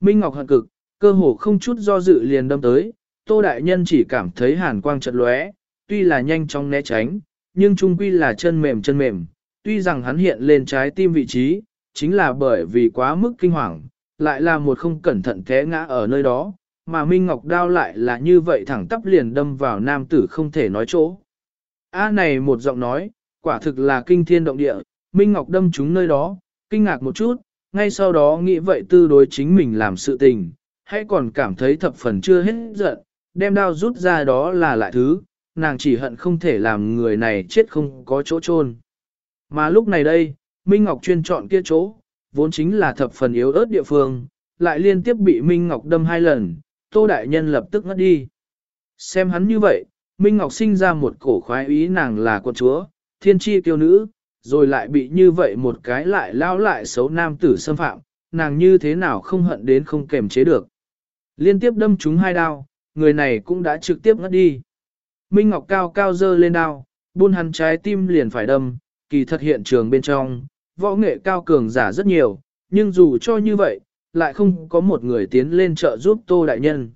Minh Ngọc hận cực, cơ hồ không chút do dự liền đâm tới, Tô Đại Nhân chỉ cảm thấy hàn quang chợt lóe, tuy là nhanh chóng né tránh, nhưng trung quy là chân mềm chân mềm, tuy rằng hắn hiện lên trái tim vị trí, chính là bởi vì quá mức kinh hoàng, lại là một không cẩn thận té ngã ở nơi đó, mà Minh Ngọc đao lại là như vậy thẳng tắp liền đâm vào nam tử không thể nói chỗ. A này một giọng nói, quả thực là kinh thiên động địa, Minh Ngọc đâm trúng nơi đó, kinh ngạc một chút, ngay sau đó nghĩ vậy tư đối chính mình làm sự tình, hay còn cảm thấy thập phần chưa hết giận, đem đao rút ra đó là lại thứ, nàng chỉ hận không thể làm người này chết không có chỗ chôn. Mà lúc này đây, Minh Ngọc chuyên chọn kia chỗ, vốn chính là thập phần yếu ớt địa phương, lại liên tiếp bị Minh Ngọc đâm hai lần, Tô Đại Nhân lập tức ngất đi. Xem hắn như vậy, Minh Ngọc sinh ra một cổ khoái ý nàng là con chúa, thiên tri kiêu nữ, rồi lại bị như vậy một cái lại lao lại xấu nam tử xâm phạm, nàng như thế nào không hận đến không kềm chế được. Liên tiếp đâm chúng hai đao, người này cũng đã trực tiếp ngất đi. Minh Ngọc cao cao dơ lên đao, buôn hắn trái tim liền phải đâm, kỳ thật hiện trường bên trong, võ nghệ cao cường giả rất nhiều, nhưng dù cho như vậy, lại không có một người tiến lên trợ giúp Tô Đại Nhân.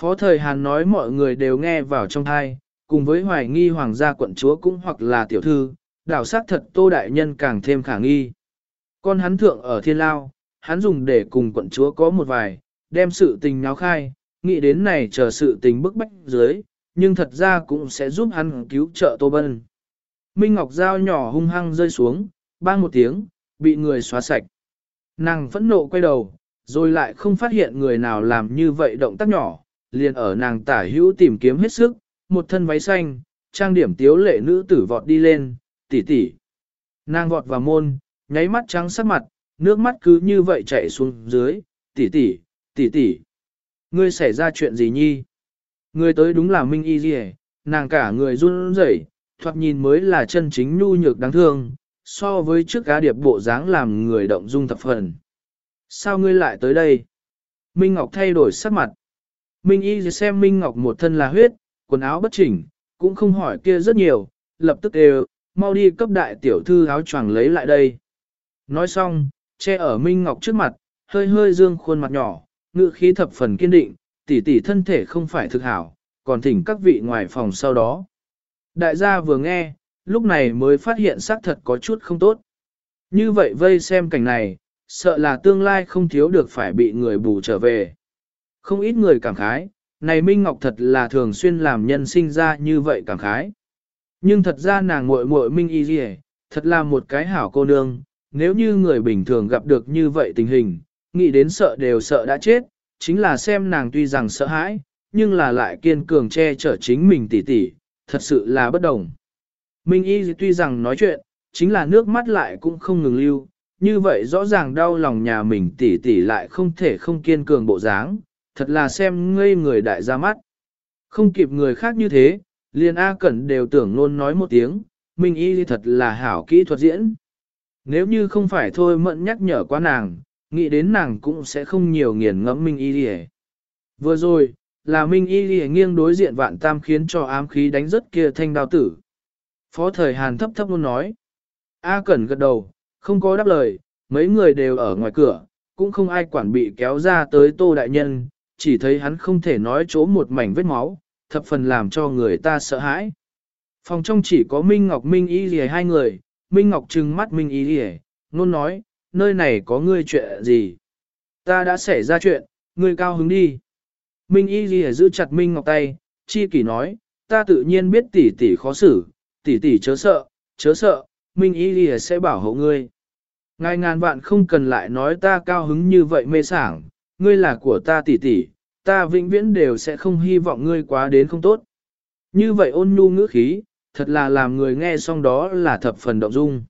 Phó thời Hàn nói mọi người đều nghe vào trong thai, cùng với hoài nghi hoàng gia quận chúa cũng hoặc là tiểu thư, đảo sát thật Tô Đại Nhân càng thêm khả nghi. Con hắn thượng ở thiên lao, hắn dùng để cùng quận chúa có một vài, đem sự tình náo khai, nghĩ đến này chờ sự tình bức bách dưới, nhưng thật ra cũng sẽ giúp hắn cứu trợ Tô Bân. Minh Ngọc dao nhỏ hung hăng rơi xuống, bang một tiếng, bị người xóa sạch. Nàng phẫn nộ quay đầu, rồi lại không phát hiện người nào làm như vậy động tác nhỏ, liền ở nàng tả hữu tìm kiếm hết sức, một thân váy xanh, trang điểm tiếu lệ nữ tử vọt đi lên, tỷ tỷ. Nàng vọt vào môn, nháy mắt trắng sắc mặt, nước mắt cứ như vậy chảy xuống dưới, tỷ tỷ, tỷ tỷ. Ngươi xảy ra chuyện gì nhi? Ngươi tới đúng là Minh Y Dì nàng cả người run rẩy, thoạt nhìn mới là chân chính nhu nhược đáng thương, so với trước cá điệp bộ dáng làm người động dung thập phần. Sao ngươi lại tới đây? Minh Ngọc thay đổi sắc mặt. Minh Y xem Minh Ngọc một thân là huyết, quần áo bất chỉnh, cũng không hỏi kia rất nhiều, lập tức đều, mau đi cấp đại tiểu thư áo choàng lấy lại đây. Nói xong, che ở Minh Ngọc trước mặt, hơi hơi dương khuôn mặt nhỏ, ngự khí thập phần kiên định, tỷ tỷ thân thể không phải thực hảo, còn thỉnh các vị ngoài phòng sau đó. Đại gia vừa nghe, lúc này mới phát hiện xác thật có chút không tốt. Như vậy vây xem cảnh này, sợ là tương lai không thiếu được phải bị người bù trở về. Không ít người cảm khái, này Minh Ngọc thật là thường xuyên làm nhân sinh ra như vậy cảm khái. Nhưng thật ra nàng muội muội Minh Y Dì thật là một cái hảo cô nương, nếu như người bình thường gặp được như vậy tình hình, nghĩ đến sợ đều sợ đã chết, chính là xem nàng tuy rằng sợ hãi, nhưng là lại kiên cường che chở chính mình tỉ tỉ, thật sự là bất đồng. Minh Y tuy rằng nói chuyện, chính là nước mắt lại cũng không ngừng lưu, như vậy rõ ràng đau lòng nhà mình tỉ tỉ lại không thể không kiên cường bộ dáng, thật là xem ngây người đại ra mắt. Không kịp người khác như thế, liền A Cẩn đều tưởng luôn nói một tiếng, Minh Y thật là hảo kỹ thuật diễn. Nếu như không phải thôi mận nhắc nhở qua nàng, nghĩ đến nàng cũng sẽ không nhiều nghiền ngẫm Minh Y Lì Vừa rồi, là Minh Y Lì nghiêng đối diện vạn tam khiến cho ám khí đánh rất kia thanh đao tử. Phó thời Hàn thấp thấp luôn nói. A Cẩn gật đầu, không có đáp lời, mấy người đều ở ngoài cửa, cũng không ai quản bị kéo ra tới tô đại nhân, chỉ thấy hắn không thể nói chỗ một mảnh vết máu, thập phần làm cho người ta sợ hãi. Phòng trong chỉ có Minh Ngọc Minh Y Lìa hai người, Minh Ngọc trừng mắt Minh Y Lìa nôn nói, nơi này có ngươi chuyện gì? Ta đã xảy ra chuyện, ngươi cao hứng đi. Minh Y Lìa giữ chặt Minh Ngọc tay, chi kỷ nói, ta tự nhiên biết tỷ tỷ khó xử, tỷ tỷ chớ sợ, chớ sợ, Minh Y Lìa sẽ bảo hộ ngươi. Ngài ngàn vạn không cần lại nói ta cao hứng như vậy mê sảng, ngươi là của ta tỷ tỷ, ta vĩnh viễn đều sẽ không hy vọng ngươi quá đến không tốt. Như vậy ôn nhu ngữ khí, thật là làm người nghe xong đó là thập phần động dung.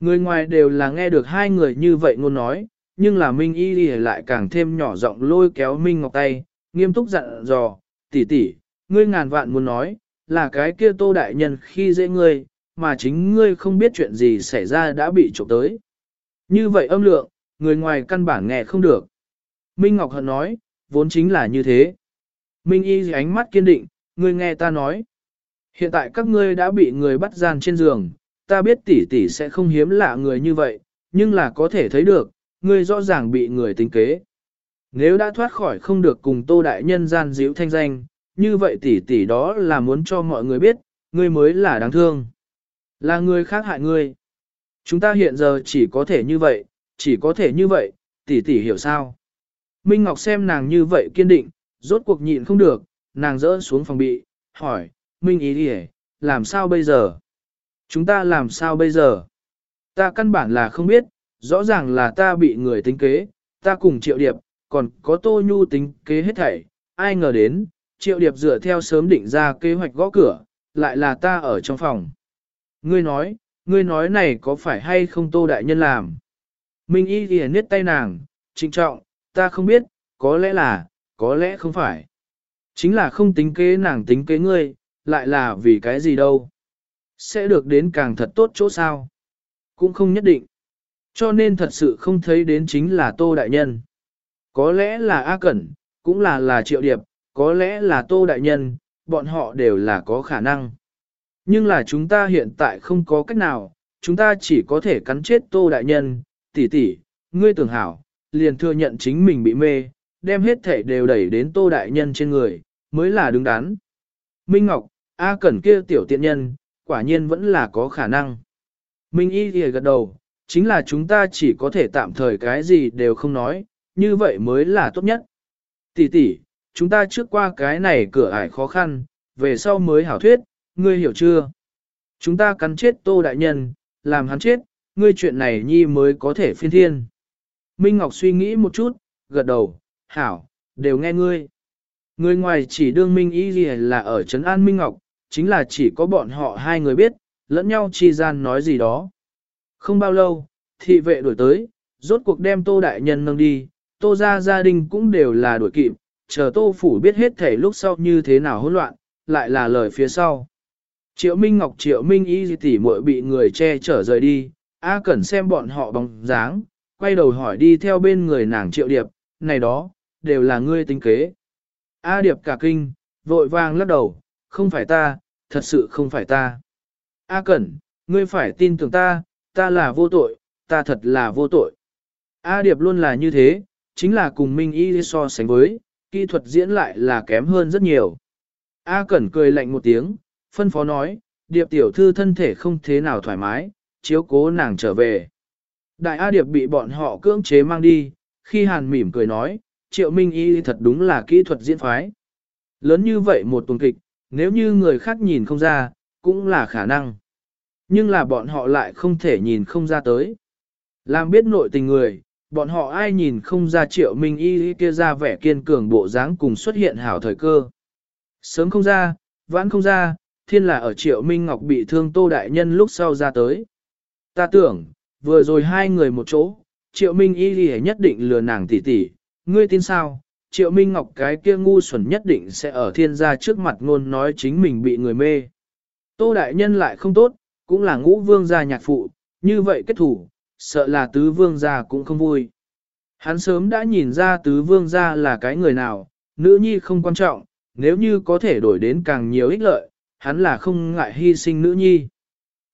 Người ngoài đều là nghe được hai người như vậy ngôn nói, nhưng là Minh Y Lì lại càng thêm nhỏ giọng lôi kéo Minh Ngọc tay, nghiêm túc dặn dò, tỷ tỷ, ngươi ngàn vạn muốn nói, là cái kia tô đại nhân khi dễ ngươi, mà chính ngươi không biết chuyện gì xảy ra đã bị trộm tới. Như vậy âm lượng, người ngoài căn bản nghe không được. Minh Ngọc Hận nói, vốn chính là như thế. Minh Y ánh mắt kiên định, ngươi nghe ta nói. Hiện tại các ngươi đã bị người bắt gian trên giường, ta biết tỷ tỷ sẽ không hiếm lạ người như vậy, nhưng là có thể thấy được, ngươi rõ ràng bị người tính kế. Nếu đã thoát khỏi không được cùng Tô Đại Nhân gian díu thanh danh, như vậy tỷ tỷ đó là muốn cho mọi người biết, ngươi mới là đáng thương. Là người khác hại ngươi. Chúng ta hiện giờ chỉ có thể như vậy, chỉ có thể như vậy, tỷ tỷ hiểu sao. Minh Ngọc xem nàng như vậy kiên định, rốt cuộc nhịn không được, nàng rỡ xuống phòng bị, hỏi, Minh ý đi làm sao bây giờ? Chúng ta làm sao bây giờ? Ta căn bản là không biết, rõ ràng là ta bị người tính kế, ta cùng triệu điệp, còn có tô nhu tính kế hết thảy, ai ngờ đến, triệu điệp dựa theo sớm định ra kế hoạch gõ cửa, lại là ta ở trong phòng. Ngươi nói, ngươi nói này có phải hay không tô đại nhân làm? Minh y ghi niết tay nàng, trịnh trọng, ta không biết, có lẽ là, có lẽ không phải. Chính là không tính kế nàng tính kế ngươi, lại là vì cái gì đâu. Sẽ được đến càng thật tốt chỗ sao. Cũng không nhất định. Cho nên thật sự không thấy đến chính là Tô Đại Nhân. Có lẽ là A Cẩn, cũng là là Triệu Điệp, có lẽ là Tô Đại Nhân, bọn họ đều là có khả năng. Nhưng là chúng ta hiện tại không có cách nào, chúng ta chỉ có thể cắn chết Tô Đại Nhân, tỷ tỷ, ngươi tưởng hảo, liền thừa nhận chính mình bị mê, đem hết thể đều đẩy đến Tô Đại Nhân trên người, mới là đứng đắn. Minh Ngọc, A Cẩn kia tiểu tiện nhân, quả nhiên vẫn là có khả năng. Minh Y thì gật đầu, chính là chúng ta chỉ có thể tạm thời cái gì đều không nói, như vậy mới là tốt nhất. Tỷ tỷ, chúng ta trước qua cái này cửa ải khó khăn, về sau mới hảo thuyết, ngươi hiểu chưa? Chúng ta cắn chết Tô Đại Nhân, làm hắn chết, ngươi chuyện này nhi mới có thể phiên thiên. Minh Ngọc suy nghĩ một chút, gật đầu, hảo, đều nghe ngươi. Người ngoài chỉ đương Minh Y gì là ở Trấn An Minh Ngọc, chính là chỉ có bọn họ hai người biết, lẫn nhau chi gian nói gì đó. Không bao lâu, thị vệ đuổi tới, rốt cuộc đem Tô Đại Nhân nâng đi, Tô ra gia đình cũng đều là đuổi kịp, chờ Tô Phủ biết hết thể lúc sau như thế nào hỗn loạn, lại là lời phía sau. Triệu Minh Ngọc Triệu Minh Y tỷ muội bị người che chở rời đi, A Cẩn xem bọn họ bóng dáng, quay đầu hỏi đi theo bên người nàng Triệu Điệp, này đó, đều là ngươi tính kế. A Điệp cả kinh, vội vàng lắc đầu, không phải ta, thật sự không phải ta. A Cẩn, ngươi phải tin tưởng ta, ta là vô tội, ta thật là vô tội. A Điệp luôn là như thế, chính là cùng Minh Y so sánh với, kỹ thuật diễn lại là kém hơn rất nhiều. A Cẩn cười lạnh một tiếng, phân phó nói, Điệp tiểu thư thân thể không thế nào thoải mái, chiếu cố nàng trở về. Đại A Điệp bị bọn họ cưỡng chế mang đi, khi Hàn mỉm cười nói, Triệu Minh Y thật đúng là kỹ thuật diễn phái. Lớn như vậy một tuần kịch, nếu như người khác nhìn không ra, cũng là khả năng. Nhưng là bọn họ lại không thể nhìn không ra tới. Làm biết nội tình người, bọn họ ai nhìn không ra triệu minh y kia ra vẻ kiên cường bộ dáng cùng xuất hiện hảo thời cơ. Sớm không ra, vãn không ra, thiên là ở triệu minh ngọc bị thương tô đại nhân lúc sau ra tới. Ta tưởng, vừa rồi hai người một chỗ, triệu minh y nhất định lừa nàng tỷ tỷ, ngươi tin sao? Triệu Minh Ngọc cái kia ngu xuẩn nhất định sẽ ở thiên gia trước mặt ngôn nói chính mình bị người mê. Tô Đại Nhân lại không tốt, cũng là ngũ vương gia nhạc phụ, như vậy kết thủ, sợ là tứ vương gia cũng không vui. Hắn sớm đã nhìn ra tứ vương gia là cái người nào, nữ nhi không quan trọng, nếu như có thể đổi đến càng nhiều ích lợi, hắn là không ngại hy sinh nữ nhi.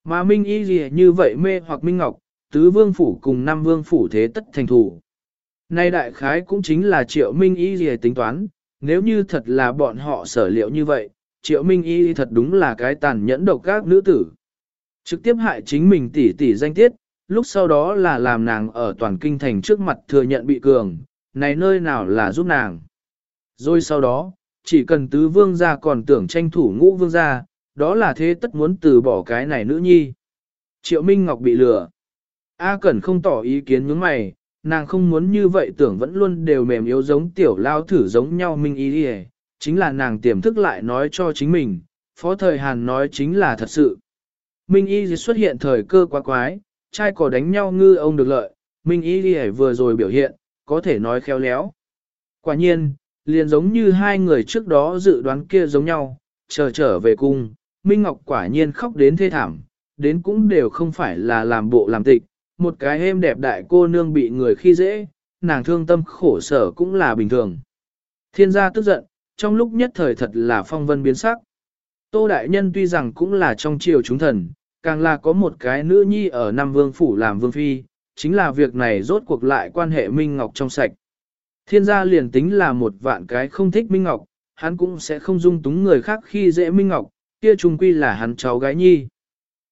Mà Minh Y gì như vậy mê hoặc Minh Ngọc, tứ vương phủ cùng năm vương phủ thế tất thành thủ. Nay đại khái cũng chính là triệu Minh Y gì tính toán, nếu như thật là bọn họ sở liệu như vậy, triệu Minh Y thật đúng là cái tàn nhẫn độc các nữ tử. Trực tiếp hại chính mình tỷ tỷ danh tiết, lúc sau đó là làm nàng ở toàn kinh thành trước mặt thừa nhận bị cường, này nơi nào là giúp nàng. Rồi sau đó, chỉ cần tứ vương gia còn tưởng tranh thủ ngũ vương gia, đó là thế tất muốn từ bỏ cái này nữ nhi. Triệu Minh Ngọc bị lừa. A Cẩn không tỏ ý kiến nhướng mày, nàng không muốn như vậy tưởng vẫn luôn đều mềm yếu giống tiểu lao thử giống nhau Minh ý đi chính là nàng tiềm thức lại nói cho chính mình, Phó Thời Hàn nói chính là thật sự. Minh Y xuất hiện thời cơ quá quái, trai cỏ đánh nhau ngư ông được lợi, Minh Y Ghi vừa rồi biểu hiện, có thể nói khéo léo. Quả nhiên, liền giống như hai người trước đó dự đoán kia giống nhau, chờ trở về cung, Minh Ngọc quả nhiên khóc đến thê thảm, đến cũng đều không phải là làm bộ làm tịch, một cái êm đẹp đại cô nương bị người khi dễ, nàng thương tâm khổ sở cũng là bình thường. Thiên gia tức giận, trong lúc nhất thời thật là phong vân biến sắc. Tô Đại Nhân tuy rằng cũng là trong triều chúng thần, càng là có một cái nữ nhi ở Nam Vương Phủ làm Vương Phi, chính là việc này rốt cuộc lại quan hệ Minh Ngọc trong sạch. Thiên gia liền tính là một vạn cái không thích Minh Ngọc, hắn cũng sẽ không dung túng người khác khi dễ Minh Ngọc, kia trung quy là hắn cháu gái nhi.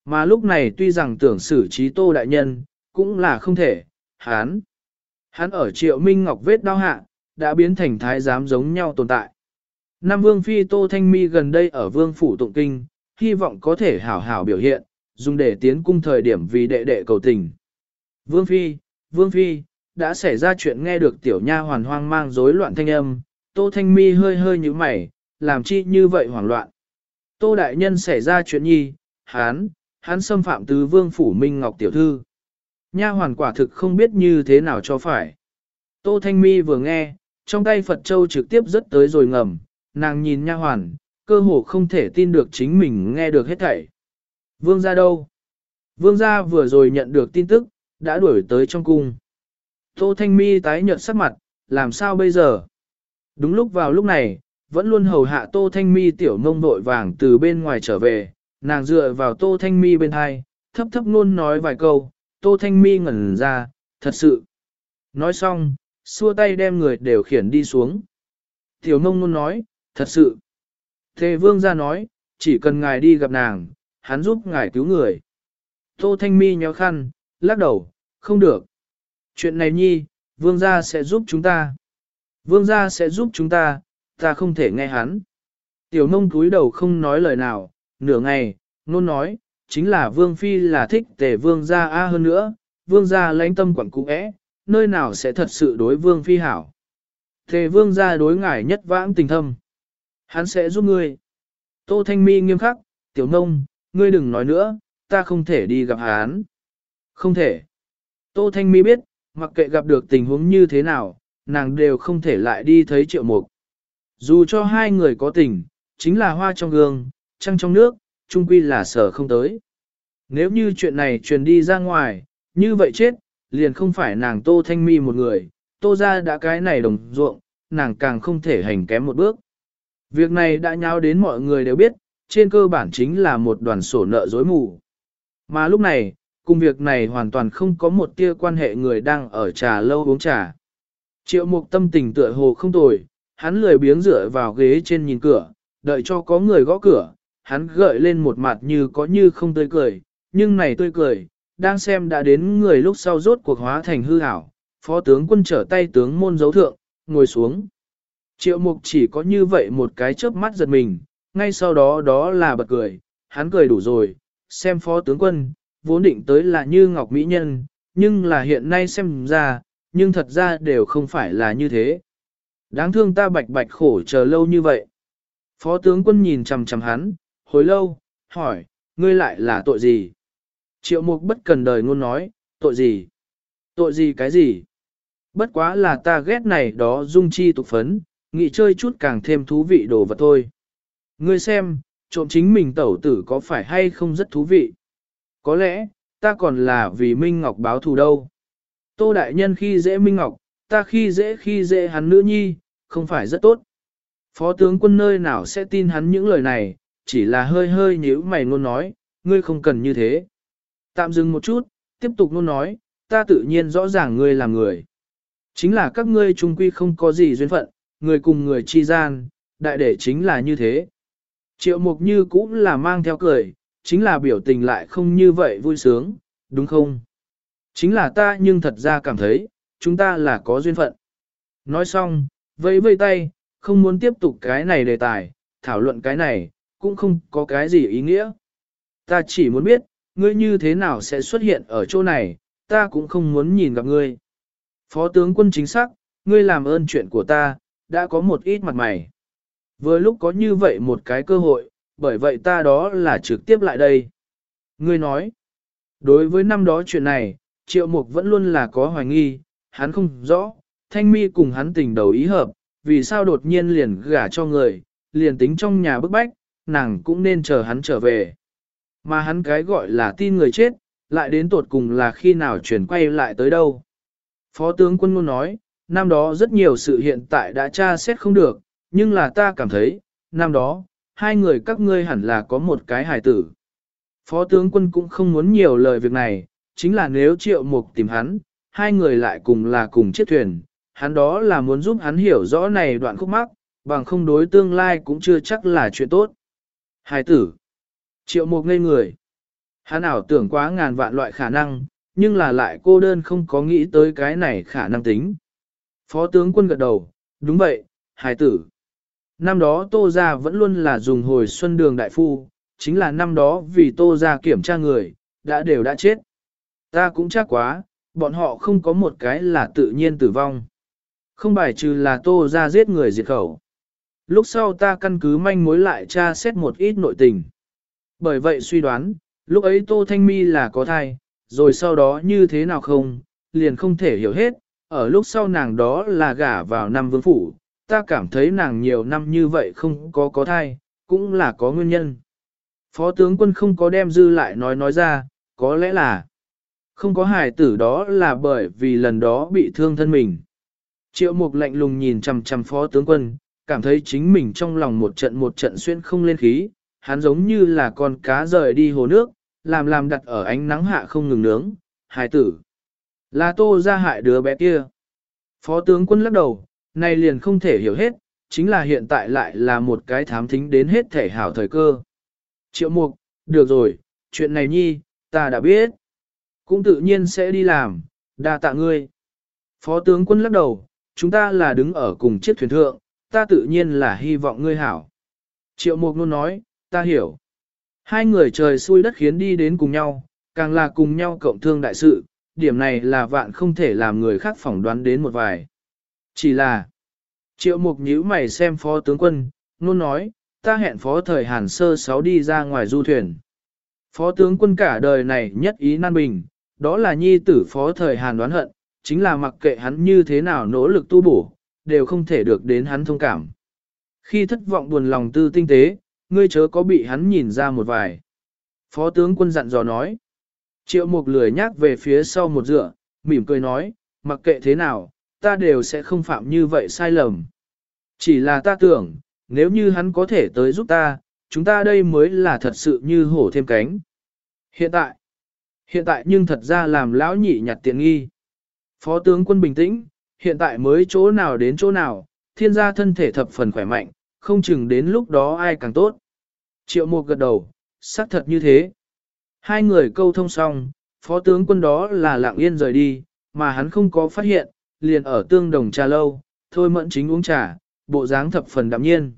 Mà lúc này tuy rằng tưởng xử trí tô đại nhân, cũng là không thể, hắn. Hắn ở triệu Minh Ngọc vết đau hạ, đã biến thành thái giám giống nhau tồn tại. Nam Vương Phi Tô Thanh Mi gần đây ở Vương Phủ Tụng Kinh, hy vọng có thể hảo hảo biểu hiện, dùng để tiến cung thời điểm vì đệ đệ cầu tình. Vương Phi, Vương Phi, đã xảy ra chuyện nghe được tiểu nha hoàn hoang mang rối loạn thanh âm, Tô Thanh Mi hơi hơi như mày, làm chi như vậy hoảng loạn. Tô Đại Nhân xảy ra chuyện nhi, hán, hắn xâm phạm tứ Vương Phủ Minh Ngọc Tiểu Thư. Nha hoàn quả thực không biết như thế nào cho phải. Tô Thanh Mi vừa nghe, trong tay Phật Châu trực tiếp rất tới rồi ngầm, nàng nhìn nha hoàn, cơ hồ không thể tin được chính mình nghe được hết thảy. Vương gia đâu? Vương gia vừa rồi nhận được tin tức, đã đuổi tới trong cung. Tô Thanh Mi tái nhợt sắc mặt, làm sao bây giờ? Đúng lúc vào lúc này, vẫn luôn hầu hạ Tô Thanh Mi tiểu ngông vội vàng từ bên ngoài trở về, nàng dựa vào Tô Thanh Mi bên hai, thấp thấp luôn nói vài câu, Tô Thanh Mi ngẩn ra, thật sự. Nói xong, xua tay đem người đều khiển đi xuống. Tiểu Nông luôn nói, thật sự. Thề vương ra nói, chỉ cần ngài đi gặp nàng, hắn giúp ngài cứu người. Tô Thanh Mi nhéo khăn, lắc đầu, không được. Chuyện này nhi, vương gia sẽ giúp chúng ta. Vương gia sẽ giúp chúng ta, ta không thể nghe hắn. Tiểu nông túi đầu không nói lời nào, nửa ngày, nôn nói, chính là vương phi là thích tề vương gia a hơn nữa, vương gia lãnh tâm quẩn cũ é, nơi nào sẽ thật sự đối vương phi hảo. Tề vương gia đối ngài nhất vãng tình thâm. Hắn sẽ giúp ngươi. Tô Thanh Mi nghiêm khắc, tiểu nông, ngươi đừng nói nữa, ta không thể đi gặp hắn. Không thể. Tô Thanh Mi biết, mặc kệ gặp được tình huống như thế nào, nàng đều không thể lại đi thấy triệu mục. Dù cho hai người có tình, chính là hoa trong gương, trăng trong nước, chung quy là sở không tới. Nếu như chuyện này truyền đi ra ngoài, như vậy chết, liền không phải nàng Tô Thanh Mi một người, Tô ra đã cái này đồng ruộng, nàng càng không thể hành kém một bước. Việc này đã nháo đến mọi người đều biết, trên cơ bản chính là một đoàn sổ nợ dối mù. Mà lúc này, cùng việc này hoàn toàn không có một tia quan hệ người đang ở trà lâu uống trà. Triệu mục tâm tình tựa hồ không tồi, hắn lười biếng dựa vào ghế trên nhìn cửa, đợi cho có người gõ cửa, hắn gợi lên một mặt như có như không tươi cười, nhưng này tươi cười, đang xem đã đến người lúc sau rốt cuộc hóa thành hư ảo, phó tướng quân trở tay tướng môn dấu thượng, ngồi xuống. Triệu mục chỉ có như vậy một cái chớp mắt giật mình, ngay sau đó đó là bật cười, hắn cười đủ rồi, xem phó tướng quân, vốn định tới là như ngọc mỹ nhân, nhưng là hiện nay xem ra, nhưng thật ra đều không phải là như thế. Đáng thương ta bạch bạch khổ chờ lâu như vậy. Phó tướng quân nhìn chằm chằm hắn, hồi lâu, hỏi, ngươi lại là tội gì? Triệu mục bất cần đời ngôn nói, tội gì? Tội gì cái gì? Bất quá là ta ghét này đó dung chi tục phấn, nghĩ chơi chút càng thêm thú vị đồ vật thôi. Ngươi xem, trộm chính mình tẩu tử có phải hay không rất thú vị? Có lẽ, ta còn là vì Minh Ngọc báo thù đâu. Tô Đại Nhân khi dễ Minh Ngọc, ta khi dễ khi dễ hắn nữ nhi, không phải rất tốt. Phó tướng quân nơi nào sẽ tin hắn những lời này, chỉ là hơi hơi nhíu mày ngôn nói, ngươi không cần như thế. Tạm dừng một chút, tiếp tục ngôn nói, ta tự nhiên rõ ràng ngươi là người. Chính là các ngươi trung quy không có gì duyên phận, người cùng người chi gian, đại để chính là như thế. Triệu mục như cũng là mang theo cười, chính là biểu tình lại không như vậy vui sướng, đúng không? Chính là ta nhưng thật ra cảm thấy, chúng ta là có duyên phận. Nói xong, vẫy vây tay, không muốn tiếp tục cái này đề tài, thảo luận cái này, cũng không có cái gì ý nghĩa. Ta chỉ muốn biết, ngươi như thế nào sẽ xuất hiện ở chỗ này, ta cũng không muốn nhìn gặp ngươi. Phó tướng quân chính xác, ngươi làm ơn chuyện của ta, đã có một ít mặt mày. Vừa lúc có như vậy một cái cơ hội, bởi vậy ta đó là trực tiếp lại đây. Ngươi nói, đối với năm đó chuyện này, triệu mục vẫn luôn là có hoài nghi, hắn không rõ, thanh mi cùng hắn tình đầu ý hợp, vì sao đột nhiên liền gả cho người, liền tính trong nhà bức bách, nàng cũng nên chờ hắn trở về. Mà hắn cái gọi là tin người chết, lại đến tột cùng là khi nào chuyển quay lại tới đâu. Phó tướng quân ngôn nói, năm đó rất nhiều sự hiện tại đã tra xét không được, nhưng là ta cảm thấy, năm đó, hai người các ngươi hẳn là có một cái hài tử. Phó tướng quân cũng không muốn nhiều lời việc này, chính là nếu triệu mục tìm hắn, hai người lại cùng là cùng chiếc thuyền, hắn đó là muốn giúp hắn hiểu rõ này đoạn khúc mắc, bằng không đối tương lai cũng chưa chắc là chuyện tốt. Hải tử. Triệu mục ngây người. Hắn ảo tưởng quá ngàn vạn loại khả năng, nhưng là lại cô đơn không có nghĩ tới cái này khả năng tính. Phó tướng quân gật đầu, đúng vậy, hài tử. Năm đó Tô Gia vẫn luôn là dùng hồi xuân đường đại phu, chính là năm đó vì Tô Gia kiểm tra người, đã đều đã chết. Ta cũng chắc quá, bọn họ không có một cái là tự nhiên tử vong. Không bài trừ là Tô Gia giết người diệt khẩu. Lúc sau ta căn cứ manh mối lại tra xét một ít nội tình. Bởi vậy suy đoán, lúc ấy Tô Thanh Mi là có thai, rồi sau đó như thế nào không, liền không thể hiểu hết, ở lúc sau nàng đó là gả vào năm vương phủ, ta cảm thấy nàng nhiều năm như vậy không có có thai, cũng là có nguyên nhân. Phó tướng quân không có đem dư lại nói nói ra, có lẽ là không có hài tử đó là bởi vì lần đó bị thương thân mình. Triệu mục lạnh lùng nhìn chằm chằm phó tướng quân, cảm thấy chính mình trong lòng một trận một trận xuyên không lên khí, hắn giống như là con cá rời đi hồ nước, làm làm đặt ở ánh nắng hạ không ngừng nướng, hài tử. Là tô ra hại đứa bé kia. Phó tướng quân lắc đầu, này liền không thể hiểu hết, chính là hiện tại lại là một cái thám thính đến hết thể hảo thời cơ. Triệu mục, được rồi, chuyện này nhi, ta đã biết. Cũng tự nhiên sẽ đi làm, đa tạ ngươi. Phó tướng quân lắc đầu, chúng ta là đứng ở cùng chiếc thuyền thượng, ta tự nhiên là hy vọng ngươi hảo. Triệu mục Nôn nói, ta hiểu. Hai người trời xui đất khiến đi đến cùng nhau, càng là cùng nhau cộng thương đại sự, điểm này là vạn không thể làm người khác phỏng đoán đến một vài. Chỉ là, triệu mục nhíu mày xem phó tướng quân, luôn nói, ta hẹn phó thời Hàn Sơ sáu đi ra ngoài du thuyền. Phó tướng quân cả đời này nhất ý nan bình, đó là nhi tử phó thời Hàn đoán hận, chính là mặc kệ hắn như thế nào nỗ lực tu bổ, đều không thể được đến hắn thông cảm. Khi thất vọng buồn lòng tư tinh tế, ngươi chớ có bị hắn nhìn ra một vài. Phó tướng quân dặn dò nói. Triệu mục lười nhác về phía sau một dựa, mỉm cười nói, mặc kệ thế nào, ta đều sẽ không phạm như vậy sai lầm. Chỉ là ta tưởng, nếu như hắn có thể tới giúp ta, chúng ta đây mới là thật sự như hổ thêm cánh. Hiện tại, hiện tại nhưng thật ra làm lão nhị nhặt tiện nghi. Phó tướng quân bình tĩnh, hiện tại mới chỗ nào đến chỗ nào, thiên gia thân thể thập phần khỏe mạnh, không chừng đến lúc đó ai càng tốt. Triệu mục gật đầu, xác thật như thế. Hai người câu thông xong, phó tướng quân đó là lặng yên rời đi, mà hắn không có phát hiện, liền ở tương đồng trà lâu, thôi mẫn chính uống trà, bộ dáng thập phần đạm nhiên.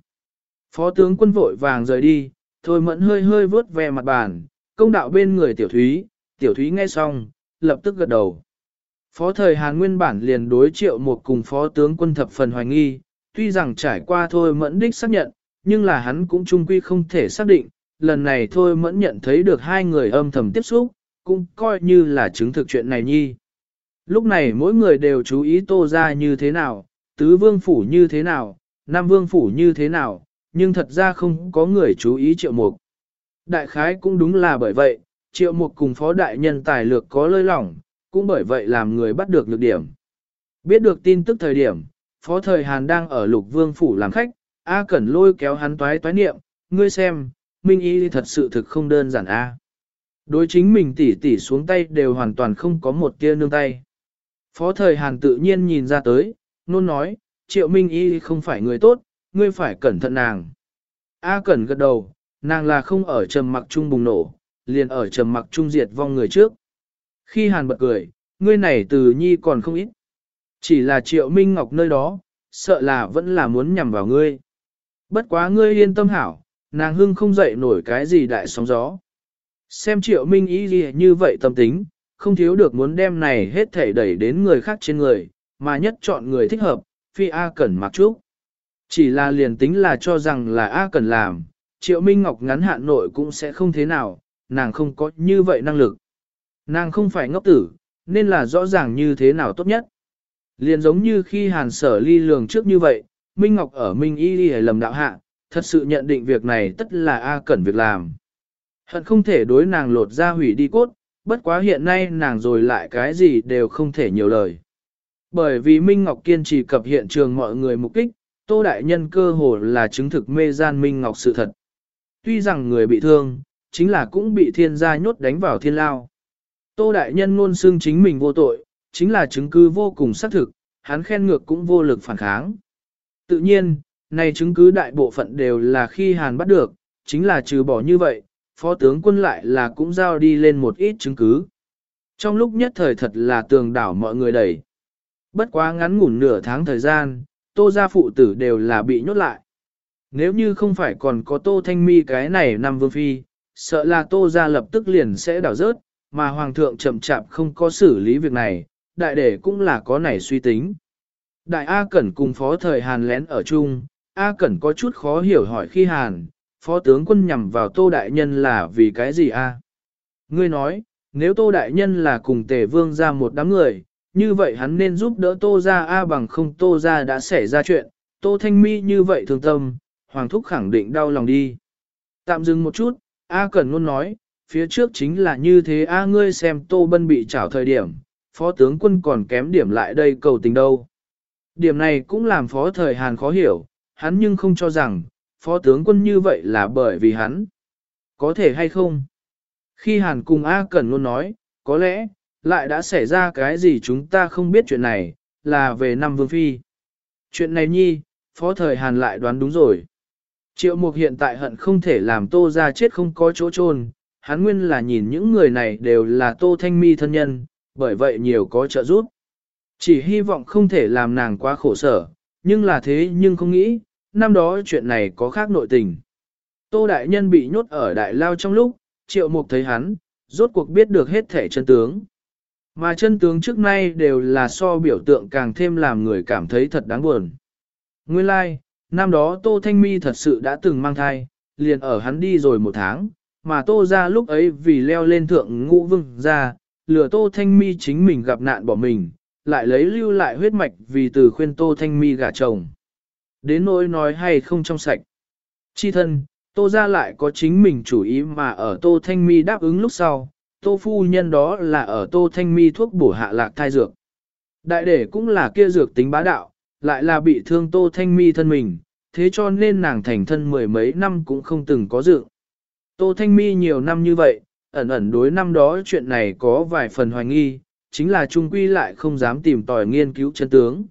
Phó tướng quân vội vàng rời đi, thôi mẫn hơi hơi vớt ve mặt bàn, công đạo bên người tiểu thúy, tiểu thúy nghe xong, lập tức gật đầu. Phó thời Hàn nguyên bản liền đối triệu một cùng phó tướng quân thập phần hoài nghi, tuy rằng trải qua thôi mẫn đích xác nhận, nhưng là hắn cũng trung quy không thể xác định, lần này thôi mẫn nhận thấy được hai người âm thầm tiếp xúc, cũng coi như là chứng thực chuyện này nhi. Lúc này mỗi người đều chú ý tô ra như thế nào, tứ vương phủ như thế nào, nam vương phủ như thế nào, nhưng thật ra không có người chú ý triệu mục. Đại khái cũng đúng là bởi vậy, triệu mục cùng phó đại nhân tài lược có lơi lỏng, cũng bởi vậy làm người bắt được lược điểm. Biết được tin tức thời điểm, phó thời Hàn đang ở lục vương phủ làm khách, A Cẩn lôi kéo hắn toái toái niệm, ngươi xem, Minh Y thật sự thực không đơn giản A. Đối chính mình tỉ tỉ xuống tay đều hoàn toàn không có một tia nương tay. Phó thời Hàn tự nhiên nhìn ra tới, nôn nói, triệu Minh Y không phải người tốt, ngươi phải cẩn thận nàng. A Cẩn gật đầu, nàng là không ở trầm mặc trung bùng nổ, liền ở trầm mặc trung diệt vong người trước. Khi Hàn bật cười, ngươi này từ nhi còn không ít. Chỉ là triệu Minh Ngọc nơi đó, sợ là vẫn là muốn nhằm vào ngươi. Bất quá ngươi yên tâm hảo, nàng hưng không dậy nổi cái gì đại sóng gió. Xem triệu Minh ý gì như vậy tâm tính, không thiếu được muốn đem này hết thể đẩy đến người khác trên người, mà nhất chọn người thích hợp, phi A Cẩn mặc trúc. Chỉ là liền tính là cho rằng là A Cẩn làm, triệu Minh Ngọc ngắn hạn nội cũng sẽ không thế nào, nàng không có như vậy năng lực. Nàng không phải ngốc tử, nên là rõ ràng như thế nào tốt nhất. Liền giống như khi hàn sở ly lường trước như vậy, Minh Ngọc ở Minh Y Y lầm đạo hạ, thật sự nhận định việc này tất là A Cẩn việc làm. Hận không thể đối nàng lột ra hủy đi cốt, bất quá hiện nay nàng rồi lại cái gì đều không thể nhiều lời. Bởi vì Minh Ngọc kiên trì cập hiện trường mọi người mục đích, Tô Đại Nhân cơ hồ là chứng thực mê gian Minh Ngọc sự thật. Tuy rằng người bị thương, chính là cũng bị thiên gia nhốt đánh vào thiên lao. Tô Đại Nhân luôn xưng chính mình vô tội, chính là chứng cứ vô cùng xác thực, hắn khen ngược cũng vô lực phản kháng. Tự nhiên, này chứng cứ đại bộ phận đều là khi Hàn bắt được, chính là trừ bỏ như vậy, phó tướng quân lại là cũng giao đi lên một ít chứng cứ. Trong lúc nhất thời thật là tường đảo mọi người đẩy. Bất quá ngắn ngủn nửa tháng thời gian, tô gia phụ tử đều là bị nhốt lại. Nếu như không phải còn có tô thanh mi cái này năm vương phi, sợ là tô gia lập tức liền sẽ đảo rớt, mà hoàng thượng chậm chạp không có xử lý việc này, đại đệ cũng là có nảy suy tính. Đại A Cẩn cùng phó thời Hàn lén ở chung, A Cẩn có chút khó hiểu hỏi khi Hàn, phó tướng quân nhằm vào tô đại nhân là vì cái gì A? Ngươi nói, nếu tô đại nhân là cùng tề vương ra một đám người, như vậy hắn nên giúp đỡ tô ra A bằng không tô ra đã xảy ra chuyện, tô thanh mi như vậy thương tâm, hoàng thúc khẳng định đau lòng đi. Tạm dừng một chút, A Cẩn luôn nói, phía trước chính là như thế A ngươi xem tô bân bị trảo thời điểm, phó tướng quân còn kém điểm lại đây cầu tình đâu. Điểm này cũng làm phó thời Hàn khó hiểu, hắn nhưng không cho rằng, phó tướng quân như vậy là bởi vì hắn. Có thể hay không? Khi Hàn cùng A Cẩn luôn nói, có lẽ, lại đã xảy ra cái gì chúng ta không biết chuyện này, là về năm vương phi. Chuyện này nhi, phó thời Hàn lại đoán đúng rồi. Triệu mục hiện tại hận không thể làm tô ra chết không có chỗ chôn hắn nguyên là nhìn những người này đều là tô thanh mi thân nhân, bởi vậy nhiều có trợ giúp. Chỉ hy vọng không thể làm nàng quá khổ sở, nhưng là thế nhưng không nghĩ, năm đó chuyện này có khác nội tình. Tô Đại Nhân bị nhốt ở Đại Lao trong lúc, Triệu Mục thấy hắn, rốt cuộc biết được hết thể chân tướng. Mà chân tướng trước nay đều là so biểu tượng càng thêm làm người cảm thấy thật đáng buồn. Nguyên lai, like, năm đó Tô Thanh Mi thật sự đã từng mang thai, liền ở hắn đi rồi một tháng, mà Tô ra lúc ấy vì leo lên thượng ngũ vương ra, lừa Tô Thanh Mi chính mình gặp nạn bỏ mình, lại lấy lưu lại huyết mạch vì từ khuyên Tô Thanh Mi gả chồng. Đến nỗi nói hay không trong sạch. Chi thân, Tô ra lại có chính mình chủ ý mà ở Tô Thanh Mi đáp ứng lúc sau, Tô phu nhân đó là ở Tô Thanh Mi thuốc bổ hạ lạc thai dược. Đại đệ cũng là kia dược tính bá đạo, lại là bị thương Tô Thanh Mi thân mình, thế cho nên nàng thành thân mười mấy năm cũng không từng có dược. Tô Thanh Mi nhiều năm như vậy, ẩn ẩn đối năm đó chuyện này có vài phần hoài nghi, chính là trung quy lại không dám tìm tòi nghiên cứu chân tướng.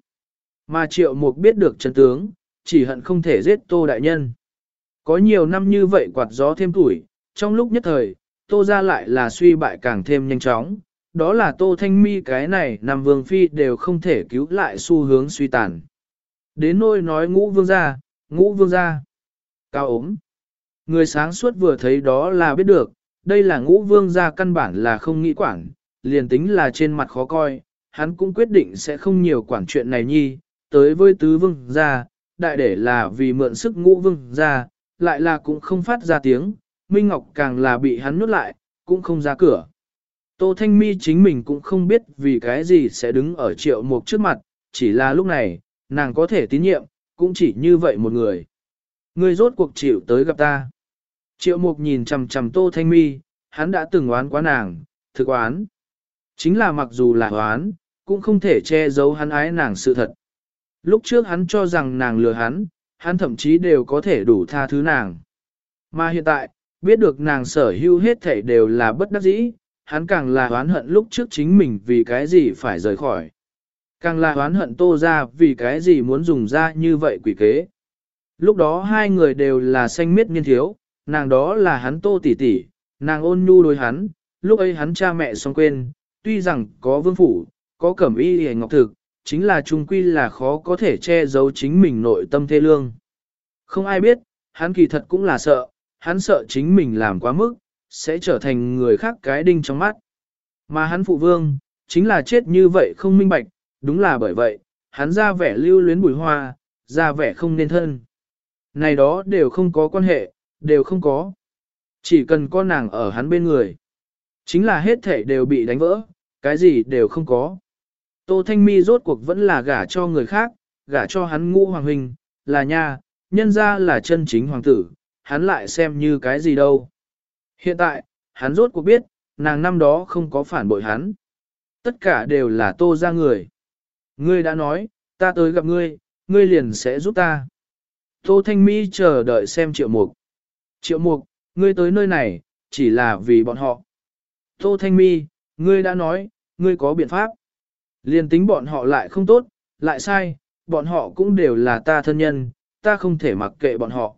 Mà triệu mục biết được chân tướng, chỉ hận không thể giết tô đại nhân. Có nhiều năm như vậy quạt gió thêm tuổi, trong lúc nhất thời, tô ra lại là suy bại càng thêm nhanh chóng, đó là tô thanh mi cái này nằm vương phi đều không thể cứu lại xu hướng suy tàn. Đến nôi nói ngũ vương gia, ngũ vương gia, cao ốm. Người sáng suốt vừa thấy đó là biết được, đây là ngũ vương gia căn bản là không nghĩ quản, liền tính là trên mặt khó coi, hắn cũng quyết định sẽ không nhiều quản chuyện này nhi, tới với tứ vương gia, đại để là vì mượn sức ngũ vương gia, lại là cũng không phát ra tiếng, Minh Ngọc càng là bị hắn nuốt lại, cũng không ra cửa. Tô Thanh Mi chính mình cũng không biết vì cái gì sẽ đứng ở triệu mục trước mặt, chỉ là lúc này, nàng có thể tín nhiệm, cũng chỉ như vậy một người. Người rốt cuộc chịu tới gặp ta. Triệu mục nhìn chằm chằm Tô Thanh Mi, hắn đã từng oán quá nàng, thực oán. Chính là mặc dù là oán, cũng không thể che giấu hắn ái nàng sự thật. Lúc trước hắn cho rằng nàng lừa hắn, hắn thậm chí đều có thể đủ tha thứ nàng. Mà hiện tại, biết được nàng sở hữu hết thảy đều là bất đắc dĩ, hắn càng là oán hận lúc trước chính mình vì cái gì phải rời khỏi. Càng là oán hận tô ra vì cái gì muốn dùng ra như vậy quỷ kế. Lúc đó hai người đều là xanh miết nghiên thiếu, nàng đó là hắn tô tỷ tỷ, nàng ôn nhu đối hắn, lúc ấy hắn cha mẹ xong quên, tuy rằng có vương phủ, có cẩm y hề ngọc thực, chính là trung quy là khó có thể che giấu chính mình nội tâm thê lương. Không ai biết, hắn kỳ thật cũng là sợ, hắn sợ chính mình làm quá mức, sẽ trở thành người khác cái đinh trong mắt. Mà hắn phụ vương, chính là chết như vậy không minh bạch, đúng là bởi vậy, hắn ra vẻ lưu luyến bùi hoa, ra vẻ không nên thân. Này đó đều không có quan hệ, đều không có. Chỉ cần có nàng ở hắn bên người. Chính là hết thể đều bị đánh vỡ, cái gì đều không có. Tô Thanh Mi rốt cuộc vẫn là gả cho người khác, gả cho hắn ngũ hoàng huynh, là nha, nhân ra là chân chính hoàng tử, hắn lại xem như cái gì đâu. Hiện tại, hắn rốt cuộc biết, nàng năm đó không có phản bội hắn. Tất cả đều là tô ra người. Ngươi đã nói, ta tới gặp ngươi, ngươi liền sẽ giúp ta. Tô Thanh Mi chờ đợi xem triệu mục. Triệu mục, ngươi tới nơi này, chỉ là vì bọn họ. Tô Thanh Mi, ngươi đã nói, ngươi có biện pháp. Liên tính bọn họ lại không tốt, lại sai, bọn họ cũng đều là ta thân nhân, ta không thể mặc kệ bọn họ.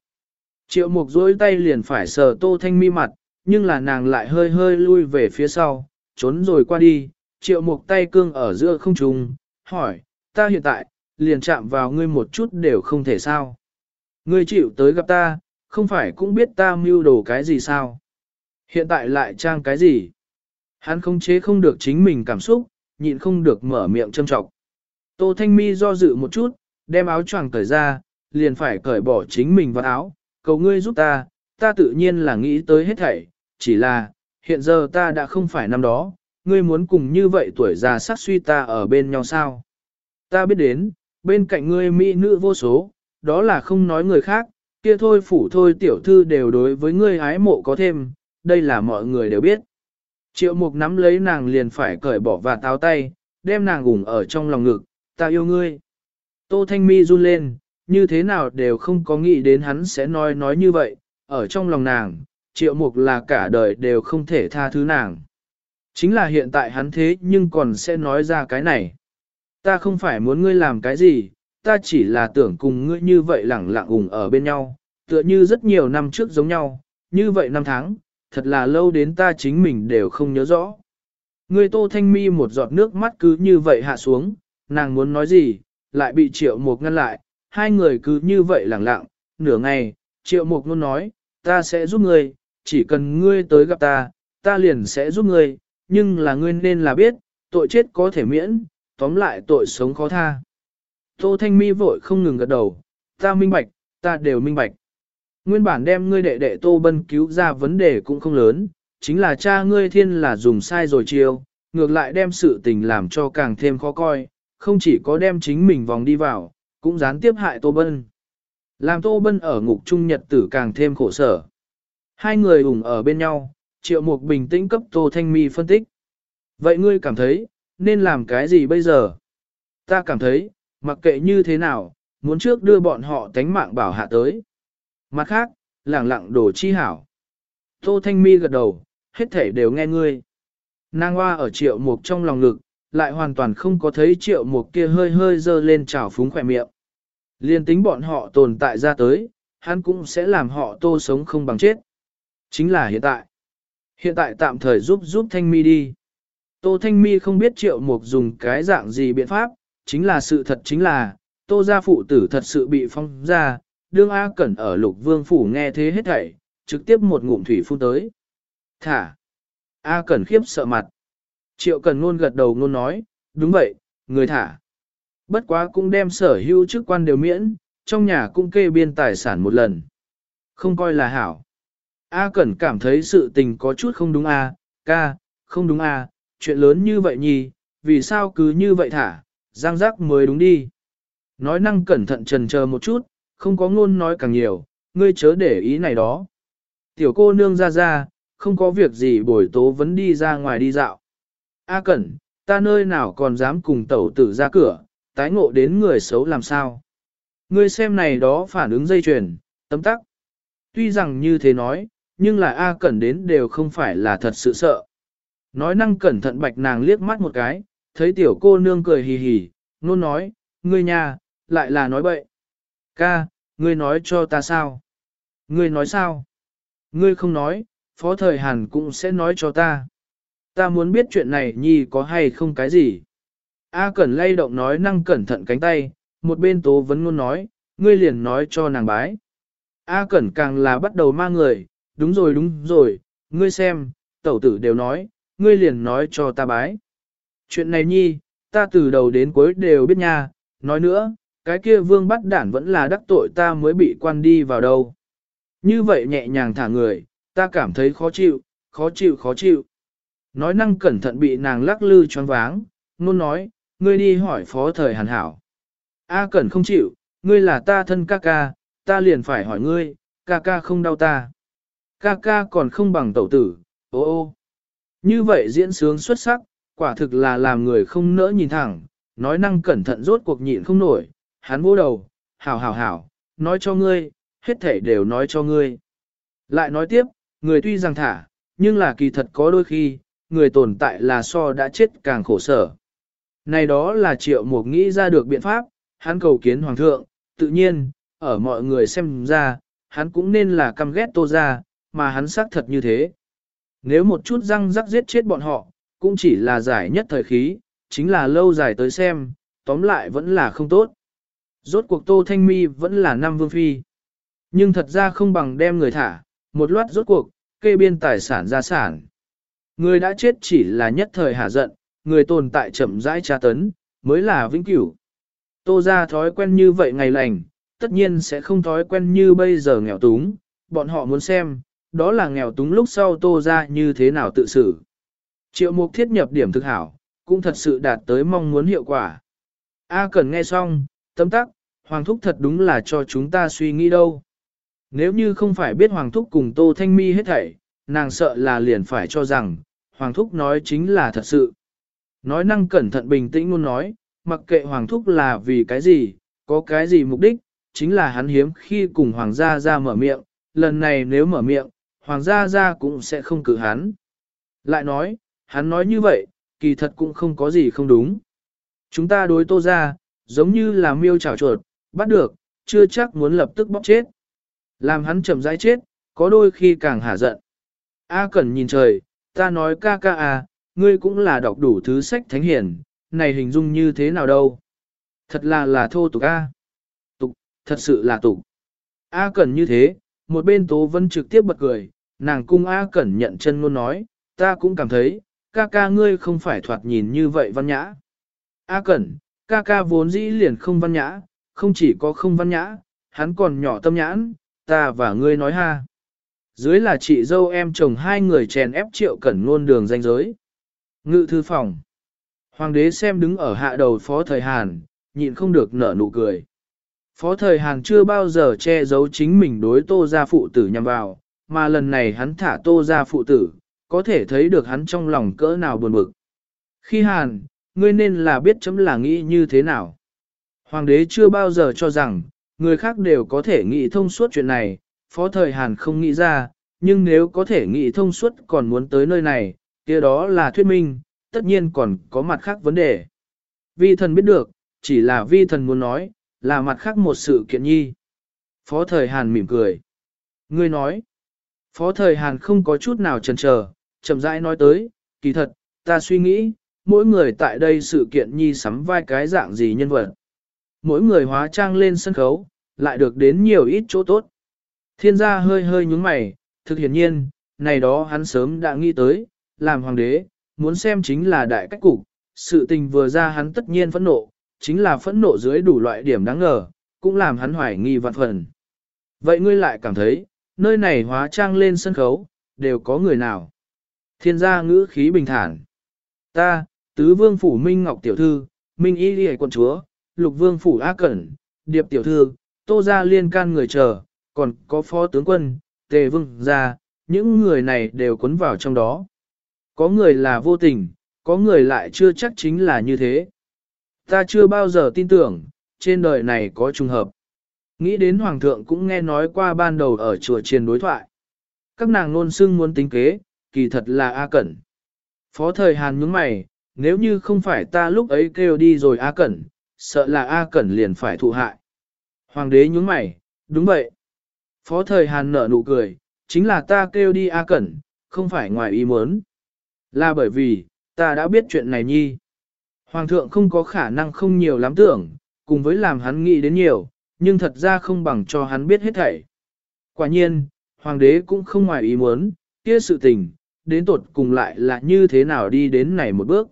Triệu mục dối tay liền phải sờ tô thanh mi mặt, nhưng là nàng lại hơi hơi lui về phía sau, trốn rồi qua đi, triệu mục tay cương ở giữa không trung, hỏi, ta hiện tại, liền chạm vào ngươi một chút đều không thể sao. Ngươi chịu tới gặp ta, không phải cũng biết ta mưu đồ cái gì sao. Hiện tại lại trang cái gì? Hắn không chế không được chính mình cảm xúc, nhịn không được mở miệng châm trọng. Tô Thanh Mi do dự một chút, đem áo choàng cởi ra, liền phải cởi bỏ chính mình vào áo, cầu ngươi giúp ta, ta tự nhiên là nghĩ tới hết thảy, chỉ là, hiện giờ ta đã không phải năm đó, ngươi muốn cùng như vậy tuổi già sát suy ta ở bên nhau sao. Ta biết đến, bên cạnh ngươi mỹ nữ vô số, đó là không nói người khác, kia thôi phủ thôi tiểu thư đều đối với ngươi hái mộ có thêm, đây là mọi người đều biết. Triệu mục nắm lấy nàng liền phải cởi bỏ và táo tay, đem nàng gủng ở trong lòng ngực, ta yêu ngươi. Tô Thanh Mi run lên, như thế nào đều không có nghĩ đến hắn sẽ nói nói như vậy, ở trong lòng nàng, triệu mục là cả đời đều không thể tha thứ nàng. Chính là hiện tại hắn thế nhưng còn sẽ nói ra cái này. Ta không phải muốn ngươi làm cái gì, ta chỉ là tưởng cùng ngươi như vậy lẳng lặng ủng ở bên nhau, tựa như rất nhiều năm trước giống nhau, như vậy năm tháng, thật là lâu đến ta chính mình đều không nhớ rõ. Ngươi tô thanh mi một giọt nước mắt cứ như vậy hạ xuống, nàng muốn nói gì, lại bị triệu mục ngăn lại, hai người cứ như vậy lẳng lặng, nửa ngày, triệu mục luôn nói, ta sẽ giúp ngươi, chỉ cần ngươi tới gặp ta, ta liền sẽ giúp ngươi, nhưng là ngươi nên là biết, tội chết có thể miễn, tóm lại tội sống khó tha. Tô Thanh Mi vội không ngừng gật đầu, ta minh bạch, ta đều minh bạch. Nguyên bản đem ngươi đệ đệ Tô Bân cứu ra vấn đề cũng không lớn, chính là cha ngươi thiên là dùng sai rồi chiêu, ngược lại đem sự tình làm cho càng thêm khó coi, không chỉ có đem chính mình vòng đi vào, cũng gián tiếp hại Tô Bân. Làm Tô Bân ở ngục trung nhật tử càng thêm khổ sở. Hai người ủng ở bên nhau, Triệu Mục bình tĩnh cấp Tô Thanh Mi phân tích. Vậy ngươi cảm thấy, nên làm cái gì bây giờ? Ta cảm thấy, mặc kệ như thế nào, muốn trước đưa bọn họ tánh mạng bảo hạ tới. Mặt khác, lẳng lặng đổ chi hảo. Tô Thanh Mi gật đầu, hết thể đều nghe ngươi. Nàng hoa ở triệu mục trong lòng ngực, lại hoàn toàn không có thấy triệu mục kia hơi hơi dơ lên trào phúng khỏe miệng. Liên tính bọn họ tồn tại ra tới, hắn cũng sẽ làm họ tô sống không bằng chết. Chính là hiện tại. Hiện tại tạm thời giúp giúp Thanh Mi đi. Tô Thanh Mi không biết triệu mục dùng cái dạng gì biện pháp, chính là sự thật chính là, tô gia phụ tử thật sự bị phong ra, đương A Cẩn ở lục vương phủ nghe thế hết thảy, trực tiếp một ngụm thủy phun tới. Thả! A Cẩn khiếp sợ mặt. Triệu Cẩn ngôn gật đầu ngôn nói, đúng vậy, người thả. Bất quá cũng đem sở hữu chức quan đều miễn, trong nhà cũng kê biên tài sản một lần. Không coi là hảo. A Cẩn cảm thấy sự tình có chút không đúng A, ca, không đúng A, chuyện lớn như vậy nhì, vì sao cứ như vậy thả, giang giác mới đúng đi. Nói năng cẩn thận trần chờ một chút, không có ngôn nói càng nhiều, ngươi chớ để ý này đó. Tiểu cô nương ra ra, không có việc gì buổi tố vẫn đi ra ngoài đi dạo. A cẩn, ta nơi nào còn dám cùng tẩu tử ra cửa, tái ngộ đến người xấu làm sao. Ngươi xem này đó phản ứng dây chuyền, tấm tắc. Tuy rằng như thế nói, nhưng là A cẩn đến đều không phải là thật sự sợ. Nói năng cẩn thận bạch nàng liếc mắt một cái, thấy tiểu cô nương cười hì hì, nôn nói, ngươi nhà, lại là nói bậy. Ca, ngươi nói cho ta sao? Ngươi nói sao? Ngươi không nói, phó thời Hàn cũng sẽ nói cho ta. Ta muốn biết chuyện này nhi có hay không cái gì. A Cẩn lay động nói năng cẩn thận cánh tay, một bên tố vấn luôn nói, ngươi liền nói cho nàng bái. A Cẩn càng là bắt đầu ma người, đúng rồi đúng rồi, ngươi xem, tẩu tử đều nói, ngươi liền nói cho ta bái. Chuyện này nhi, ta từ đầu đến cuối đều biết nha, nói nữa, cái kia vương bắt đản vẫn là đắc tội ta mới bị quan đi vào đâu. Như vậy nhẹ nhàng thả người, ta cảm thấy khó chịu, khó chịu khó chịu. Nói năng cẩn thận bị nàng lắc lư choáng váng, nôn nói, ngươi đi hỏi phó thời hàn hảo. A cẩn không chịu, ngươi là ta thân ca ca, ta liền phải hỏi ngươi, ca ca không đau ta. Ca ca còn không bằng tẩu tử, ô ô. Như vậy diễn sướng xuất sắc, quả thực là làm người không nỡ nhìn thẳng, nói năng cẩn thận rốt cuộc nhịn không nổi, hắn vô đầu, hảo hảo hảo, nói cho ngươi, hết thể đều nói cho ngươi. Lại nói tiếp, người tuy rằng thả, nhưng là kỳ thật có đôi khi, người tồn tại là so đã chết càng khổ sở. Này đó là triệu mục nghĩ ra được biện pháp, hắn cầu kiến hoàng thượng, tự nhiên, ở mọi người xem ra, hắn cũng nên là căm ghét tô ra, mà hắn xác thật như thế. Nếu một chút răng rắc giết chết bọn họ, cũng chỉ là giải nhất thời khí, chính là lâu dài tới xem, tóm lại vẫn là không tốt. Rốt cuộc Tô Thanh Mi vẫn là năm vương phi. Nhưng thật ra không bằng đem người thả, một loạt rốt cuộc, kê biên tài sản gia sản. Người đã chết chỉ là nhất thời hạ giận, người tồn tại chậm rãi tra tấn, mới là vĩnh cửu. Tô ra thói quen như vậy ngày lành, tất nhiên sẽ không thói quen như bây giờ nghèo túng, bọn họ muốn xem, đó là nghèo túng lúc sau tô ra như thế nào tự xử. Triệu mục thiết nhập điểm thực hảo, cũng thật sự đạt tới mong muốn hiệu quả. A cần nghe xong, tấm tắc, Hoàng Thúc thật đúng là cho chúng ta suy nghĩ đâu. Nếu như không phải biết Hoàng Thúc cùng Tô Thanh Mi hết thảy, nàng sợ là liền phải cho rằng, Hoàng Thúc nói chính là thật sự. Nói năng cẩn thận bình tĩnh luôn nói, mặc kệ Hoàng Thúc là vì cái gì, có cái gì mục đích, chính là hắn hiếm khi cùng Hoàng gia ra mở miệng, lần này nếu mở miệng, Hoàng gia ra cũng sẽ không cử hắn. Lại nói, hắn nói như vậy, kỳ thật cũng không có gì không đúng. Chúng ta đối tô ra, giống như là miêu chảo chuột, bắt được, chưa chắc muốn lập tức bóc chết. Làm hắn chậm rãi chết, có đôi khi càng hả giận. A Cẩn nhìn trời, ta nói ca ca à, ngươi cũng là đọc đủ thứ sách thánh hiển, này hình dung như thế nào đâu. Thật là là thô tục A. Tục, thật sự là tục. A Cẩn như thế, một bên Tố Vân trực tiếp bật cười, nàng cung A Cẩn nhận chân luôn nói, ta cũng cảm thấy, ca ca ngươi không phải thoạt nhìn như vậy văn nhã. A Cẩn, ca ca vốn dĩ liền không văn nhã, không chỉ có không văn nhã, hắn còn nhỏ tâm nhãn, ta và ngươi nói ha. Dưới là chị dâu em chồng hai người chèn ép triệu cẩn ngôn đường danh giới. Ngự thư phòng. Hoàng đế xem đứng ở hạ đầu phó thời Hàn, nhịn không được nở nụ cười. Phó thời Hàn chưa bao giờ che giấu chính mình đối tô gia phụ tử nhằm vào, mà lần này hắn thả tô gia phụ tử, có thể thấy được hắn trong lòng cỡ nào buồn bực. Khi Hàn, ngươi nên là biết chấm là nghĩ như thế nào. Hoàng đế chưa bao giờ cho rằng, người khác đều có thể nghĩ thông suốt chuyện này, phó thời Hàn không nghĩ ra, nhưng nếu có thể nghĩ thông suốt còn muốn tới nơi này, kia đó là thuyết minh, tất nhiên còn có mặt khác vấn đề. Vi thần biết được, chỉ là vi thần muốn nói, là mặt khác một sự kiện nhi. Phó thời Hàn mỉm cười. Ngươi nói, phó thời Hàn không có chút nào chần chờ, chậm rãi nói tới, kỳ thật, ta suy nghĩ, mỗi người tại đây sự kiện nhi sắm vai cái dạng gì nhân vật. Mỗi người hóa trang lên sân khấu, lại được đến nhiều ít chỗ tốt. Thiên gia hơi hơi nhúng mày, thực hiển nhiên, này đó hắn sớm đã nghĩ tới, làm hoàng đế, muốn xem chính là đại cách cục, sự tình vừa ra hắn tất nhiên phẫn nộ, chính là phẫn nộ dưới đủ loại điểm đáng ngờ, cũng làm hắn hoài nghi vạn phần. Vậy ngươi lại cảm thấy, nơi này hóa trang lên sân khấu, đều có người nào? Thiên gia ngữ khí bình thản. Ta, tứ vương phủ Minh Ngọc Tiểu Thư, Minh Y Lì quận chúa, lục vương phủ A Cẩn, Điệp Tiểu Thư, Tô Gia liên can người chờ, còn có phó tướng quân, Tề Vương gia, những người này đều cuốn vào trong đó. Có người là vô tình, có người lại chưa chắc chính là như thế. Ta chưa bao giờ tin tưởng, trên đời này có trùng hợp. Nghĩ đến Hoàng thượng cũng nghe nói qua ban đầu ở chùa triền đối thoại. Các nàng nôn xưng muốn tính kế, kỳ thật là A Cẩn. Phó thời Hàn nhướng mày, nếu như không phải ta lúc ấy kêu đi rồi A Cẩn, sợ là A Cẩn liền phải thụ hại. Hoàng đế nhướng mày, đúng vậy. Phó thời Hàn nở nụ cười, chính là ta kêu đi A Cẩn, không phải ngoài ý muốn. Là bởi vì, ta đã biết chuyện này nhi. Hoàng thượng không có khả năng không nhiều lắm tưởng, cùng với làm hắn nghĩ đến nhiều, nhưng thật ra không bằng cho hắn biết hết thảy. Quả nhiên, hoàng đế cũng không ngoài ý muốn, kia sự tình, đến tột cùng lại là như thế nào đi đến này một bước.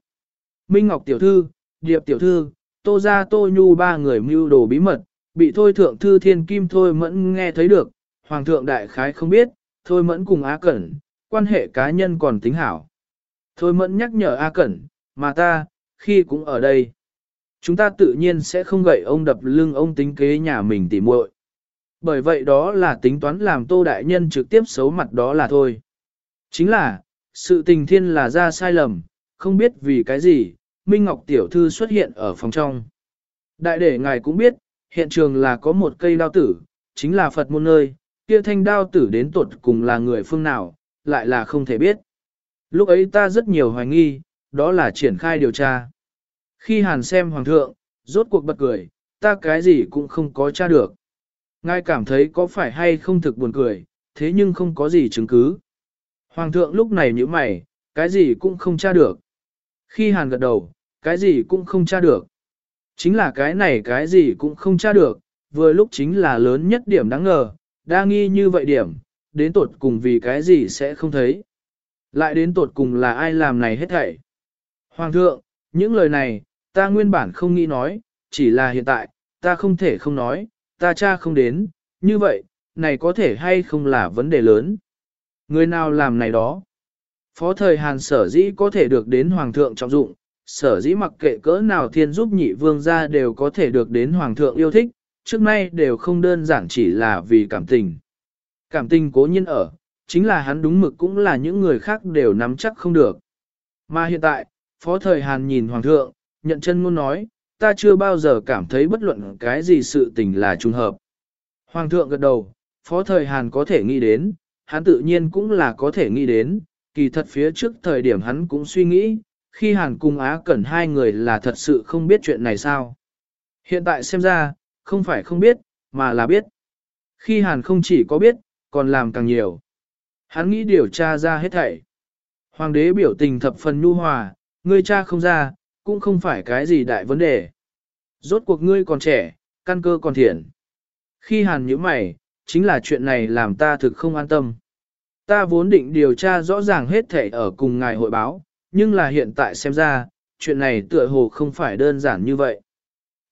Minh Ngọc tiểu thư, Điệp tiểu thư, Tô Gia Tô Nhu ba người mưu đồ bí mật, bị Thôi Thượng Thư Thiên Kim Thôi Mẫn nghe thấy được, Hoàng thượng đại khái không biết, Thôi Mẫn cùng Á Cẩn, quan hệ cá nhân còn tính hảo. Thôi Mẫn nhắc nhở A Cẩn, mà ta, khi cũng ở đây. Chúng ta tự nhiên sẽ không gậy ông đập lưng ông tính kế nhà mình tỉ muội. Bởi vậy đó là tính toán làm Tô Đại Nhân trực tiếp xấu mặt đó là thôi. Chính là, sự tình thiên là ra sai lầm, không biết vì cái gì, Minh Ngọc Tiểu Thư xuất hiện ở phòng trong. Đại để ngài cũng biết, hiện trường là có một cây đao tử, chính là Phật môn nơi, kia thanh đao tử đến tuột cùng là người phương nào, lại là không thể biết. Lúc ấy ta rất nhiều hoài nghi, đó là triển khai điều tra. Khi hàn xem hoàng thượng, rốt cuộc bật cười, ta cái gì cũng không có tra được. Ngài cảm thấy có phải hay không thực buồn cười, thế nhưng không có gì chứng cứ. Hoàng thượng lúc này như mày, cái gì cũng không tra được. Khi hàn gật đầu, cái gì cũng không tra được. Chính là cái này cái gì cũng không tra được, vừa lúc chính là lớn nhất điểm đáng ngờ, đa nghi như vậy điểm, đến tột cùng vì cái gì sẽ không thấy. Lại đến tột cùng là ai làm này hết thảy. Hoàng thượng, những lời này, ta nguyên bản không nghĩ nói, chỉ là hiện tại, ta không thể không nói, ta cha không đến, như vậy, này có thể hay không là vấn đề lớn. Người nào làm này đó? Phó thời Hàn sở dĩ có thể được đến Hoàng thượng trọng dụng, sở dĩ mặc kệ cỡ nào thiên giúp nhị vương gia đều có thể được đến Hoàng thượng yêu thích, trước nay đều không đơn giản chỉ là vì cảm tình. Cảm tình cố nhiên ở, chính là hắn đúng mực cũng là những người khác đều nắm chắc không được. Mà hiện tại, Phó Thời Hàn nhìn Hoàng thượng, nhận chân muốn nói, ta chưa bao giờ cảm thấy bất luận cái gì sự tình là trùng hợp. Hoàng thượng gật đầu, Phó Thời Hàn có thể nghĩ đến, hắn tự nhiên cũng là có thể nghĩ đến, kỳ thật phía trước thời điểm hắn cũng suy nghĩ, khi Hàn cung Á Cẩn hai người là thật sự không biết chuyện này sao. Hiện tại xem ra, không phải không biết, mà là biết. Khi Hàn không chỉ có biết, còn làm càng nhiều. Hắn nghĩ điều tra ra hết thảy. Hoàng đế biểu tình thập phần nhu hòa, ngươi cha không ra, cũng không phải cái gì đại vấn đề. Rốt cuộc ngươi còn trẻ, căn cơ còn thiện. Khi hàn nhíu mày, chính là chuyện này làm ta thực không an tâm. Ta vốn định điều tra rõ ràng hết thể ở cùng ngài hội báo, nhưng là hiện tại xem ra, chuyện này tựa hồ không phải đơn giản như vậy.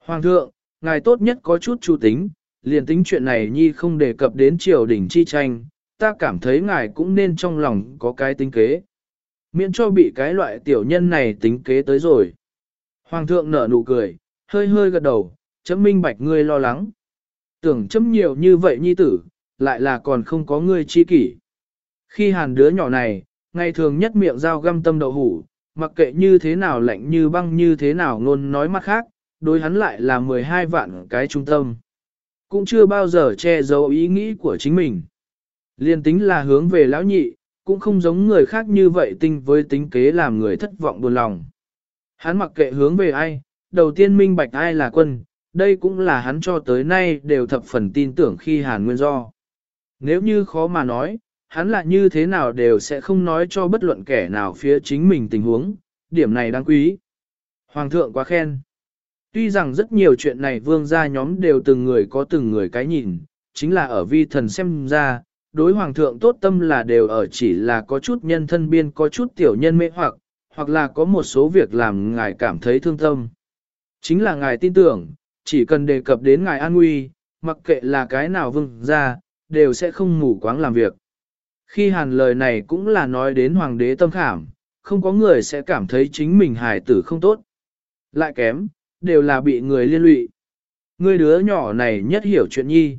Hoàng thượng, ngài tốt nhất có chút chú tính, liền tính chuyện này nhi không đề cập đến triều đình chi tranh, ta cảm thấy ngài cũng nên trong lòng có cái tính kế. Miễn cho bị cái loại tiểu nhân này tính kế tới rồi. Hoàng thượng nở nụ cười, hơi hơi gật đầu, chấm minh bạch ngươi lo lắng. Tưởng chấm nhiều như vậy nhi tử, lại là còn không có ngươi chi kỷ. Khi hàn đứa nhỏ này, ngày thường nhất miệng dao găm tâm đậu hủ, mặc kệ như thế nào lạnh như băng như thế nào ngôn nói mặt khác, đối hắn lại là 12 vạn cái trung tâm. Cũng chưa bao giờ che giấu ý nghĩ của chính mình. Liên tính là hướng về lão nhị, cũng không giống người khác như vậy tinh với tính kế làm người thất vọng buồn lòng. Hắn mặc kệ hướng về ai, đầu tiên minh bạch ai là quân, đây cũng là hắn cho tới nay đều thập phần tin tưởng khi hàn nguyên do. Nếu như khó mà nói, hắn là như thế nào đều sẽ không nói cho bất luận kẻ nào phía chính mình tình huống, điểm này đáng quý. Hoàng thượng quá khen. Tuy rằng rất nhiều chuyện này vương gia nhóm đều từng người có từng người cái nhìn, chính là ở vi thần xem ra, đối hoàng thượng tốt tâm là đều ở chỉ là có chút nhân thân biên có chút tiểu nhân mê hoặc, hoặc là có một số việc làm ngài cảm thấy thương tâm. Chính là ngài tin tưởng, chỉ cần đề cập đến ngài an nguy, mặc kệ là cái nào vương ra, đều sẽ không mù quáng làm việc. Khi hàn lời này cũng là nói đến hoàng đế tâm khảm, không có người sẽ cảm thấy chính mình hài tử không tốt. Lại kém, đều là bị người liên lụy. Ngươi đứa nhỏ này nhất hiểu chuyện nhi.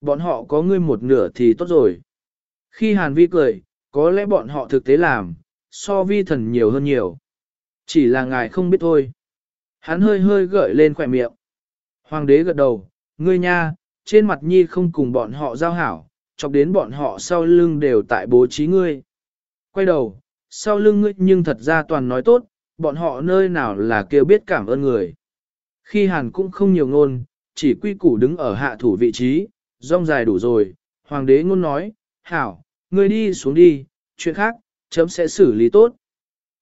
Bọn họ có ngươi một nửa thì tốt rồi. Khi hàn vi cười, có lẽ bọn họ thực tế làm, so vi thần nhiều hơn nhiều. Chỉ là ngài không biết thôi. Hắn hơi hơi gợi lên khỏe miệng. Hoàng đế gật đầu, ngươi nha, trên mặt nhi không cùng bọn họ giao hảo, chọc đến bọn họ sau lưng đều tại bố trí ngươi. Quay đầu, sau lưng ngươi nhưng thật ra toàn nói tốt, bọn họ nơi nào là kêu biết cảm ơn người. Khi hàn cũng không nhiều ngôn, chỉ quy củ đứng ở hạ thủ vị trí, rong dài đủ rồi, hoàng đế ngôn nói, hảo, ngươi đi xuống đi, chuyện khác, chấm sẽ xử lý tốt.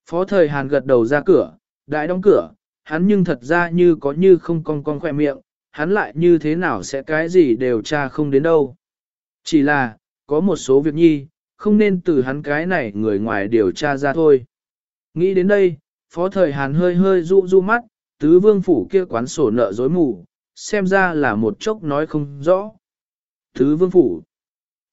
Phó thời hàn gật đầu ra cửa, đại đóng cửa, hắn nhưng thật ra như có như không cong cong khoe miệng, hắn lại như thế nào sẽ cái gì đều tra không đến đâu. Chỉ là, có một số việc nhi, không nên từ hắn cái này người ngoài điều tra ra thôi. Nghĩ đến đây, phó thời hàn hơi hơi rụ rụ mắt, tứ vương phủ kia quán sổ nợ dối mù, xem ra là một chốc nói không rõ. Tứ vương phủ,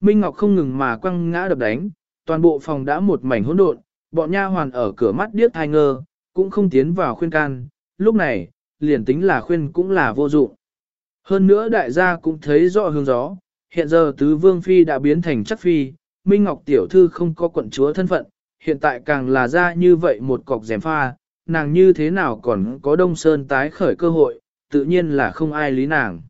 Minh Ngọc không ngừng mà quăng ngã đập đánh, toàn bộ phòng đã một mảnh hỗn độn, bọn nha hoàn ở cửa mắt điếc hai ngơ, cũng không tiến vào khuyên can, lúc này, liền tính là khuyên cũng là vô dụng. Hơn nữa đại gia cũng thấy rõ hướng gió, hiện giờ tứ vương phi đã biến thành chắc phi, Minh Ngọc tiểu thư không có quận chúa thân phận, hiện tại càng là ra như vậy một cọc rèm pha, nàng như thế nào còn có đông sơn tái khởi cơ hội, tự nhiên là không ai lý nàng.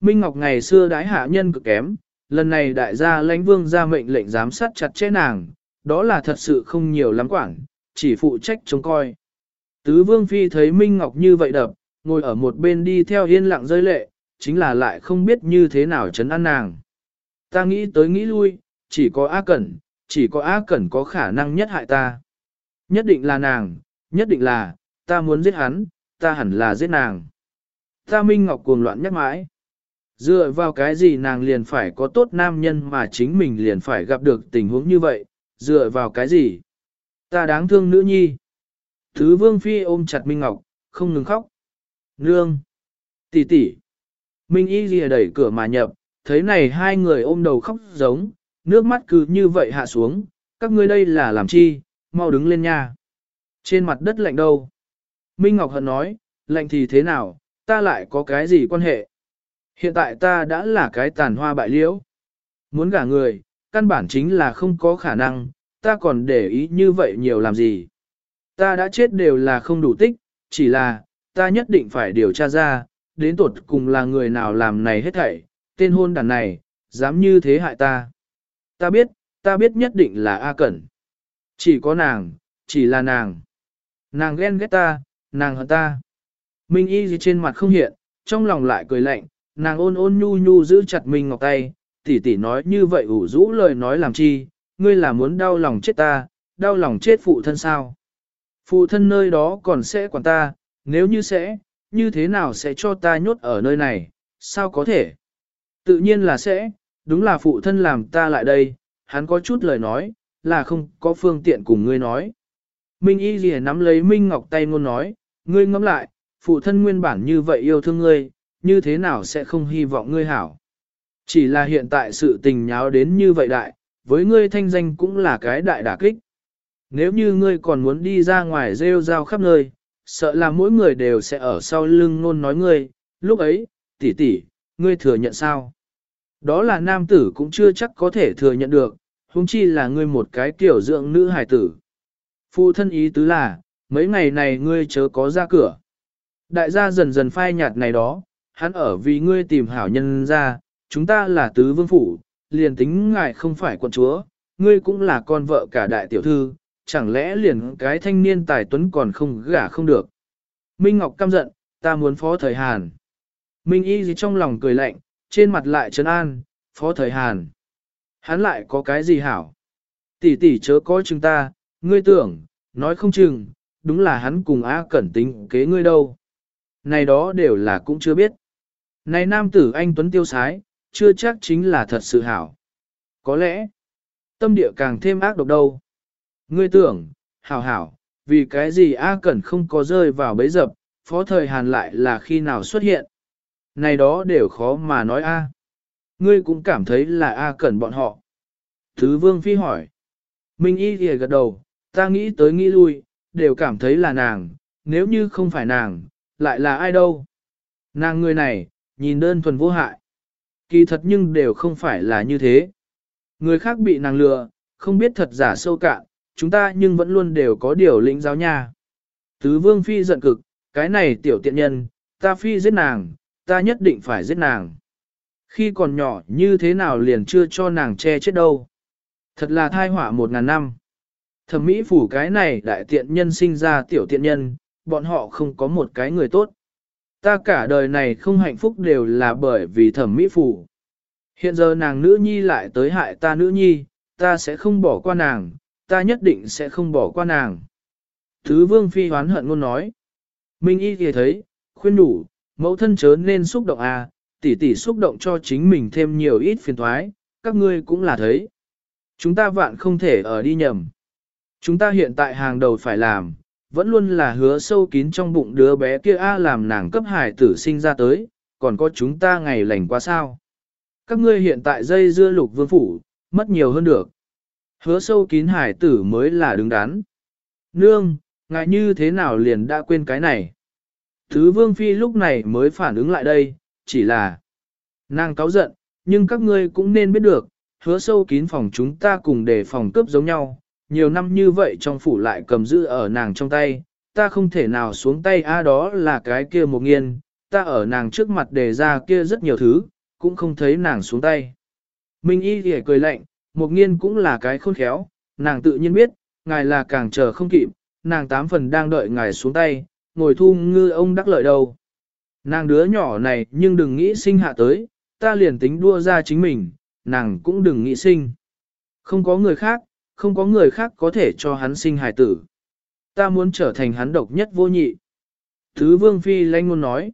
Minh Ngọc ngày xưa đái hạ nhân cực kém, lần này đại gia lãnh vương ra mệnh lệnh giám sát chặt chẽ nàng, đó là thật sự không nhiều lắm quản, chỉ phụ trách trông coi. Tứ Vương Phi thấy Minh Ngọc như vậy đập, ngồi ở một bên đi theo yên lặng rơi lệ, chính là lại không biết như thế nào chấn an nàng. Ta nghĩ tới nghĩ lui, chỉ có A Cẩn, chỉ có A Cẩn có khả năng nhất hại ta. Nhất định là nàng, nhất định là, ta muốn giết hắn, ta hẳn là giết nàng. Ta Minh Ngọc cuồng loạn nhắc mãi. Dựa vào cái gì nàng liền phải có tốt nam nhân mà chính mình liền phải gặp được tình huống như vậy, dựa vào cái gì? Ta đáng thương nữ nhi. Thứ vương phi ôm chặt Minh Ngọc, không ngừng khóc. Nương! tỷ tỷ. Minh y lìa đẩy cửa mà nhập, thấy này hai người ôm đầu khóc giống, nước mắt cứ như vậy hạ xuống, các ngươi đây là làm chi, mau đứng lên nha. Trên mặt đất lạnh đâu? Minh Ngọc Hận nói, lạnh thì thế nào, ta lại có cái gì quan hệ? Hiện tại ta đã là cái tàn hoa bại liễu. Muốn gả người, căn bản chính là không có khả năng, ta còn để ý như vậy nhiều làm gì. Ta đã chết đều là không đủ tích, chỉ là, ta nhất định phải điều tra ra, đến tuột cùng là người nào làm này hết thảy, tên hôn đàn này, dám như thế hại ta. Ta biết, ta biết nhất định là A Cẩn. Chỉ có nàng, chỉ là nàng. Nàng ghen ghét ta, nàng hận ta. Minh y gì trên mặt không hiện, trong lòng lại cười lạnh, nàng ôn ôn nhu nhu giữ chặt mình Ngọc tay, tỷ tỷ nói như vậy ủ rũ lời nói làm chi, ngươi là muốn đau lòng chết ta, đau lòng chết phụ thân sao. Phụ thân nơi đó còn sẽ quản ta, nếu như sẽ, như thế nào sẽ cho ta nhốt ở nơi này, sao có thể? Tự nhiên là sẽ, đúng là phụ thân làm ta lại đây, hắn có chút lời nói, là không có phương tiện cùng ngươi nói. Minh Y Lìa nắm lấy Minh Ngọc tay ngôn nói, ngươi ngẫm lại, phụ thân nguyên bản như vậy yêu thương ngươi, như thế nào sẽ không hy vọng ngươi hảo. Chỉ là hiện tại sự tình nháo đến như vậy đại, với ngươi thanh danh cũng là cái đại đả kích. Nếu như ngươi còn muốn đi ra ngoài rêu rao khắp nơi, sợ là mỗi người đều sẽ ở sau lưng nôn nói ngươi, lúc ấy, tỷ tỷ, ngươi thừa nhận sao? Đó là nam tử cũng chưa chắc có thể thừa nhận được, huống chi là ngươi một cái tiểu dưỡng nữ hài tử. Phụ thân ý tứ là, mấy ngày này ngươi chớ có ra cửa. Đại gia dần dần phai nhạt này đó, hắn ở vì ngươi tìm hảo nhân ra, chúng ta là tứ vương phủ, liền tính ngài không phải quận chúa, ngươi cũng là con vợ cả đại tiểu thư, chẳng lẽ liền cái thanh niên tài tuấn còn không gả không được. Minh Ngọc căm giận, ta muốn phó thời Hàn. Minh Y gì trong lòng cười lạnh, trên mặt lại trấn an, phó thời Hàn. Hắn lại có cái gì hảo? Tỷ tỷ chớ có chừng ta, ngươi tưởng, nói không chừng, đúng là hắn cùng A Cẩn tính kế ngươi đâu. Này đó đều là cũng chưa biết. Này nam tử anh Tuấn tiêu sái, chưa chắc chính là thật sự hảo. Có lẽ, tâm địa càng thêm ác độc đâu. Ngươi tưởng, hảo hảo, vì cái gì A Cẩn không có rơi vào bấy dập, phó thời Hàn lại là khi nào xuất hiện. Này đó đều khó mà nói A. Ngươi cũng cảm thấy là A Cẩn bọn họ. Thứ Vương Phi hỏi. Minh Y thì gật đầu, ta nghĩ tới nghĩ lui, đều cảm thấy là nàng, nếu như không phải nàng, lại là ai đâu. Nàng người này, nhìn đơn thuần vô hại. Kỳ thật nhưng đều không phải là như thế. Người khác bị nàng lừa, không biết thật giả sâu cạn, chúng ta nhưng vẫn luôn đều có điều lĩnh giáo nha. Tứ vương phi giận cực, cái này tiểu tiện nhân, ta phi giết nàng, ta nhất định phải giết nàng. Khi còn nhỏ như thế nào liền chưa cho nàng che chết đâu. Thật là thai họa một ngàn năm. Thẩm mỹ phủ cái này đại tiện nhân sinh ra tiểu tiện nhân, bọn họ không có một cái người tốt. Ta cả đời này không hạnh phúc đều là bởi vì thẩm mỹ phủ. Hiện giờ nàng nữ nhi lại tới hại ta nữ nhi, ta sẽ không bỏ qua nàng, ta nhất định sẽ không bỏ qua nàng. Thứ vương phi hoán hận ngôn nói. Minh y kìa thấy, khuyên đủ, mẫu thân chớ nên xúc động à, tỷ tỷ xúc động cho chính mình thêm nhiều ít phiền thoái, các ngươi cũng là thấy. Chúng ta vạn không thể ở đi nhầm. Chúng ta hiện tại hàng đầu phải làm, vẫn luôn là hứa sâu kín trong bụng đứa bé kia A làm nàng cấp hải tử sinh ra tới, còn có chúng ta ngày lành quá sao. Các ngươi hiện tại dây dưa lục vương phủ, mất nhiều hơn được. Hứa sâu kín hải tử mới là đứng đắn. Nương, ngại như thế nào liền đã quên cái này. Thứ vương phi lúc này mới phản ứng lại đây, chỉ là nàng cáo giận, nhưng các ngươi cũng nên biết được, hứa sâu kín phòng chúng ta cùng để phòng cướp giống nhau, nhiều năm như vậy trong phủ lại cầm giữ ở nàng trong tay, ta không thể nào xuống tay a đó là cái kia một nghiên, ta ở nàng trước mặt đề ra kia rất nhiều thứ, cũng không thấy nàng xuống tay. Minh y thì cười lạnh, Mục nghiên cũng là cái khôn khéo, nàng tự nhiên biết, ngài là càng chờ không kịp, nàng tám phần đang đợi ngài xuống tay, ngồi thu ngư ông đắc lợi đâu. Nàng đứa nhỏ này nhưng đừng nghĩ sinh hạ tới, ta liền tính đua ra chính mình, nàng cũng đừng nghĩ sinh. Không có người khác, không có người khác có thể cho hắn sinh hài tử. Ta muốn trở thành hắn độc nhất vô nhị. Thứ vương phi lanh ngôn nói.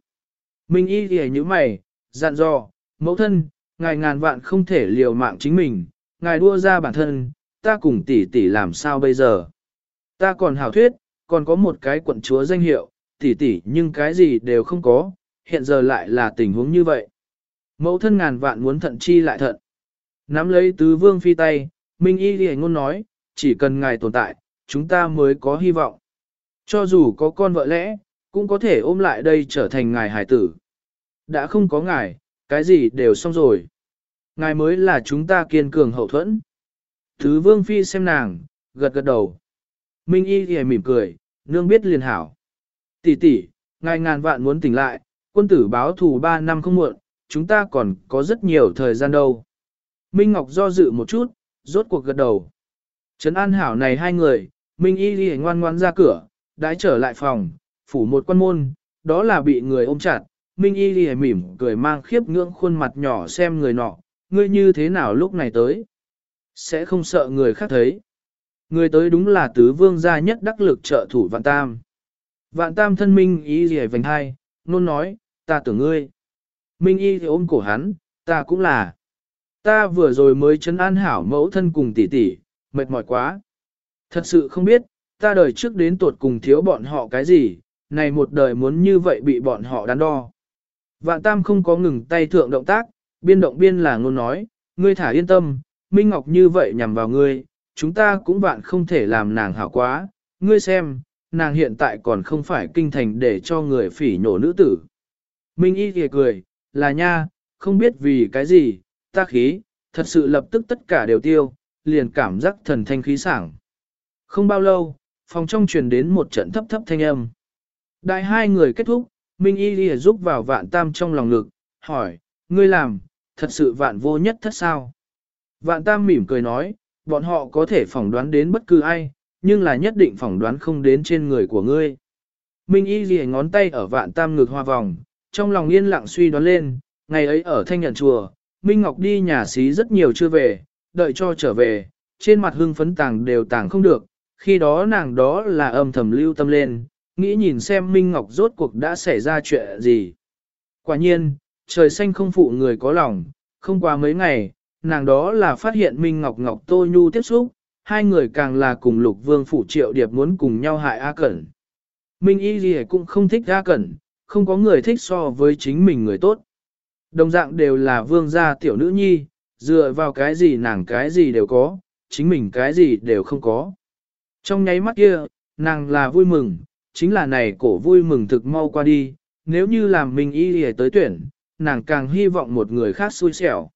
Minh y thì như mày, dặn dò, mẫu thân, ngài ngàn vạn không thể liều mạng chính mình, ngài đua ra bản thân, ta cùng tỷ tỷ làm sao bây giờ. Ta còn hảo thuyết, còn có một cái quận chúa danh hiệu, tỷ tỷ nhưng cái gì đều không có, hiện giờ lại là tình huống như vậy. Mẫu thân ngàn vạn muốn thận chi lại thận. Nắm lấy tứ vương phi tay, Minh Y Ghi ngôn nói, chỉ cần ngài tồn tại, chúng ta mới có hy vọng. Cho dù có con vợ lẽ, cũng có thể ôm lại đây trở thành ngài hải tử. Đã không có ngài, cái gì đều xong rồi. Ngài mới là chúng ta kiên cường hậu thuẫn. Thứ vương phi xem nàng, gật gật đầu. Minh y thì mỉm cười, nương biết liền hảo. Tỷ tỷ, ngài ngàn vạn muốn tỉnh lại, quân tử báo thù ba năm không muộn, chúng ta còn có rất nhiều thời gian đâu. Minh Ngọc do dự một chút, rốt cuộc gật đầu. Trấn an hảo này hai người, Minh y thì ngoan ngoan ra cửa, đãi trở lại phòng, phủ một quan môn, đó là bị người ôm chặt. Minh y thì mỉm cười mang khiếp ngưỡng khuôn mặt nhỏ xem người nọ, ngươi như thế nào lúc này tới. Sẽ không sợ người khác thấy. Người tới đúng là tứ vương gia nhất đắc lực trợ thủ vạn tam. Vạn tam thân minh y gì vành hai, nôn nói, ta tưởng ngươi. Minh y thì ôm cổ hắn, ta cũng là. Ta vừa rồi mới chấn an hảo mẫu thân cùng tỷ tỷ, mệt mỏi quá. Thật sự không biết, ta đời trước đến tuột cùng thiếu bọn họ cái gì, này một đời muốn như vậy bị bọn họ đắn đo. Vạn tam không có ngừng tay thượng động tác, biên động biên là ngôn nói, ngươi thả yên tâm, Minh Ngọc như vậy nhằm vào ngươi, chúng ta cũng vạn không thể làm nàng hảo quá, ngươi xem, nàng hiện tại còn không phải kinh thành để cho người phỉ nhổ nữ tử. Minh Y kìa cười, là nha, không biết vì cái gì, ta khí, thật sự lập tức tất cả đều tiêu, liền cảm giác thần thanh khí sảng. Không bao lâu, phòng trong truyền đến một trận thấp thấp thanh âm. Đại hai người kết thúc, Minh Y lìa giúp vào vạn tam trong lòng lực, hỏi, ngươi làm, thật sự vạn vô nhất thất sao? Vạn tam mỉm cười nói, bọn họ có thể phỏng đoán đến bất cứ ai, nhưng là nhất định phỏng đoán không đến trên người của ngươi. Minh Y ghi ngón tay ở vạn tam ngực hoa vòng, trong lòng yên lặng suy đoán lên, ngày ấy ở thanh nhận chùa, Minh Ngọc đi nhà xí rất nhiều chưa về, đợi cho trở về, trên mặt hưng phấn tàng đều tàng không được, khi đó nàng đó là âm thầm lưu tâm lên, nghĩ nhìn xem Minh Ngọc rốt cuộc đã xảy ra chuyện gì. Quả nhiên, trời xanh không phụ người có lòng, không qua mấy ngày, nàng đó là phát hiện Minh Ngọc Ngọc Tô Nhu tiếp xúc, hai người càng là cùng lục vương phủ triệu điệp muốn cùng nhau hại A Cẩn. Minh Y gì cũng không thích A Cẩn, không có người thích so với chính mình người tốt. Đồng dạng đều là vương gia tiểu nữ nhi, dựa vào cái gì nàng cái gì đều có, chính mình cái gì đều không có. Trong nháy mắt kia, nàng là vui mừng, chính là này cổ vui mừng thực mau qua đi, nếu như làm mình y lìa tới tuyển, nàng càng hy vọng một người khác xui xẻo.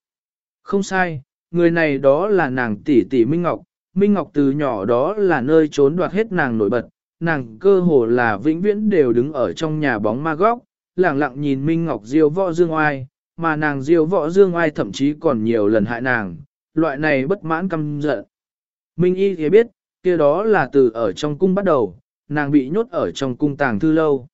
Không sai, người này đó là nàng tỷ tỷ Minh Ngọc, Minh Ngọc từ nhỏ đó là nơi trốn đoạt hết nàng nổi bật, nàng cơ hồ là vĩnh viễn đều đứng ở trong nhà bóng ma góc, lặng lặng nhìn Minh Ngọc diêu võ dương oai, mà nàng diêu võ dương oai thậm chí còn nhiều lần hại nàng, loại này bất mãn căm giận. Minh Y thì biết, kia đó là từ ở trong cung bắt đầu, nàng bị nhốt ở trong cung tàng thư lâu.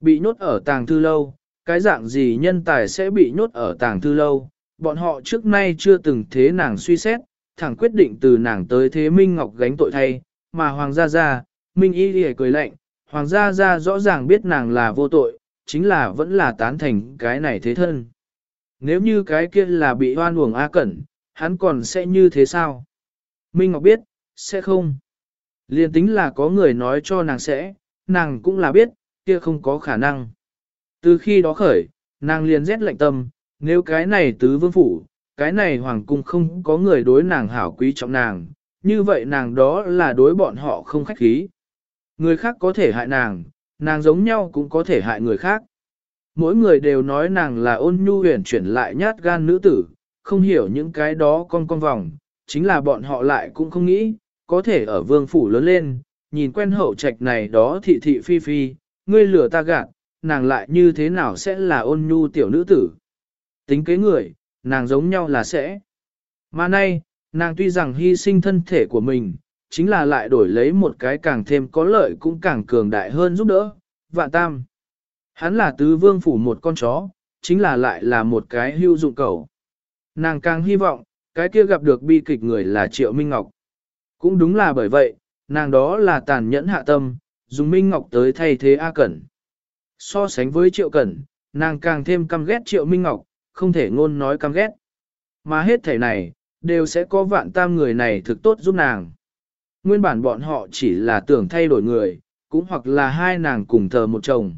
Bị nhốt ở tàng thư lâu, cái dạng gì nhân tài sẽ bị nhốt ở tàng thư lâu, bọn họ trước nay chưa từng thế nàng suy xét, thẳng quyết định từ nàng tới thế Minh Ngọc gánh tội thay, mà Hoàng gia gia, Minh Y lìa cười lạnh, Hoàng gia gia rõ ràng biết nàng là vô tội, chính là vẫn là tán thành cái này thế thân. Nếu như cái kia là bị hoan uổng A Cẩn, hắn còn sẽ như thế sao? Minh Ngọc biết, sẽ không. Liên tính là có người nói cho nàng sẽ, nàng cũng là biết, kia không có khả năng. Từ khi đó khởi, nàng liền rét lạnh tâm, nếu cái này tứ vương phủ, cái này hoàng cung không có người đối nàng hảo quý trọng nàng, như vậy nàng đó là đối bọn họ không khách khí. Người khác có thể hại nàng, nàng giống nhau cũng có thể hại người khác. Mỗi người đều nói nàng là ôn nhu huyền chuyển lại nhát gan nữ tử, không hiểu những cái đó con con vòng, chính là bọn họ lại cũng không nghĩ, có thể ở vương phủ lớn lên, nhìn quen hậu trạch này đó thị thị phi phi, ngươi lừa ta gạt, nàng lại như thế nào sẽ là ôn nhu tiểu nữ tử. Tính kế người, nàng giống nhau là sẽ. Mà nay, nàng tuy rằng hy sinh thân thể của mình, chính là lại đổi lấy một cái càng thêm có lợi cũng càng cường đại hơn giúp đỡ, vạn tam. Hắn là tứ vương phủ một con chó, chính là lại là một cái hưu dụng cầu. Nàng càng hy vọng, cái kia gặp được bi kịch người là Triệu Minh Ngọc. Cũng đúng là bởi vậy, nàng đó là tàn nhẫn hạ tâm, dùng Minh Ngọc tới thay thế A Cẩn. So sánh với Triệu Cẩn, nàng càng thêm căm ghét Triệu Minh Ngọc, không thể ngôn nói căm ghét. Mà hết thể này, đều sẽ có vạn tam người này thực tốt giúp nàng. Nguyên bản bọn họ chỉ là tưởng thay đổi người, cũng hoặc là hai nàng cùng thờ một chồng.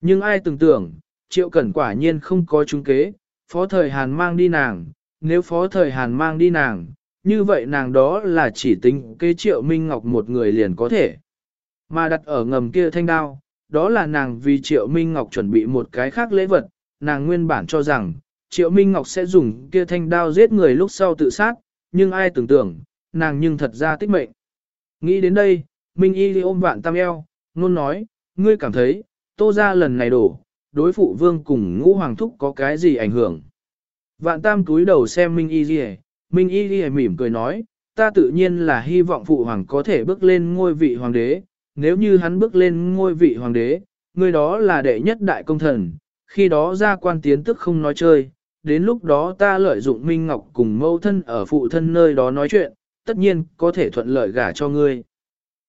Nhưng ai tưởng tưởng, Triệu Cẩn quả nhiên không có chúng kế, phó thời Hàn mang đi nàng, nếu phó thời Hàn mang đi nàng, như vậy nàng đó là chỉ tính kế Triệu Minh Ngọc một người liền có thể. Mà đặt ở ngầm kia thanh đao, đó là nàng vì Triệu Minh Ngọc chuẩn bị một cái khác lễ vật, nàng nguyên bản cho rằng, Triệu Minh Ngọc sẽ dùng kia thanh đao giết người lúc sau tự sát, nhưng ai tưởng tưởng, nàng nhưng thật ra tích mệnh. Nghĩ đến đây, Minh Y ôm vạn tam eo, luôn nói, ngươi cảm thấy, tô ra lần này đổ, đối phụ vương cùng ngũ hoàng thúc có cái gì ảnh hưởng. Vạn tam túi đầu xem Minh Y Ghi Minh Y Ghi mỉm cười nói, ta tự nhiên là hy vọng phụ hoàng có thể bước lên ngôi vị hoàng đế, nếu như hắn bước lên ngôi vị hoàng đế, người đó là đệ nhất đại công thần, khi đó ra quan tiến tức không nói chơi, đến lúc đó ta lợi dụng Minh Ngọc cùng mâu thân ở phụ thân nơi đó nói chuyện, tất nhiên có thể thuận lợi gả cho ngươi.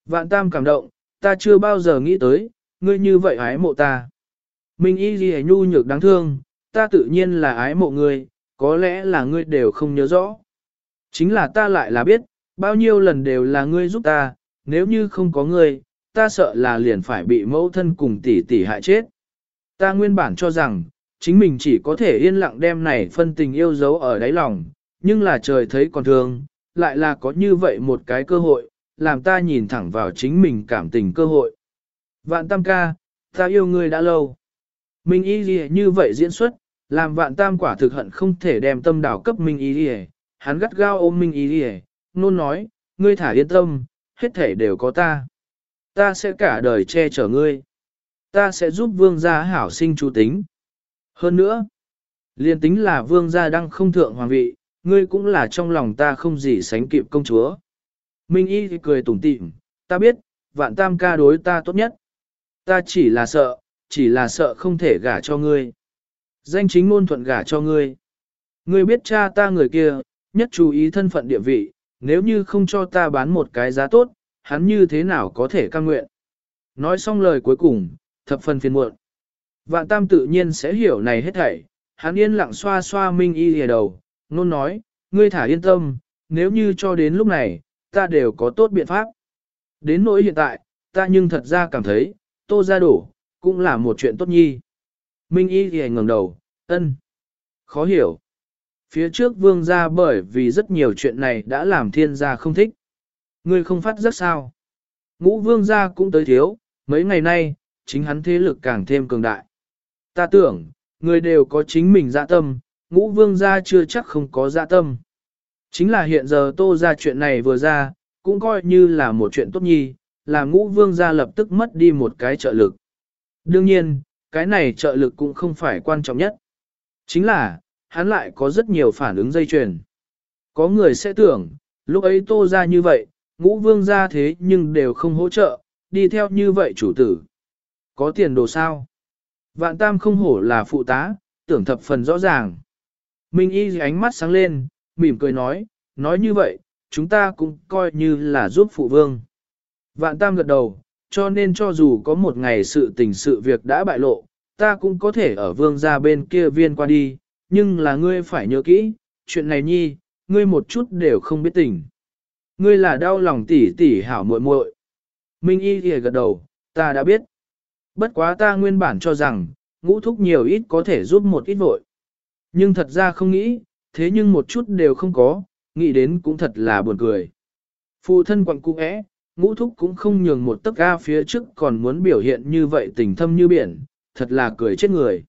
Vạn tam cảm động, ta chưa bao giờ nghĩ tới, ngươi như vậy ái mộ ta. Minh y Ghi nhu nhược đáng thương, ta tự nhiên là ái mộ ngươi, có lẽ là ngươi đều không nhớ rõ. Chính là ta lại là biết, bao nhiêu lần đều là ngươi giúp ta, nếu như không có ngươi, ta sợ là liền phải bị mẫu thân cùng tỷ tỷ hại chết. Ta nguyên bản cho rằng, chính mình chỉ có thể yên lặng đem này phân tình yêu dấu ở đáy lòng, nhưng là trời thấy còn thương, lại là có như vậy một cái cơ hội, làm ta nhìn thẳng vào chính mình cảm tình cơ hội. Vạn tam ca, ta yêu ngươi đã lâu. Minh y gì như vậy diễn xuất, làm vạn tam quả thực hận không thể đem tâm đảo cấp Minh y gì, hắn gắt gao ôm Minh y gì, nôn nói, ngươi thả yên tâm, hết thể đều có ta. Ta sẽ cả đời che chở ngươi. Ta sẽ giúp vương gia hảo sinh chú tính. Hơn nữa, liền tính là vương gia đang không thượng hoàng vị, ngươi cũng là trong lòng ta không gì sánh kịp công chúa. Minh y cười tủm tỉm, ta biết, vạn tam ca đối ta tốt nhất. Ta chỉ là sợ, chỉ là sợ không thể gả cho ngươi. Danh chính ngôn thuận gả cho ngươi. Ngươi biết cha ta người kia, nhất chú ý thân phận địa vị, nếu như không cho ta bán một cái giá tốt, hắn như thế nào có thể cam nguyện. Nói xong lời cuối cùng, thập phần phiền muộn. Vạn tam tự nhiên sẽ hiểu này hết thảy, hắn yên lặng xoa xoa minh y lìa đầu, nôn nói, ngươi thả yên tâm, nếu như cho đến lúc này, ta đều có tốt biện pháp. Đến nỗi hiện tại, ta nhưng thật ra cảm thấy, tô ra đổ, cũng là một chuyện tốt nhi. Minh y thì ngẩng đầu, ân. Khó hiểu. Phía trước vương gia bởi vì rất nhiều chuyện này đã làm thiên gia không thích. Ngươi không phát rất sao. Ngũ vương gia cũng tới thiếu, mấy ngày nay, chính hắn thế lực càng thêm cường đại. Ta tưởng, người đều có chính mình dạ tâm, ngũ vương gia chưa chắc không có dạ tâm. Chính là hiện giờ tô ra chuyện này vừa ra, cũng coi như là một chuyện tốt nhi, là ngũ vương gia lập tức mất đi một cái trợ lực. Đương nhiên, cái này trợ lực cũng không phải quan trọng nhất. Chính là, hắn lại có rất nhiều phản ứng dây chuyền. Có người sẽ tưởng, lúc ấy tô ra như vậy, ngũ vương ra thế nhưng đều không hỗ trợ, đi theo như vậy chủ tử. Có tiền đồ sao? Vạn tam không hổ là phụ tá, tưởng thập phần rõ ràng. Minh y ánh mắt sáng lên, mỉm cười nói, nói như vậy, chúng ta cũng coi như là giúp phụ vương. Vạn tam gật đầu, cho nên cho dù có một ngày sự tình sự việc đã bại lộ, ta cũng có thể ở vương gia bên kia viên qua đi, nhưng là ngươi phải nhớ kỹ, chuyện này nhi, ngươi một chút đều không biết tình. Ngươi là đau lòng tỉ tỉ hảo muội muội. Minh y thì gật đầu, ta đã biết. Bất quá ta nguyên bản cho rằng, ngũ thúc nhiều ít có thể giúp một ít vội. Nhưng thật ra không nghĩ, thế nhưng một chút đều không có, nghĩ đến cũng thật là buồn cười. Phụ thân quặng cung ẽ, ngũ thúc cũng không nhường một tấc ga phía trước còn muốn biểu hiện như vậy tình thâm như biển, thật là cười chết người.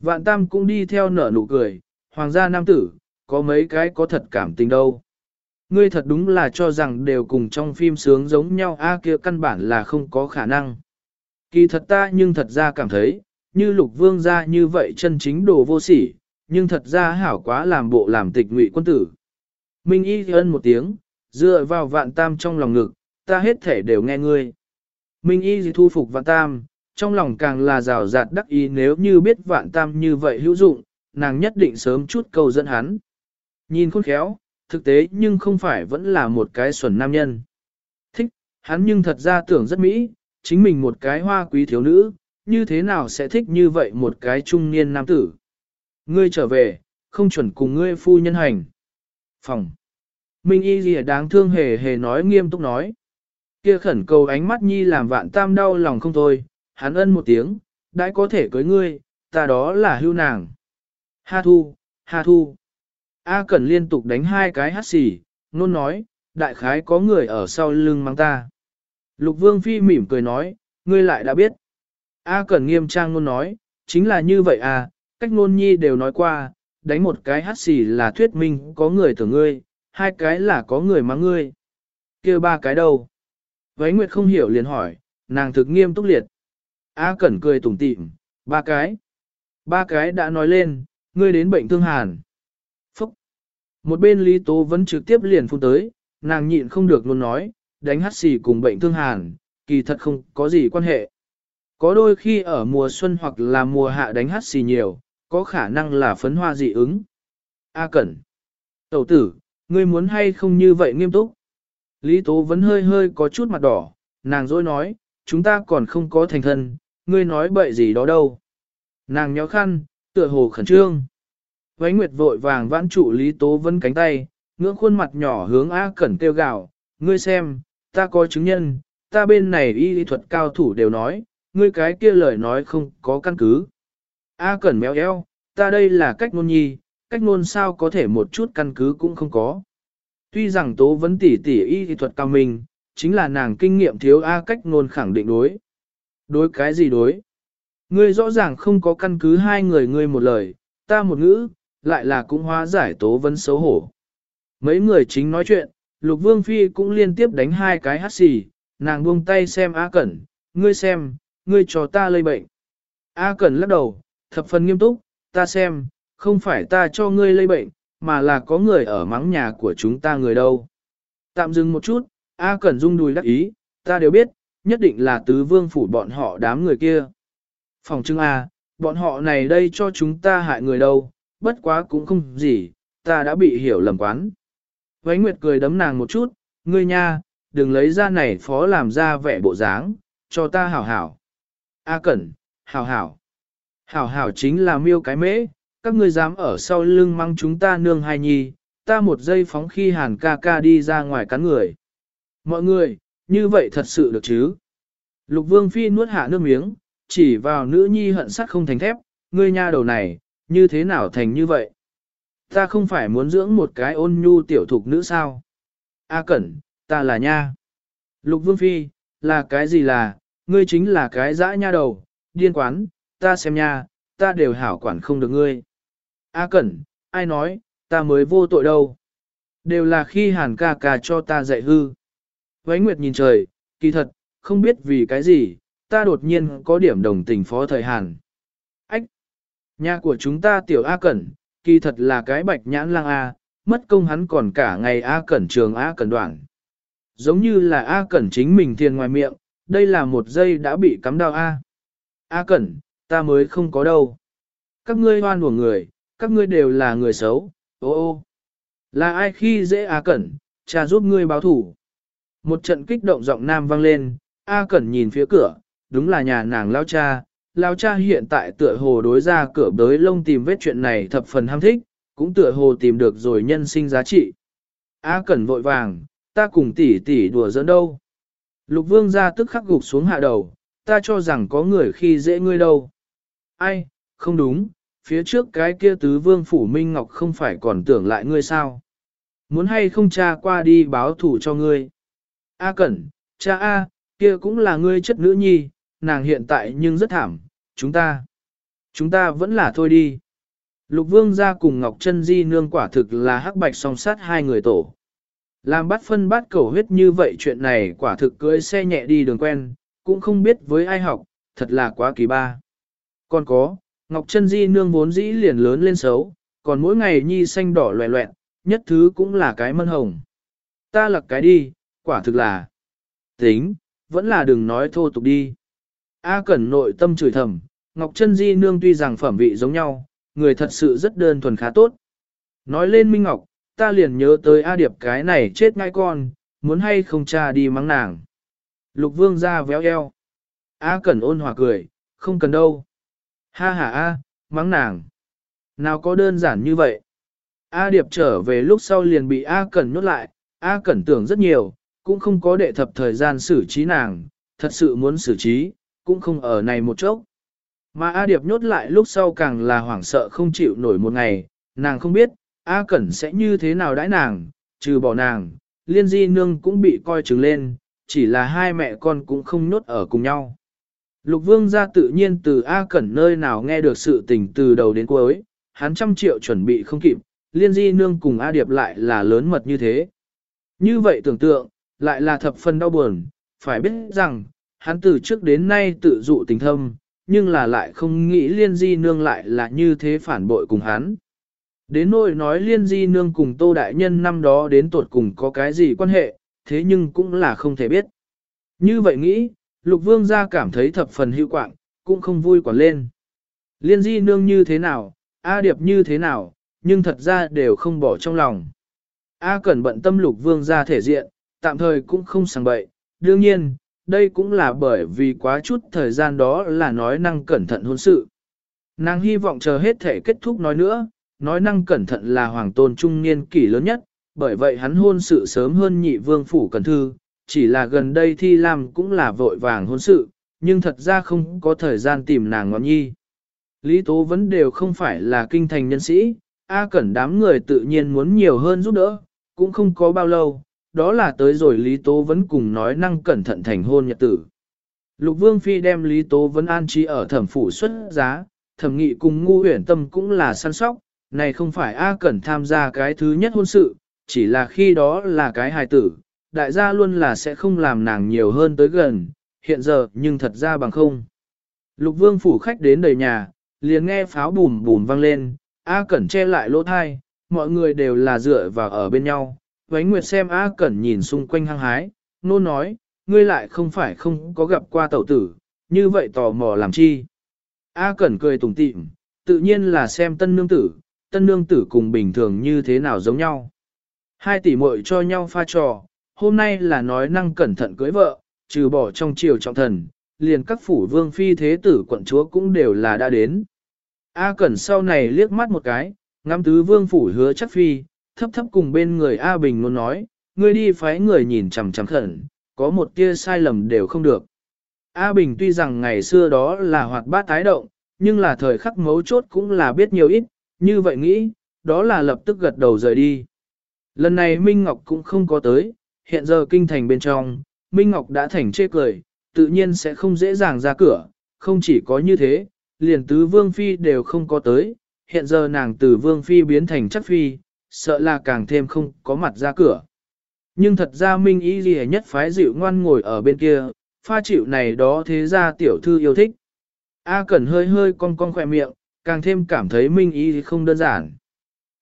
Vạn tam cũng đi theo nở nụ cười, hoàng gia nam tử, có mấy cái có thật cảm tình đâu. Ngươi thật đúng là cho rằng đều cùng trong phim sướng giống nhau a kia căn bản là không có khả năng. Kỳ thật ta nhưng thật ra cảm thấy, như lục vương gia như vậy chân chính đồ vô sỉ, nhưng thật ra hảo quá làm bộ làm tịch ngụy quân tử. Minh y ân một tiếng, dựa vào vạn tam trong lòng ngực, ta hết thể đều nghe ngươi. Minh y thu phục vạn tam, trong lòng càng là rào rạt đắc ý nếu như biết vạn tam như vậy hữu dụng, nàng nhất định sớm chút câu dẫn hắn. Nhìn khôn khéo, thực tế nhưng không phải vẫn là một cái xuẩn nam nhân. Thích, hắn nhưng thật ra tưởng rất mỹ, chính mình một cái hoa quý thiếu nữ, như thế nào sẽ thích như vậy một cái trung niên nam tử. Ngươi trở về, không chuẩn cùng ngươi phu nhân hành. Phòng. Minh y gì đáng thương hề hề nói nghiêm túc nói. Kia khẩn cầu ánh mắt nhi làm vạn tam đau lòng không thôi, hắn ân một tiếng, đã có thể cưới ngươi, ta đó là hưu nàng. Ha thu, ha thu. A Cẩn liên tục đánh hai cái hát xì, nôn nói, đại khái có người ở sau lưng mang ta. Lục Vương Phi mỉm cười nói, ngươi lại đã biết. A Cẩn nghiêm trang nôn nói, chính là như vậy à, cách nôn nhi đều nói qua, đánh một cái hát xì là thuyết minh có người tưởng ngươi, hai cái là có người mang ngươi. kia ba cái đâu? Vấy Nguyệt không hiểu liền hỏi, nàng thực nghiêm túc liệt. A Cẩn cười tủm tỉm, ba cái. Ba cái đã nói lên, ngươi đến bệnh thương hàn. Một bên Lý Tố vẫn trực tiếp liền phun tới, nàng nhịn không được luôn nói, đánh hắt xì cùng bệnh thương hàn, kỳ thật không có gì quan hệ. Có đôi khi ở mùa xuân hoặc là mùa hạ đánh hắt xì nhiều, có khả năng là phấn hoa dị ứng. A Cẩn. Tẩu tử, ngươi muốn hay không như vậy nghiêm túc? Lý Tố vẫn hơi hơi có chút mặt đỏ, nàng dối nói, chúng ta còn không có thành thân, ngươi nói bậy gì đó đâu. Nàng nhó khăn, tựa hồ khẩn trương. Vánh Nguyệt vội vàng vãn trụ Lý Tố Vân cánh tay, ngưỡng khuôn mặt nhỏ hướng A Cẩn kêu gào, ngươi xem, ta có chứng nhân, ta bên này y lý thuật cao thủ đều nói, ngươi cái kia lời nói không có căn cứ. A Cẩn méo eo, ta đây là cách nôn nhi, cách nôn sao có thể một chút căn cứ cũng không có. Tuy rằng Tố Vân tỷ tỷ y lý thuật cao mình, chính là nàng kinh nghiệm thiếu A cách nôn khẳng định đối. Đối cái gì đối? Ngươi rõ ràng không có căn cứ hai người ngươi một lời, ta một ngữ, lại là cũng hóa giải tố vấn xấu hổ. Mấy người chính nói chuyện, Lục Vương Phi cũng liên tiếp đánh hai cái hát xì, nàng buông tay xem A Cẩn, ngươi xem, ngươi cho ta lây bệnh. A Cẩn lắc đầu, thập phần nghiêm túc, ta xem, không phải ta cho ngươi lây bệnh, mà là có người ở mắng nhà của chúng ta người đâu. Tạm dừng một chút, A Cẩn rung đùi đắc ý, ta đều biết, nhất định là tứ vương phủ bọn họ đám người kia. Phòng trưng A, bọn họ này đây cho chúng ta hại người đâu, bất quá cũng không gì, ta đã bị hiểu lầm quán. Vánh Nguyệt cười đấm nàng một chút, ngươi nha, đừng lấy ra này phó làm ra vẻ bộ dáng, cho ta hảo hảo. A Cẩn, hảo hảo. Hảo hảo chính là miêu cái mễ, các ngươi dám ở sau lưng mang chúng ta nương hai nhi, ta một giây phóng khi hàn ca ca đi ra ngoài cắn người. Mọi người, như vậy thật sự được chứ? Lục Vương Phi nuốt hạ nước miếng, chỉ vào nữ nhi hận sắt không thành thép, ngươi nha đầu này, như thế nào thành như vậy? Ta không phải muốn dưỡng một cái ôn nhu tiểu thục nữ sao? A Cẩn, ta là nha. Lục Vương Phi, là cái gì là, ngươi chính là cái dã nha đầu, điên quán, ta xem nha, ta đều hảo quản không được ngươi. A Cẩn, ai nói, ta mới vô tội đâu. Đều là khi hàn ca ca cho ta dạy hư. Vánh Nguyệt nhìn trời, kỳ thật, không biết vì cái gì, ta đột nhiên có điểm đồng tình phó thời Hàn. Nhà của chúng ta tiểu A Cẩn, kỳ thật là cái bạch nhãn lang A, mất công hắn còn cả ngày A Cẩn trường A Cẩn đoạn. Giống như là A Cẩn chính mình thiền ngoài miệng, đây là một giây đã bị cắm đau A. A Cẩn, ta mới không có đâu. Các ngươi hoan của người, các ngươi đều là người xấu, ô ô. Là ai khi dễ A Cẩn, cha giúp ngươi báo thủ. Một trận kích động giọng nam vang lên, A Cẩn nhìn phía cửa, đúng là nhà nàng lao cha. Lao cha hiện tại tựa hồ đối ra cửa đới lông tìm vết chuyện này thập phần ham thích, cũng tựa hồ tìm được rồi nhân sinh giá trị. A Cẩn vội vàng, ta cùng tỷ tỷ đùa giỡn đâu. Lục vương ra tức khắc gục xuống hạ đầu, ta cho rằng có người khi dễ ngươi đâu. Ai, không đúng, phía trước cái kia tứ vương phủ Minh Ngọc không phải còn tưởng lại ngươi sao. Muốn hay không cha qua đi báo thủ cho ngươi. A Cẩn, cha A, kia cũng là ngươi chất nữ nhi, nàng hiện tại nhưng rất thảm, chúng ta. Chúng ta vẫn là thôi đi. Lục Vương ra cùng Ngọc Trân Di nương quả thực là hắc bạch song sát hai người tổ. Làm bắt phân bắt cầu huyết như vậy chuyện này quả thực cưới xe nhẹ đi đường quen, cũng không biết với ai học, thật là quá kỳ ba. Còn có, Ngọc Trân Di nương vốn dĩ liền lớn lên xấu, còn mỗi ngày nhi xanh đỏ loẹ loẹn, nhất thứ cũng là cái mân hồng. Ta lặc cái đi, quả thực là. Tính, vẫn là đừng nói thô tục đi. A Cẩn nội tâm chửi thầm, Ngọc Trân Di nương tuy rằng phẩm vị giống nhau, người thật sự rất đơn thuần khá tốt. Nói lên Minh Ngọc, ta liền nhớ tới A Điệp cái này chết ngay con, muốn hay không cha đi mắng nàng. Lục Vương ra véo eo. A Cẩn ôn hòa cười, không cần đâu. Ha ha A, mắng nàng. Nào có đơn giản như vậy. A Điệp trở về lúc sau liền bị A Cẩn nhốt lại, A Cẩn tưởng rất nhiều, cũng không có đệ thập thời gian xử trí nàng, thật sự muốn xử trí, cũng không ở này một chốc. Mà A Điệp nhốt lại lúc sau càng là hoảng sợ không chịu nổi một ngày, nàng không biết, A Cẩn sẽ như thế nào đãi nàng, trừ bỏ nàng, liên di nương cũng bị coi chừng lên, chỉ là hai mẹ con cũng không nhốt ở cùng nhau. Lục vương ra tự nhiên từ A Cẩn nơi nào nghe được sự tình từ đầu đến cuối, hắn trăm triệu chuẩn bị không kịp, liên di nương cùng A Điệp lại là lớn mật như thế. Như vậy tưởng tượng, lại là thập phần đau buồn, phải biết rằng, hắn từ trước đến nay tự dụ tình thâm, nhưng là lại không nghĩ liên di nương lại là như thế phản bội cùng hắn. Đến nỗi nói liên di nương cùng tô đại nhân năm đó đến tuột cùng có cái gì quan hệ, thế nhưng cũng là không thể biết. Như vậy nghĩ, lục vương gia cảm thấy thập phần hữu quạng, cũng không vui quản lên. Liên di nương như thế nào, A điệp như thế nào, nhưng thật ra đều không bỏ trong lòng. A cẩn bận tâm lục vương gia thể diện, tạm thời cũng không sang bậy, đương nhiên, đây cũng là bởi vì quá chút thời gian đó là nói năng cẩn thận hôn sự. Nàng hy vọng chờ hết thể kết thúc nói nữa, nói năng cẩn thận là hoàng tôn trung niên kỷ lớn nhất, bởi vậy hắn hôn sự sớm hơn nhị vương phủ cần thư, chỉ là gần đây thi làm cũng là vội vàng hôn sự, nhưng thật ra không có thời gian tìm nàng ngọn nhi. Lý tố vẫn đều không phải là kinh thành nhân sĩ, A cẩn đám người tự nhiên muốn nhiều hơn giúp đỡ, cũng không có bao lâu, đó là tới rồi Lý Tố vẫn cùng nói năng cẩn thận thành hôn nhật tử. Lục Vương Phi đem Lý Tố vẫn an trí ở thẩm phủ xuất giá, thẩm nghị cùng ngu huyển tâm cũng là săn sóc, này không phải A Cẩn tham gia cái thứ nhất hôn sự, chỉ là khi đó là cái hài tử, đại gia luôn là sẽ không làm nàng nhiều hơn tới gần, hiện giờ nhưng thật ra bằng không. Lục Vương phủ khách đến đầy nhà, liền nghe pháo bùm bùm vang lên, A Cẩn che lại lỗ thai, mọi người đều là dựa vào ở bên nhau, Vánh Nguyệt xem A Cẩn nhìn xung quanh hăng hái, nôn nói, ngươi lại không phải không có gặp qua tẩu tử, như vậy tò mò làm chi. A Cẩn cười tủm tỉm, tự nhiên là xem tân nương tử, tân nương tử cùng bình thường như thế nào giống nhau. Hai tỷ muội cho nhau pha trò, hôm nay là nói năng cẩn thận cưới vợ, trừ bỏ trong triều trọng thần, liền các phủ vương phi thế tử quận chúa cũng đều là đã đến. A Cẩn sau này liếc mắt một cái, ngắm tứ vương phủ hứa chắc phi, thấp thấp cùng bên người A Bình muốn nói, ngươi đi phái người nhìn chằm chằm khẩn, có một tia sai lầm đều không được. A Bình tuy rằng ngày xưa đó là hoạt bát thái động, nhưng là thời khắc mấu chốt cũng là biết nhiều ít, như vậy nghĩ, đó là lập tức gật đầu rời đi. Lần này Minh Ngọc cũng không có tới, hiện giờ kinh thành bên trong, Minh Ngọc đã thành chê cười, tự nhiên sẽ không dễ dàng ra cửa, không chỉ có như thế, liền tứ vương phi đều không có tới, hiện giờ nàng từ vương phi biến thành chắc phi, sợ là càng thêm không có mặt ra cửa. Nhưng thật ra Minh Y Ghi nhất phái dịu ngoan ngồi ở bên kia, pha chịu này đó thế ra tiểu thư yêu thích. A Cẩn hơi hơi cong cong khỏe miệng, càng thêm cảm thấy Minh Y không đơn giản.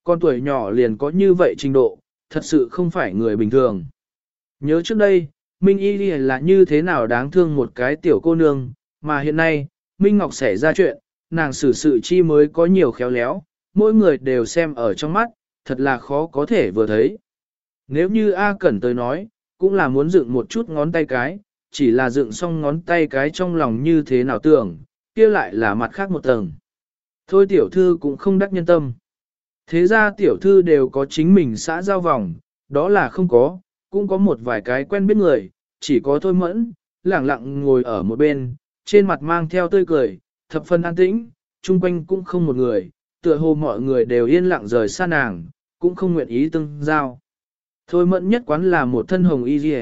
Con tuổi nhỏ liền có như vậy trình độ, thật sự không phải người bình thường. Nhớ trước đây, Minh Y là như thế nào đáng thương một cái tiểu cô nương, mà hiện nay, Minh Ngọc xảy ra chuyện, nàng xử sự chi mới có nhiều khéo léo, mỗi người đều xem ở trong mắt, thật là khó có thể vừa thấy. Nếu như A Cẩn tới nói, cũng là muốn dựng một chút ngón tay cái, chỉ là dựng xong ngón tay cái trong lòng như thế nào tưởng, kia lại là mặt khác một tầng. Thôi tiểu thư cũng không đắc nhân tâm. Thế ra tiểu thư đều có chính mình xã giao vòng, đó là không có, cũng có một vài cái quen biết người, chỉ có thôi mẫn, lẳng lặng ngồi ở một bên, trên mặt mang theo tươi cười, thập phân an tĩnh, chung quanh cũng không một người, tựa hồ mọi người đều yên lặng rời xa nàng, cũng không nguyện ý tương giao. Thôi mẫn nhất quán là một thân hồng y dì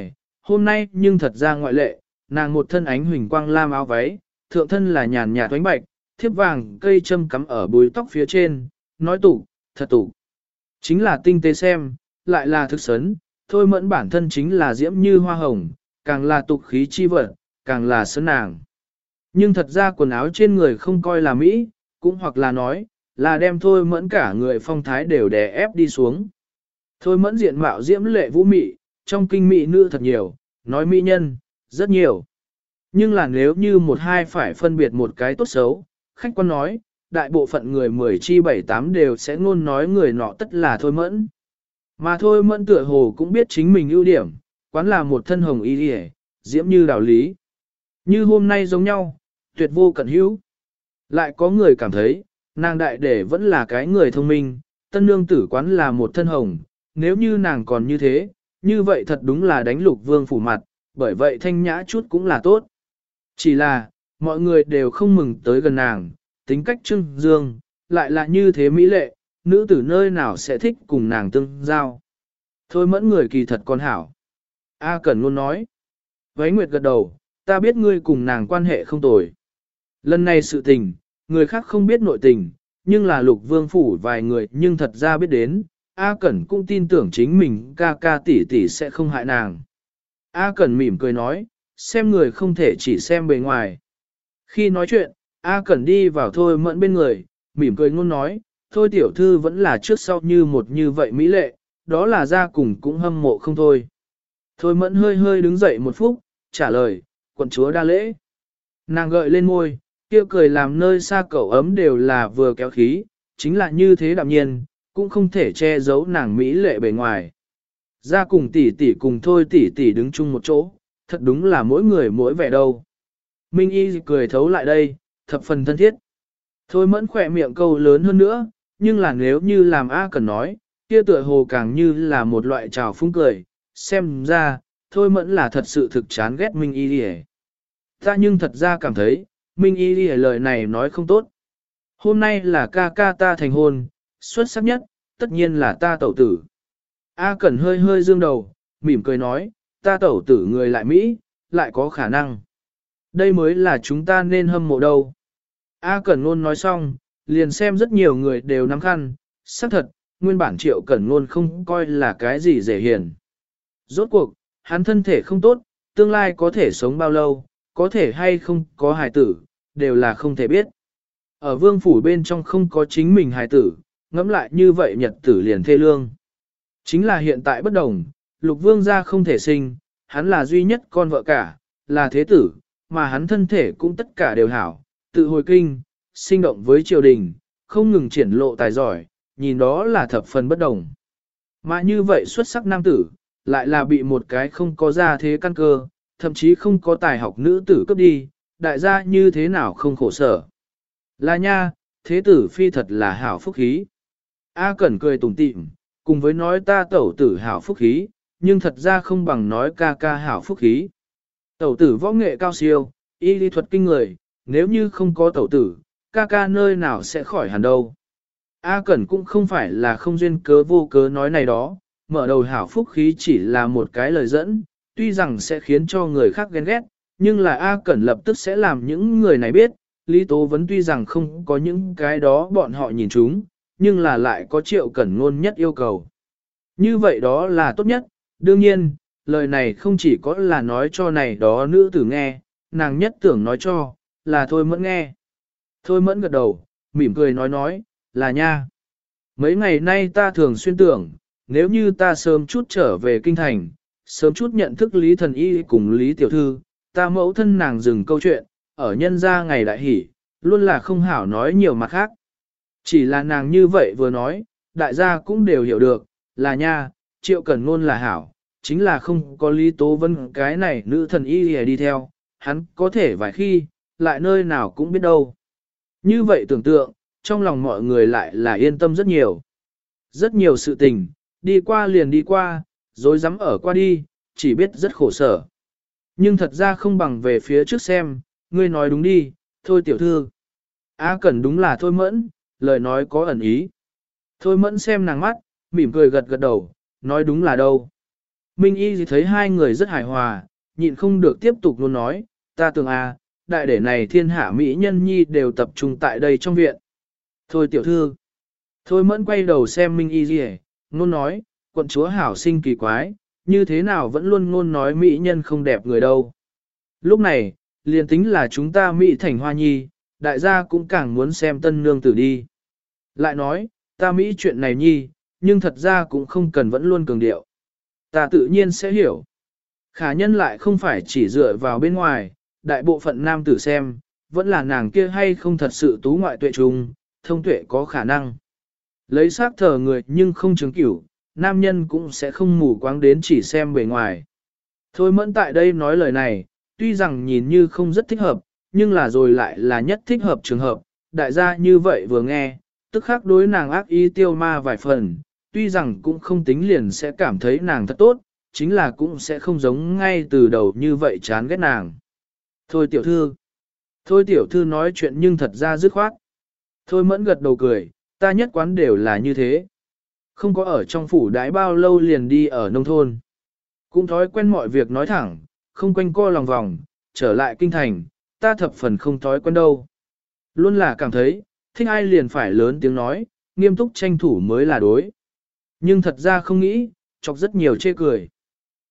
hôm nay nhưng thật ra ngoại lệ, nàng một thân ánh huỳnh quang lam áo váy, thượng thân là nhàn nhạt toánh bạch, thiếp vàng cây châm cắm ở bùi tóc phía trên, nói tủ, thật tủ. Chính là tinh tế xem, lại là thực sấn, thôi mẫn bản thân chính là diễm như hoa hồng, càng là tục khí chi vật, càng là sấn nàng. Nhưng thật ra quần áo trên người không coi là Mỹ, cũng hoặc là nói, là đem thôi mẫn cả người phong thái đều đè ép đi xuống. Thôi mẫn diện mạo diễm lệ vũ mị, trong kinh mỹ nữ thật nhiều, nói mỹ nhân, rất nhiều. Nhưng là nếu như một hai phải phân biệt một cái tốt xấu, khách quan nói, đại bộ phận người 10 chi 7 8 đều sẽ ngôn nói người nọ tất là thôi mẫn. Mà thôi mẫn tựa hồ cũng biết chính mình ưu điểm, quán là một thân hồng y hề, diễm như đạo lý. Như hôm nay giống nhau, tuyệt vô cẩn hữu. Lại có người cảm thấy, nàng đại để vẫn là cái người thông minh, tân nương tử quán là một thân hồng, nếu như nàng còn như thế, như vậy thật đúng là đánh lục vương phủ mặt, bởi vậy thanh nhã chút cũng là tốt. Chỉ là, mọi người đều không mừng tới gần nàng, tính cách trưng dương, lại là như thế mỹ lệ, nữ tử nơi nào sẽ thích cùng nàng tương giao. Thôi mẫn người kỳ thật con hảo. A Cẩn luôn nói. Váy Nguyệt gật đầu, ta biết ngươi cùng nàng quan hệ không tồi. Lần này sự tình, người khác không biết nội tình, nhưng là lục vương phủ vài người nhưng thật ra biết đến, A Cẩn cũng tin tưởng chính mình ca ca tỷ tỷ sẽ không hại nàng. A Cẩn mỉm cười nói, xem người không thể chỉ xem bề ngoài. Khi nói chuyện, A Cẩn đi vào thôi mẫn bên người, mỉm cười ngôn nói, thôi tiểu thư vẫn là trước sau như một như vậy mỹ lệ, đó là ra cùng cũng hâm mộ không thôi. Thôi mẫn hơi hơi đứng dậy một phút, trả lời, quận chúa đa lễ. Nàng gợi lên môi, kia cười làm nơi xa cậu ấm đều là vừa kéo khí, chính là như thế đạm nhiên, cũng không thể che giấu nàng mỹ lệ bề ngoài. Ra cùng tỷ tỷ cùng thôi tỷ tỷ đứng chung một chỗ, thật đúng là mỗi người mỗi vẻ đâu. Minh Y cười thấu lại đây, thập phần thân thiết. Thôi mẫn khỏe miệng câu lớn hơn nữa, nhưng là nếu như làm A cần nói, kia tựa hồ càng như là một loại trào phúng cười, xem ra, thôi mẫn là thật sự thực chán ghét Minh Y đi Ta nhưng thật ra cảm thấy, Minh Y đi lời này nói không tốt. Hôm nay là ca ca ta thành hôn, xuất sắc nhất, tất nhiên là ta tẩu tử. A Cẩn hơi hơi dương đầu, mỉm cười nói, ta tẩu tử người lại Mỹ, lại có khả năng. Đây mới là chúng ta nên hâm mộ đâu. A Cẩn Ngôn nói xong, liền xem rất nhiều người đều nắm khăn, xác thật, nguyên bản triệu Cẩn Ngôn không coi là cái gì dễ hiền. Rốt cuộc, hắn thân thể không tốt, tương lai có thể sống bao lâu, có thể hay không có hài tử, đều là không thể biết. Ở vương phủ bên trong không có chính mình hài tử, ngẫm lại như vậy nhật tử liền thê lương. Chính là hiện tại bất đồng, lục vương gia không thể sinh, hắn là duy nhất con vợ cả, là thế tử, mà hắn thân thể cũng tất cả đều hảo, tự hồi kinh, sinh động với triều đình, không ngừng triển lộ tài giỏi, nhìn đó là thập phần bất đồng. Mà như vậy xuất sắc nam tử, lại là bị một cái không có ra thế căn cơ, thậm chí không có tài học nữ tử cấp đi, đại gia như thế nào không khổ sở. Là nha, thế tử phi thật là hảo phúc khí. A Cẩn cười tủm tỉm, cùng với nói ta tẩu tử hảo phúc khí, nhưng thật ra không bằng nói ca ca hảo phúc khí. Tẩu tử võ nghệ cao siêu, y lý thuật kinh người, nếu như không có tẩu tử, ca ca nơi nào sẽ khỏi hẳn đâu. A Cẩn cũng không phải là không duyên cớ vô cớ nói này đó, mở đầu hảo phúc khí chỉ là một cái lời dẫn, tuy rằng sẽ khiến cho người khác ghen ghét, nhưng là A Cẩn lập tức sẽ làm những người này biết, Lý Tố vẫn tuy rằng không có những cái đó bọn họ nhìn chúng, nhưng là lại có triệu cẩn ngôn nhất yêu cầu. Như vậy đó là tốt nhất, đương nhiên, lời này không chỉ có là nói cho này đó nữ tử nghe, nàng nhất tưởng nói cho, là thôi mẫn nghe. Thôi mẫn gật đầu, mỉm cười nói nói, là nha. Mấy ngày nay ta thường xuyên tưởng, nếu như ta sớm chút trở về kinh thành, sớm chút nhận thức Lý Thần Y cùng Lý Tiểu Thư, ta mẫu thân nàng dừng câu chuyện, ở nhân gia ngày đại hỷ, luôn là không hảo nói nhiều mặt khác. Chỉ là nàng như vậy vừa nói, đại gia cũng đều hiểu được, là nha, triệu cần ngôn là hảo, chính là không có lý tố vân cái này nữ thần y đi theo, hắn có thể vài khi, lại nơi nào cũng biết đâu. Như vậy tưởng tượng, trong lòng mọi người lại là yên tâm rất nhiều. Rất nhiều sự tình, đi qua liền đi qua, rồi dám ở qua đi, chỉ biết rất khổ sở. Nhưng thật ra không bằng về phía trước xem, ngươi nói đúng đi, thôi tiểu thư. A Cẩn đúng là thôi mẫn, lời nói có ẩn ý. Thôi mẫn xem nàng mắt, mỉm cười gật gật đầu, nói đúng là đâu. Minh Y thấy hai người rất hài hòa, nhịn không được tiếp tục luôn nói, ta tưởng à, đại để này thiên hạ mỹ nhân nhi đều tập trung tại đây trong viện. Thôi tiểu thư. Thôi mẫn quay đầu xem Minh Y gì luôn nói, quận chúa hảo sinh kỳ quái, như thế nào vẫn luôn ngôn nói mỹ nhân không đẹp người đâu. Lúc này, liền tính là chúng ta mỹ thành hoa nhi, đại gia cũng càng muốn xem tân nương tử đi. Lại nói, ta Mỹ chuyện này nhi, nhưng thật ra cũng không cần vẫn luôn cường điệu. ta tự nhiên sẽ hiểu. Khả nhân lại không phải chỉ dựa vào bên ngoài, đại bộ phận nam tử xem, vẫn là nàng kia hay không thật sự tú ngoại tuệ trùng, thông tuệ có khả năng. Lấy xác thờ người nhưng không chứng cửu, nam nhân cũng sẽ không mù quáng đến chỉ xem bề ngoài. Thôi mẫn tại đây nói lời này, tuy rằng nhìn như không rất thích hợp, nhưng là rồi lại là nhất thích hợp trường hợp, đại gia như vậy vừa nghe, tức khắc đối nàng ác ý tiêu ma vài phần, tuy rằng cũng không tính liền sẽ cảm thấy nàng thật tốt, chính là cũng sẽ không giống ngay từ đầu như vậy chán ghét nàng. Thôi tiểu thư, thôi tiểu thư nói chuyện nhưng thật ra dứt khoát. Thôi mẫn gật đầu cười, ta nhất quán đều là như thế. Không có ở trong phủ đái bao lâu liền đi ở nông thôn. Cũng thói quen mọi việc nói thẳng, không quanh co lòng vòng, trở lại kinh thành, ta thập phần không thói quen đâu. Luôn là cảm thấy, thích ai liền phải lớn tiếng nói, nghiêm túc tranh thủ mới là đối. Nhưng thật ra không nghĩ, chọc rất nhiều chê cười.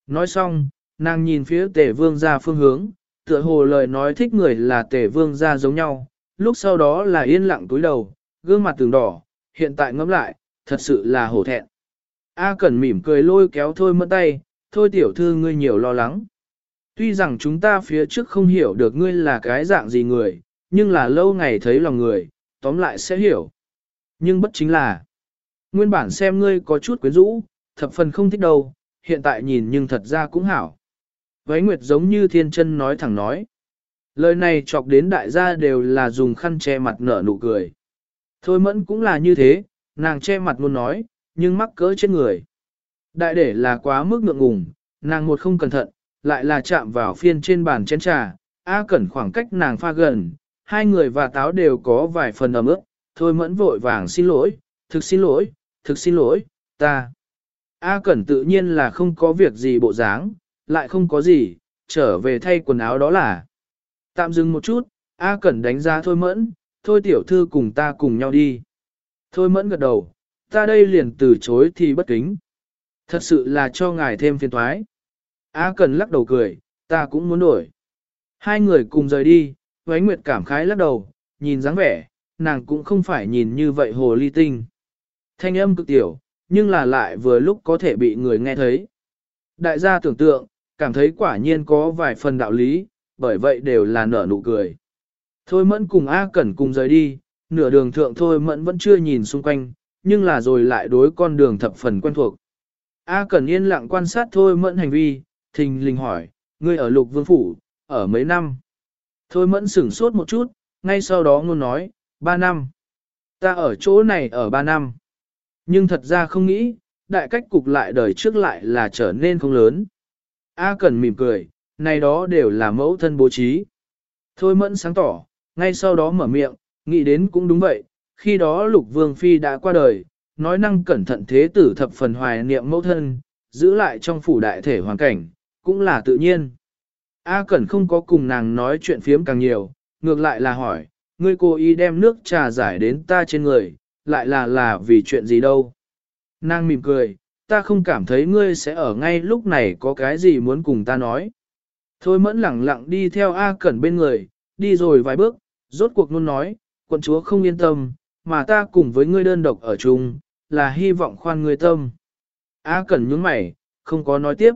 Nói xong, nàng nhìn phía tề vương ra phương hướng, tựa hồ lời nói thích người là tề vương ra giống nhau, lúc sau đó là yên lặng túi đầu, gương mặt từng đỏ, hiện tại ngẫm lại, thật sự là hổ thẹn. A Cẩn mỉm cười lôi kéo thôi mẫn tay, thôi tiểu thư ngươi nhiều lo lắng. Tuy rằng chúng ta phía trước không hiểu được ngươi là cái dạng gì người, nhưng là lâu ngày thấy lòng người, tóm lại sẽ hiểu. Nhưng bất chính là, nguyên bản xem ngươi có chút quyến rũ, thập phần không thích đâu, hiện tại nhìn nhưng thật ra cũng hảo. Váy Nguyệt giống như thiên chân nói thẳng nói. Lời này chọc đến đại gia đều là dùng khăn che mặt nở nụ cười. Thôi mẫn cũng là như thế, nàng che mặt luôn nói, nhưng mắc cỡ trên người. Đại để là quá mức ngượng ngùng, nàng một không cẩn thận, lại là chạm vào phiên trên bàn chén trà, A Cẩn khoảng cách nàng pha gần, hai người và táo đều có vài phần ấm ướt, thôi mẫn vội vàng xin lỗi, thực xin lỗi, thực xin lỗi, ta. A Cẩn tự nhiên là không có việc gì bộ dáng, lại không có gì, trở về thay quần áo đó là. Tạm dừng một chút, A Cẩn đánh giá thôi mẫn, thôi tiểu thư cùng ta cùng nhau đi. Thôi mẫn gật đầu, ta đây liền từ chối thì bất kính. Thật sự là cho ngài thêm phiền thoái. A Cẩn lắc đầu cười, ta cũng muốn đổi. Hai người cùng rời đi, Vánh Nguyệt cảm khái lắc đầu, nhìn dáng vẻ, nàng cũng không phải nhìn như vậy hồ ly tinh. Thanh âm cực tiểu, nhưng là lại vừa lúc có thể bị người nghe thấy. Đại gia tưởng tượng, cảm thấy quả nhiên có vài phần đạo lý, bởi vậy đều là nở nụ cười. Thôi mẫn cùng A Cẩn cùng rời đi, nửa đường thượng thôi mẫn vẫn chưa nhìn xung quanh, nhưng là rồi lại đối con đường thập phần quen thuộc. A Cẩn yên lặng quan sát thôi mẫn hành vi, thình lình hỏi, ngươi ở lục vương phủ, ở mấy năm? Thôi mẫn sửng sốt một chút, ngay sau đó ngôn nói, ba năm. Ta ở chỗ này ở ba năm. Nhưng thật ra không nghĩ, đại cách cục lại đời trước lại là trở nên không lớn. A Cẩn mỉm cười, này đó đều là mẫu thân bố trí. Thôi mẫn sáng tỏ, ngay sau đó mở miệng, nghĩ đến cũng đúng vậy, khi đó lục vương phi đã qua đời, nói năng cẩn thận thế tử thập phần hoài niệm mẫu thân, giữ lại trong phủ đại thể hoàn cảnh, cũng là tự nhiên. A Cẩn không có cùng nàng nói chuyện phiếm càng nhiều, ngược lại là hỏi, ngươi cố ý đem nước trà giải đến ta trên người, lại là là vì chuyện gì đâu. Nàng mỉm cười, ta không cảm thấy ngươi sẽ ở ngay lúc này có cái gì muốn cùng ta nói. Thôi mẫn lẳng lặng đi theo A Cẩn bên người, đi rồi vài bước, rốt cuộc luôn nói, quận chúa không yên tâm, mà ta cùng với ngươi đơn độc ở chung, là hy vọng khoan ngươi tâm. A Cẩn nhướng mày, không có nói tiếp.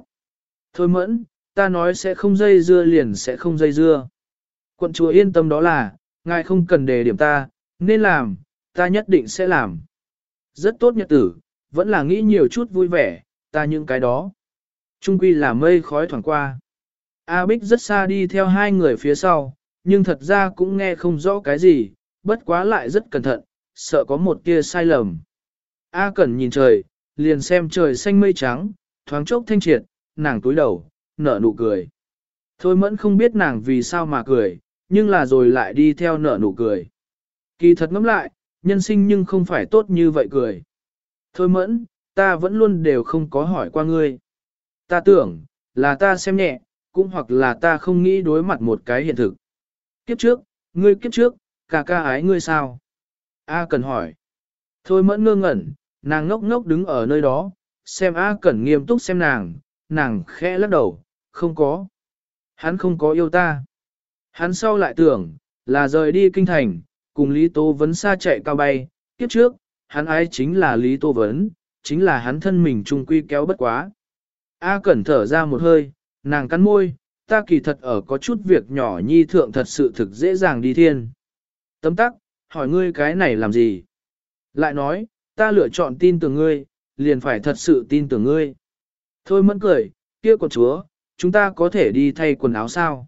Thôi mẫn, ta nói sẽ không dây dưa liền sẽ không dây dưa. Quận chúa yên tâm đó là, ngài không cần đề điểm ta, nên làm, ta nhất định sẽ làm. Rất tốt nhật tử, vẫn là nghĩ nhiều chút vui vẻ, ta những cái đó. Trung quy là mây khói thoảng qua. A Bích rất xa đi theo hai người phía sau, nhưng thật ra cũng nghe không rõ cái gì, bất quá lại rất cẩn thận, sợ có một tia sai lầm. A Cẩn nhìn trời, liền xem trời xanh mây trắng, thoáng chốc thanh triệt, nàng túi đầu, nở nụ cười. Thôi mẫn không biết nàng vì sao mà cười, nhưng là rồi lại đi theo nở nụ cười. Kỳ thật ngẫm lại, nhân sinh nhưng không phải tốt như vậy cười. Thôi mẫn, ta vẫn luôn đều không có hỏi qua ngươi. Ta tưởng, là ta xem nhẹ, cũng hoặc là ta không nghĩ đối mặt một cái hiện thực. Kiếp trước, ngươi kiếp trước, ca ca ái ngươi sao? A cần hỏi. Thôi mẫn ngơ ngẩn, nàng ngốc ngốc đứng ở nơi đó, xem A Cẩn nghiêm túc xem nàng, nàng khẽ lắc đầu, không có. Hắn không có yêu ta. Hắn sau lại tưởng, là rời đi kinh thành, cùng Lý Tô Vấn xa chạy cao bay, kiếp trước, hắn ái chính là Lý Tô Vấn, chính là hắn thân mình trung quy kéo bất quá. A Cẩn thở ra một hơi, nàng cắn môi, ta kỳ thật ở có chút việc nhỏ nhi thượng thật sự thực dễ dàng đi thiên. Tấm tắc, hỏi ngươi cái này làm gì? Lại nói, ta lựa chọn tin tưởng ngươi, liền phải thật sự tin tưởng ngươi. Thôi mẫn cười, kia của chúa, chúng ta có thể đi thay quần áo sao?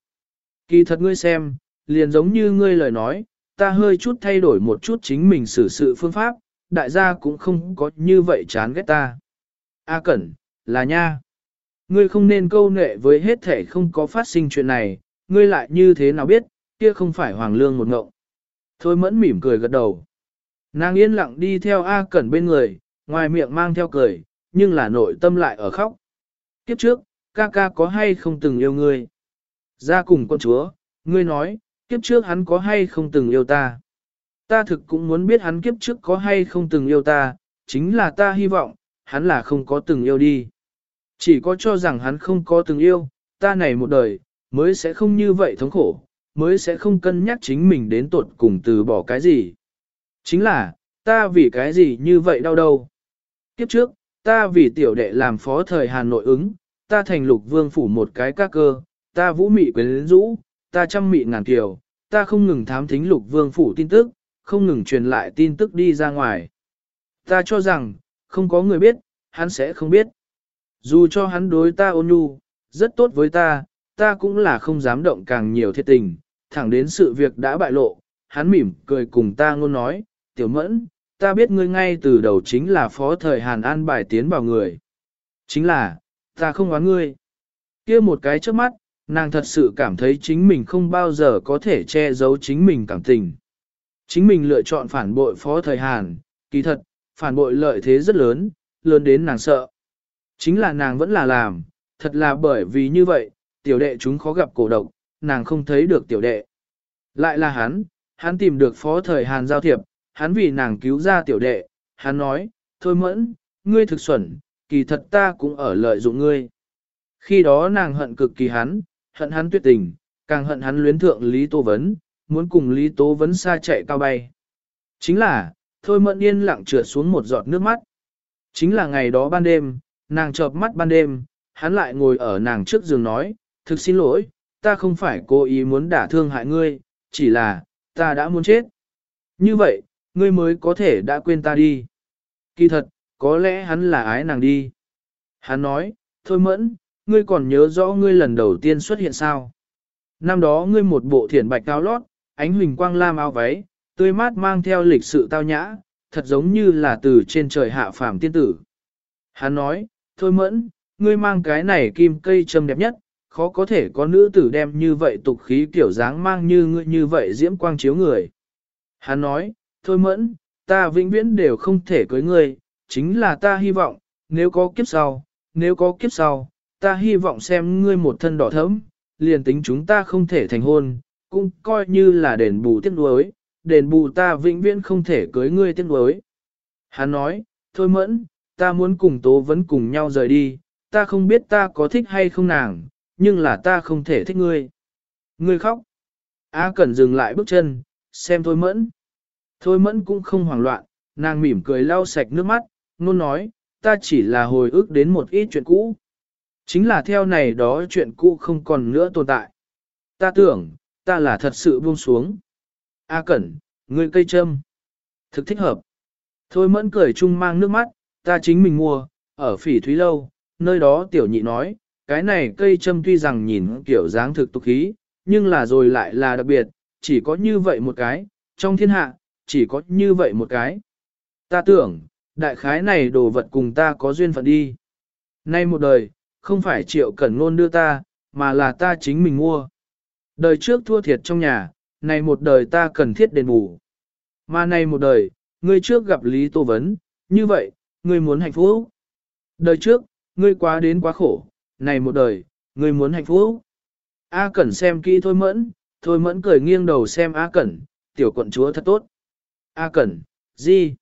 Kỳ thật ngươi xem, liền giống như ngươi lời nói, ta hơi chút thay đổi một chút chính mình xử sự phương pháp, đại gia cũng không có như vậy chán ghét ta. A Cẩn, là nha. Ngươi không nên câu nệ với hết thể không có phát sinh chuyện này, ngươi lại như thế nào biết, kia không phải hoàng lương một ngộng. Thôi mẫn mỉm cười gật đầu. Nàng yên lặng đi theo A Cẩn bên người, ngoài miệng mang theo cười, nhưng là nội tâm lại ở khóc. Kiếp trước, ca ca có hay không từng yêu ngươi? Ra cùng con chúa, ngươi nói, kiếp trước hắn có hay không từng yêu ta? Ta thực cũng muốn biết hắn kiếp trước có hay không từng yêu ta, chính là ta hy vọng, hắn là không có từng yêu đi. Chỉ có cho rằng hắn không có từng yêu, ta này một đời, mới sẽ không như vậy thống khổ, mới sẽ không cân nhắc chính mình đến tuột cùng từ bỏ cái gì. Chính là, ta vì cái gì như vậy đau đâu. Kiếp trước, ta vì tiểu đệ làm phó thời Hà Nội ứng, ta thành lục vương phủ một cái ca cơ, ta vũ mị quyến rũ, ta trăm mị ngàn kiều, ta không ngừng thám thính lục vương phủ tin tức, không ngừng truyền lại tin tức đi ra ngoài. Ta cho rằng, không có người biết, hắn sẽ không biết. Dù cho hắn đối ta ôn nhu, rất tốt với ta, ta cũng là không dám động càng nhiều thiệt tình, thẳng đến sự việc đã bại lộ, hắn mỉm cười cùng ta ngôn nói, tiểu mẫn, ta biết ngươi ngay từ đầu chính là phó thời Hàn An bài tiến vào người. Chính là, ta không oán ngươi. kia một cái trước mắt, nàng thật sự cảm thấy chính mình không bao giờ có thể che giấu chính mình cảm tình. Chính mình lựa chọn phản bội phó thời Hàn, kỳ thật, phản bội lợi thế rất lớn, lớn đến nàng sợ. Chính là nàng vẫn là làm, thật là bởi vì như vậy, tiểu đệ chúng khó gặp cổ độc, nàng không thấy được tiểu đệ. Lại là hắn, hắn tìm được phó thời Hàn giao thiệp, hắn vì nàng cứu ra tiểu đệ, hắn nói, thôi mẫn, ngươi thực xuẩn, kỳ thật ta cũng ở lợi dụng ngươi. Khi đó nàng hận cực kỳ hắn, hận hắn tuyệt tình, càng hận hắn luyến thượng Lý Tô Vấn, muốn cùng Lý Tô Vấn xa chạy cao bay. Chính là, thôi mẫn yên lặng trượt xuống một giọt nước mắt. Chính là ngày đó ban đêm, nàng chợp mắt ban đêm, hắn lại ngồi ở nàng trước giường nói, thực xin lỗi, ta không phải cố ý muốn đả thương hại ngươi, chỉ là, ta đã muốn chết. Như vậy, ngươi mới có thể đã quên ta đi. Kỳ thật, có lẽ hắn là ái nàng đi. Hắn nói, thôi mẫn, ngươi còn nhớ rõ ngươi lần đầu tiên xuất hiện sao. Năm đó ngươi một bộ thiển bạch cao lót, ánh huỳnh quang lam áo váy, tươi mát mang theo lịch sự tao nhã, thật giống như là từ trên trời hạ phàm tiên tử. Hắn nói, thôi mẫn, ngươi mang cái này kim cây châm đẹp nhất, khó có thể có nữ tử đem như vậy tục khí kiểu dáng mang như ngươi như vậy diễm quang chiếu người. Hắn nói, thôi mẫn, ta vĩnh viễn đều không thể cưới ngươi, chính là ta hy vọng, nếu có kiếp sau, nếu có kiếp sau, ta hy vọng xem ngươi một thân đỏ thẫm, liền tính chúng ta không thể thành hôn, cũng coi như là đền bù tiếc nuối, đền bù ta vĩnh viễn không thể cưới ngươi tiếc nuối. Hắn nói, thôi mẫn, ta muốn cùng tố vẫn cùng nhau rời đi, ta không biết ta có thích hay không nàng, nhưng là ta không thể thích ngươi. Ngươi khóc. A Cẩn dừng lại bước chân, xem thôi mẫn. Thôi mẫn cũng không hoảng loạn, nàng mỉm cười lau sạch nước mắt, luôn nói, ta chỉ là hồi ức đến một ít chuyện cũ. Chính là theo này đó chuyện cũ không còn nữa tồn tại. Ta tưởng, ta là thật sự buông xuống. A Cẩn, ngươi cây châm. Thực thích hợp. Thôi mẫn cười chung mang nước mắt, ta chính mình mua, ở phỉ thúy lâu, nơi đó tiểu nhị nói, cái này cây châm tuy rằng nhìn kiểu dáng thực tục khí, nhưng là rồi lại là đặc biệt, chỉ có như vậy một cái, trong thiên hạ, chỉ có như vậy một cái. Ta tưởng, đại khái này đồ vật cùng ta có duyên phận đi. Nay một đời, không phải triệu cẩn ngôn đưa ta, mà là ta chính mình mua. Đời trước thua thiệt trong nhà, này một đời ta cần thiết đền bù. Mà này một đời, ngươi trước gặp Lý Tô Vấn, như vậy, ngươi muốn hạnh phúc. Đời trước, ngươi quá đến quá khổ, này một đời, ngươi muốn hạnh phúc. A Cẩn xem kỹ thôi mẫn, thôi mẫn cười nghiêng đầu xem A Cẩn, tiểu quận chúa thật tốt. A Cẩn, gì?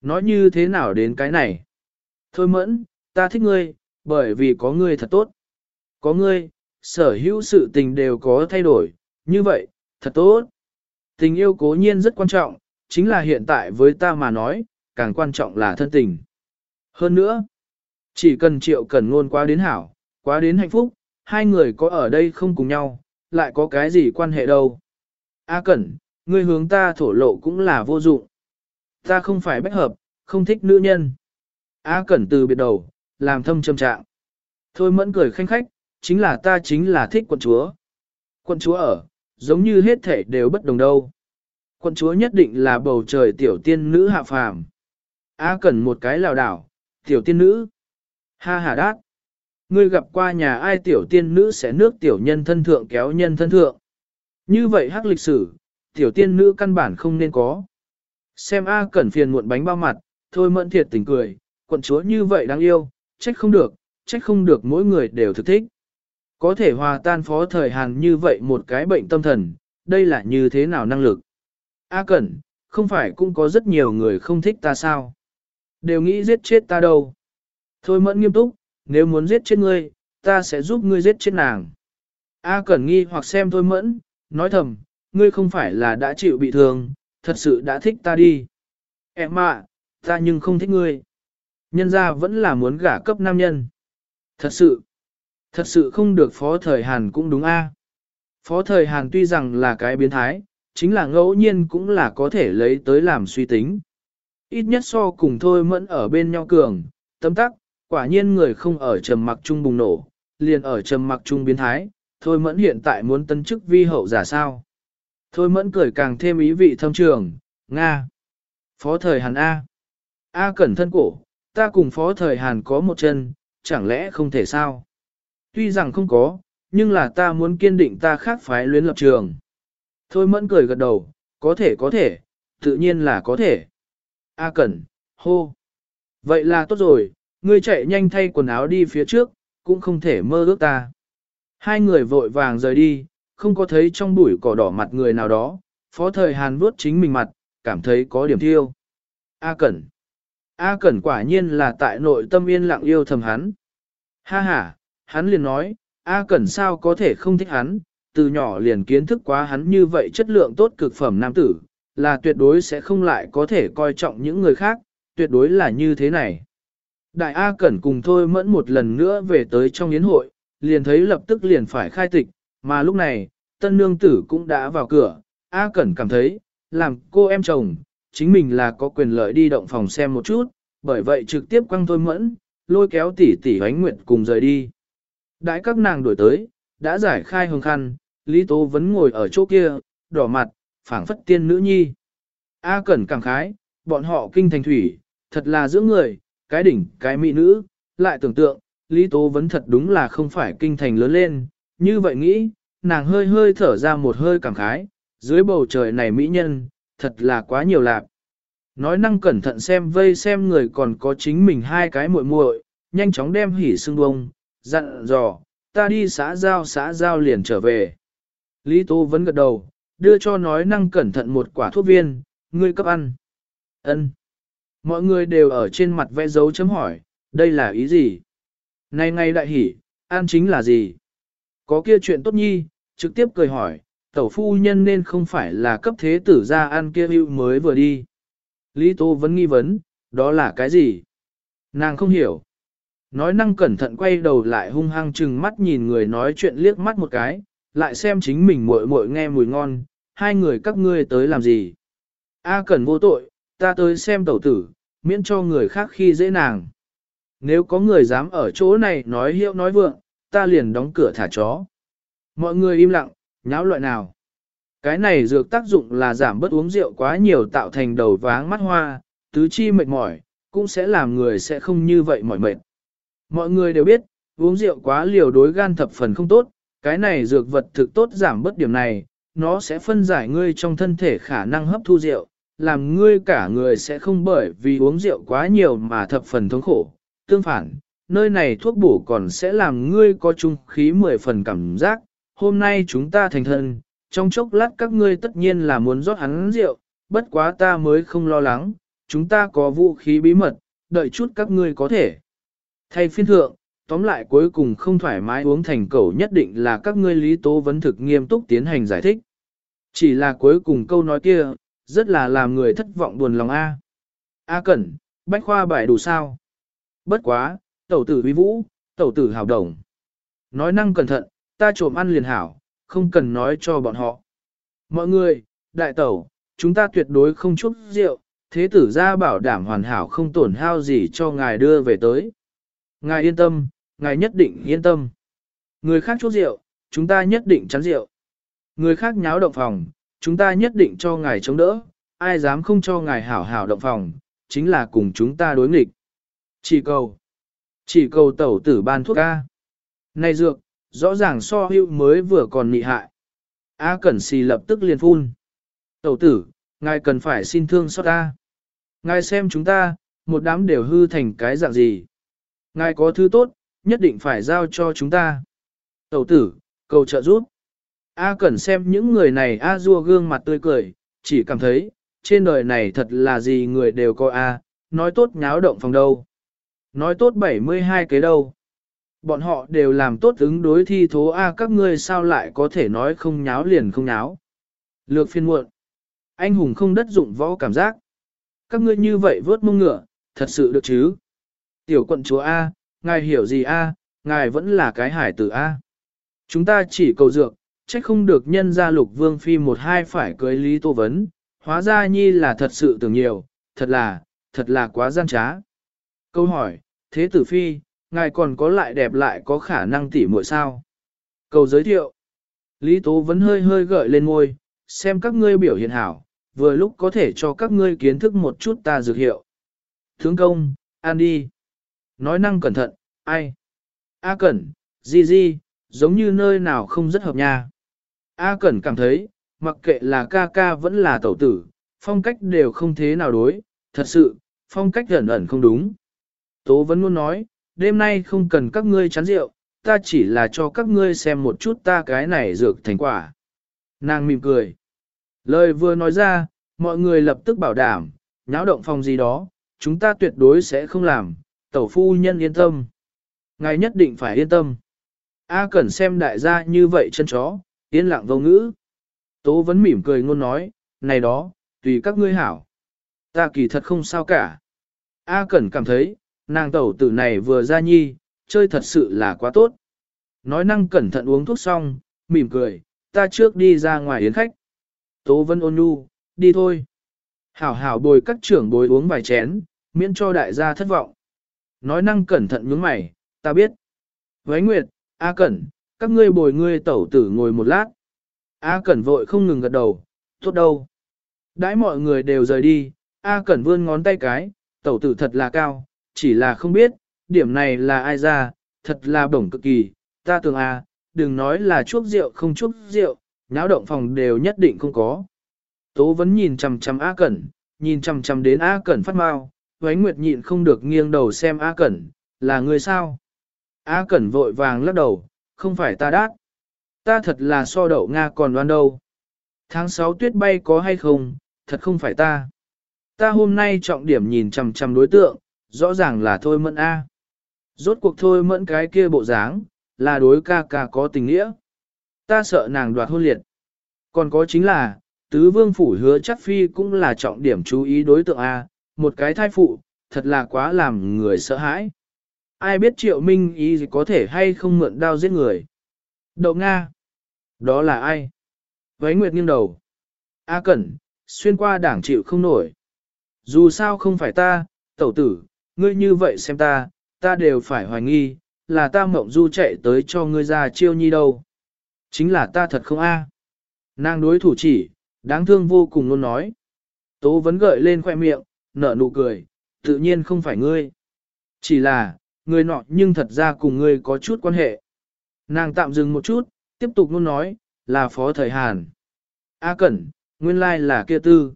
Nói như thế nào đến cái này? Thôi mẫn, ta thích ngươi, bởi vì có ngươi thật tốt. Có ngươi, sở hữu sự tình đều có thay đổi, như vậy, thật tốt. Tình yêu cố nhiên rất quan trọng, chính là hiện tại với ta mà nói, càng quan trọng là thân tình. Hơn nữa, Chỉ cần triệu cần ngôn qua đến hảo, quá đến hạnh phúc, hai người có ở đây không cùng nhau, lại có cái gì quan hệ đâu. A Cẩn, ngươi hướng ta thổ lộ cũng là vô dụng. Ta không phải bách hợp, không thích nữ nhân. A Cẩn từ biệt đầu, làm thâm trầm trạng. Thôi mẫn cười khanh khách, chính là ta chính là thích quận chúa. Quận chúa ở, giống như hết thể đều bất đồng đâu. Quận chúa nhất định là bầu trời tiểu tiên nữ hạ phàm. A Cẩn một cái lào đảo, tiểu tiên nữ. Ha Hà đát. Ngươi gặp qua nhà ai tiểu tiên nữ sẽ nước tiểu nhân thân thượng kéo nhân thân thượng. Như vậy hắc lịch sử, tiểu tiên nữ căn bản không nên có. Xem A Cẩn phiền muộn bánh bao mặt, thôi mẫn thiệt tình cười, quận chúa như vậy đáng yêu, trách không được, trách không được mỗi người đều thực thích. Có thể hòa tan phó thời Hàn như vậy một cái bệnh tâm thần, đây là như thế nào năng lực? A Cẩn, không phải cũng có rất nhiều người không thích ta sao? Đều nghĩ giết chết ta đâu. Thôi mẫn nghiêm túc, nếu muốn giết chết ngươi, ta sẽ giúp ngươi giết chết nàng. A Cẩn nghi hoặc xem thôi mẫn, nói thầm, ngươi không phải là đã chịu bị thương, thật sự đã thích ta đi. Em ạ, ta nhưng không thích ngươi. Nhân ra vẫn là muốn gả cấp nam nhân. Thật sự, thật sự không được phó thời Hàn cũng đúng a. Phó thời Hàn tuy rằng là cái biến thái, chính là ngẫu nhiên cũng là có thể lấy tới làm suy tính. Ít nhất so cùng thôi mẫn ở bên nhau cường, tấm tắc, quả nhiên người không ở trầm mặc trung bùng nổ, liền ở trầm mặc trung biến thái, thôi mẫn hiện tại muốn tân chức vi hậu giả sao. Thôi mẫn cười càng thêm ý vị thâm trường, Nga. Phó thời Hàn A. A cẩn thân cổ, ta cùng phó thời Hàn có một chân, chẳng lẽ không thể sao? Tuy rằng không có, nhưng là ta muốn kiên định ta khác phái luyến lập trường. Thôi mẫn cười gật đầu, có thể có thể, tự nhiên là có thể. A cẩn, hô. Vậy là tốt rồi, ngươi chạy nhanh thay quần áo đi phía trước, cũng không thể mơ ước ta. Hai người vội vàng rời đi, không có thấy trong bụi cỏ đỏ mặt người nào đó, phó thời Hàn vuốt chính mình mặt, cảm thấy có điểm thiêu. A Cẩn. A Cẩn quả nhiên là tại nội tâm yên lặng yêu thầm hắn. Ha ha, hắn liền nói, A Cẩn sao có thể không thích hắn, từ nhỏ liền kiến thức quá hắn như vậy chất lượng tốt cực phẩm nam tử, là tuyệt đối sẽ không lại có thể coi trọng những người khác, tuyệt đối là như thế này. Đại A Cẩn cùng thôi mẫn một lần nữa về tới trong yến hội, liền thấy lập tức liền phải khai tịch, mà lúc này, tân nương tử cũng đã vào cửa, A Cẩn cảm thấy, làm cô em chồng, chính mình là có quyền lợi đi động phòng xem một chút, bởi vậy trực tiếp quăng thôi mẫn, lôi kéo tỷ tỷ ánh nguyện cùng rời đi. Đãi các nàng đổi tới, đã giải khai hồng khăn, Lý Tố vẫn ngồi ở chỗ kia, đỏ mặt, phảng phất tiên nữ nhi. A Cẩn cảm khái, bọn họ kinh thành thủy, thật là giữa người, cái đỉnh, cái mỹ nữ, lại tưởng tượng, Lý Tố vẫn thật đúng là không phải kinh thành lớn lên, như vậy nghĩ, nàng hơi hơi thở ra một hơi cảm khái, dưới bầu trời này mỹ nhân, thật là quá nhiều lạc. Nói năng cẩn thận xem vây xem người còn có chính mình hai cái muội muội, nhanh chóng đem hỉ xương bông, dặn dò, ta đi xã giao xã giao liền trở về. Lý tố vẫn gật đầu, đưa cho nói năng cẩn thận một quả thuốc viên, ngươi cấp ăn. Ân. Mọi người đều ở trên mặt vẽ dấu chấm hỏi, đây là ý gì? Này ngay đại hỉ, an chính là gì? Có kia chuyện tốt nhi, trực tiếp cười hỏi, tẩu phu nhân nên không phải là cấp thế tử ra ăn kia hữu mới vừa đi. Lý Tô vẫn nghi vấn, đó là cái gì? Nàng không hiểu. Nói năng cẩn thận quay đầu lại hung hăng chừng mắt nhìn người nói chuyện liếc mắt một cái, lại xem chính mình muội muội nghe mùi ngon, hai người các ngươi tới làm gì? A cẩn vô tội, ta tới xem tẩu tử, miễn cho người khác khi dễ nàng. Nếu có người dám ở chỗ này nói hiệu nói vượng, ta liền đóng cửa thả chó. Mọi người im lặng, nháo loại nào. Cái này dược tác dụng là giảm bớt uống rượu quá nhiều tạo thành đầu váng mắt hoa, tứ chi mệt mỏi, cũng sẽ làm người sẽ không như vậy mỏi mệt. Mọi người đều biết, uống rượu quá liều đối gan thập phần không tốt, cái này dược vật thực tốt giảm bớt điểm này, nó sẽ phân giải ngươi trong thân thể khả năng hấp thu rượu, làm ngươi cả người sẽ không bởi vì uống rượu quá nhiều mà thập phần thống khổ. Tương phản, nơi này thuốc bổ còn sẽ làm ngươi có trung khí mười phần cảm giác, hôm nay chúng ta thành thân, trong chốc lát các ngươi tất nhiên là muốn rót hắn rượu, bất quá ta mới không lo lắng, chúng ta có vũ khí bí mật, đợi chút các ngươi có thể. Thay phiên thượng, tóm lại cuối cùng không thoải mái uống thành cầu nhất định là các ngươi lý tố vấn thực nghiêm túc tiến hành giải thích. Chỉ là cuối cùng câu nói kia, rất là làm người thất vọng buồn lòng A. A Cẩn, bách khoa bài đủ sao? Bất quá, Tẩu tử vi vũ, tẩu tử hào đồng. Nói năng cẩn thận, ta trộm ăn liền hảo, không cần nói cho bọn họ. Mọi người, đại tẩu, chúng ta tuyệt đối không chút rượu, thế tử ra bảo đảm hoàn hảo không tổn hao gì cho ngài đưa về tới. Ngài yên tâm, ngài nhất định yên tâm. Người khác chút rượu, chúng ta nhất định chắn rượu. Người khác nháo động phòng, chúng ta nhất định cho ngài chống đỡ, ai dám không cho ngài hảo hảo động phòng, chính là cùng chúng ta đối nghịch. Chỉ cầu, chỉ cầu tẩu tử ban thuốc A. Này dược, rõ ràng so hữu mới vừa còn nị hại. A Cẩn Xì lập tức liền phun. Tẩu tử, ngài cần phải xin thương xót ta. Ngài xem chúng ta, một đám đều hư thành cái dạng gì. Ngài có thứ tốt, nhất định phải giao cho chúng ta. Tẩu tử, cầu trợ giúp. A Cẩn xem những người này A Dua gương mặt tươi cười, chỉ cảm thấy, trên đời này thật là gì người đều có A, nói tốt nháo động phòng đâu. Nói tốt 72 cái đâu. Bọn họ đều làm tốt ứng đối thi thố A các ngươi sao lại có thể nói không nháo liền không nháo. Lược phiên muộn. Anh hùng không đất dụng võ cảm giác. Các ngươi như vậy vớt mông ngựa, thật sự được chứ. Tiểu quận chúa A, ngài hiểu gì A, ngài vẫn là cái hải tử A. Chúng ta chỉ cầu dược, trách không được nhân gia lục vương phi một hai phải cưới Lý Tô Vấn, hóa ra nhi là thật sự tưởng nhiều, thật là, thật là quá gian trá. Câu hỏi, thế tử phi, ngài còn có lại đẹp lại có khả năng tỉ muội sao? Cầu giới thiệu. Lý Tố vấn hơi hơi gợi lên ngôi, xem các ngươi biểu hiện hảo, vừa lúc có thể cho các ngươi kiến thức một chút ta dược hiệu. Thướng công, an đi. Nói năng cẩn thận, ai? A Cẩn, Di Di, giống như nơi nào không rất hợp nha. A Cẩn cảm thấy, mặc kệ là ca ca vẫn là tẩu tử, phong cách đều không thế nào đối, thật sự, phong cách ẩn ẩn không đúng. Tố vẫn luôn nói, đêm nay không cần các ngươi chán rượu, ta chỉ là cho các ngươi xem một chút ta cái này dược thành quả. Nàng mỉm cười. Lời vừa nói ra, mọi người lập tức bảo đảm, nháo động phòng gì đó, chúng ta tuyệt đối sẽ không làm, tẩu phu nhân yên tâm. Ngài nhất định phải yên tâm. A Cẩn xem đại gia như vậy chân chó, yên lặng vô ngữ. Tố vẫn mỉm cười ngôn nói, này đó, tùy các ngươi hảo. Ta kỳ thật không sao cả. A Cẩn cảm thấy, nàng tẩu tử này vừa ra nhi, chơi thật sự là quá tốt. Nói năng cẩn thận uống thuốc xong, mỉm cười, ta trước đi ra ngoài yến khách. Tố vẫn ôn nhu, đi thôi. Hảo hảo bồi các trưởng bồi uống vài chén, miễn cho đại gia thất vọng. Nói năng cẩn thận nhướng mày, ta biết. Với Nguyệt, A Cẩn, các ngươi bồi ngươi tẩu tử ngồi một lát. A Cẩn vội không ngừng gật đầu, tốt đâu. Đãi mọi người đều rời đi, A Cẩn vươn ngón tay cái, tẩu tử thật là cao, chỉ là không biết, điểm này là ai ra, thật là bổng cực kỳ, ta tưởng A, đừng nói là chuốc rượu không chuốc rượu, nháo động phòng đều nhất định không có. Tố vẫn nhìn chằm chằm A Cẩn, nhìn chằm chằm đến A Cẩn phát mau, Vánh Nguyệt nhịn không được nghiêng đầu xem A Cẩn, là người sao? A Cẩn vội vàng lắc đầu, không phải ta đát. Ta thật là so đậu Nga còn đoan đâu. Tháng 6 tuyết bay có hay không, thật không phải ta. Ta hôm nay trọng điểm nhìn chằm chằm đối tượng, rõ ràng là thôi mẫn A. Rốt cuộc thôi mẫn cái kia bộ dáng, là đối ca ca có tình nghĩa. Ta sợ nàng đoạt hôn liệt. Còn có chính là, tứ vương phủ hứa chắc phi cũng là trọng điểm chú ý đối tượng A, một cái thai phụ, thật là quá làm người sợ hãi. Ai biết triệu minh ý có thể hay không mượn đao giết người. Đậu Nga. Đó là ai? Váy Nguyệt nghiêng đầu. A Cẩn, xuyên qua đảng chịu không nổi. Dù sao không phải ta, tẩu tử, ngươi như vậy xem ta, ta đều phải hoài nghi, là ta mộng du chạy tới cho ngươi ra chiêu nhi đâu. Chính là ta thật không a. Nàng đối thủ chỉ, đáng thương vô cùng luôn nói. Tố vẫn gợi lên khoe miệng, nở nụ cười, tự nhiên không phải ngươi. Chỉ là, người nọ nhưng thật ra cùng ngươi có chút quan hệ. Nàng tạm dừng một chút, tiếp tục luôn nói, là phó thời Hàn. A Cẩn, nguyên lai là kia tư.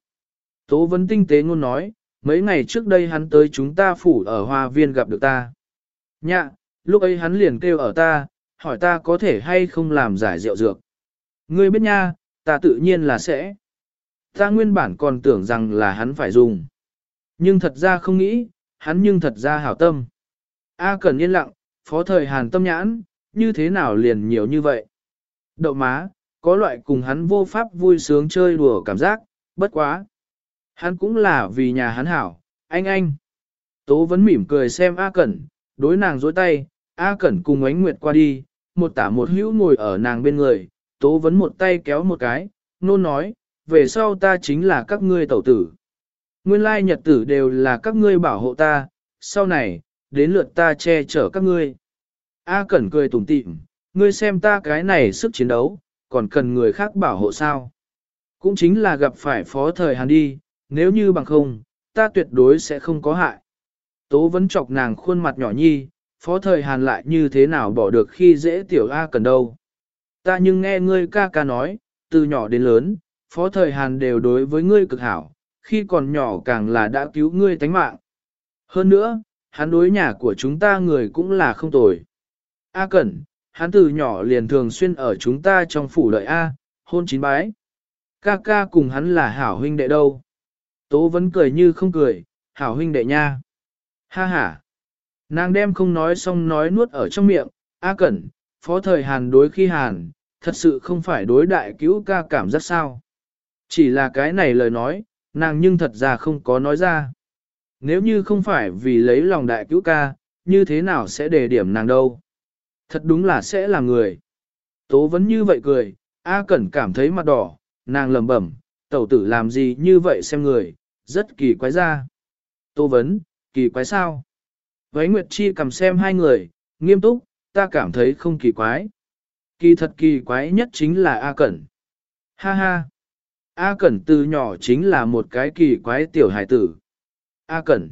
Tố vấn tinh tế ngôn nói, mấy ngày trước đây hắn tới chúng ta phủ ở hoa viên gặp được ta. Nhạ, lúc ấy hắn liền kêu ở ta, hỏi ta có thể hay không làm giải rượu dược. Ngươi biết nha, ta tự nhiên là sẽ. Ta nguyên bản còn tưởng rằng là hắn phải dùng. Nhưng thật ra không nghĩ, hắn nhưng thật ra hảo tâm. A cần yên lặng, phó thời hàn tâm nhãn, như thế nào liền nhiều như vậy. Đậu má, có loại cùng hắn vô pháp vui sướng chơi đùa cảm giác, bất quá. Hắn cũng là vì nhà hắn hảo, anh anh. Tố vẫn mỉm cười xem A Cẩn, đối nàng dối tay, A Cẩn cùng ánh nguyệt qua đi, một tả một hữu ngồi ở nàng bên người, tố vấn một tay kéo một cái, nôn nói, về sau ta chính là các ngươi tẩu tử. Nguyên lai nhật tử đều là các ngươi bảo hộ ta, sau này, đến lượt ta che chở các ngươi. A Cẩn cười tủm tỉm, ngươi xem ta cái này sức chiến đấu, còn cần người khác bảo hộ sao. Cũng chính là gặp phải phó thời Hàn đi, nếu như bằng không, ta tuyệt đối sẽ không có hại. Tố vẫn chọc nàng khuôn mặt nhỏ nhi, phó thời Hàn lại như thế nào bỏ được khi dễ tiểu A Cẩn đâu. Ta nhưng nghe ngươi ca ca nói, từ nhỏ đến lớn, phó thời Hàn đều đối với ngươi cực hảo, khi còn nhỏ càng là đã cứu ngươi tánh mạng. Hơn nữa, hắn đối nhà của chúng ta người cũng là không tồi. A Cẩn, hắn từ nhỏ liền thường xuyên ở chúng ta trong phủ đợi A, hôn chín bái. Ca ca cùng hắn là hảo huynh đệ đâu. Tố vẫn cười như không cười, hảo huynh đệ nha. Ha ha. Nàng đem không nói xong nói nuốt ở trong miệng, A Cẩn, phó thời Hàn đối khi Hàn, thật sự không phải đối đại cứu ca cảm giác sao. Chỉ là cái này lời nói, nàng nhưng thật ra không có nói ra. Nếu như không phải vì lấy lòng đại cứu ca, như thế nào sẽ đề điểm nàng đâu? Thật đúng là sẽ là người. Tố vẫn như vậy cười, A Cẩn cảm thấy mặt đỏ, nàng lầm bẩm, tẩu tử làm gì như vậy xem người, rất kỳ quái ra. Tô vấn, kỳ quái sao? Váy Nguyệt Chi cầm xem hai người, nghiêm túc, ta cảm thấy không kỳ quái. Kỳ thật kỳ quái nhất chính là A Cẩn. Ha ha! A Cẩn từ nhỏ chính là một cái kỳ quái tiểu hải tử. A Cẩn.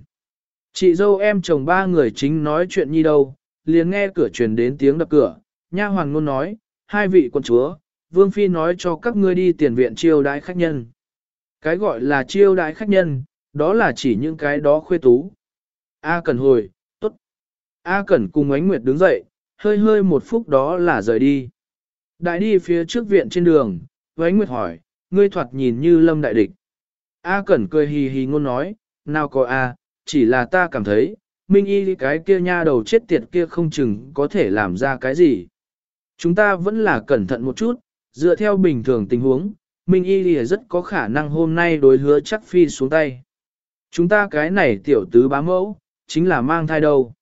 Chị dâu em chồng ba người chính nói chuyện nhi đâu, liền nghe cửa truyền đến tiếng đập cửa, nha hoàng ngôn nói, hai vị quân chúa, Vương Phi nói cho các ngươi đi tiền viện chiêu đãi khách nhân. Cái gọi là chiêu đãi khách nhân, đó là chỉ những cái đó khuê tú. A Cẩn hồi, tốt. A Cẩn cùng ánh nguyệt đứng dậy, hơi hơi một phút đó là rời đi. Đại đi phía trước viện trên đường, ánh nguyệt hỏi, ngươi thoạt nhìn như lâm đại địch. A Cẩn cười hì hì ngôn nói, nào có A, chỉ là ta cảm thấy, Minh Y cái kia nha đầu chết tiệt kia không chừng có thể làm ra cái gì. Chúng ta vẫn là cẩn thận một chút, dựa theo bình thường tình huống, Minh Y lìa rất có khả năng hôm nay đối hứa chắc phi xuống tay. Chúng ta cái này tiểu tứ bá mẫu, chính là mang thai đâu.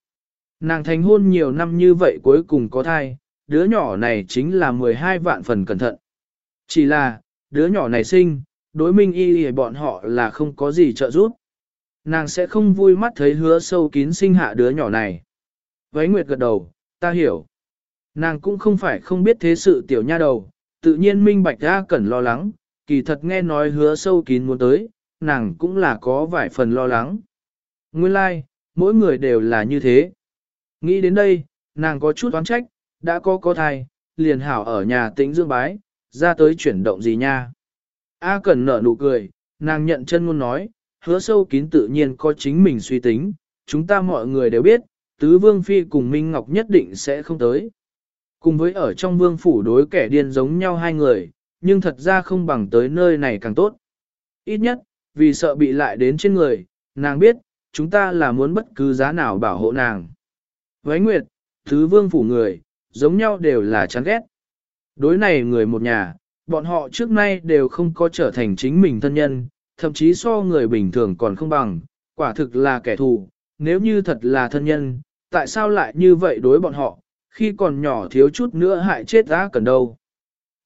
Nàng thành hôn nhiều năm như vậy cuối cùng có thai, đứa nhỏ này chính là 12 vạn phần cẩn thận. Chỉ là, đứa nhỏ này sinh, đối minh y lìa bọn họ là không có gì trợ giúp. Nàng sẽ không vui mắt thấy hứa sâu kín sinh hạ đứa nhỏ này. Vấy Nguyệt gật đầu, ta hiểu. Nàng cũng không phải không biết thế sự tiểu nha đầu, tự nhiên minh bạch ra cần lo lắng, kỳ thật nghe nói hứa sâu kín muốn tới, nàng cũng là có vài phần lo lắng. Nguyên lai, like, mỗi người đều là như thế. Nghĩ đến đây, nàng có chút oán trách, đã có có thai, liền hảo ở nhà tĩnh dương bái, ra tới chuyển động gì nha. A Cẩn nở nụ cười, nàng nhận chân ngôn nói, hứa sâu kín tự nhiên có chính mình suy tính, chúng ta mọi người đều biết, tứ vương phi cùng Minh Ngọc nhất định sẽ không tới. Cùng với ở trong vương phủ đối kẻ điên giống nhau hai người, nhưng thật ra không bằng tới nơi này càng tốt. Ít nhất, vì sợ bị lại đến trên người, nàng biết, chúng ta là muốn bất cứ giá nào bảo hộ nàng. Với Nguyệt, tứ vương phủ người, giống nhau đều là chán ghét. Đối này người một nhà, bọn họ trước nay đều không có trở thành chính mình thân nhân, thậm chí so người bình thường còn không bằng, quả thực là kẻ thù, nếu như thật là thân nhân, tại sao lại như vậy đối bọn họ, khi còn nhỏ thiếu chút nữa hại chết ra cần đâu.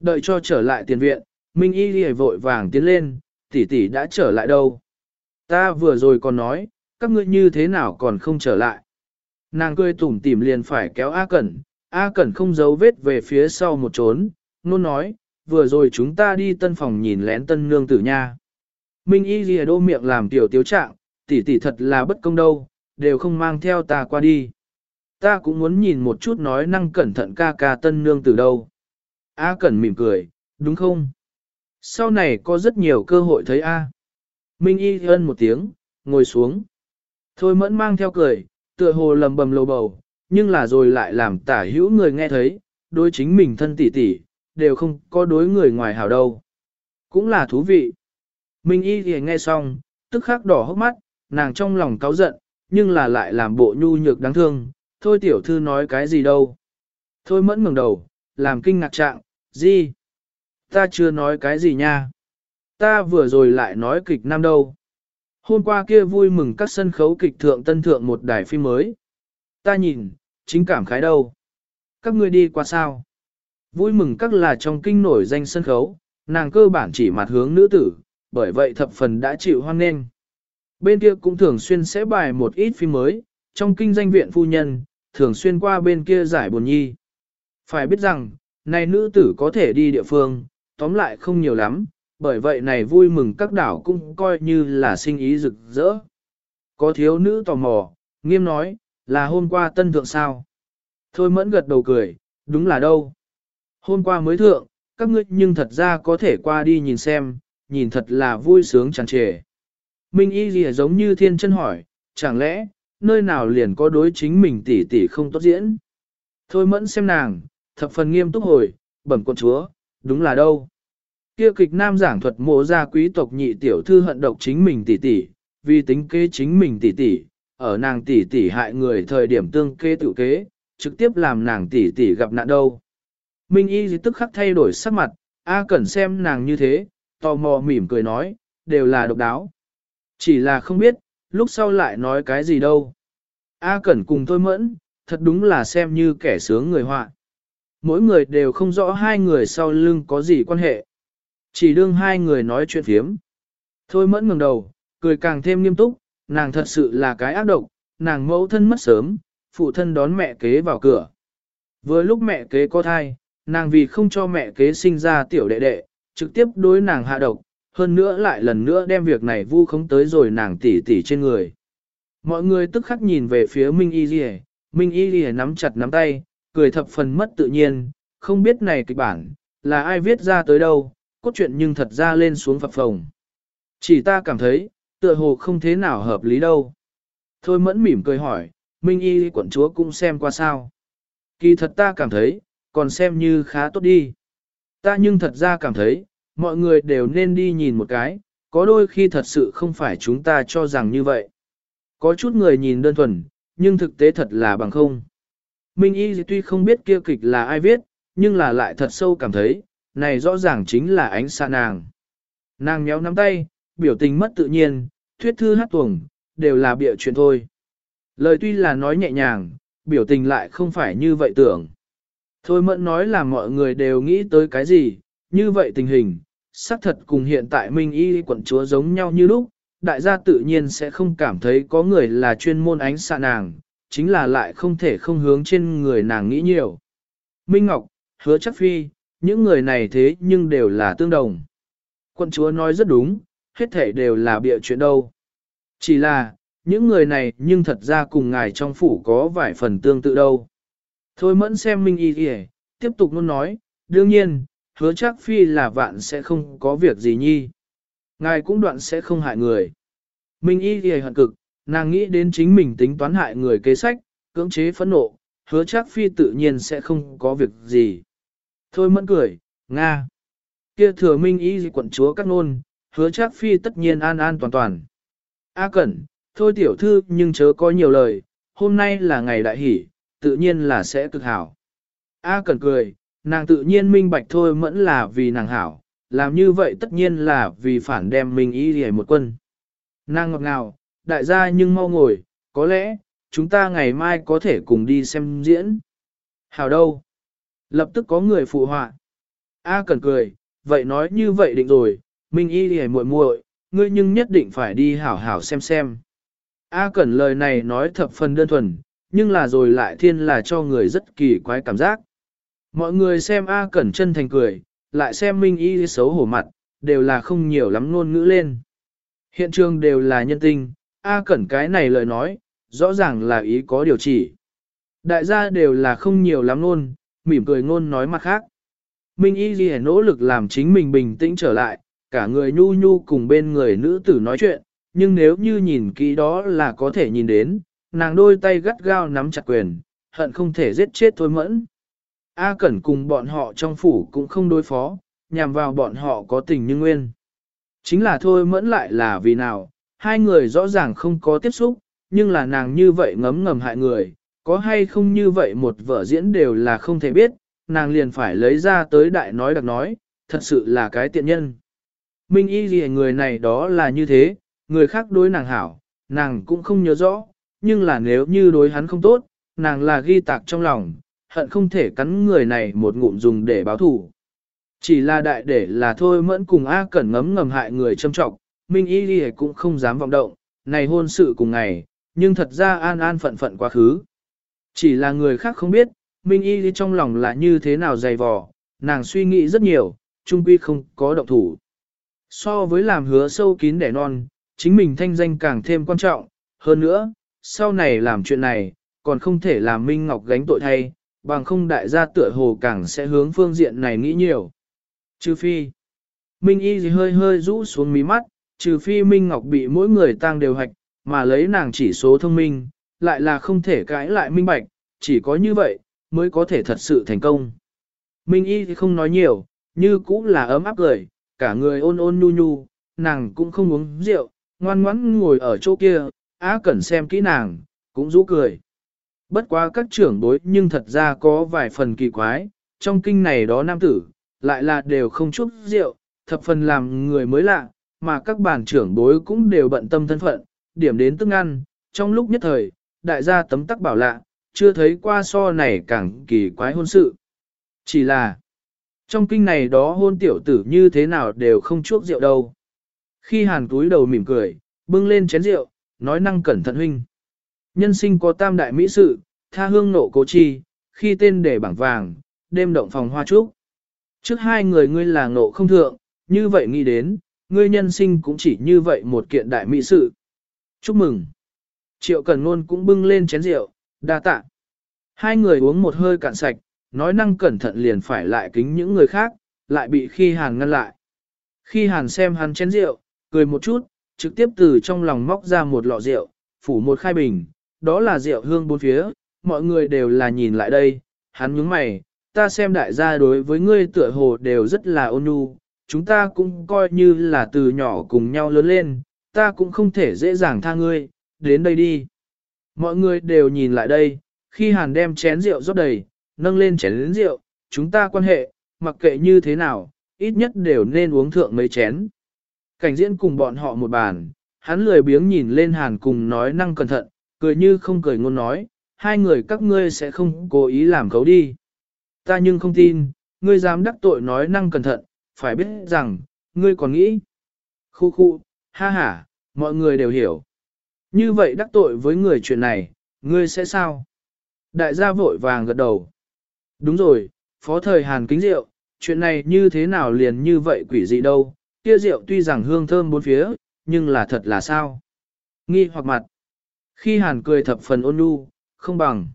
Đợi cho trở lại tiền viện, Minh Y lìa vội vàng tiến lên, tỷ tỷ đã trở lại đâu. Ta vừa rồi còn nói, các ngươi như thế nào còn không trở lại. Nàng cười tủm tỉm liền phải kéo A Cẩn, A Cẩn không giấu vết về phía sau một trốn, nôn nói, vừa rồi chúng ta đi tân phòng nhìn lén tân nương tử nha. Minh Y lìa đô miệng làm tiểu tiếu trạng, tỷ tỷ thật là bất công đâu, đều không mang theo ta qua đi. Ta cũng muốn nhìn một chút nói năng cẩn thận ca ca tân nương từ đâu. A Cẩn mỉm cười, đúng không? Sau này có rất nhiều cơ hội thấy A. Minh Y ân một tiếng, ngồi xuống. Thôi mẫn mang theo cười, tựa hồ lầm bầm lầu bầu, nhưng là rồi lại làm tả hữu người nghe thấy, đối chính mình thân tỷ tỷ, đều không có đối người ngoài hảo đâu. Cũng là thú vị. Minh Y thì nghe xong, tức khắc đỏ hốc mắt, nàng trong lòng cáu giận, nhưng là lại làm bộ nhu nhược đáng thương, thôi tiểu thư nói cái gì đâu. Thôi mẫn ngừng đầu, làm kinh ngạc trạng, gì? Ta chưa nói cái gì nha. Ta vừa rồi lại nói kịch nam đâu. Hôm qua kia vui mừng các sân khấu kịch thượng tân thượng một đài phim mới. Ta nhìn, chính cảm khái đâu. Các ngươi đi qua sao? Vui mừng các là trong kinh nổi danh sân khấu, nàng cơ bản chỉ mặt hướng nữ tử, bởi vậy thập phần đã chịu hoan nghênh. Bên kia cũng thường xuyên sẽ bài một ít phim mới, trong kinh danh viện phu nhân, thường xuyên qua bên kia giải buồn nhi. Phải biết rằng, này nữ tử có thể đi địa phương, tóm lại không nhiều lắm, bởi vậy này vui mừng các đảo cũng coi như là sinh ý rực rỡ. Có thiếu nữ tò mò, nghiêm nói, là hôm qua tân thượng sao. Thôi mẫn gật đầu cười, đúng là đâu. Hôm qua mới thượng, các ngươi nhưng thật ra có thể qua đi nhìn xem, nhìn thật là vui sướng tràn trề. Minh y gì giống như thiên chân hỏi, chẳng lẽ, nơi nào liền có đối chính mình tỷ tỷ không tốt diễn. Thôi mẫn xem nàng, thập phần nghiêm túc hồi, bẩm con chúa, đúng là đâu. Kia kịch nam giảng thuật mộ ra quý tộc nhị tiểu thư hận độc chính mình tỷ tỷ, vì tính kế chính mình tỷ tỷ, ở nàng tỷ tỷ hại người thời điểm tương kê tự kế, trực tiếp làm nàng tỷ tỷ gặp nạn đâu. Minh y tức khắc thay đổi sắc mặt, A cần xem nàng như thế, tò mò mỉm cười nói, đều là độc đáo. Chỉ là không biết, lúc sau lại nói cái gì đâu. A Cẩn cùng tôi mẫn, thật đúng là xem như kẻ sướng người họa. Mỗi người đều không rõ hai người sau lưng có gì quan hệ. Chỉ đương hai người nói chuyện phiếm. Thôi mẫn ngẩng đầu, cười càng thêm nghiêm túc, nàng thật sự là cái ác độc, nàng mẫu thân mất sớm, phụ thân đón mẹ kế vào cửa. Vừa lúc mẹ kế có thai, nàng vì không cho mẹ kế sinh ra tiểu đệ đệ, trực tiếp đối nàng hạ độc, hơn nữa lại lần nữa đem việc này vu khống tới rồi nàng tỉ tỉ trên người. Mọi người tức khắc nhìn về phía Minh Y Ghi Minh Y Ghi nắm chặt nắm tay, cười thập phần mất tự nhiên, không biết này kịch bản, là ai viết ra tới đâu, cốt truyện nhưng thật ra lên xuống phập phồng. Chỉ ta cảm thấy, tựa hồ không thế nào hợp lý đâu. Thôi mẫn mỉm cười hỏi, Minh Y quận chúa cũng xem qua sao. Kỳ thật ta cảm thấy, còn xem như khá tốt đi. Ta nhưng thật ra cảm thấy, mọi người đều nên đi nhìn một cái, có đôi khi thật sự không phải chúng ta cho rằng như vậy. Có chút người nhìn đơn thuần, nhưng thực tế thật là bằng không. Minh Y tuy không biết kia kịch là ai viết, nhưng là lại thật sâu cảm thấy, này rõ ràng chính là ánh xa nàng. Nàng nhéo nắm tay, biểu tình mất tự nhiên, thuyết thư hát tuồng, đều là bịa chuyện thôi. Lời tuy là nói nhẹ nhàng, biểu tình lại không phải như vậy tưởng. Thôi mẫn nói là mọi người đều nghĩ tới cái gì, như vậy tình hình, xác thật cùng hiện tại Minh Y quận chúa giống nhau như lúc, đại gia tự nhiên sẽ không cảm thấy có người là chuyên môn ánh xạ nàng, chính là lại không thể không hướng trên người nàng nghĩ nhiều. Minh Ngọc, hứa chắc phi, những người này thế nhưng đều là tương đồng. Quận chúa nói rất đúng, hết thể đều là bịa chuyện đâu. Chỉ là, những người này nhưng thật ra cùng ngài trong phủ có vài phần tương tự đâu. Thôi mẫn xem Minh Y Y, tiếp tục luôn nói, đương nhiên, hứa chắc phi là vạn sẽ không có việc gì nhi. Ngài cũng đoạn sẽ không hại người. Minh Y Y hận cực, nàng nghĩ đến chính mình tính toán hại người kế sách, cưỡng chế phẫn nộ, hứa chắc phi tự nhiên sẽ không có việc gì. Thôi mẫn cười, Nga. Kia thừa Minh Y quận chúa các nôn, hứa chắc phi tất nhiên an an toàn toàn. A Cẩn, thôi tiểu thư nhưng chớ có nhiều lời, hôm nay là ngày đại hỷ, tự nhiên là sẽ cực hảo. A Cẩn cười, nàng tự nhiên minh bạch thôi mẫn là vì nàng hảo, làm như vậy tất nhiên là vì phản đem mình y để một quân. Nàng ngọt ngào, đại gia nhưng mau ngồi, có lẽ, chúng ta ngày mai có thể cùng đi xem diễn. Hảo đâu? Lập tức có người phụ họa. A Cẩn cười, vậy nói như vậy định rồi, Minh y hề muội muội, ngươi nhưng nhất định phải đi hảo hảo xem xem. A Cẩn lời này nói thập phần đơn thuần, nhưng là rồi lại thiên là cho người rất kỳ quái cảm giác. Mọi người xem A Cẩn chân thành cười, lại xem Minh Y xấu hổ mặt, đều là không nhiều lắm ngôn ngữ lên. Hiện trường đều là nhân tinh, A Cẩn cái này lời nói, rõ ràng là ý có điều chỉ. Đại gia đều là không nhiều lắm ngôn, mỉm cười ngôn nói mặt khác. Minh Y Ghi nỗ lực làm chính mình bình tĩnh trở lại, cả người nhu nhu cùng bên người nữ tử nói chuyện, nhưng nếu như nhìn kỹ đó là có thể nhìn đến, nàng đôi tay gắt gao nắm chặt quyền, hận không thể giết chết thôi mẫn. A Cẩn cùng bọn họ trong phủ cũng không đối phó, nhằm vào bọn họ có tình như nguyên. Chính là thôi mẫn lại là vì nào, hai người rõ ràng không có tiếp xúc, nhưng là nàng như vậy ngấm ngầm hại người, có hay không như vậy một vở diễn đều là không thể biết, nàng liền phải lấy ra tới đại nói đặc nói, thật sự là cái tiện nhân. Minh y gì người này đó là như thế, người khác đối nàng hảo, nàng cũng không nhớ rõ, nhưng là nếu như đối hắn không tốt, nàng là ghi tạc trong lòng, hận không thể cắn người này một ngụm dùng để báo thủ. Chỉ là đại để là thôi mẫn cùng A Cẩn ngấm ngầm hại người châm trọng, Minh Y Ghi cũng không dám vọng động, này hôn sự cùng ngày, nhưng thật ra an an phận phận quá khứ. Chỉ là người khác không biết, Minh Y trong lòng là như thế nào dày vò, nàng suy nghĩ rất nhiều, trung quy không có động thủ. So với làm hứa sâu kín đẻ non, chính mình thanh danh càng thêm quan trọng, hơn nữa, sau này làm chuyện này, còn không thể làm Minh Ngọc gánh tội thay, bằng không đại gia tựa hồ càng sẽ hướng phương diện này nghĩ nhiều. Trừ phi, Minh Y gì hơi hơi rũ xuống mí mắt, trừ phi Minh Ngọc bị mỗi người tang đều hạch, mà lấy nàng chỉ số thông minh, lại là không thể cãi lại minh bạch, chỉ có như vậy, mới có thể thật sự thành công. Minh Y thì không nói nhiều, như cũng là ấm áp cười, cả người ôn ôn nhu nhu, nàng cũng không uống rượu, ngoan ngoãn ngồi ở chỗ kia, á cẩn xem kỹ nàng, cũng rũ cười. Bất quá các trưởng đối nhưng thật ra có vài phần kỳ quái, trong kinh này đó nam tử, lại là đều không chút rượu, thập phần làm người mới lạ, mà các bản trưởng bối cũng đều bận tâm thân phận, điểm đến tức ăn, trong lúc nhất thời, đại gia tấm tắc bảo lạ, chưa thấy qua so này càng kỳ quái hôn sự. Chỉ là, trong kinh này đó hôn tiểu tử như thế nào đều không chuốc rượu đâu. Khi hàn túi đầu mỉm cười, bưng lên chén rượu, nói năng cẩn thận huynh. Nhân sinh có tam đại mỹ sự, tha hương nộ cố chi, khi tên để bảng vàng, đêm động phòng hoa trúc. Trước hai người ngươi là nộ không thượng, như vậy nghĩ đến, ngươi nhân sinh cũng chỉ như vậy một kiện đại mỹ sự. Chúc mừng. Triệu Cần Nôn cũng bưng lên chén rượu, đa tạ. Hai người uống một hơi cạn sạch, nói năng cẩn thận liền phải lại kính những người khác, lại bị khi hàn ngăn lại. Khi hàn xem hắn chén rượu, cười một chút, trực tiếp từ trong lòng móc ra một lọ rượu, phủ một khai bình, đó là rượu hương bốn phía, mọi người đều là nhìn lại đây, hắn nhướng mày, ta xem đại gia đối với ngươi tựa hồ đều rất là ôn nhu, chúng ta cũng coi như là từ nhỏ cùng nhau lớn lên, ta cũng không thể dễ dàng tha ngươi, đến đây đi. Mọi người đều nhìn lại đây, khi hàn đem chén rượu rót đầy, nâng lên chén rượu, chúng ta quan hệ, mặc kệ như thế nào, ít nhất đều nên uống thượng mấy chén. Cảnh diễn cùng bọn họ một bàn, hắn lười biếng nhìn lên hàn cùng nói năng cẩn thận, cười như không cười ngôn nói, hai người các ngươi sẽ không cố ý làm cấu đi. Ta nhưng không tin, ngươi dám đắc tội nói năng cẩn thận, phải biết rằng, ngươi còn nghĩ. Khu khu, ha ha, mọi người đều hiểu. Như vậy đắc tội với người chuyện này, ngươi sẽ sao? Đại gia vội vàng gật đầu. Đúng rồi, phó thời Hàn kính rượu, chuyện này như thế nào liền như vậy quỷ dị đâu, kia rượu tuy rằng hương thơm bốn phía, nhưng là thật là sao? Nghi hoặc mặt. Khi Hàn cười thập phần ôn nhu, không bằng.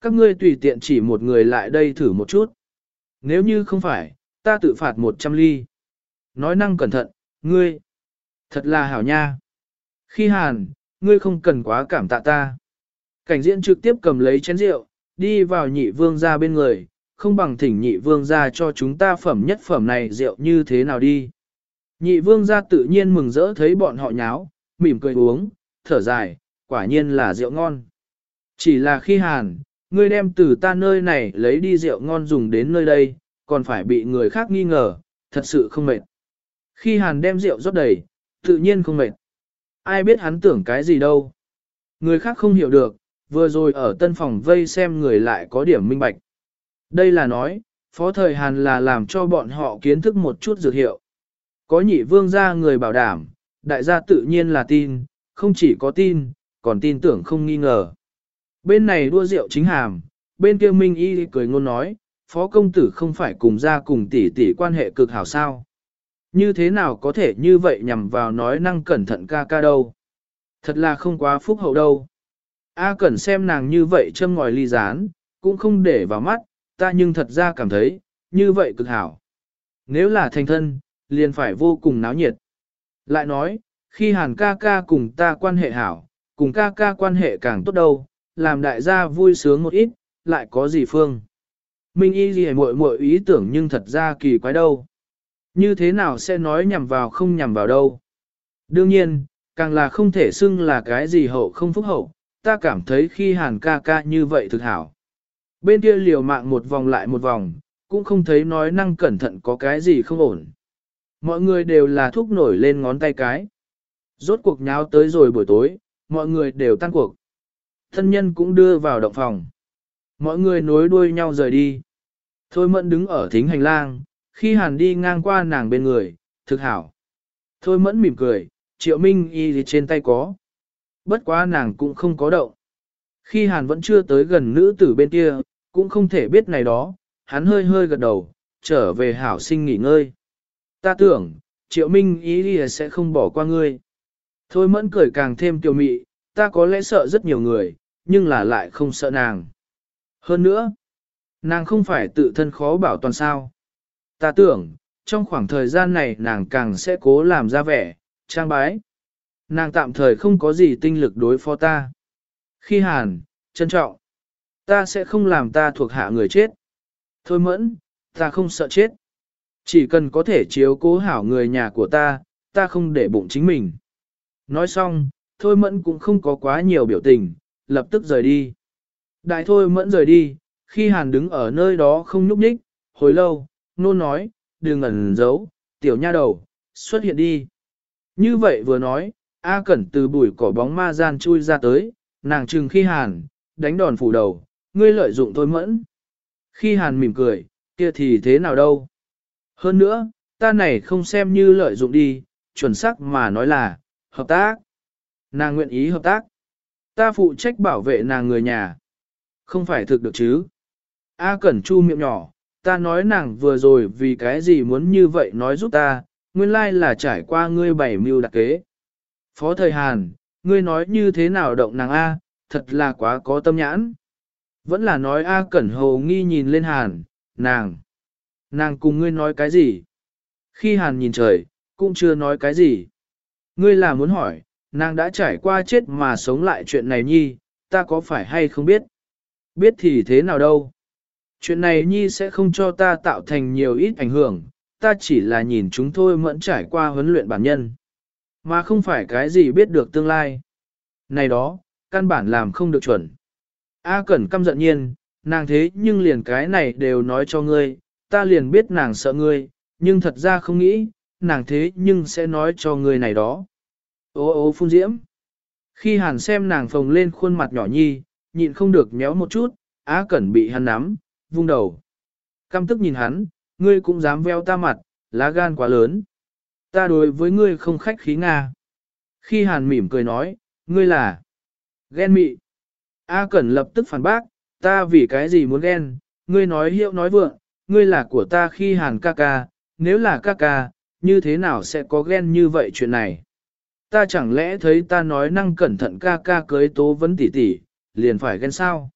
Các ngươi tùy tiện chỉ một người lại đây thử một chút. Nếu như không phải, ta tự phạt một trăm ly. Nói năng cẩn thận, ngươi. Thật là hảo nha. Khi Hàn, ngươi không cần quá cảm tạ ta. Cảnh diễn trực tiếp cầm lấy chén rượu, đi vào nhị vương ra bên người, không bằng thỉnh nhị vương ra cho chúng ta phẩm nhất phẩm này rượu như thế nào đi. Nhị vương ra tự nhiên mừng rỡ thấy bọn họ nháo, mỉm cười uống, thở dài, quả nhiên là rượu ngon. Chỉ là khi hàn, ngươi đem từ ta nơi này lấy đi rượu ngon dùng đến nơi đây, còn phải bị người khác nghi ngờ, thật sự không mệt. Khi hàn đem rượu rót đầy, tự nhiên không mệt. Ai biết hắn tưởng cái gì đâu. Người khác không hiểu được, vừa rồi ở tân phòng vây xem người lại có điểm minh bạch. Đây là nói, phó thời Hàn là làm cho bọn họ kiến thức một chút dược hiệu. Có nhị vương gia người bảo đảm, đại gia tự nhiên là tin, không chỉ có tin, còn tin tưởng không nghi ngờ. Bên này đua rượu chính hàm, bên kia Minh Y cười ngôn nói, phó công tử không phải cùng gia cùng tỷ tỷ quan hệ cực hảo sao. Như thế nào có thể như vậy nhằm vào nói năng cẩn thận ca ca đâu. Thật là không quá phúc hậu đâu. A cẩn xem nàng như vậy châm ngòi ly rán, cũng không để vào mắt, ta nhưng thật ra cảm thấy, như vậy cực hảo. Nếu là thành thân, liền phải vô cùng náo nhiệt. Lại nói, khi hàn ca ca cùng ta quan hệ hảo, cùng ca ca quan hệ càng tốt đâu, làm đại gia vui sướng một ít, lại có gì phương. Minh y gì muội muội ý tưởng nhưng thật ra kỳ quái đâu. Như thế nào sẽ nói nhằm vào không nhằm vào đâu. Đương nhiên, càng là không thể xưng là cái gì hậu không phúc hậu, ta cảm thấy khi hàn ca ca như vậy thực hảo. Bên kia liều mạng một vòng lại một vòng, cũng không thấy nói năng cẩn thận có cái gì không ổn. Mọi người đều là thúc nổi lên ngón tay cái. Rốt cuộc nháo tới rồi buổi tối, mọi người đều tan cuộc. Thân nhân cũng đưa vào động phòng. Mọi người nối đuôi nhau rời đi. Thôi mẫn đứng ở thính hành lang, khi hàn đi ngang qua nàng bên người, thực hảo. Thôi mẫn mỉm cười, triệu minh y thì trên tay có. Bất quá nàng cũng không có động. Khi hàn vẫn chưa tới gần nữ tử bên kia, cũng không thể biết này đó, hắn hơi hơi gật đầu, trở về hảo sinh nghỉ ngơi. Ta tưởng, triệu minh ý đi sẽ không bỏ qua ngươi. Thôi mẫn cười càng thêm tiểu mị, ta có lẽ sợ rất nhiều người, nhưng là lại không sợ nàng. Hơn nữa, nàng không phải tự thân khó bảo toàn sao. Ta tưởng, trong khoảng thời gian này nàng càng sẽ cố làm ra vẻ, trang bái. Nàng tạm thời không có gì tinh lực đối phó ta. Khi hàn, trân trọng, ta sẽ không làm ta thuộc hạ người chết. Thôi mẫn, ta không sợ chết. Chỉ cần có thể chiếu cố hảo người nhà của ta, ta không để bụng chính mình. Nói xong, thôi mẫn cũng không có quá nhiều biểu tình, lập tức rời đi. Đại thôi mẫn rời đi, khi hàn đứng ở nơi đó không nhúc nhích, hồi lâu, nôn nói, đừng ẩn giấu, tiểu nha đầu, xuất hiện đi. Như vậy vừa nói, A Cẩn từ bụi cỏ bóng ma gian chui ra tới, nàng trừng khi hàn, đánh đòn phủ đầu, ngươi lợi dụng thôi mẫn. Khi hàn mỉm cười, kia thì thế nào đâu. Hơn nữa, ta này không xem như lợi dụng đi, chuẩn xác mà nói là, hợp tác. Nàng nguyện ý hợp tác. Ta phụ trách bảo vệ nàng người nhà. Không phải thực được chứ. A Cẩn Chu miệng nhỏ, ta nói nàng vừa rồi vì cái gì muốn như vậy nói giúp ta, nguyên lai là trải qua ngươi bảy mưu đặc kế. Phó thời Hàn, ngươi nói như thế nào động nàng A, thật là quá có tâm nhãn. Vẫn là nói A Cẩn Hồ nghi nhìn lên Hàn, nàng. Nàng cùng ngươi nói cái gì? Khi Hàn nhìn trời, cũng chưa nói cái gì. Ngươi là muốn hỏi, nàng đã trải qua chết mà sống lại chuyện này nhi, ta có phải hay không biết? Biết thì thế nào đâu? Chuyện này nhi sẽ không cho ta tạo thành nhiều ít ảnh hưởng, ta chỉ là nhìn chúng thôi mẫn trải qua huấn luyện bản nhân. Mà không phải cái gì biết được tương lai. Này đó, căn bản làm không được chuẩn. A Cẩn căm giận nhiên, nàng thế nhưng liền cái này đều nói cho ngươi, ta liền biết nàng sợ ngươi, nhưng thật ra không nghĩ, nàng thế nhưng sẽ nói cho ngươi này đó. Ô ô phun diễm. Khi hàn xem nàng phồng lên khuôn mặt nhỏ nhi, nhịn không được méo một chút, Á Cẩn bị hắn nắm, vung đầu. Căm tức nhìn hắn, ngươi cũng dám veo ta mặt, lá gan quá lớn. Ta đối với ngươi không khách khí Nga. Khi hàn mỉm cười nói, ngươi là ghen mị. A Cẩn lập tức phản bác, ta vì cái gì muốn ghen, ngươi nói hiệu nói vượng, ngươi là của ta khi hàn ca ca, nếu là ca ca, như thế nào sẽ có ghen như vậy chuyện này? Ta chẳng lẽ thấy ta nói năng cẩn thận ca ca cưới tố vấn tỷ tỷ, liền phải ghen sao?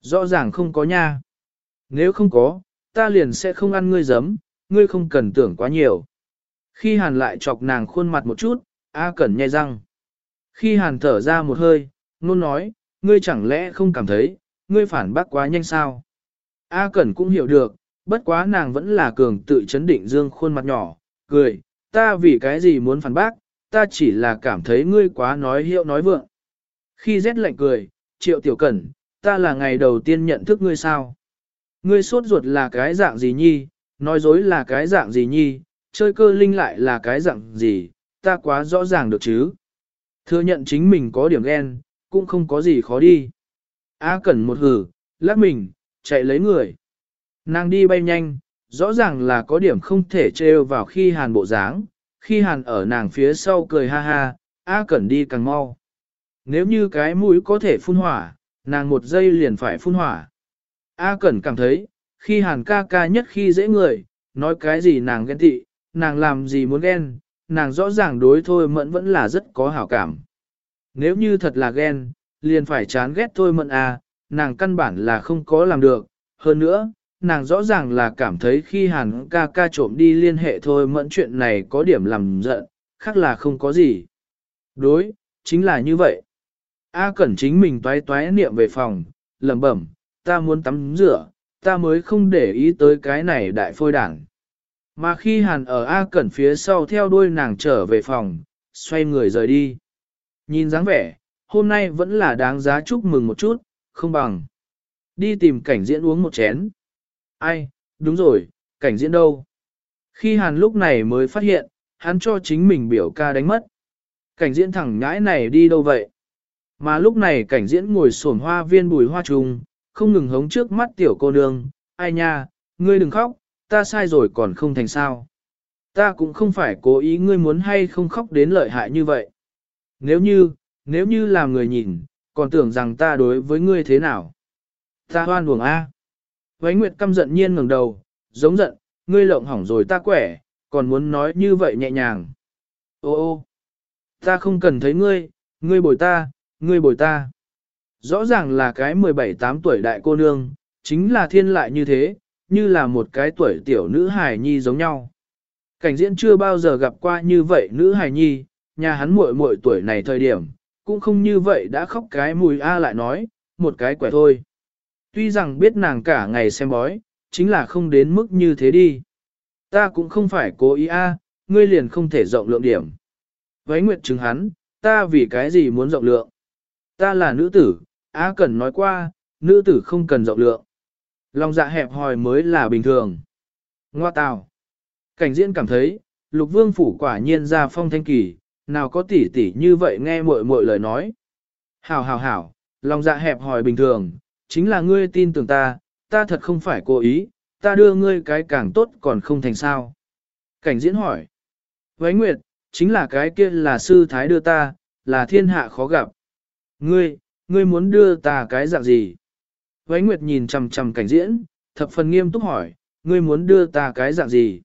Rõ ràng không có nha. Nếu không có, ta liền sẽ không ăn ngươi giấm, ngươi không cần tưởng quá nhiều. Khi hàn lại chọc nàng khuôn mặt một chút, A Cẩn nhai răng. Khi hàn thở ra một hơi, nôn nói, ngươi chẳng lẽ không cảm thấy, ngươi phản bác quá nhanh sao? A Cẩn cũng hiểu được, bất quá nàng vẫn là cường tự chấn định dương khuôn mặt nhỏ, cười, ta vì cái gì muốn phản bác, ta chỉ là cảm thấy ngươi quá nói hiệu nói vượng. Khi rét lạnh cười, triệu tiểu cẩn, ta là ngày đầu tiên nhận thức ngươi sao? Ngươi sốt ruột là cái dạng gì nhi, nói dối là cái dạng gì nhi, chơi cơ linh lại là cái dạng gì, ta quá rõ ràng được chứ. Thừa nhận chính mình có điểm ghen, cũng không có gì khó đi. A cẩn một hử, lắc mình, chạy lấy người. Nàng đi bay nhanh, rõ ràng là có điểm không thể trêu vào khi hàn bộ dáng, khi hàn ở nàng phía sau cười ha ha, A Cẩn đi càng mau. Nếu như cái mũi có thể phun hỏa, nàng một giây liền phải phun hỏa. A Cẩn cảm thấy, khi hàn ca ca nhất khi dễ người, nói cái gì nàng ghen tị, nàng làm gì muốn ghen, nàng rõ ràng đối thôi mẫn vẫn là rất có hảo cảm. Nếu như thật là ghen, liền phải chán ghét thôi mẫn à, nàng căn bản là không có làm được. Hơn nữa, nàng rõ ràng là cảm thấy khi hàn ca ca trộm đi liên hệ thôi mẫn chuyện này có điểm làm giận, khác là không có gì. Đối, chính là như vậy. A Cẩn chính mình toái toái niệm về phòng, lẩm bẩm, ta muốn tắm rửa, ta mới không để ý tới cái này đại phôi đảng. Mà khi hàn ở A Cẩn phía sau theo đuôi nàng trở về phòng, xoay người rời đi. Nhìn dáng vẻ, hôm nay vẫn là đáng giá chúc mừng một chút, không bằng. Đi tìm cảnh diễn uống một chén. Ai, đúng rồi, cảnh diễn đâu? Khi hàn lúc này mới phát hiện, hắn cho chính mình biểu ca đánh mất. Cảnh diễn thẳng nhãi này đi đâu vậy? Mà lúc này cảnh diễn ngồi sổn hoa viên bùi hoa trùng, không ngừng hống trước mắt tiểu cô nương, ai nha, ngươi đừng khóc, ta sai rồi còn không thành sao. Ta cũng không phải cố ý ngươi muốn hay không khóc đến lợi hại như vậy. Nếu như, nếu như làm người nhìn, còn tưởng rằng ta đối với ngươi thế nào. Ta hoan buồng A. Vánh Nguyệt căm giận nhiên ngẩng đầu, giống giận, ngươi lộng hỏng rồi ta quẻ, còn muốn nói như vậy nhẹ nhàng. Ô ô, ta không cần thấy ngươi, ngươi bồi ta, ngươi bồi ta. Rõ ràng là cái 17-8 tuổi đại cô nương, chính là thiên lại như thế, như là một cái tuổi tiểu nữ hài nhi giống nhau. Cảnh diễn chưa bao giờ gặp qua như vậy nữ hài nhi, nhà hắn muội muội tuổi này thời điểm, cũng không như vậy đã khóc cái mùi A lại nói, một cái quẻ thôi. Tuy rằng biết nàng cả ngày xem bói, chính là không đến mức như thế đi. Ta cũng không phải cố ý A, ngươi liền không thể rộng lượng điểm. Với nguyệt chứng hắn, ta vì cái gì muốn rộng lượng? Ta là nữ tử, á cần nói qua, nữ tử không cần rộng lượng. Lòng dạ hẹp hòi mới là bình thường. Ngoa tào. Cảnh diễn cảm thấy, lục vương phủ quả nhiên ra phong thanh kỳ, nào có tỉ tỉ như vậy nghe muội muội lời nói. Hảo hảo hảo, lòng dạ hẹp hòi bình thường, chính là ngươi tin tưởng ta, ta thật không phải cố ý, ta đưa ngươi cái càng tốt còn không thành sao. Cảnh diễn hỏi. Vánh Nguyệt, chính là cái kia là sư thái đưa ta, là thiên hạ khó gặp. Ngươi, ngươi muốn đưa ta cái dạng gì? Vánh Nguyệt nhìn chằm chằm cảnh diễn, thập phần nghiêm túc hỏi, ngươi muốn đưa ta cái dạng gì?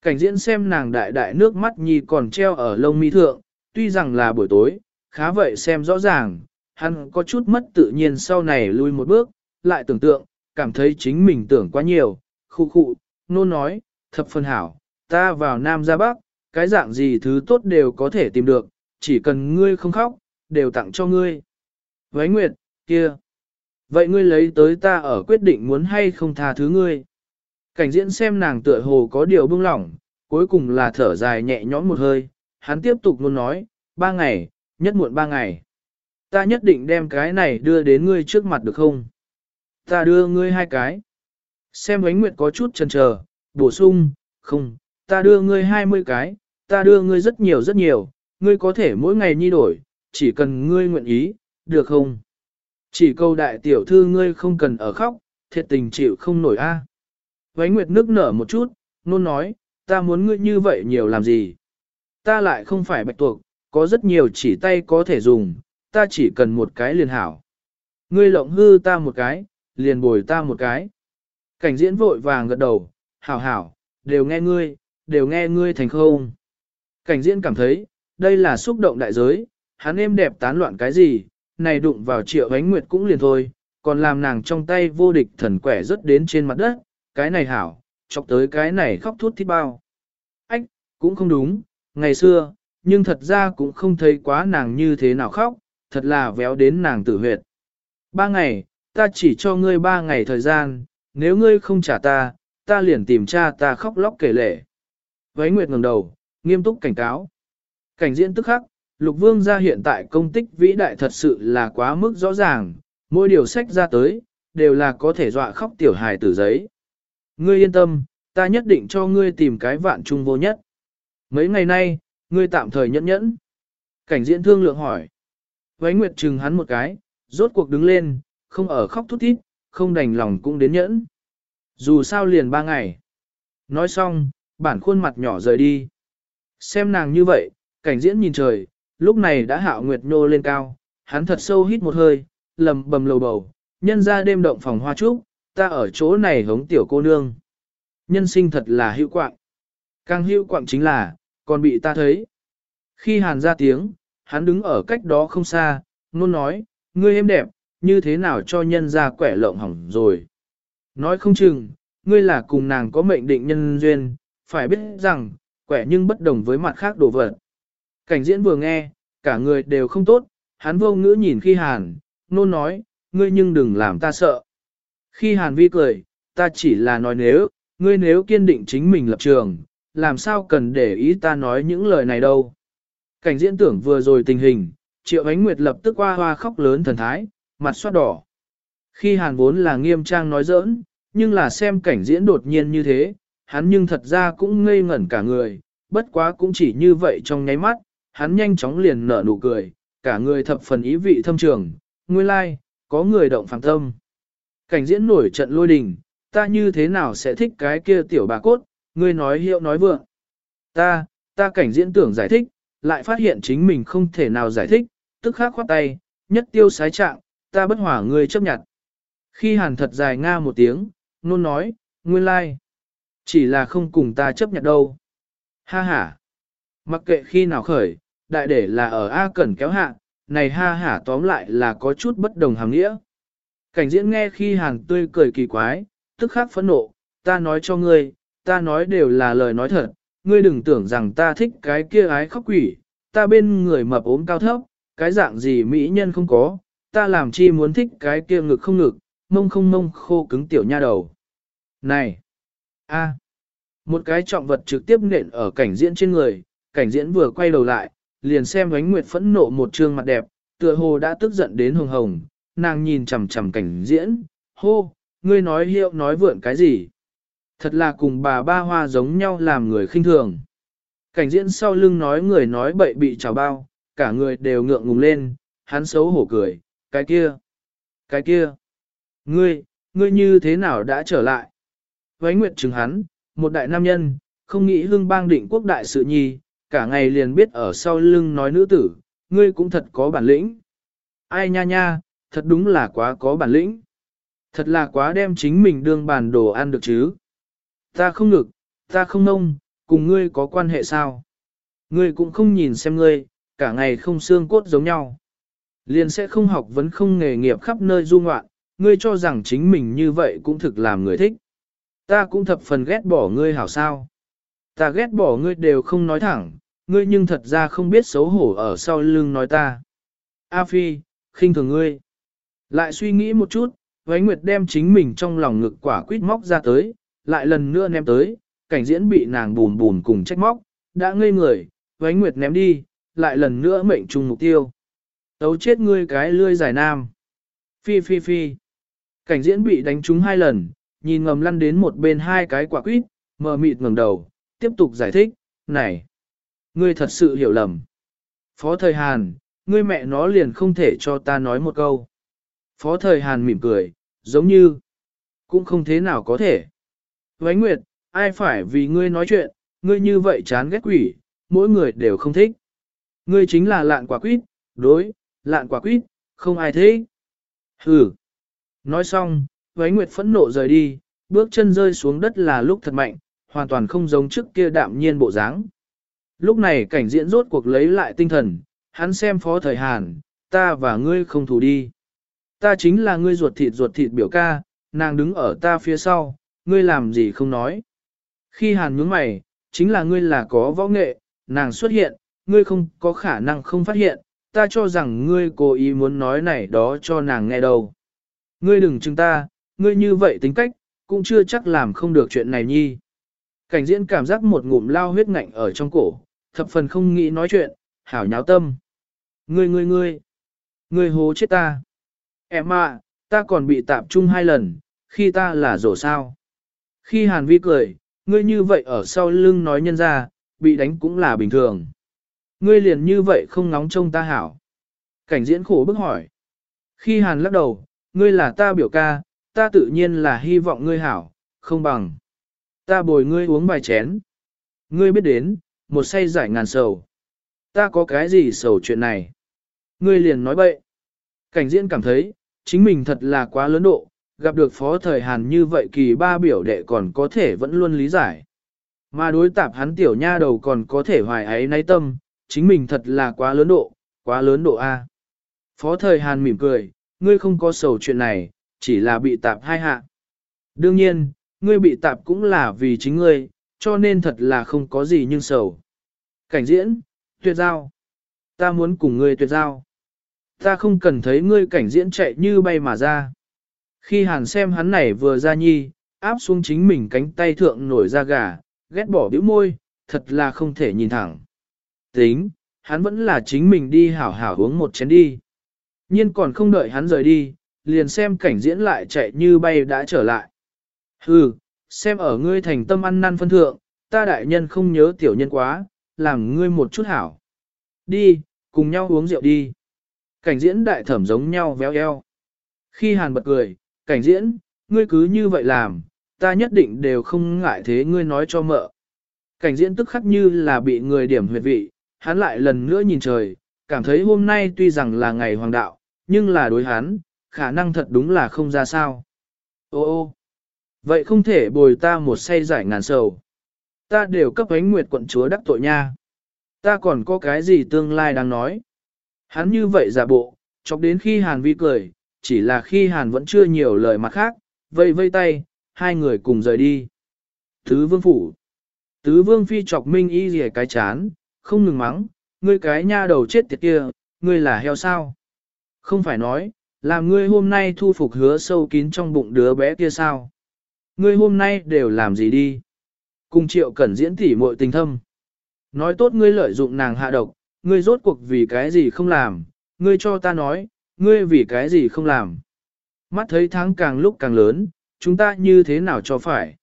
Cảnh diễn xem nàng đại đại nước mắt nhi còn treo ở lông mi thượng, tuy rằng là buổi tối, khá vậy xem rõ ràng, hắn có chút mất tự nhiên sau này lui một bước, lại tưởng tượng, cảm thấy chính mình tưởng quá nhiều, khu khu, nôn nói, thập phân hảo, ta vào Nam ra Bắc, cái dạng gì thứ tốt đều có thể tìm được, chỉ cần ngươi không khóc, đều tặng cho ngươi. Vấy Nguyệt, kia. Vậy ngươi lấy tới ta ở quyết định muốn hay không tha thứ ngươi. Cảnh diễn xem nàng tựa hồ có điều bưng lỏng, cuối cùng là thở dài nhẹ nhõm một hơi, hắn tiếp tục luôn nói, ba ngày, nhất muộn ba ngày. Ta nhất định đem cái này đưa đến ngươi trước mặt được không? Ta đưa ngươi hai cái. Xem ánh nguyệt có chút chần chờ, bổ sung, không, ta đưa ngươi hai mươi cái, ta đưa ngươi rất nhiều rất nhiều, ngươi có thể mỗi ngày nhi đổi, chỉ cần ngươi nguyện ý, được không? Chỉ câu đại tiểu thư ngươi không cần ở khóc, thiệt tình chịu không nổi a. Vánh Nguyệt nước nở một chút, nôn nói, ta muốn ngươi như vậy nhiều làm gì? Ta lại không phải bạch tuộc, có rất nhiều chỉ tay có thể dùng, ta chỉ cần một cái liền hảo. Ngươi lộng hư ta một cái, liền bồi ta một cái. Cảnh diễn vội vàng gật đầu, hảo hảo, đều nghe ngươi, đều nghe ngươi thành không. Cảnh diễn cảm thấy, đây là xúc động đại giới, hắn êm đẹp tán loạn cái gì, này đụng vào triệu ánh nguyệt cũng liền thôi, còn làm nàng trong tay vô địch thần quẻ rớt đến trên mặt đất, cái này hảo, chọc tới cái này khóc thút thít bao. Ách, cũng không đúng, ngày xưa, nhưng thật ra cũng không thấy quá nàng như thế nào khóc, thật là véo đến nàng tử huyệt. Ba ngày, ta chỉ cho ngươi ba ngày thời gian, nếu ngươi không trả ta, ta liền tìm cha ta khóc lóc kể lể. Váy Nguyệt ngẩng đầu, nghiêm túc cảnh cáo. Cảnh diễn tức khắc, Lục Vương gia hiện tại công tích vĩ đại thật sự là quá mức rõ ràng, mỗi điều sách ra tới, đều là có thể dọa khóc tiểu hài tử giấy. Ngươi yên tâm, ta nhất định cho ngươi tìm cái vạn trung vô nhất. Mấy ngày nay, ngươi tạm thời nhẫn nhẫn. Cảnh diễn thương lượng hỏi. Vánh Nguyệt chừng hắn một cái, rốt cuộc đứng lên, không ở khóc thút thít, không đành lòng cũng đến nhẫn. Dù sao liền ba ngày. Nói xong, bản khuôn mặt nhỏ rời đi. Xem nàng như vậy, cảnh diễn nhìn trời, lúc này đã hạo nguyệt nhô lên cao, hắn thật sâu hít một hơi, lầm bầm lầu bầu, nhân ra đêm động phòng hoa trúc, ta ở chỗ này hống tiểu cô nương. Nhân sinh thật là hữu quạng. Càng hữu quạng chính là, còn bị ta thấy. Khi hàn ra tiếng, hắn đứng ở cách đó không xa, nôn nói, ngươi em đẹp, như thế nào cho nhân ra quẻ lộng hỏng rồi. Nói không chừng, ngươi là cùng nàng có mệnh định nhân duyên, phải biết rằng, quẻ nhưng bất đồng với mặt khác đồ vật. Cảnh diễn vừa nghe, cả người đều không tốt, hắn vô ngữ nhìn khi hàn, nôn nói, ngươi nhưng đừng làm ta sợ. Khi hàn vi cười, ta chỉ là nói nếu, ngươi nếu kiên định chính mình lập trường, làm sao cần để ý ta nói những lời này đâu. Cảnh diễn tưởng vừa rồi tình hình, triệu ánh nguyệt lập tức qua hoa khóc lớn thần thái, mặt xoát đỏ. Khi hàn vốn là nghiêm trang nói giỡn, nhưng là xem cảnh diễn đột nhiên như thế, hắn nhưng thật ra cũng ngây ngẩn cả người, bất quá cũng chỉ như vậy trong nháy mắt, hắn nhanh chóng liền nở nụ cười, cả người thập phần ý vị thâm trường, nguyên lai, like, có người động phẳng tâm. Cảnh diễn nổi trận lôi đình, ta như thế nào sẽ thích cái kia tiểu bà cốt, ngươi nói hiệu nói vượng. Ta, ta cảnh diễn tưởng giải thích, lại phát hiện chính mình không thể nào giải thích, tức khắc khoát tay, nhất tiêu sái trạng, ta bất hỏa ngươi chấp nhận. Khi hàn thật dài nga một tiếng, nôn nói, nguyên lai, like. chỉ là không cùng ta chấp nhận đâu. Ha ha, mặc kệ khi nào khởi, đại để là ở A Cẩn kéo hạ, này ha hả tóm lại là có chút bất đồng hàng nghĩa. Cảnh diễn nghe khi hàn tươi cười kỳ quái, tức khắc phẫn nộ, ta nói cho ngươi, ta nói đều là lời nói thật, ngươi đừng tưởng rằng ta thích cái kia ái khóc quỷ, ta bên người mập ốm cao thấp, cái dạng gì mỹ nhân không có, ta làm chi muốn thích cái kia ngực không ngực, mông không mông khô cứng tiểu nha đầu. Này! a, Một cái trọng vật trực tiếp nện ở cảnh diễn trên người, cảnh diễn vừa quay đầu lại, liền xem ánh nguyệt phẫn nộ một trương mặt đẹp, tựa hồ đã tức giận đến hồng hồng, nàng nhìn chằm chằm cảnh diễn, hô, ngươi nói hiệu nói vượn cái gì? Thật là cùng bà ba hoa giống nhau làm người khinh thường. Cảnh diễn sau lưng nói người nói bậy bị trào bao, cả người đều ngượng ngùng lên, hắn xấu hổ cười, cái kia, cái kia, ngươi, ngươi như thế nào đã trở lại? Vánh Nguyệt chứng hắn, một đại nam nhân, không nghĩ hương bang định quốc đại sự nhi, cả ngày liền biết ở sau lưng nói nữ tử, ngươi cũng thật có bản lĩnh. Ai nha nha, thật đúng là quá có bản lĩnh. Thật là quá đem chính mình đương bản đồ ăn được chứ. Ta không ngực, ta không nông, cùng ngươi có quan hệ sao? Ngươi cũng không nhìn xem ngươi, cả ngày không xương cốt giống nhau. Liền sẽ không học vẫn không nghề nghiệp khắp nơi du ngoạn, ngươi cho rằng chính mình như vậy cũng thực làm người thích. Ta cũng thập phần ghét bỏ ngươi hảo sao. Ta ghét bỏ ngươi đều không nói thẳng, ngươi nhưng thật ra không biết xấu hổ ở sau lưng nói ta. A Phi, khinh thường ngươi. Lại suy nghĩ một chút, Vánh Nguyệt đem chính mình trong lòng ngực quả quýt móc ra tới, lại lần nữa ném tới, cảnh diễn bị nàng bùn bùn cùng trách móc, đã ngây người, Vánh Nguyệt ném đi, lại lần nữa mệnh trùng mục tiêu. Tấu chết ngươi cái lươi dài nam. Phi phi phi. Cảnh diễn bị đánh trúng hai lần, nhìn ngầm lăn đến một bên hai cái quả quýt, mờ mịt ngẩng đầu, tiếp tục giải thích, này. Ngươi thật sự hiểu lầm. Phó thời Hàn, ngươi mẹ nó liền không thể cho ta nói một câu. Phó thời Hàn mỉm cười, giống như, cũng không thế nào có thể. Vánh Nguyệt, ai phải vì ngươi nói chuyện, ngươi như vậy chán ghét quỷ, mỗi người đều không thích. Ngươi chính là lạn quả quýt, đối, lạn quả quýt, không ai thế. Hừ. Nói xong, Vánh Nguyệt phẫn nộ rời đi, bước chân rơi xuống đất là lúc thật mạnh, hoàn toàn không giống trước kia đạm nhiên bộ dáng. Lúc này cảnh diễn rốt cuộc lấy lại tinh thần, hắn xem phó thời Hàn, ta và ngươi không thù đi. Ta chính là ngươi ruột thịt ruột thịt biểu ca, nàng đứng ở ta phía sau, ngươi làm gì không nói. Khi Hàn nhướng mày, chính là ngươi là có võ nghệ, nàng xuất hiện, ngươi không có khả năng không phát hiện, ta cho rằng ngươi cố ý muốn nói này đó cho nàng nghe đâu. Ngươi đừng chừng ta, ngươi như vậy tính cách, cũng chưa chắc làm không được chuyện này nhi. Cảnh diễn cảm giác một ngụm lao huyết ngạnh ở trong cổ, thập phần không nghĩ nói chuyện, hảo nháo tâm. Ngươi ngươi ngươi, ngươi hố chết ta. Em à, ta còn bị tạm trung hai lần, khi ta là rổ sao. Khi Hàn Vi cười, ngươi như vậy ở sau lưng nói nhân ra, bị đánh cũng là bình thường. Ngươi liền như vậy không ngóng trông ta hảo. Cảnh diễn khổ bức hỏi. Khi Hàn lắc đầu, ngươi là ta biểu ca, ta tự nhiên là hy vọng ngươi hảo, không bằng. Ta bồi ngươi uống vài chén. Ngươi biết đến, một say giải ngàn sầu. Ta có cái gì sầu chuyện này? Ngươi liền nói bậy. Cảnh diễn cảm thấy, chính mình thật là quá lớn độ, gặp được phó thời Hàn như vậy kỳ ba biểu đệ còn có thể vẫn luôn lý giải. Mà đối tạp hắn tiểu nha đầu còn có thể hoài ấy náy tâm, chính mình thật là quá lớn độ, quá lớn độ A. Phó thời Hàn mỉm cười, ngươi không có sầu chuyện này, chỉ là bị tạp hai hạ. Đương nhiên, ngươi bị tạp cũng là vì chính ngươi, cho nên thật là không có gì nhưng sầu. Cảnh diễn, tuyệt giao. Ta muốn cùng ngươi tuyệt giao. Ta không cần thấy ngươi cảnh diễn chạy như bay mà ra. Khi hàn xem hắn này vừa ra nhi, áp xuống chính mình cánh tay thượng nổi ra gà, ghét bỏ bĩu môi, thật là không thể nhìn thẳng. Tính, hắn vẫn là chính mình đi hảo hảo uống một chén đi. nhiên còn không đợi hắn rời đi, liền xem cảnh diễn lại chạy như bay đã trở lại. Hừ, xem ở ngươi thành tâm ăn năn phân thượng, ta đại nhân không nhớ tiểu nhân quá, làm ngươi một chút hảo. Đi, cùng nhau uống rượu đi. Cảnh diễn đại thẩm giống nhau véo eo. Khi hàn bật cười, cảnh diễn, ngươi cứ như vậy làm, ta nhất định đều không ngại thế ngươi nói cho mợ. Cảnh diễn tức khắc như là bị người điểm huyệt vị, hắn lại lần nữa nhìn trời, cảm thấy hôm nay tuy rằng là ngày hoàng đạo, nhưng là đối hắn, khả năng thật đúng là không ra sao. Ô ô, vậy không thể bồi ta một say giải ngàn sầu. Ta đều cấp ánh nguyệt quận chúa đắc tội nha. Ta còn có cái gì tương lai đang nói. Hắn như vậy giả bộ, chọc đến khi Hàn vi cười, chỉ là khi Hàn vẫn chưa nhiều lời mặt khác, vây vây tay, hai người cùng rời đi. Tứ vương phủ. Tứ vương phi chọc minh y rìa cái chán, không ngừng mắng, ngươi cái nha đầu chết tiệt kia, ngươi là heo sao? Không phải nói, làm ngươi hôm nay thu phục hứa sâu kín trong bụng đứa bé kia sao? Ngươi hôm nay đều làm gì đi? Cùng triệu cẩn diễn tỉ muội tình thâm. Nói tốt ngươi lợi dụng nàng hạ độc, ngươi rốt cuộc vì cái gì không làm, ngươi cho ta nói, ngươi vì cái gì không làm. Mắt thấy tháng càng lúc càng lớn, chúng ta như thế nào cho phải.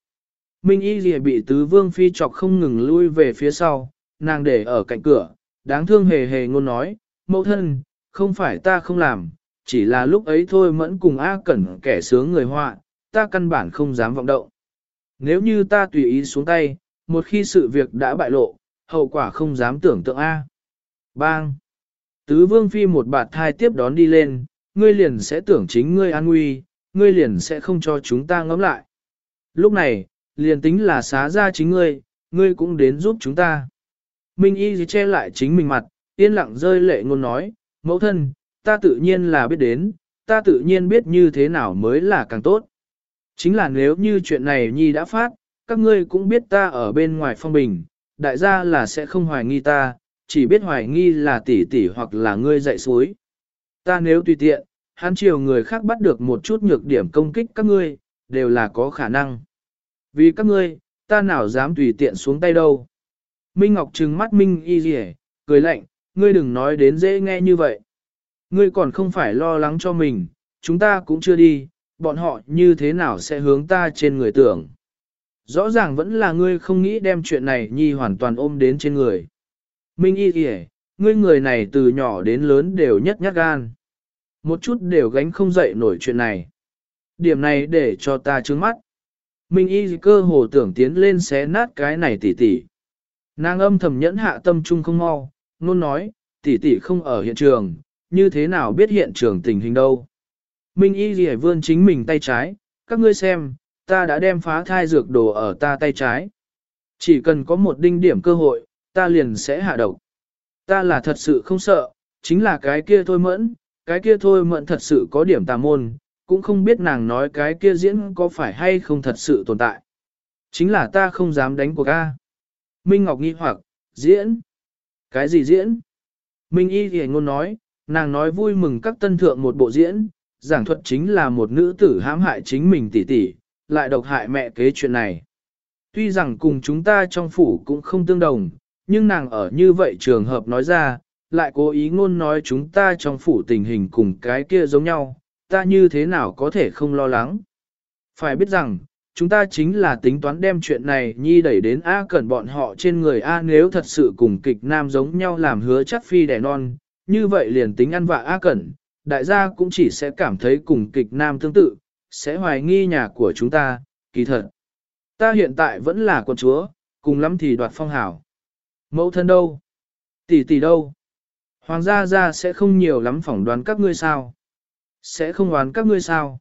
Minh y Lìa bị tứ vương phi chọc không ngừng lui về phía sau, nàng để ở cạnh cửa, đáng thương hề hề ngôn nói, mẫu thân, không phải ta không làm, chỉ là lúc ấy thôi mẫn cùng A Cẩn kẻ sướng người họa, ta căn bản không dám vọng động. Nếu như ta tùy ý xuống tay, một khi sự việc đã bại lộ, hậu quả không dám tưởng tượng A. Bang! Tứ vương phi một bạt thai tiếp đón đi lên, ngươi liền sẽ tưởng chính ngươi an nguy, ngươi liền sẽ không cho chúng ta ngẫm lại. Lúc này, liền tính là xá ra chính ngươi, ngươi cũng đến giúp chúng ta. Minh y che lại chính mình mặt, yên lặng rơi lệ ngôn nói, mẫu thân, ta tự nhiên là biết đến, ta tự nhiên biết như thế nào mới là càng tốt. Chính là nếu như chuyện này nhi đã phát, các ngươi cũng biết ta ở bên ngoài phong bình, đại gia là sẽ không hoài nghi ta, chỉ biết hoài nghi là tỷ tỷ hoặc là ngươi dạy suối. Ta nếu tùy tiện, hắn chiều người khác bắt được một chút nhược điểm công kích các ngươi, đều là có khả năng. Vì các ngươi, ta nào dám tùy tiện xuống tay đâu. Minh Ngọc trừng mắt Minh y rỉ, cười lạnh, ngươi đừng nói đến dễ nghe như vậy. Ngươi còn không phải lo lắng cho mình, chúng ta cũng chưa đi, bọn họ như thế nào sẽ hướng ta trên người tưởng. Rõ ràng vẫn là ngươi không nghĩ đem chuyện này nhi hoàn toàn ôm đến trên người. Minh y kìa, ngươi người này từ nhỏ đến lớn đều nhất nhát gan. Một chút đều gánh không dậy nổi chuyện này. Điểm này để cho ta trướng mắt. Minh y cơ hồ tưởng tiến lên xé nát cái này tỉ tỉ. Nàng âm thầm nhẫn hạ tâm trung không mau, luôn nói, tỷ tỷ không ở hiện trường, như thế nào biết hiện trường tình hình đâu. Minh y gì vươn chính mình tay trái, các ngươi xem, ta đã đem phá thai dược đồ ở ta tay trái. Chỉ cần có một đinh điểm cơ hội, ta liền sẽ hạ độc. Ta là thật sự không sợ, chính là cái kia thôi mẫn, cái kia thôi mẫn thật sự có điểm tà môn, cũng không biết nàng nói cái kia diễn có phải hay không thật sự tồn tại. Chính là ta không dám đánh cuộc A. Minh Ngọc nghi hoặc, diễn. Cái gì diễn? Minh Y thì ngôn nói, nàng nói vui mừng các tân thượng một bộ diễn, giảng thuật chính là một nữ tử hãm hại chính mình tỷ tỷ, lại độc hại mẹ kế chuyện này. Tuy rằng cùng chúng ta trong phủ cũng không tương đồng, nhưng nàng ở như vậy trường hợp nói ra, lại cố ý ngôn nói chúng ta trong phủ tình hình cùng cái kia giống nhau, ta như thế nào có thể không lo lắng. Phải biết rằng, chúng ta chính là tính toán đem chuyện này nhi đẩy đến A cẩn bọn họ trên người A nếu thật sự cùng kịch nam giống nhau làm hứa chắc phi đẻ non, như vậy liền tính ăn vạ A cẩn, đại gia cũng chỉ sẽ cảm thấy cùng kịch nam tương tự, sẽ hoài nghi nhà của chúng ta, kỳ thật. Ta hiện tại vẫn là con chúa, cùng lắm thì đoạt phong hảo. Mẫu thân đâu? Tỷ tỷ đâu? Hoàng gia gia sẽ không nhiều lắm phỏng đoán các ngươi sao? Sẽ không đoán các ngươi sao?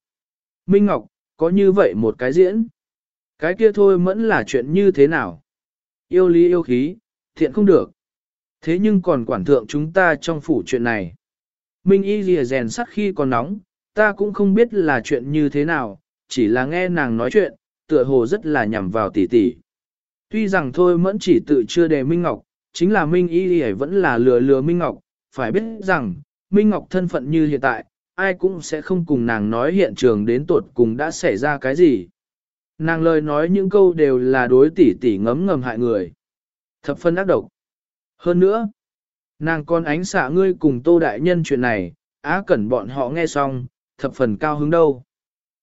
Minh Ngọc, có như vậy một cái diễn. Cái kia thôi mẫn là chuyện như thế nào? Yêu lý yêu khí, thiện không được. Thế nhưng còn quản thượng chúng ta trong phủ chuyện này. Minh y lìa rèn sắt khi còn nóng, ta cũng không biết là chuyện như thế nào, chỉ là nghe nàng nói chuyện, tựa hồ rất là nhằm vào tỷ tỷ. Tuy rằng thôi mẫn chỉ tự chưa đề Minh Ngọc, chính là Minh y Y vẫn là lừa lừa Minh Ngọc, phải biết rằng, Minh Ngọc thân phận như hiện tại, ai cũng sẽ không cùng nàng nói hiện trường đến tuột cùng đã xảy ra cái gì. Nàng lời nói những câu đều là đối tỷ tỷ ngấm ngầm hại người. Thập phân ác độc. Hơn nữa, nàng con ánh xạ ngươi cùng tô đại nhân chuyện này, á cẩn bọn họ nghe xong, thập phần cao hứng đâu.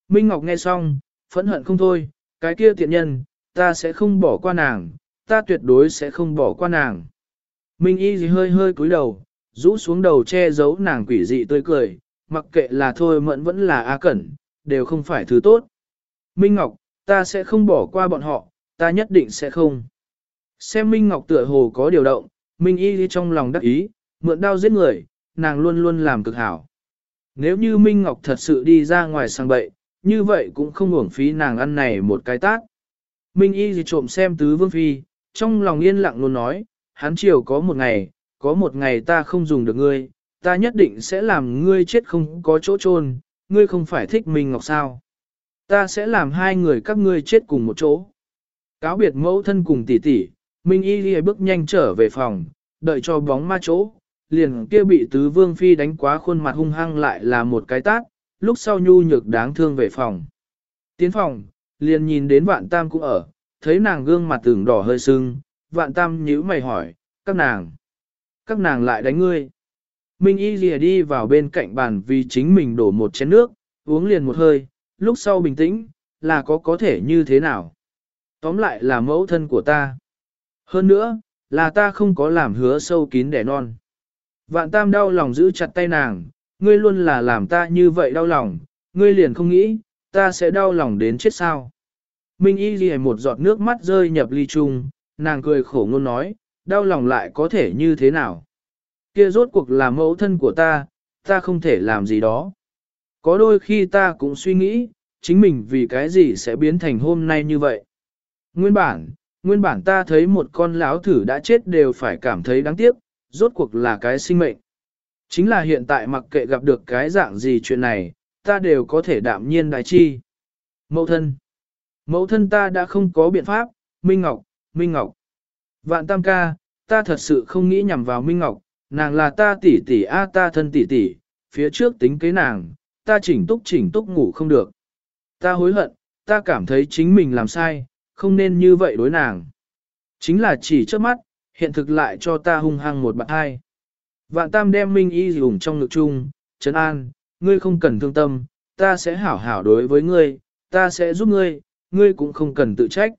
Minh Ngọc nghe xong, phẫn hận không thôi, cái kia tiện nhân, ta sẽ không bỏ qua nàng, ta tuyệt đối sẽ không bỏ qua nàng. Minh Y gì hơi hơi cúi đầu, Rũ xuống đầu che giấu nàng quỷ dị tươi cười, mặc kệ là thôi mẫn vẫn là A Cẩn, đều không phải thứ tốt. Minh Ngọc, ta sẽ không bỏ qua bọn họ, ta nhất định sẽ không. Xem Minh Ngọc tựa hồ có điều động, Minh Y trong lòng đắc ý, mượn đao giết người, nàng luôn luôn làm cực hảo. Nếu như Minh Ngọc thật sự đi ra ngoài sang bậy, như vậy cũng không uổng phí nàng ăn này một cái tát. Minh Y gì trộm xem tứ vương phi, trong lòng yên lặng luôn nói, hắn chiều có một ngày, có một ngày ta không dùng được ngươi, ta nhất định sẽ làm ngươi chết không có chỗ chôn, ngươi không phải thích Minh Ngọc sao. Ta sẽ làm hai người các ngươi chết cùng một chỗ. Cáo biệt mẫu thân cùng tỷ tỷ, Minh Y gì bước nhanh trở về phòng, đợi cho bóng ma chỗ, liền kia bị tứ vương phi đánh quá khuôn mặt hung hăng lại là một cái tát, lúc sau nhu nhược đáng thương về phòng. Tiến phòng, liền nhìn đến vạn tam cũng ở, thấy nàng gương mặt tưởng đỏ hơi sưng, vạn tam nhíu mày hỏi, các nàng, các nàng lại đánh ngươi. Minh y lìa đi vào bên cạnh bàn vì chính mình đổ một chén nước, uống liền một hơi, lúc sau bình tĩnh, là có có thể như thế nào. Tóm lại là mẫu thân của ta. Hơn nữa, là ta không có làm hứa sâu kín đẻ non. Vạn tam đau lòng giữ chặt tay nàng, ngươi luôn là làm ta như vậy đau lòng, ngươi liền không nghĩ, ta sẽ đau lòng đến chết sao. Minh y ghi một giọt nước mắt rơi nhập ly chung, nàng cười khổ ngôn nói, đau lòng lại có thể như thế nào. Kia rốt cuộc là mẫu thân của ta, ta không thể làm gì đó. Có đôi khi ta cũng suy nghĩ, chính mình vì cái gì sẽ biến thành hôm nay như vậy. Nguyên bản, nguyên bản ta thấy một con lão thử đã chết đều phải cảm thấy đáng tiếc, rốt cuộc là cái sinh mệnh. Chính là hiện tại mặc kệ gặp được cái dạng gì chuyện này, ta đều có thể đạm nhiên đại chi. Mẫu thân. Mẫu thân ta đã không có biện pháp, Minh Ngọc, Minh Ngọc. Vạn tam ca, ta thật sự không nghĩ nhằm vào Minh Ngọc, nàng là ta tỷ tỷ a ta thân tỷ tỷ, phía trước tính kế nàng, ta chỉnh túc chỉnh túc ngủ không được. Ta hối hận, ta cảm thấy chính mình làm sai, không nên như vậy đối nàng. Chính là chỉ trước mắt, hiện thực lại cho ta hung hăng một bạn hai. Vạn tam đem Minh Y dùng trong ngực chung, Trấn An, ngươi không cần thương tâm, ta sẽ hảo hảo đối với ngươi, ta sẽ giúp ngươi, ngươi cũng không cần tự trách.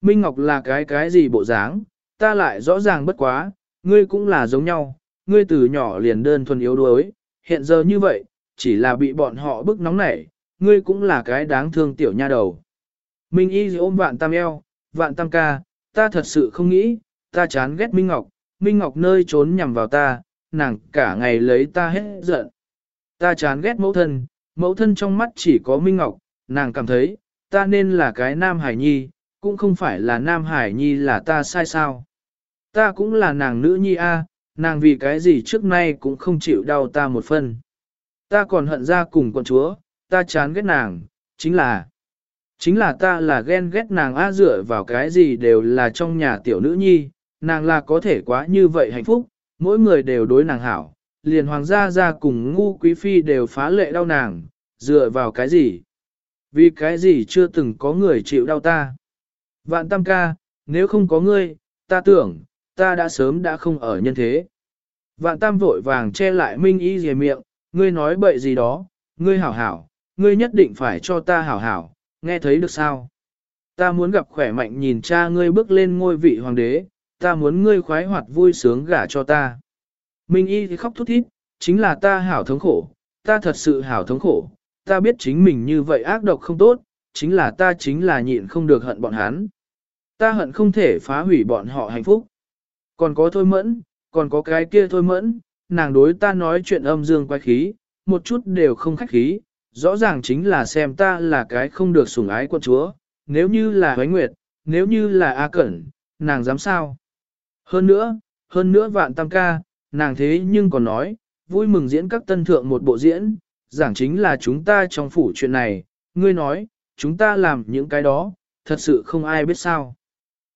Minh Ngọc là cái cái gì bộ dáng, ta lại rõ ràng bất quá, ngươi cũng là giống nhau, ngươi từ nhỏ liền đơn thuần yếu đuối, hiện giờ như vậy, chỉ là bị bọn họ bức nóng nảy, ngươi cũng là cái đáng thương tiểu nha đầu. Minh Y ôm vạn tam eo, vạn tam ca, ta thật sự không nghĩ, ta chán ghét Minh Ngọc, Minh Ngọc nơi trốn nhằm vào ta, nàng cả ngày lấy ta hết giận. Ta chán ghét mẫu thân, mẫu thân trong mắt chỉ có Minh Ngọc, nàng cảm thấy, ta nên là cái nam hải nhi, cũng không phải là nam hải nhi là ta sai sao. Ta cũng là nàng nữ nhi a, nàng vì cái gì trước nay cũng không chịu đau ta một phần. Ta còn hận ra cùng con chúa, ta chán ghét nàng, chính là, chính là ta là ghen ghét nàng a dựa vào cái gì đều là trong nhà tiểu nữ nhi, nàng là có thể quá như vậy hạnh phúc, mỗi người đều đối nàng hảo, liền hoàng gia gia cùng ngu quý phi đều phá lệ đau nàng, dựa vào cái gì? Vì cái gì chưa từng có người chịu đau ta? Vạn tam ca, nếu không có ngươi, ta tưởng, ta đã sớm đã không ở nhân thế. Vạn tam vội vàng che lại minh y dề miệng, ngươi nói bậy gì đó, ngươi hảo hảo, ngươi nhất định phải cho ta hảo hảo, nghe thấy được sao? Ta muốn gặp khỏe mạnh nhìn cha ngươi bước lên ngôi vị hoàng đế, ta muốn ngươi khoái hoạt vui sướng gả cho ta. Minh y thì khóc thút thít, chính là ta hảo thống khổ, ta thật sự hảo thống khổ, ta biết chính mình như vậy ác độc không tốt, chính là ta chính là nhịn không được hận bọn hắn. Ta hận không thể phá hủy bọn họ hạnh phúc. Còn có thôi mẫn, còn có cái kia thôi mẫn, nàng đối ta nói chuyện âm dương quay khí, một chút đều không khách khí, rõ ràng chính là xem ta là cái không được sủng ái quân chúa, nếu như là Huế Nguyệt, nếu như là A Cẩn, nàng dám sao? Hơn nữa, hơn nữa vạn tam ca, nàng thế nhưng còn nói, vui mừng diễn các tân thượng một bộ diễn, giảng chính là chúng ta trong phủ chuyện này, ngươi nói, chúng ta làm những cái đó, thật sự không ai biết sao.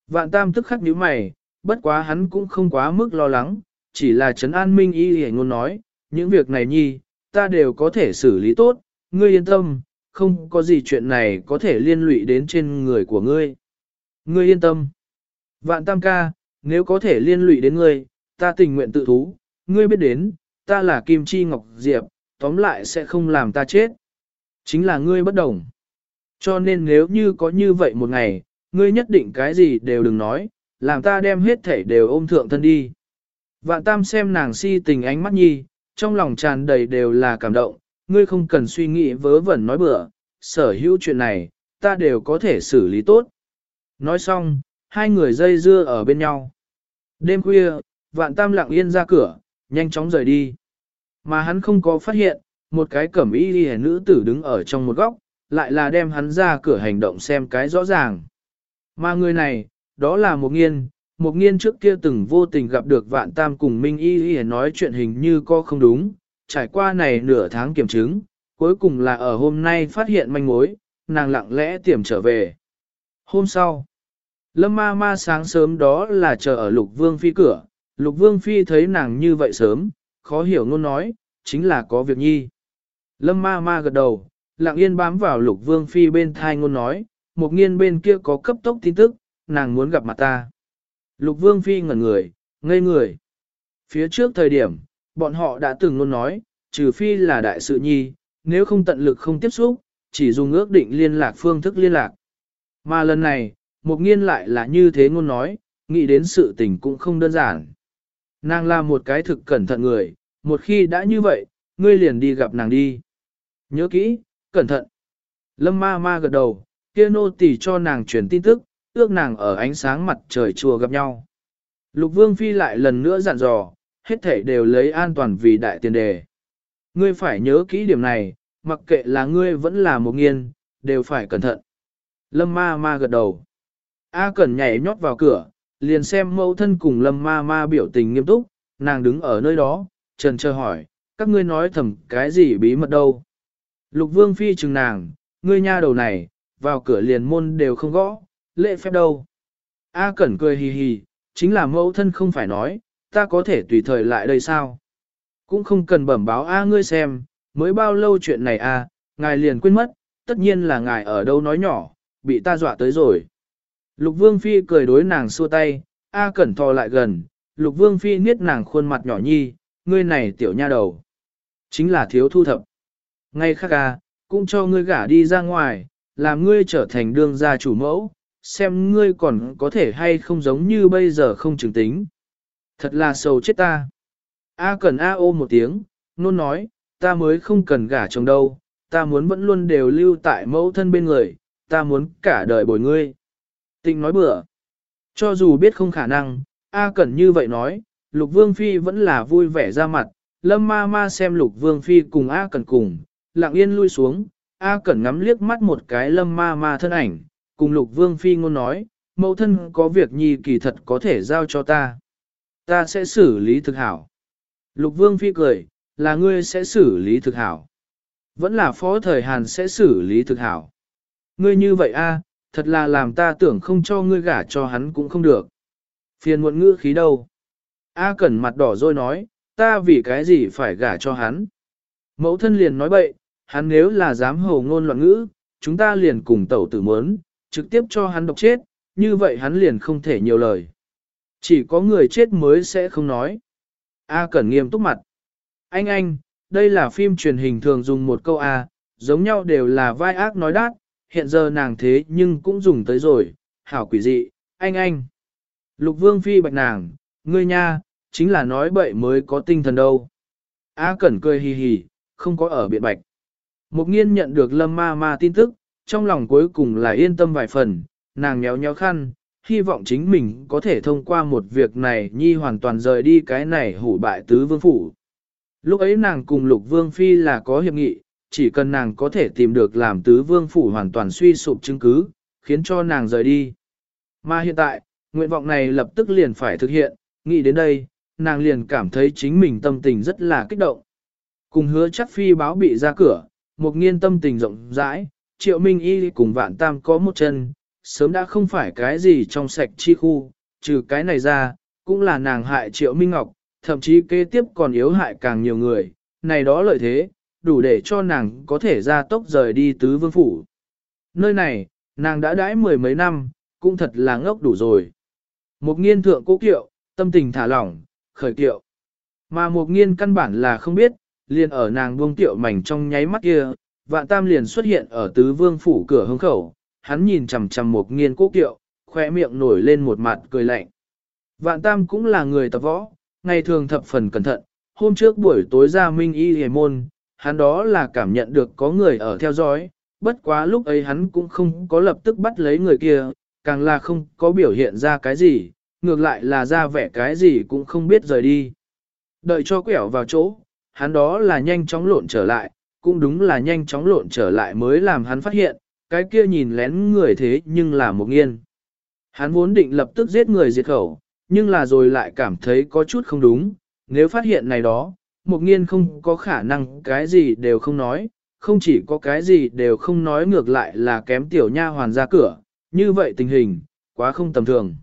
Vạn tam tức khắc nhíu mày, bất quá hắn cũng không quá mức lo lắng, chỉ là Trấn An Minh y hề ngôn nói, những việc này nhi, ta đều có thể xử lý tốt, ngươi yên tâm, không có gì chuyện này có thể liên lụy đến trên người của ngươi. Ngươi yên tâm. Vạn tam ca, nếu có thể liên lụy đến ngươi, ta tình nguyện tự thú, ngươi biết đến, ta là Kim Chi Ngọc Diệp, tóm lại sẽ không làm ta chết. Chính là ngươi bất đồng. Cho nên nếu như có như vậy một ngày, ngươi nhất định cái gì đều đừng nói, làm ta đem hết thể đều ôm thượng thân đi. Vạn tam xem nàng si tình ánh mắt nhi, trong lòng tràn đầy đều là cảm động, ngươi không cần suy nghĩ vớ vẩn nói bừa, sở hữu chuyện này, ta đều có thể xử lý tốt. Nói xong, hai người dây dưa ở bên nhau. Đêm khuya, vạn tam lặng yên ra cửa, nhanh chóng rời đi. Mà hắn không có phát hiện, một cái cẩm y đi nữ tử đứng ở trong một góc, lại là đem hắn ra cửa hành động xem cái rõ ràng. Mà người này, đó là một nghiên, một nghiên trước kia từng vô tình gặp được vạn tam cùng Minh Y Y nói chuyện hình như có không đúng, trải qua này nửa tháng kiểm chứng, cuối cùng là ở hôm nay phát hiện manh mối, nàng lặng lẽ tiềm trở về. Hôm sau, Lâm ma ma sáng sớm đó là chờ ở lục vương phi cửa, lục vương phi thấy nàng như vậy sớm, khó hiểu ngôn nói, chính là có việc nhi. Lâm ma ma gật đầu, lặng yên bám vào lục vương phi bên thai ngôn nói, một nghiên bên kia có cấp tốc tin tức, nàng muốn gặp mặt ta. Lục vương phi ngẩn người, ngây người. Phía trước thời điểm, bọn họ đã từng luôn nói, trừ phi là đại sự nhi, nếu không tận lực không tiếp xúc, chỉ dùng ước định liên lạc phương thức liên lạc. Mà lần này, một nghiên lại là như thế ngôn nói, nghĩ đến sự tình cũng không đơn giản. Nàng là một cái thực cẩn thận người, một khi đã như vậy, ngươi liền đi gặp nàng đi. Nhớ kỹ, cẩn thận. Lâm ma ma gật đầu, kia nô tỳ cho nàng truyền tin tức, ước nàng ở ánh sáng mặt trời chùa gặp nhau. Lục vương phi lại lần nữa dặn dò, hết thảy đều lấy an toàn vì đại tiền đề. Ngươi phải nhớ kỹ điểm này, mặc kệ là ngươi vẫn là một nghiên, đều phải cẩn thận. Lâm ma ma gật đầu. A Cẩn nhảy nhót vào cửa, liền xem mẫu thân cùng lâm ma ma biểu tình nghiêm túc, nàng đứng ở nơi đó, trần chờ hỏi, các ngươi nói thầm cái gì bí mật đâu. Lục vương phi chừng nàng, ngươi nha đầu này, vào cửa liền môn đều không gõ, lễ phép đâu. A Cẩn cười hì hì, chính là mẫu thân không phải nói, ta có thể tùy thời lại đây sao. Cũng không cần bẩm báo A ngươi xem, mới bao lâu chuyện này A, ngài liền quên mất, tất nhiên là ngài ở đâu nói nhỏ, bị ta dọa tới rồi. Lục Vương Phi cười đối nàng xua tay, A Cẩn thò lại gần, Lục Vương Phi niết nàng khuôn mặt nhỏ nhi, ngươi này tiểu nha đầu. Chính là thiếu thu thập. Ngay khác A, cũng cho ngươi gả đi ra ngoài, làm ngươi trở thành đương gia chủ mẫu, xem ngươi còn có thể hay không giống như bây giờ không chứng tính. Thật là sầu chết ta. A Cẩn A ô một tiếng, nôn nói, ta mới không cần gả chồng đâu, ta muốn vẫn luôn đều lưu tại mẫu thân bên người, ta muốn cả đời bồi ngươi. Tình nói bừa. Cho dù biết không khả năng, A Cẩn như vậy nói, Lục Vương Phi vẫn là vui vẻ ra mặt, Lâm ma ma xem Lục Vương Phi cùng A Cẩn cùng, lặng yên lui xuống, A Cẩn ngắm liếc mắt một cái Lâm ma ma thân ảnh, cùng Lục Vương Phi ngôn nói, mẫu thân có việc nhi kỳ thật có thể giao cho ta. Ta sẽ xử lý thực hảo. Lục Vương Phi cười, là ngươi sẽ xử lý thực hảo. Vẫn là phó thời Hàn sẽ xử lý thực hảo. Ngươi như vậy a, thật là làm ta tưởng không cho ngươi gả cho hắn cũng không được. Phiền muộn ngữ khí đâu? A Cẩn mặt đỏ rồi nói, ta vì cái gì phải gả cho hắn? Mẫu thân liền nói bậy, hắn nếu là dám hồ ngôn loạn ngữ, chúng ta liền cùng tẩu tử muốn, trực tiếp cho hắn độc chết, như vậy hắn liền không thể nhiều lời. Chỉ có người chết mới sẽ không nói. A Cẩn nghiêm túc mặt. Anh anh, đây là phim truyền hình thường dùng một câu A, giống nhau đều là vai ác nói đát, hiện giờ nàng thế nhưng cũng dùng tới rồi, hảo quỷ dị, anh anh. Lục vương phi bạch nàng, ngươi nha, chính là nói bậy mới có tinh thần đâu. A Cẩn cười hì hì, không có ở biện bạch. mục nghiên nhận được lâm ma ma tin tức, trong lòng cuối cùng là yên tâm vài phần, nàng nhéo nhéo khăn, hy vọng chính mình có thể thông qua một việc này nhi hoàn toàn rời đi cái này hủ bại tứ vương phủ. Lúc ấy nàng cùng lục vương phi là có hiệp nghị, chỉ cần nàng có thể tìm được làm tứ vương phủ hoàn toàn suy sụp chứng cứ, khiến cho nàng rời đi. Mà hiện tại, nguyện vọng này lập tức liền phải thực hiện, nghĩ đến đây, nàng liền cảm thấy chính mình tâm tình rất là kích động. Cùng hứa chắc phi báo bị ra cửa, một nghiên tâm tình rộng rãi, triệu minh y cùng vạn tam có một chân, sớm đã không phải cái gì trong sạch chi khu, trừ cái này ra, cũng là nàng hại triệu minh ngọc, thậm chí kế tiếp còn yếu hại càng nhiều người, này đó lợi thế, đủ để cho nàng có thể ra tốc rời đi tứ vương phủ. Nơi này, nàng đã đãi mười mấy năm, cũng thật là ngốc đủ rồi. Một nghiên thượng cố kiệu, tâm tình thả lỏng, khởi kiệu. Mà một nghiên căn bản là không biết, liền ở nàng buông tiệu mảnh trong nháy mắt kia, vạn tam liền xuất hiện ở tứ vương phủ cửa hông khẩu, hắn nhìn chằm chằm một nghiên cố kiệu, khoe miệng nổi lên một mặt cười lạnh. Vạn tam cũng là người tập võ, ngày thường thập phần cẩn thận, hôm trước buổi tối ra minh y hề môn, hắn đó là cảm nhận được có người ở theo dõi, bất quá lúc ấy hắn cũng không có lập tức bắt lấy người kia, càng là không có biểu hiện ra cái gì, ngược lại là ra vẻ cái gì cũng không biết rời đi. Đợi cho quẻo vào chỗ, hắn đó là nhanh chóng lộn trở lại, cũng đúng là nhanh chóng lộn trở lại mới làm hắn phát hiện, cái kia nhìn lén người thế nhưng là một nghiên. Hắn vốn định lập tức giết người diệt khẩu, nhưng là rồi lại cảm thấy có chút không đúng, nếu phát hiện này đó, một nghiên không có khả năng cái gì đều không nói, không chỉ có cái gì đều không nói ngược lại là kém tiểu nha hoàn ra cửa, như vậy tình hình, quá không tầm thường.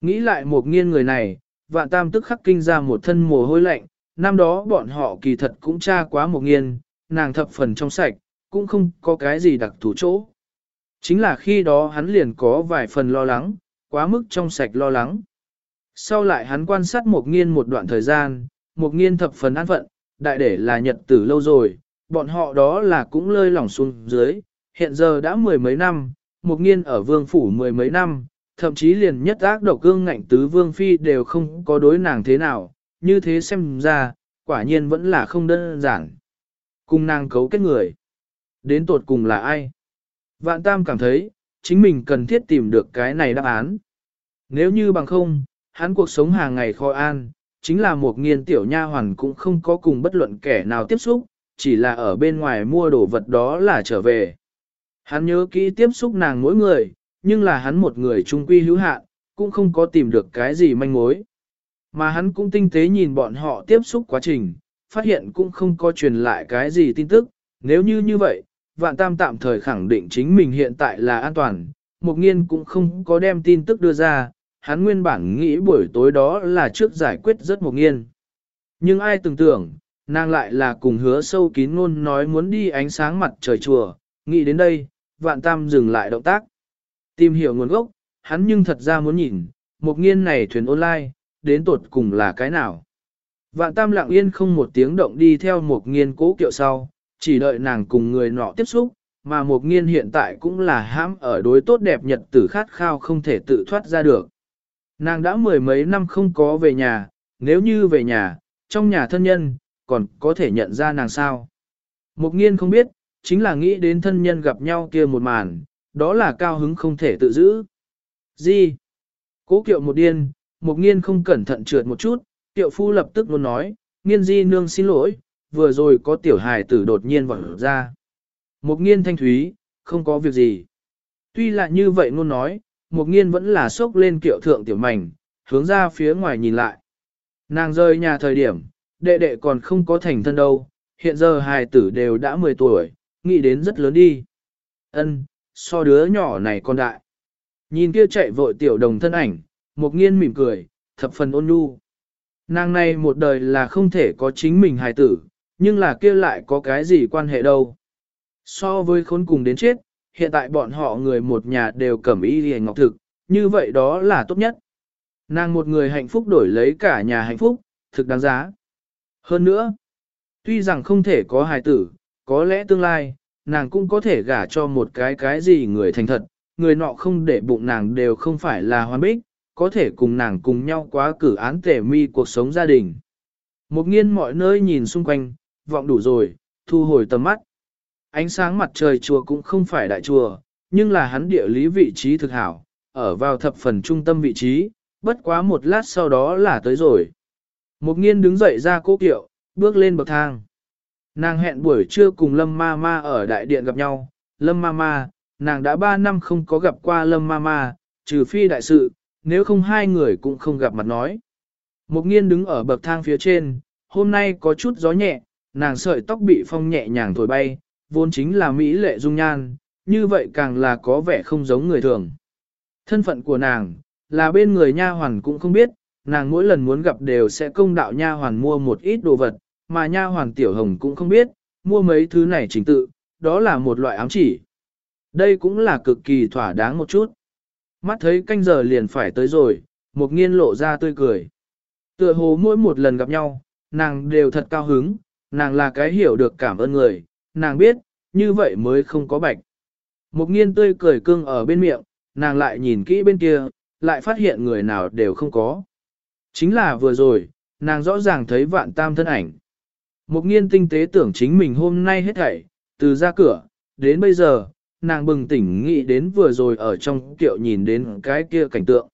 Nghĩ lại một nghiên người này, vạn tam tức khắc kinh ra một thân mồ hôi lạnh, năm đó bọn họ kỳ thật cũng tra quá một nghiên, nàng thập phần trong sạch, cũng không có cái gì đặc thù chỗ. Chính là khi đó hắn liền có vài phần lo lắng, quá mức trong sạch lo lắng. Sau lại hắn quan sát một nghiên một đoạn thời gian, một nghiên thập phần an phận, đại để là nhật tử lâu rồi, bọn họ đó là cũng lơi lỏng xuống dưới, hiện giờ đã mười mấy năm, một nghiên ở vương phủ mười mấy năm, thậm chí liền nhất ác độc cương ngạnh tứ vương phi đều không có đối nàng thế nào, như thế xem ra, quả nhiên vẫn là không đơn giản. Cùng nàng cấu kết người. Đến tột cùng là ai? Vạn Tam cảm thấy, chính mình cần thiết tìm được cái này đáp án. Nếu như bằng không, hắn cuộc sống hàng ngày khó an, chính là một nghiên tiểu nha hoàn cũng không có cùng bất luận kẻ nào tiếp xúc, chỉ là ở bên ngoài mua đồ vật đó là trở về. Hắn nhớ kỹ tiếp xúc nàng mỗi người, nhưng là hắn một người trung quy hữu hạn, cũng không có tìm được cái gì manh mối. Mà hắn cũng tinh tế nhìn bọn họ tiếp xúc quá trình, phát hiện cũng không có truyền lại cái gì tin tức, nếu như như vậy, vạn tam tạm thời khẳng định chính mình hiện tại là an toàn, Mục nghiên cũng không có đem tin tức đưa ra, hắn nguyên bản nghĩ buổi tối đó là trước giải quyết rất Mục nghiên. Nhưng ai từng tưởng, nàng lại là cùng hứa sâu kín ngôn nói muốn đi ánh sáng mặt trời chùa, nghĩ đến đây, vạn tam dừng lại động tác. Tìm hiểu nguồn gốc, hắn nhưng thật ra muốn nhìn, Mục nghiên này thuyền online, đến tột cùng là cái nào. Vạn tam lặng yên không một tiếng động đi theo Mục nghiên cố kiệu sau, chỉ đợi nàng cùng người nọ tiếp xúc, mà một nghiên hiện tại cũng là hãm ở đối tốt đẹp nhật tử khát khao không thể tự thoát ra được. Nàng đã mười mấy năm không có về nhà, nếu như về nhà, trong nhà thân nhân, còn có thể nhận ra nàng sao. Mục nghiên không biết, chính là nghĩ đến thân nhân gặp nhau kia một màn, đó là cao hứng không thể tự giữ. Gì? Cố kiệu một điên, Mục nghiên không cẩn thận trượt một chút, tiệu phu lập tức luôn nói, nghiên di nương xin lỗi, vừa rồi có tiểu hài tử đột nhiên vọt ra. Mục nghiên thanh thúy, không có việc gì. Tuy là như vậy luôn nói, một nghiên vẫn là sốc lên kiệu thượng tiểu mảnh, hướng ra phía ngoài nhìn lại. Nàng rơi nhà thời điểm, đệ đệ còn không có thành thân đâu, hiện giờ hài tử đều đã 10 tuổi, nghĩ đến rất lớn đi. Ân, so đứa nhỏ này con đại. Nhìn kia chạy vội tiểu đồng thân ảnh, một nghiên mỉm cười, thập phần ôn nhu. Nàng này một đời là không thể có chính mình hài tử, nhưng là kia lại có cái gì quan hệ đâu. So với khốn cùng đến chết, hiện tại bọn họ người một nhà đều cẩm y hề ngọc thực, như vậy đó là tốt nhất. Nàng một người hạnh phúc đổi lấy cả nhà hạnh phúc, thực đáng giá. Hơn nữa, tuy rằng không thể có hài tử, có lẽ tương lai, nàng cũng có thể gả cho một cái cái gì người thành thật, người nọ không để bụng nàng đều không phải là hoàn bích, có thể cùng nàng cùng nhau quá cử án tể mi cuộc sống gia đình. Một nghiên mọi nơi nhìn xung quanh, vọng đủ rồi, thu hồi tầm mắt. Ánh sáng mặt trời chùa cũng không phải đại chùa, nhưng là hắn địa lý vị trí thực hảo, ở vào thập phần trung tâm vị trí, bất quá một lát sau đó là tới rồi. Một nghiên đứng dậy ra cố kiệu, bước lên bậc thang. Nàng hẹn buổi trưa cùng Lâm Ma Ma ở đại điện gặp nhau, Lâm Ma Ma, nàng đã ba năm không có gặp qua Lâm Ma Ma, trừ phi đại sự, nếu không hai người cũng không gặp mặt nói. Một nghiên đứng ở bậc thang phía trên, hôm nay có chút gió nhẹ, nàng sợi tóc bị phong nhẹ nhàng thổi bay, vốn chính là mỹ lệ dung nhan, như vậy càng là có vẻ không giống người thường. Thân phận của nàng, là bên người nha hoàn cũng không biết, nàng mỗi lần muốn gặp đều sẽ công đạo nha hoàn mua một ít đồ vật, mà nha hoàn tiểu hồng cũng không biết, mua mấy thứ này chính tự, đó là một loại ám chỉ. Đây cũng là cực kỳ thỏa đáng một chút. Mắt thấy canh giờ liền phải tới rồi, một nghiên lộ ra tươi cười. Tựa hồ mỗi một lần gặp nhau, nàng đều thật cao hứng, nàng là cái hiểu được cảm ơn người, nàng biết, như vậy mới không có bạch. Một nghiên tươi cười cưng ở bên miệng, nàng lại nhìn kỹ bên kia, lại phát hiện người nào đều không có. Chính là vừa rồi, nàng rõ ràng thấy vạn tam thân ảnh. Một nghiên tinh tế tưởng chính mình hôm nay hết thảy, từ ra cửa, đến bây giờ, nàng bừng tỉnh nghĩ đến vừa rồi ở trong tiệu nhìn đến cái kia cảnh tượng.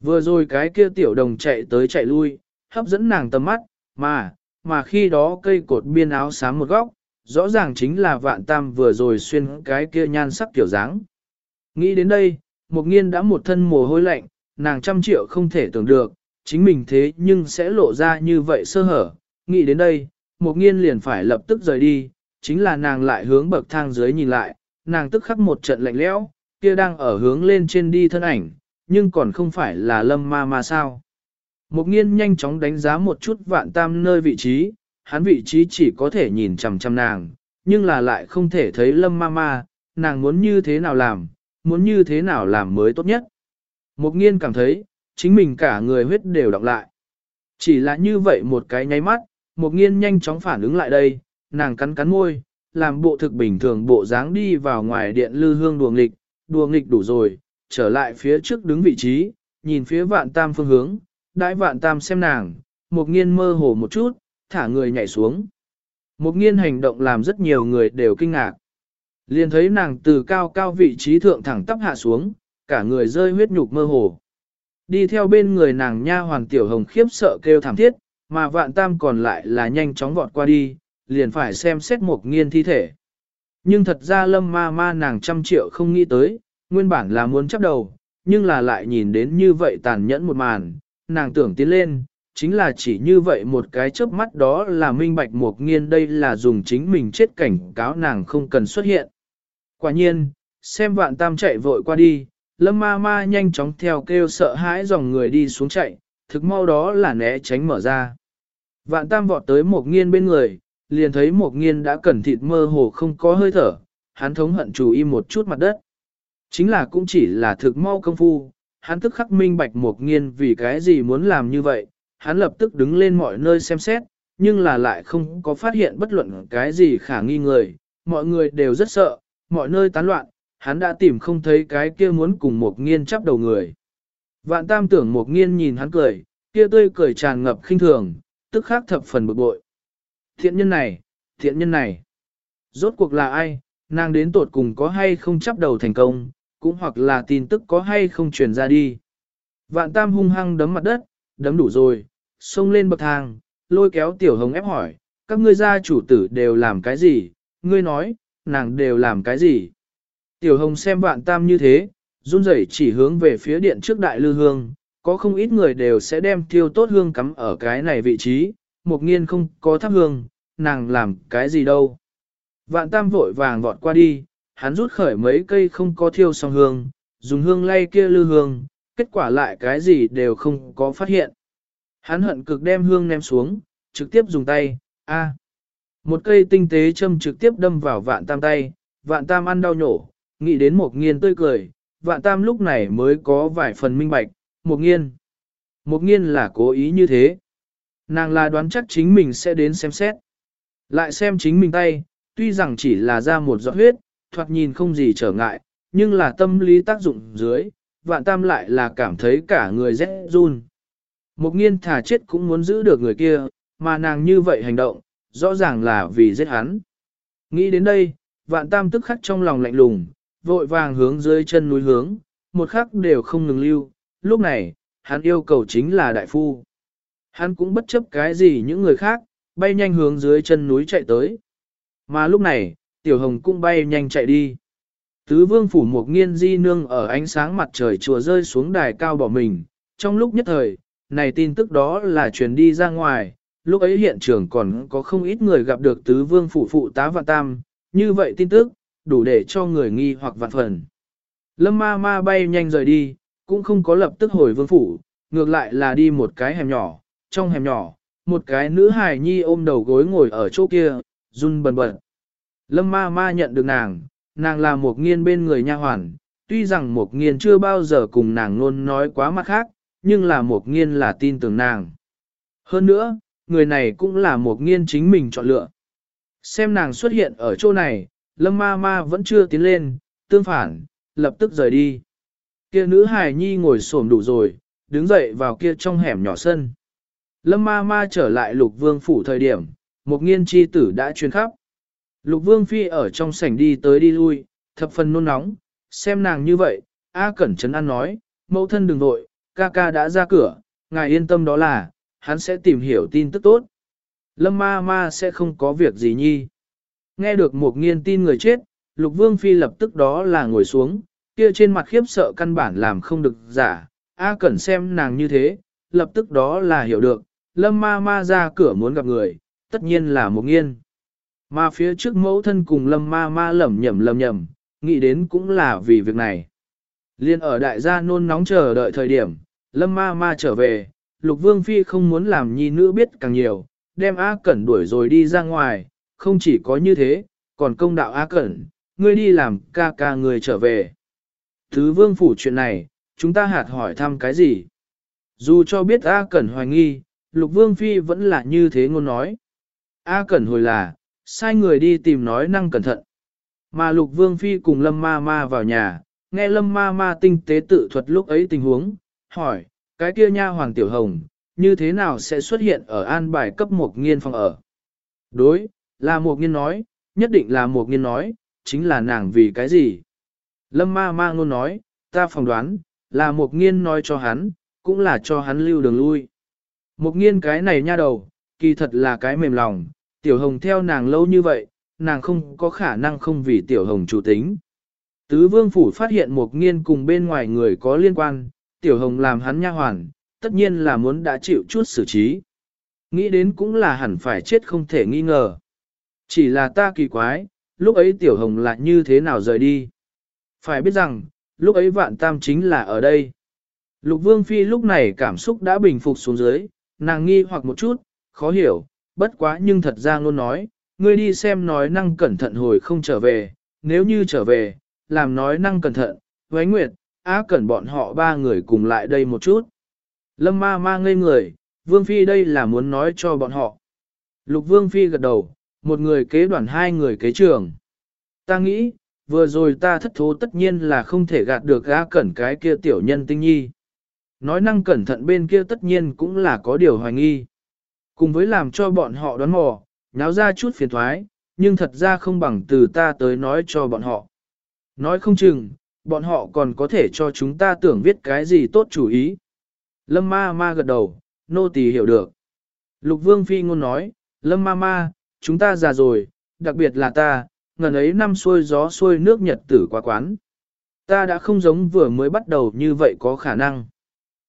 Vừa rồi cái kia tiểu đồng chạy tới chạy lui, hấp dẫn nàng tầm mắt, mà, mà khi đó cây cột biên áo sáng một góc, rõ ràng chính là vạn tam vừa rồi xuyên cái kia nhan sắc tiểu dáng. Nghĩ đến đây, một nghiên đã một thân mồ hôi lạnh, nàng trăm triệu không thể tưởng được, chính mình thế nhưng sẽ lộ ra như vậy sơ hở. Nghĩ đến đây, một nghiên liền phải lập tức rời đi, chính là nàng lại hướng bậc thang dưới nhìn lại, nàng tức khắc một trận lạnh lẽo, kia đang ở hướng lên trên đi thân ảnh, nhưng còn không phải là lâm ma ma sao. Một nghiên nhanh chóng đánh giá một chút vạn tam nơi vị trí, hắn vị trí chỉ có thể nhìn chằm chằm nàng, nhưng là lại không thể thấy lâm ma ma, nàng muốn như thế nào làm, muốn như thế nào làm mới tốt nhất. Một nghiên cảm thấy, chính mình cả người huyết đều đọc lại. Chỉ là như vậy một cái nháy mắt, một nghiên nhanh chóng phản ứng lại đây, nàng cắn cắn môi, làm bộ thực bình thường bộ dáng đi vào ngoài điện lư hương đùa nghịch, đùa nghịch đủ rồi, trở lại phía trước đứng vị trí, nhìn phía vạn tam phương hướng, đãi vạn tam xem nàng, một nghiên mơ hồ một chút, thả người nhảy xuống. Một nghiên hành động làm rất nhiều người đều kinh ngạc. Liền thấy nàng từ cao cao vị trí thượng thẳng tắp hạ xuống, cả người rơi huyết nhục mơ hồ. Đi theo bên người nàng nha hoàng tiểu hồng khiếp sợ kêu thảm thiết, mà vạn tam còn lại là nhanh chóng vọt qua đi, liền phải xem xét một nghiên thi thể. Nhưng thật ra lâm ma ma nàng trăm triệu không nghĩ tới, nguyên bản là muốn chấp đầu, nhưng là lại nhìn đến như vậy tàn nhẫn một màn, nàng tưởng tiến lên, chính là chỉ như vậy một cái chớp mắt đó là minh bạch một nghiên đây là dùng chính mình chết cảnh cáo nàng không cần xuất hiện. Quả nhiên, xem vạn tam chạy vội qua đi, lâm ma ma nhanh chóng theo kêu sợ hãi dòng người đi xuống chạy, thực mau đó là né tránh mở ra. Vạn tam vọt tới một nghiên bên người, liền thấy một nghiên đã cẩn thịt mơ hồ không có hơi thở, hắn thống hận chủ im một chút mặt đất. Chính là cũng chỉ là thực mau công phu, hắn tức khắc minh bạch một nghiên vì cái gì muốn làm như vậy, hắn lập tức đứng lên mọi nơi xem xét, nhưng là lại không có phát hiện bất luận cái gì khả nghi người, mọi người đều rất sợ, mọi nơi tán loạn, hắn đã tìm không thấy cái kia muốn cùng một nghiên chắp đầu người. Vạn tam tưởng một nghiên nhìn hắn cười, kia tươi cười tràn ngập khinh thường, tức khắc thập phần bực bội. Thiện nhân này, thiện nhân này, rốt cuộc là ai, nàng đến tột cùng có hay không chắp đầu thành công, cũng hoặc là tin tức có hay không truyền ra đi. Vạn tam hung hăng đấm mặt đất, đấm đủ rồi, xông lên bậc thang, lôi kéo tiểu hồng ép hỏi, các ngươi gia chủ tử đều làm cái gì, ngươi nói, nàng đều làm cái gì. Tiểu hồng xem vạn tam như thế, run rẩy chỉ hướng về phía điện trước đại lư hương, có không ít người đều sẽ đem thiêu tốt hương cắm ở cái này vị trí, một nghiên không có thắp hương, nàng làm cái gì đâu. Vạn tam vội vàng vọt qua đi, hắn rút khởi mấy cây không có thiêu xong hương, dùng hương lay kia lư hương, kết quả lại cái gì đều không có phát hiện. Hắn hận cực đem hương ném xuống, trực tiếp dùng tay, a, Một cây tinh tế châm trực tiếp đâm vào vạn tam tay, vạn tam ăn đau nhổ, nghĩ đến một nghiên tươi cười, vạn tam lúc này mới có vài phần minh bạch, một nghiên. Một nghiên là cố ý như thế. Nàng là đoán chắc chính mình sẽ đến xem xét. Lại xem chính mình tay, tuy rằng chỉ là ra một giọt huyết, thoạt nhìn không gì trở ngại, nhưng là tâm lý tác dụng dưới, vạn tam lại là cảm thấy cả người rét run. Một nghiên thả chết cũng muốn giữ được người kia, mà nàng như vậy hành động, rõ ràng là vì giết hắn. Nghĩ đến đây, vạn tam tức khắc trong lòng lạnh lùng, vội vàng hướng dưới chân núi hướng, một khắc đều không ngừng lưu, lúc này, hắn yêu cầu chính là đại phu. Hắn cũng bất chấp cái gì những người khác, bay nhanh hướng dưới chân núi chạy tới. Mà lúc này, tiểu hồng cũng bay nhanh chạy đi. Tứ vương phủ một nghiên di nương ở ánh sáng mặt trời chùa rơi xuống đài cao bỏ mình, trong lúc nhất thời, này tin tức đó là truyền đi ra ngoài, lúc ấy hiện trường còn có không ít người gặp được tứ vương phụ phụ tá vạn tam, như vậy tin tức, đủ để cho người nghi hoặc vạn phần. Lâm ma ma bay nhanh rời đi, cũng không có lập tức hồi vương phủ, ngược lại là đi một cái hẻm nhỏ, trong hẻm nhỏ, một cái nữ hài nhi ôm đầu gối ngồi ở chỗ kia, run bần bật. Lâm ma ma nhận được nàng, nàng là một nghiên bên người nha hoàn, tuy rằng một nghiên chưa bao giờ cùng nàng luôn nói quá mặt khác, nhưng là một nghiên là tin tưởng nàng. Hơn nữa, người này cũng là một nghiên chính mình chọn lựa. Xem nàng xuất hiện ở chỗ này, lâm ma ma vẫn chưa tiến lên, tương phản, lập tức rời đi. Kia nữ hài nhi ngồi xổm đủ rồi, đứng dậy vào kia trong hẻm nhỏ sân. Lâm ma ma trở lại lục vương phủ thời điểm, một nghiên chi tử đã truyền khắp. Lục vương phi ở trong sảnh đi tới đi lui, thập phần nôn nóng, xem nàng như vậy, A Cẩn Trấn An nói, mẫu thân đừng vội, ca ca đã ra cửa, ngài yên tâm đó là, hắn sẽ tìm hiểu tin tức tốt. Lâm ma ma sẽ không có việc gì nhi. Nghe được một nghiên tin người chết, lục vương phi lập tức đó là ngồi xuống, kia trên mặt khiếp sợ căn bản làm không được giả. A Cẩn xem nàng như thế, lập tức đó là hiểu được, lâm ma ma ra cửa muốn gặp người, tất nhiên là một nghiên. Mà phía trước mẫu thân cùng lâm ma ma lẩm nhẩm lẩm nhẩm, nghĩ đến cũng là vì việc này. Liên ở đại gia nôn nóng chờ đợi thời điểm, lâm ma ma trở về, lục vương phi không muốn làm nhi nữ biết càng nhiều, đem A Cẩn đuổi rồi đi ra ngoài, không chỉ có như thế, còn công đạo A Cẩn, ngươi đi làm ca ca người trở về. Thứ vương phủ chuyện này, chúng ta hạt hỏi thăm cái gì? Dù cho biết A Cẩn hoài nghi, lục vương phi vẫn là như thế ngôn nói. A Cẩn hồi là, sai người đi tìm nói năng cẩn thận. Mà lục vương phi cùng lâm ma ma vào nhà, nghe lâm ma ma tinh tế tự thuật lúc ấy tình huống, hỏi, cái kia nha hoàng tiểu hồng, như thế nào sẽ xuất hiện ở an bài cấp một nghiên phòng ở? Đối, là một nghiên nói, nhất định là một nghiên nói, chính là nàng vì cái gì? Lâm ma ma ngôn nói, ta phỏng đoán, là một nghiên nói cho hắn, cũng là cho hắn lưu đường lui. Một nghiên cái này nha đầu, kỳ thật là cái mềm lòng, tiểu hồng theo nàng lâu như vậy, nàng không có khả năng không vì tiểu hồng chủ tính. Tứ vương phủ phát hiện một nghiên cùng bên ngoài người có liên quan, tiểu hồng làm hắn nha hoàn, tất nhiên là muốn đã chịu chút xử trí. Nghĩ đến cũng là hẳn phải chết không thể nghi ngờ. Chỉ là ta kỳ quái, lúc ấy tiểu hồng lại như thế nào rời đi. Phải biết rằng, lúc ấy vạn tam chính là ở đây. Lục vương phi lúc này cảm xúc đã bình phục xuống dưới, nàng nghi hoặc một chút, khó hiểu, bất quá nhưng thật ra luôn nói, ngươi đi xem nói năng cẩn thận hồi không trở về, nếu như trở về, làm nói năng cẩn thận, với nguyệt, á cẩn bọn họ ba người cùng lại đây một chút. Lâm ma ma ngây người, vương phi đây là muốn nói cho bọn họ. Lục vương phi gật đầu, một người kế đoàn hai người kế trường. Ta nghĩ, vừa rồi ta thất thố tất nhiên là không thể gạt được á cẩn cái kia tiểu nhân tinh nhi. Nói năng cẩn thận bên kia tất nhiên cũng là có điều hoài nghi. Cùng với làm cho bọn họ đoán mò, nháo ra chút phiền thoái, nhưng thật ra không bằng từ ta tới nói cho bọn họ. Nói không chừng, bọn họ còn có thể cho chúng ta tưởng viết cái gì tốt chủ ý. Lâm ma ma gật đầu, nô tỳ hiểu được. Lục vương phi ngôn nói, Lâm ma ma, chúng ta già rồi, đặc biệt là ta, ngần ấy năm xuôi gió xuôi nước nhật tử quá quán. Ta đã không giống vừa mới bắt đầu như vậy có khả năng.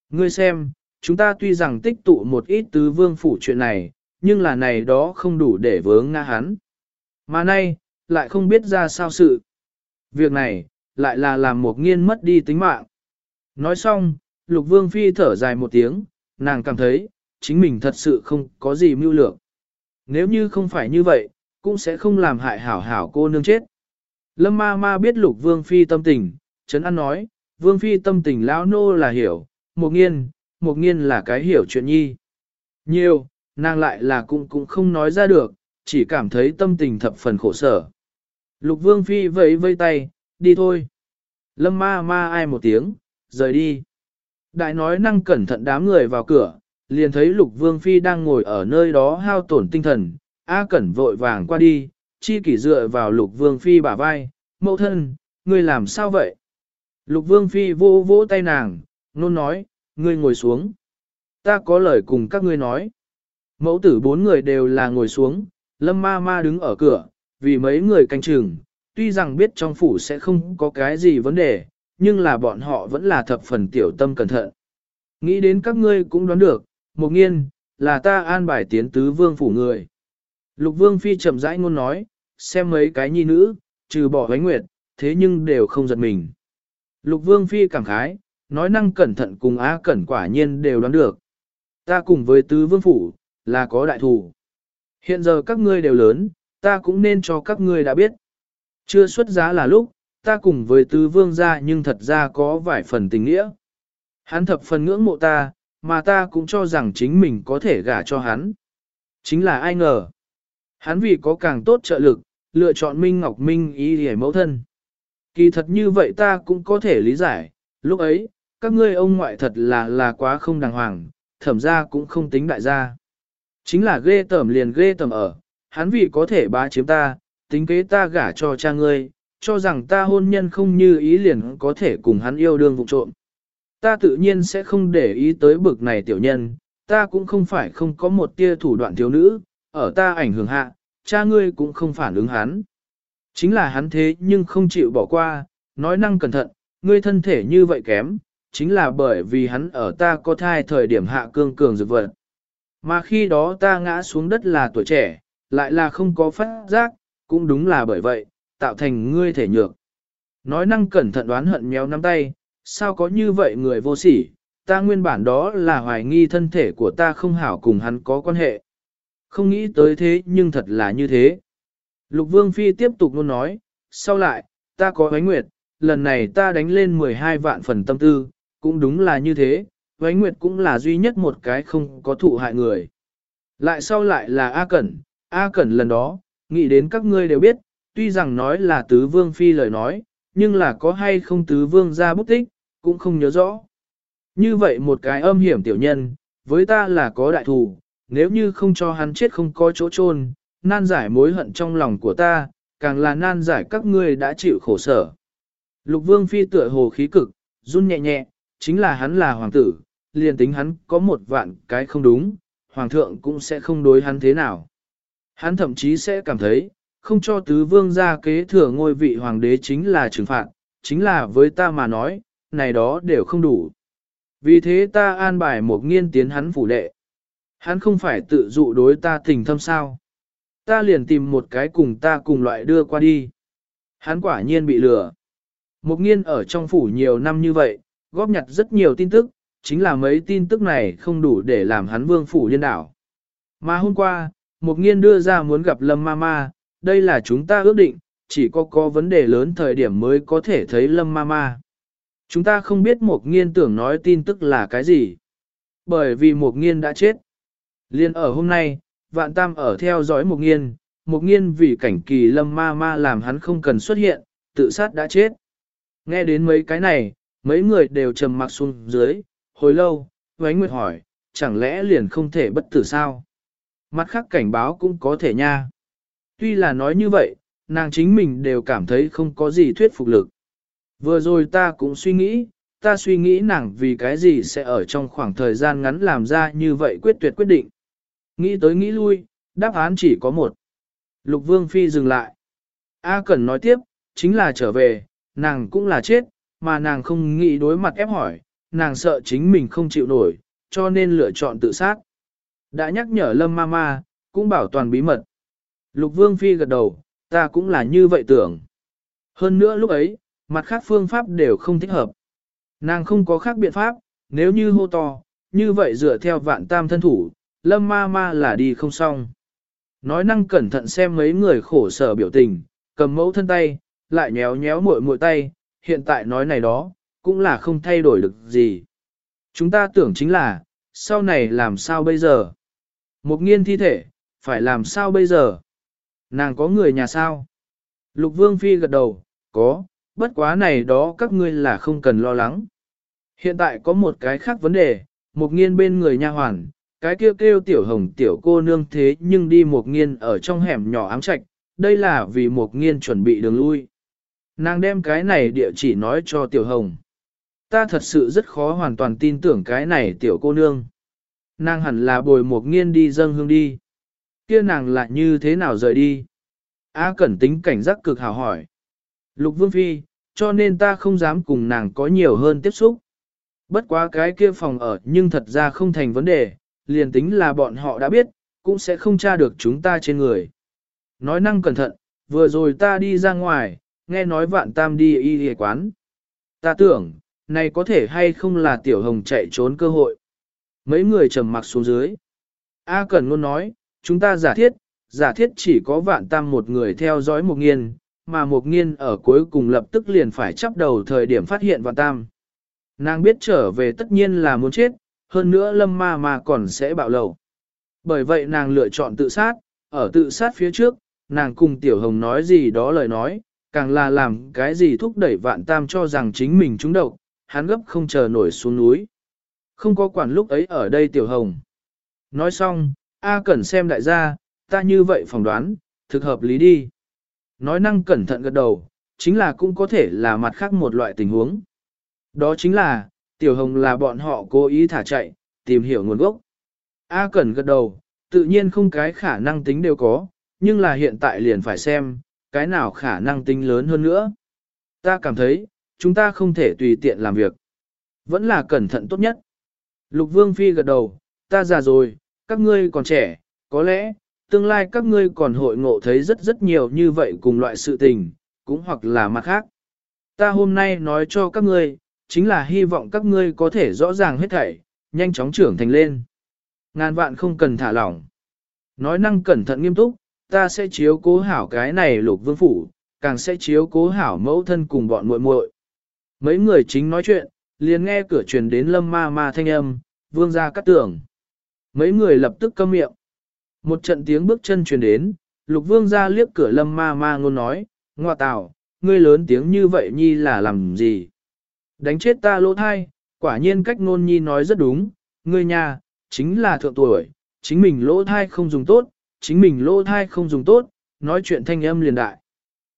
Ngươi xem, chúng ta tuy rằng tích tụ một ít tứ vương phủ chuyện này, nhưng là này đó không đủ để vướng nga hắn. Mà nay, lại không biết ra sao sự. Việc này, lại là làm một nghiên mất đi tính mạng. Nói xong, lục vương phi thở dài một tiếng, nàng cảm thấy, chính mình thật sự không có gì mưu lược. Nếu như không phải như vậy, cũng sẽ không làm hại hảo hảo cô nương chết. Lâm ma ma biết lục vương phi tâm tình, Trấn An nói, vương phi tâm tình lão nô là hiểu, một nghiên, một nghiên là cái hiểu chuyện nhi. Nhiều, nàng lại là cũng cũng không nói ra được, chỉ cảm thấy tâm tình thập phần khổ sở. Lục vương phi vẫy vây tay, đi thôi. Lâm ma ma ai một tiếng, rời đi. Đại nói năng cẩn thận đám người vào cửa, liền thấy lục vương phi đang ngồi ở nơi đó hao tổn tinh thần, A cẩn vội vàng qua đi, chi kỷ dựa vào lục vương phi bả vai, mẫu thân, ngươi làm sao vậy? Lục vương phi vô vỗ tay nàng, nôn nói, ngươi ngồi xuống. Ta có lời cùng các ngươi nói. Mẫu tử bốn người đều là ngồi xuống, lâm ma ma đứng ở cửa, vì mấy người canh chừng, tuy rằng biết trong phủ sẽ không có cái gì vấn đề, nhưng là bọn họ vẫn là thập phần tiểu tâm cẩn thận. Nghĩ đến các ngươi cũng đoán được, một nghiên, là ta an bài tiến tứ vương phủ người. Lục vương phi chậm rãi ngôn nói, xem mấy cái nhi nữ, trừ bỏ ánh nguyệt, thế nhưng đều không giật mình. Lục vương phi cảm khái, nói năng cẩn thận cùng á cẩn quả nhiên đều đoán được. Ta cùng với tứ vương phủ, là có đại thủ. Hiện giờ các ngươi đều lớn, ta cũng nên cho các ngươi đã biết. Chưa xuất giá là lúc, ta cùng với tứ vương gia nhưng thật ra có vài phần tình nghĩa. Hắn thập phần ngưỡng mộ ta, mà ta cũng cho rằng chính mình có thể gả cho hắn. Chính là ai ngờ. Hắn vì có càng tốt trợ lực, lựa chọn Minh Ngọc Minh ý để mẫu thân. Kỳ thật như vậy ta cũng có thể lý giải, lúc ấy, các ngươi ông ngoại thật là là quá không đàng hoàng, thẩm ra cũng không tính đại gia. Chính là ghê tẩm liền ghê tẩm ở, hắn vì có thể bá chiếm ta, tính kế ta gả cho cha ngươi, cho rằng ta hôn nhân không như ý liền có thể cùng hắn yêu đương vụ trộm. Ta tự nhiên sẽ không để ý tới bực này tiểu nhân, ta cũng không phải không có một tia thủ đoạn thiếu nữ, ở ta ảnh hưởng hạ, cha ngươi cũng không phản ứng hắn. Chính là hắn thế nhưng không chịu bỏ qua, nói năng cẩn thận, ngươi thân thể như vậy kém, chính là bởi vì hắn ở ta có thai thời điểm hạ cương cường dược vật. Mà khi đó ta ngã xuống đất là tuổi trẻ, lại là không có phát giác, cũng đúng là bởi vậy, tạo thành ngươi thể nhược. Nói năng cẩn thận đoán hận méo nắm tay, sao có như vậy người vô sỉ, ta nguyên bản đó là hoài nghi thân thể của ta không hảo cùng hắn có quan hệ. Không nghĩ tới thế nhưng thật là như thế. Lục Vương Phi tiếp tục luôn nói, sau lại, ta có ánh nguyệt, lần này ta đánh lên 12 vạn phần tâm tư, cũng đúng là như thế, ánh nguyệt cũng là duy nhất một cái không có thụ hại người. Lại sau lại là A Cẩn, A Cẩn lần đó, nghĩ đến các ngươi đều biết, tuy rằng nói là tứ vương phi lời nói, nhưng là có hay không tứ vương ra bút tích, cũng không nhớ rõ. Như vậy một cái âm hiểm tiểu nhân, với ta là có đại thù, nếu như không cho hắn chết không có chỗ chôn, nan giải mối hận trong lòng của ta, càng là nan giải các ngươi đã chịu khổ sở. Lục vương phi tựa hồ khí cực, run nhẹ nhẹ, chính là hắn là hoàng tử, liền tính hắn có một vạn cái không đúng, hoàng thượng cũng sẽ không đối hắn thế nào. Hắn thậm chí sẽ cảm thấy, không cho tứ vương ra kế thừa ngôi vị hoàng đế chính là trừng phạt, chính là với ta mà nói, này đó đều không đủ. Vì thế ta an bài một nghiên tiến hắn phủ đệ. Hắn không phải tự dụ đối ta tình thâm sao. Ta liền tìm một cái cùng ta cùng loại đưa qua đi. Hắn quả nhiên bị lừa. Một nghiên ở trong phủ nhiều năm như vậy, góp nhặt rất nhiều tin tức, chính là mấy tin tức này không đủ để làm hắn vương phủ liên đảo. Mà hôm qua, Mục nghiên đưa ra muốn gặp Lâm Mama, đây là chúng ta ước định, chỉ có có vấn đề lớn thời điểm mới có thể thấy Lâm Mama. Chúng ta không biết Mục nghiên tưởng nói tin tức là cái gì. Bởi vì Mục nghiên đã chết. Liên ở hôm nay, vạn tam ở theo dõi Mục nghiên, Mục nghiên vì cảnh kỳ Lâm Mama làm hắn không cần xuất hiện, tự sát đã chết. Nghe đến mấy cái này, mấy người đều trầm mặc xuống dưới, hồi lâu, Vánh Nguyệt hỏi, chẳng lẽ liền không thể bất tử sao? Mặt khác cảnh báo cũng có thể nha. Tuy là nói như vậy, nàng chính mình đều cảm thấy không có gì thuyết phục lực. Vừa rồi ta cũng suy nghĩ, ta suy nghĩ nàng vì cái gì sẽ ở trong khoảng thời gian ngắn làm ra như vậy quyết tuyệt quyết định. Nghĩ tới nghĩ lui, đáp án chỉ có một. Lục Vương Phi dừng lại. A Cẩn nói tiếp, chính là trở về, nàng cũng là chết, mà nàng không nghĩ đối mặt ép hỏi, nàng sợ chính mình không chịu nổi, cho nên lựa chọn tự sát. Đã nhắc nhở Lâm Mama, cũng bảo toàn bí mật. Lục Vương Phi gật đầu, ta cũng là như vậy tưởng. Hơn nữa lúc ấy, mặt khác phương pháp đều không thích hợp. Nàng không có khác biện pháp, nếu như hô to, như vậy dựa theo vạn tam thân thủ, Lâm Ma Ma là đi không xong. Nói năng cẩn thận xem mấy người khổ sở biểu tình, cầm mẫu thân tay, lại nhéo nhéo muội muội tay, hiện tại nói này đó, cũng là không thay đổi được gì. Chúng ta tưởng chính là, sau này làm sao bây giờ? Một nghiên thi thể, phải làm sao bây giờ? Nàng có người nhà sao? Lục Vương Phi gật đầu, có, bất quá này đó các ngươi là không cần lo lắng. Hiện tại có một cái khác vấn đề, một nghiên bên người nha hoàn, cái kêu kêu tiểu hồng tiểu cô nương thế nhưng đi một nghiên ở trong hẻm nhỏ ám trạch, đây là vì một nghiên chuẩn bị đường lui. Nàng đem cái này địa chỉ nói cho tiểu hồng. Ta thật sự rất khó hoàn toàn tin tưởng cái này tiểu cô nương. Nàng hẳn là bồi một nghiên đi dâng hương đi. Kia nàng lại như thế nào rời đi? A cẩn tính cảnh giác cực hào hỏi. Lục vương phi, cho nên ta không dám cùng nàng có nhiều hơn tiếp xúc. Bất quá cái kia phòng ở nhưng thật ra không thành vấn đề, liền tính là bọn họ đã biết, cũng sẽ không tra được chúng ta trên người. Nói năng cẩn thận, vừa rồi ta đi ra ngoài, nghe nói vạn tam đi y y quán. Ta tưởng, này có thể hay không là tiểu hồng chạy trốn cơ hội. Mấy người trầm mặc xuống dưới. A Cẩn luôn nói, chúng ta giả thiết, giả thiết chỉ có vạn tam một người theo dõi một nghiên, mà một nghiên ở cuối cùng lập tức liền phải chấp đầu thời điểm phát hiện vạn tam. Nàng biết trở về tất nhiên là muốn chết, hơn nữa lâm ma mà còn sẽ bạo lầu. Bởi vậy nàng lựa chọn tự sát, ở tự sát phía trước, nàng cùng tiểu hồng nói gì đó lời nói, càng là làm cái gì thúc đẩy vạn tam cho rằng chính mình trúng độc, hắn gấp không chờ nổi xuống núi. Không có quản lúc ấy ở đây tiểu hồng. Nói xong, A Cẩn xem đại gia, ta như vậy phỏng đoán, thực hợp lý đi. Nói năng cẩn thận gật đầu, chính là cũng có thể là mặt khác một loại tình huống. Đó chính là, tiểu hồng là bọn họ cố ý thả chạy, tìm hiểu nguồn gốc. A Cẩn gật đầu, tự nhiên không cái khả năng tính đều có, nhưng là hiện tại liền phải xem, cái nào khả năng tính lớn hơn nữa. Ta cảm thấy, chúng ta không thể tùy tiện làm việc. Vẫn là cẩn thận tốt nhất. Lục Vương Phi gật đầu, ta già rồi, các ngươi còn trẻ, có lẽ, tương lai các ngươi còn hội ngộ thấy rất rất nhiều như vậy cùng loại sự tình, cũng hoặc là mặt khác. Ta hôm nay nói cho các ngươi, chính là hy vọng các ngươi có thể rõ ràng hết thảy, nhanh chóng trưởng thành lên. Ngàn vạn không cần thả lỏng. Nói năng cẩn thận nghiêm túc, ta sẽ chiếu cố hảo cái này lục vương phủ, càng sẽ chiếu cố hảo mẫu thân cùng bọn muội muội. Mấy người chính nói chuyện, liền nghe cửa truyền đến lâm ma ma thanh âm, vương ra cắt tưởng. Mấy người lập tức câm miệng. Một trận tiếng bước chân truyền đến, lục vương ra liếc cửa lâm ma ma ngôn nói, ngoa tào, ngươi lớn tiếng như vậy nhi là làm gì? Đánh chết ta lỗ thai, quả nhiên cách ngôn nhi nói rất đúng, ngươi nhà, chính là thượng tuổi, chính mình lỗ thai không dùng tốt, chính mình lỗ thai không dùng tốt, nói chuyện thanh âm liền đại.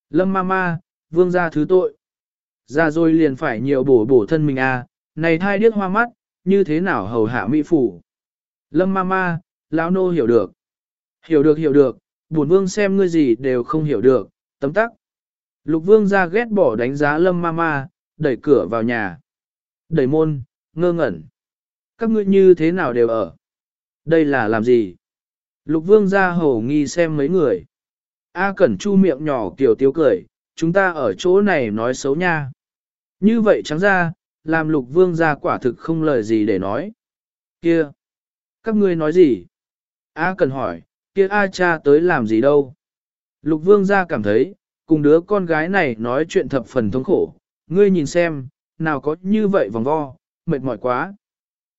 Lâm ma ma, vương ra thứ tội. Ra rồi liền phải nhiều bổ bổ thân mình à, này thai điếc hoa mắt, như thế nào hầu hạ mỹ phủ. Lâm ma ma, lão nô hiểu được. Hiểu được hiểu được, bổn vương xem ngươi gì đều không hiểu được, tấm tắc. Lục vương ra ghét bỏ đánh giá lâm ma ma, đẩy cửa vào nhà. Đẩy môn, ngơ ngẩn. Các ngươi như thế nào đều ở? Đây là làm gì? Lục vương ra hầu nghi xem mấy người. A Cẩn Chu miệng nhỏ kiểu tiếu cười, chúng ta ở chỗ này nói xấu nha. Như vậy trắng ra, làm lục vương ra quả thực không lời gì để nói. Kia! Các ngươi nói gì? A Cẩn hỏi, kia A cha tới làm gì đâu? Lục vương ra cảm thấy, cùng đứa con gái này nói chuyện thập phần thống khổ. Ngươi nhìn xem, nào có như vậy vòng vo, mệt mỏi quá.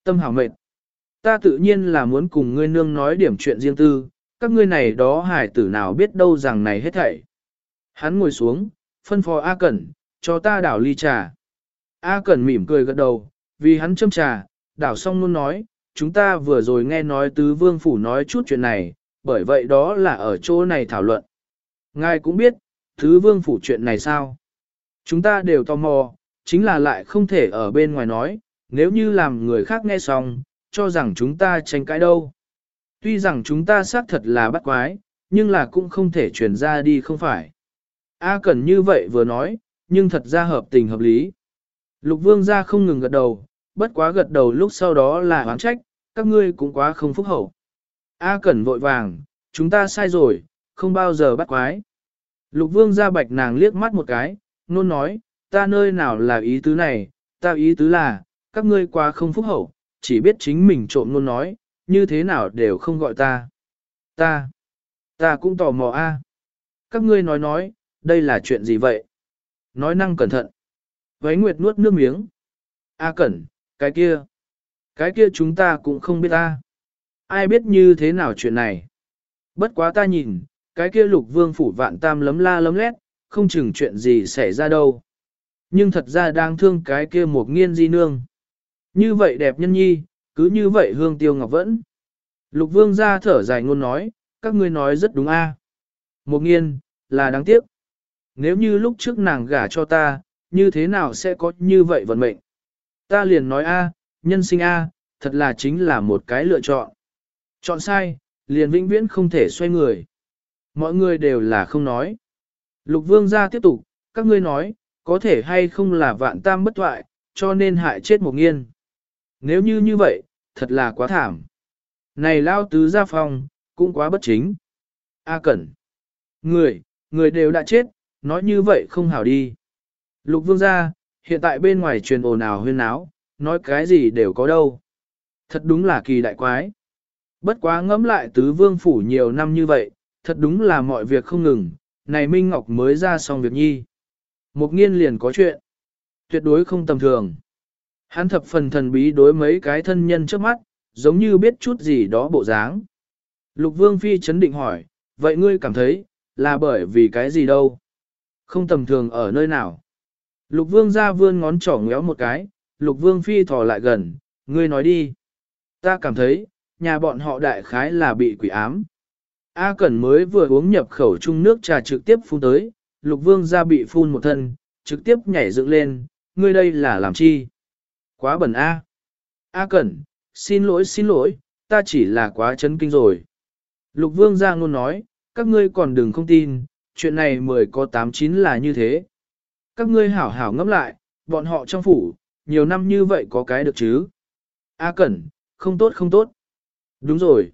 Tâm hảo mệt. Ta tự nhiên là muốn cùng ngươi nương nói điểm chuyện riêng tư, các ngươi này đó hải tử nào biết đâu rằng này hết thảy. Hắn ngồi xuống, phân phó A Cẩn, cho ta đảo ly trà. A Cẩn mỉm cười gật đầu, vì hắn châm trà, đảo xong luôn nói, chúng ta vừa rồi nghe nói tứ vương phủ nói chút chuyện này, bởi vậy đó là ở chỗ này thảo luận. Ngài cũng biết, tứ vương phủ chuyện này sao? Chúng ta đều tò mò, chính là lại không thể ở bên ngoài nói, nếu như làm người khác nghe xong, cho rằng chúng ta tranh cãi đâu. Tuy rằng chúng ta xác thật là bắt quái, nhưng là cũng không thể truyền ra đi không phải. A Cẩn như vậy vừa nói, nhưng thật ra hợp tình hợp lý. Lục vương ra không ngừng gật đầu, bất quá gật đầu lúc sau đó là oán trách, các ngươi cũng quá không phúc hậu. A Cẩn vội vàng, chúng ta sai rồi, không bao giờ bắt quái. Lục vương ra bạch nàng liếc mắt một cái, nôn nói, ta nơi nào là ý tứ này, ta ý tứ là, các ngươi quá không phúc hậu, chỉ biết chính mình trộm nôn nói, như thế nào đều không gọi ta. Ta, ta cũng tò mò a. Các ngươi nói nói, đây là chuyện gì vậy? Nói năng cẩn thận. Váy Nguyệt nuốt nước miếng. A cẩn, cái kia. Cái kia chúng ta cũng không biết ta. Ai biết như thế nào chuyện này? Bất quá ta nhìn, cái kia lục vương phủ vạn tam lấm la lấm lét, không chừng chuyện gì xảy ra đâu. Nhưng thật ra đang thương cái kia một nghiên di nương. Như vậy đẹp nhân nhi, cứ như vậy hương tiêu ngọc vẫn. Lục vương ra thở dài ngôn nói, các ngươi nói rất đúng a. Một nghiên, là đáng tiếc. Nếu như lúc trước nàng gả cho ta, như thế nào sẽ có như vậy vận mệnh? Ta liền nói a, nhân sinh a, thật là chính là một cái lựa chọn. Chọn sai, liền vĩnh viễn không thể xoay người. Mọi người đều là không nói. Lục vương gia tiếp tục, các ngươi nói, có thể hay không là vạn tam bất thoại, cho nên hại chết một nghiên. Nếu như như vậy, thật là quá thảm. Này lao tứ gia phong, cũng quá bất chính. A cẩn. Người, người đều đã chết, nói như vậy không hảo đi. Lục vương gia, hiện tại bên ngoài truyền ồn ào huyên náo, nói cái gì đều có đâu. Thật đúng là kỳ đại quái. Bất quá ngẫm lại tứ vương phủ nhiều năm như vậy, thật đúng là mọi việc không ngừng, này Minh Ngọc mới ra xong việc nhi. Một nghiên liền có chuyện. Tuyệt đối không tầm thường. Hắn thập phần thần bí đối mấy cái thân nhân trước mắt, giống như biết chút gì đó bộ dáng. Lục Vương Phi chấn định hỏi, vậy ngươi cảm thấy, là bởi vì cái gì đâu? Không tầm thường ở nơi nào? Lục Vương ra vươn ngón trỏ ngéo một cái, Lục Vương Phi thò lại gần, ngươi nói đi. Ta cảm thấy, nhà bọn họ đại khái là bị quỷ ám. A Cẩn mới vừa uống nhập khẩu chung nước trà trực tiếp phun tới, lục vương ra bị phun một thân, trực tiếp nhảy dựng lên, ngươi đây là làm chi? Quá bẩn A. A Cẩn, xin lỗi xin lỗi, ta chỉ là quá chấn kinh rồi. Lục vương ra ngôn nói, các ngươi còn đừng không tin, chuyện này mười có tám chín là như thế. Các ngươi hảo hảo ngẫm lại, bọn họ trong phủ, nhiều năm như vậy có cái được chứ? A Cẩn, không tốt không tốt. Đúng rồi.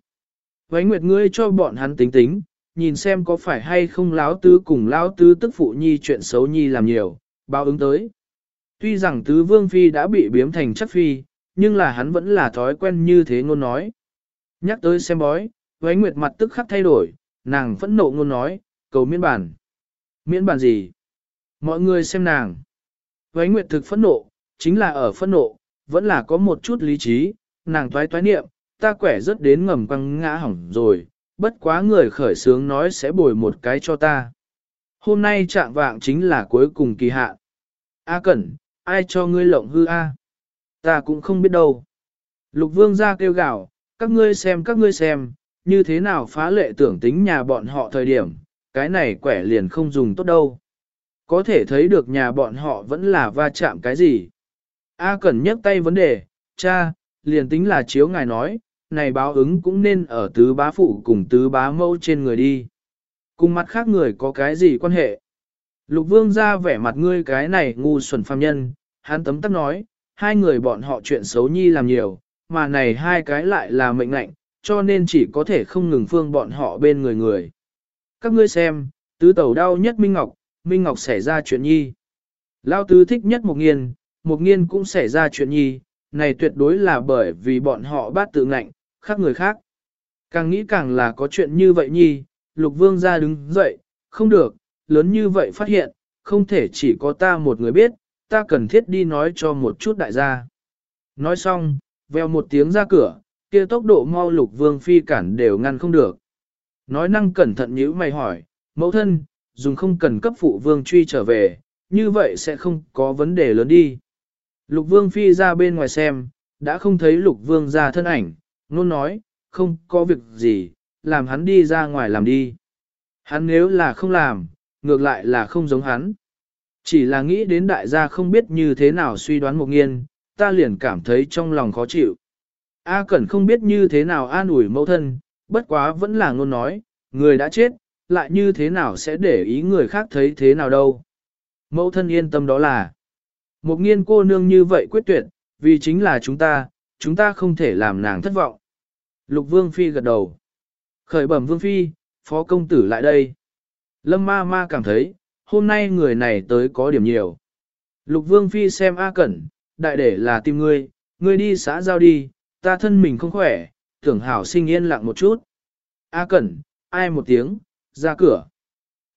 Vánh Nguyệt ngươi cho bọn hắn tính tính, nhìn xem có phải hay không láo tứ cùng láo tứ tức phụ nhi chuyện xấu nhi làm nhiều, báo ứng tới. Tuy rằng tứ vương phi đã bị biếm thành chất phi, nhưng là hắn vẫn là thói quen như thế ngôn nói. Nhắc tới xem bói, Vánh Nguyệt mặt tức khắc thay đổi, nàng phẫn nộ ngôn nói, cầu miễn bản. Miễn bản gì? Mọi người xem nàng. Vánh Nguyệt thực phẫn nộ, chính là ở phẫn nộ, vẫn là có một chút lý trí, nàng toái toái niệm, ta quẻ rất đến ngầm quăng ngã hỏng rồi, bất quá người khởi sướng nói sẽ bồi một cái cho ta. Hôm nay trạng vạng chính là cuối cùng kỳ hạn. A Cẩn, ai cho ngươi lộng hư A? Ta cũng không biết đâu. Lục vương ra kêu gào, các ngươi xem các ngươi xem, như thế nào phá lệ tưởng tính nhà bọn họ thời điểm, cái này quẻ liền không dùng tốt đâu. Có thể thấy được nhà bọn họ vẫn là va chạm cái gì. A Cẩn nhấc tay vấn đề, cha, liền tính là chiếu ngài nói, này báo ứng cũng nên ở tứ bá phụ cùng tứ bá mâu trên người đi. Cùng mặt khác người có cái gì quan hệ? Lục vương ra vẻ mặt ngươi cái này ngu xuẩn phàm nhân, hắn tấm tắc nói, hai người bọn họ chuyện xấu nhi làm nhiều, mà này hai cái lại là mệnh lệnh, cho nên chỉ có thể không ngừng phương bọn họ bên người người. Các ngươi xem, tứ tẩu đau nhất Minh Ngọc, Minh Ngọc xảy ra chuyện nhi. Lao tứ thích nhất một nghiên, một nghiên cũng xảy ra chuyện nhi, này tuyệt đối là bởi vì bọn họ bát tự ngạnh, khác người khác. Càng nghĩ càng là có chuyện như vậy nhi, lục vương ra đứng dậy, không được, lớn như vậy phát hiện, không thể chỉ có ta một người biết, ta cần thiết đi nói cho một chút đại gia. Nói xong, veo một tiếng ra cửa, kia tốc độ mau lục vương phi cản đều ngăn không được. Nói năng cẩn thận nhữ mày hỏi, mẫu thân, dùng không cần cấp phụ vương truy trở về, như vậy sẽ không có vấn đề lớn đi. Lục vương phi ra bên ngoài xem, đã không thấy lục vương ra thân ảnh, nôn nói, không có việc gì, làm hắn đi ra ngoài làm đi. Hắn nếu là không làm, ngược lại là không giống hắn. Chỉ là nghĩ đến đại gia không biết như thế nào suy đoán một nghiên, ta liền cảm thấy trong lòng khó chịu. A Cẩn không biết như thế nào an ủi mẫu thân, bất quá vẫn là ngôn nói, người đã chết, lại như thế nào sẽ để ý người khác thấy thế nào đâu. Mẫu thân yên tâm đó là, một nghiên cô nương như vậy quyết tuyệt, vì chính là chúng ta, chúng ta không thể làm nàng thất vọng. Lục Vương Phi gật đầu. Khởi bẩm Vương Phi, Phó Công Tử lại đây. Lâm ma ma cảm thấy, hôm nay người này tới có điểm nhiều. Lục Vương Phi xem A Cẩn, đại để là tìm ngươi, ngươi đi xã giao đi, ta thân mình không khỏe, tưởng hảo sinh yên lặng một chút. A Cẩn, ai một tiếng, ra cửa.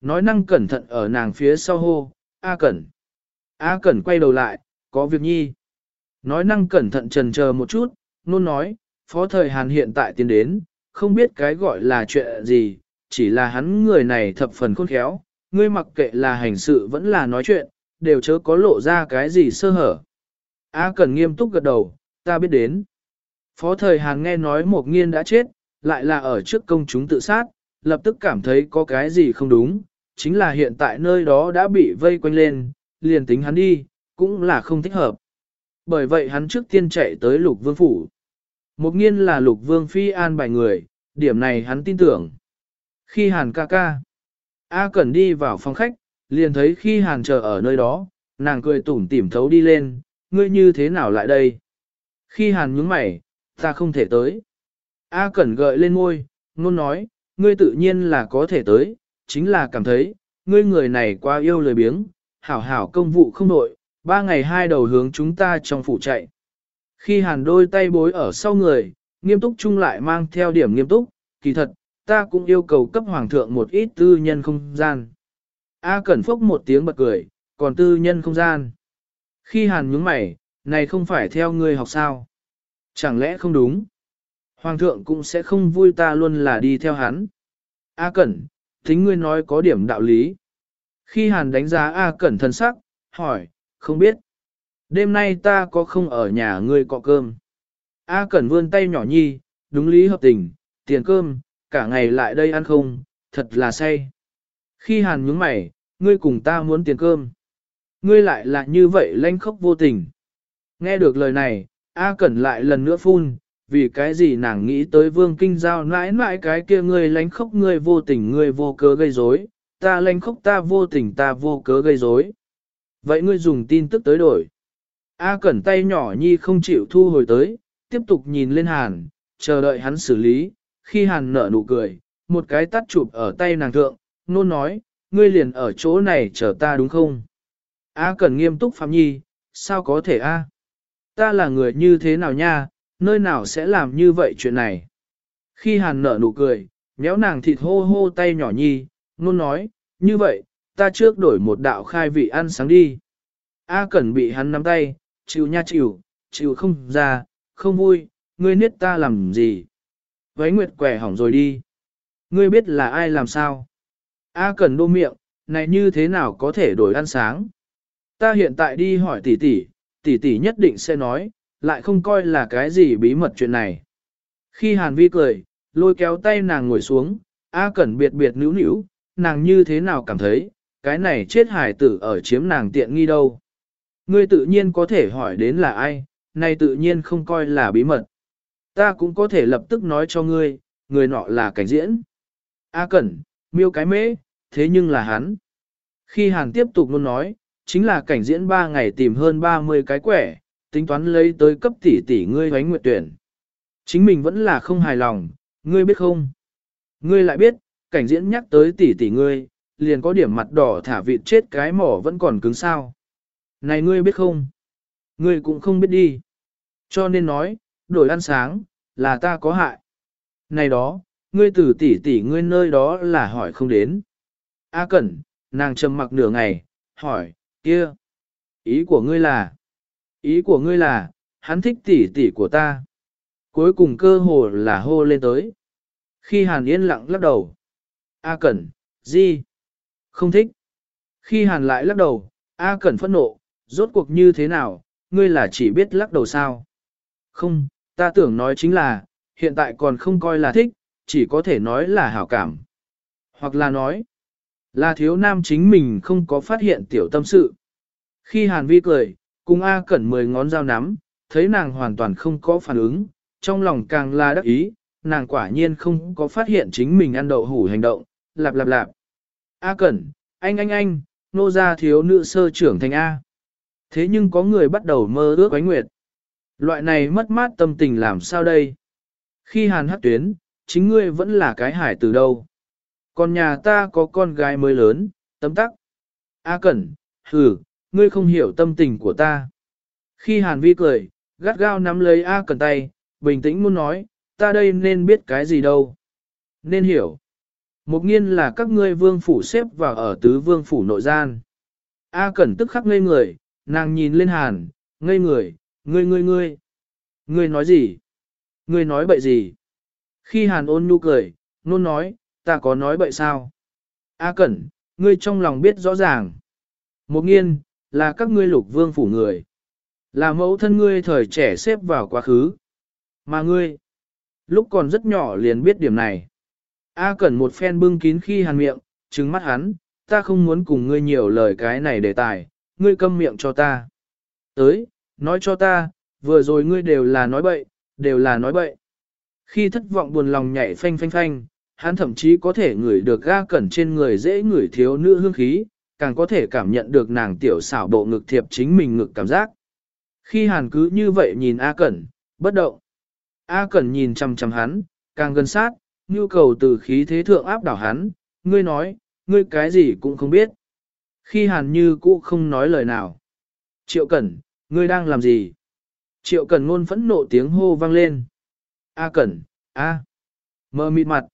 Nói năng cẩn thận ở nàng phía sau hô, A Cẩn. A Cẩn quay đầu lại, có việc nhi. Nói năng cẩn thận trần chờ một chút, nôn nói, phó thời Hàn hiện tại tiến đến, không biết cái gọi là chuyện gì, chỉ là hắn người này thập phần khôn khéo, ngươi mặc kệ là hành sự vẫn là nói chuyện, đều chớ có lộ ra cái gì sơ hở. A Cẩn nghiêm túc gật đầu, ta biết đến. Phó thời Hàn nghe nói một nghiên đã chết, lại là ở trước công chúng tự sát, lập tức cảm thấy có cái gì không đúng, chính là hiện tại nơi đó đã bị vây quanh lên, liền tính hắn đi, cũng là không thích hợp. Bởi vậy hắn trước tiên chạy tới lục vương phủ. Một nghiên là lục vương phi an bài người, điểm này hắn tin tưởng. Khi hàn ca ca, A Cẩn đi vào phòng khách, liền thấy khi hàn chờ ở nơi đó, nàng cười tủm tỉm thấu đi lên, ngươi như thế nào lại đây? Khi hàn nhướng mày, ta không thể tới. A Cẩn gợi lên môi, ngôn nói, ngươi tự nhiên là có thể tới, chính là cảm thấy, ngươi người này quá yêu lời biếng, hảo hảo công vụ không nội, ba ngày hai đầu hướng chúng ta trong phủ chạy. Khi hàn đôi tay bối ở sau người, nghiêm túc chung lại mang theo điểm nghiêm túc, kỳ thật, ta cũng yêu cầu cấp hoàng thượng một ít tư nhân không gian. A Cẩn Phúc một tiếng bật cười, còn tư nhân không gian. Khi hàn nhướng mày, này không phải theo ngươi học sao? Chẳng lẽ không đúng? Hoàng thượng cũng sẽ không vui ta luôn là đi theo hắn. A Cẩn, thính ngươi nói có điểm đạo lý. Khi Hàn đánh giá A Cẩn thân sắc, hỏi, không biết. Đêm nay ta có không ở nhà ngươi cọ cơm? A Cẩn vươn tay nhỏ nhi, đúng lý hợp tình, tiền cơm, cả ngày lại đây ăn không, thật là say. Khi hàn nhướng mày, ngươi cùng ta muốn tiền cơm. Ngươi lại là như vậy lanh khóc vô tình. Nghe được lời này, A Cẩn lại lần nữa phun, vì cái gì nàng nghĩ tới vương kinh giao nãi nãi cái kia ngươi lánh khóc ngươi vô tình ngươi vô cớ gây rối, ta lánh khóc ta vô tình ta vô cớ gây rối. Vậy ngươi dùng tin tức tới đổi. A cẩn tay nhỏ nhi không chịu thu hồi tới, tiếp tục nhìn lên hàn, chờ đợi hắn xử lý, khi hàn nở nụ cười, một cái tắt chụp ở tay nàng thượng, nôn nói, ngươi liền ở chỗ này chờ ta đúng không? A cẩn nghiêm túc phạm nhi, sao có thể a? Ta là người như thế nào nha, nơi nào sẽ làm như vậy chuyện này? Khi hàn nở nụ cười, méo nàng thịt hô hô tay nhỏ nhi, nôn nói, như vậy, ta trước đổi một đạo khai vị ăn sáng đi. A cẩn bị hắn nắm tay, chịu nha chịu, chịu không ra, không vui, ngươi niết ta làm gì? Váy nguyệt quẻ hỏng rồi đi. Ngươi biết là ai làm sao? A cẩn đô miệng, này như thế nào có thể đổi ăn sáng? Ta hiện tại đi hỏi tỷ tỷ, tỷ tỷ nhất định sẽ nói, lại không coi là cái gì bí mật chuyện này. Khi Hàn Vi cười, lôi kéo tay nàng ngồi xuống, A Cẩn biệt biệt nữu nữu, nàng như thế nào cảm thấy, cái này chết hải tử ở chiếm nàng tiện nghi đâu. Ngươi tự nhiên có thể hỏi đến là ai, này tự nhiên không coi là bí mật. Ta cũng có thể lập tức nói cho ngươi, người nọ là cảnh diễn. A Cẩn, miêu cái mễ, thế nhưng là hắn. Khi Hàn tiếp tục luôn nói, chính là cảnh diễn ba ngày tìm hơn 30 cái quẻ, tính toán lấy tới cấp tỷ tỷ ngươi hoánh nguyệt tuyển. Chính mình vẫn là không hài lòng, ngươi biết không? Ngươi lại biết, cảnh diễn nhắc tới tỷ tỷ ngươi, liền có điểm mặt đỏ thả vịt chết cái mỏ vẫn còn cứng sao. Này ngươi biết không? Ngươi cũng không biết đi. Cho nên nói, đổi ăn sáng, là ta có hại. Này đó, ngươi từ tỷ tỷ ngươi nơi đó là hỏi không đến. A Cẩn, nàng trầm mặc nửa ngày, hỏi, kia, ý của ngươi là, ý của ngươi là, hắn thích tỷ tỷ của ta. Cuối cùng cơ hồ là hô lên tới. Khi Hàn yên lặng lắc đầu. A Cẩn, gì? Không thích. Khi Hàn lại lắc đầu, A Cẩn phẫn nộ, rốt cuộc như thế nào, ngươi là chỉ biết lắc đầu sao? Không, ta tưởng nói chính là, hiện tại còn không coi là thích, chỉ có thể nói là hảo cảm. Hoặc là nói, là thiếu nam chính mình không có phát hiện tiểu tâm sự. Khi Hàn Vi cười, cùng A Cẩn mười ngón dao nắm, thấy nàng hoàn toàn không có phản ứng, trong lòng càng là đắc ý, nàng quả nhiên không có phát hiện chính mình ăn đậu hủ hành động, lạp lạp lạp. A Cẩn, anh anh anh, nô gia thiếu nữ sơ trưởng thành A. Thế nhưng có người bắt đầu mơ ước ánh nguyệt. Loại này mất mát tâm tình làm sao đây? Khi hàn hát tuyến, chính ngươi vẫn là cái hải từ đâu. Còn nhà ta có con gái mới lớn, tấm tắc. A Cẩn, hừ, ngươi không hiểu tâm tình của ta. Khi hàn vi cười, gắt gao nắm lấy A Cẩn tay, bình tĩnh muốn nói, ta đây nên biết cái gì đâu. Nên hiểu. Một nghiên là các ngươi vương phủ xếp vào ở tứ vương phủ nội gian. A Cẩn tức khắc ngây người, nàng nhìn lên hàn, ngây người, ngươi ngươi ngươi. Ngươi nói gì? Ngươi nói bậy gì? Khi hàn ôn nhu cười, nôn nói, ta có nói bậy sao? A Cẩn, ngươi trong lòng biết rõ ràng. Một nghiên, là các ngươi lục vương phủ người. Là mẫu thân ngươi thời trẻ xếp vào quá khứ. Mà ngươi, lúc còn rất nhỏ liền biết điểm này. A Cẩn một phen bưng kín khi hàn miệng, trừng mắt hắn, ta không muốn cùng ngươi nhiều lời cái này đề tài, ngươi câm miệng cho ta. Tới, nói cho ta, vừa rồi ngươi đều là nói bậy, đều là nói bậy. Khi thất vọng buồn lòng nhảy phanh phanh phanh, hắn thậm chí có thể ngửi được ga cẩn trên người dễ ngửi thiếu nữ hương khí, càng có thể cảm nhận được nàng tiểu xảo bộ ngực thiệp chính mình ngực cảm giác. Khi hàn cứ như vậy nhìn A Cẩn, bất động. A Cẩn nhìn chăm chăm hắn, càng gần sát, nhu cầu từ khí thế thượng áp đảo hắn, ngươi nói, ngươi cái gì cũng không biết. Khi hàn như cũ không nói lời nào. Triệu Cẩn, ngươi đang làm gì? Triệu Cẩn ngôn phẫn nộ tiếng hô vang lên. A Cẩn, A. Mơ mịt mặt.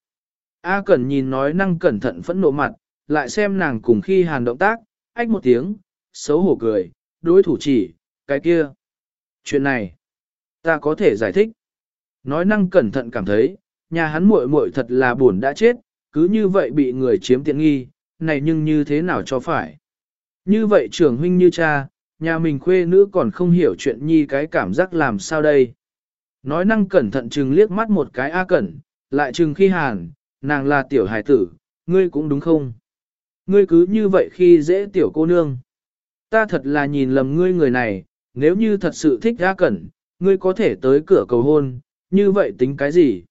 A Cẩn nhìn nói năng cẩn thận phẫn nộ mặt, lại xem nàng cùng khi hàn động tác, ách một tiếng, xấu hổ cười, đối thủ chỉ, cái kia. Chuyện này, ta có thể giải thích. Nói năng cẩn thận cảm thấy, nhà hắn muội muội thật là buồn đã chết, cứ như vậy bị người chiếm tiện nghi, này nhưng như thế nào cho phải. Như vậy trưởng huynh như cha, nhà mình khuê nữ còn không hiểu chuyện nhi cái cảm giác làm sao đây. Nói năng cẩn thận chừng liếc mắt một cái A Cẩn, lại chừng khi hàn, nàng là tiểu hải tử, ngươi cũng đúng không? Ngươi cứ như vậy khi dễ tiểu cô nương. Ta thật là nhìn lầm ngươi người này, nếu như thật sự thích A Cẩn, ngươi có thể tới cửa cầu hôn, như vậy tính cái gì?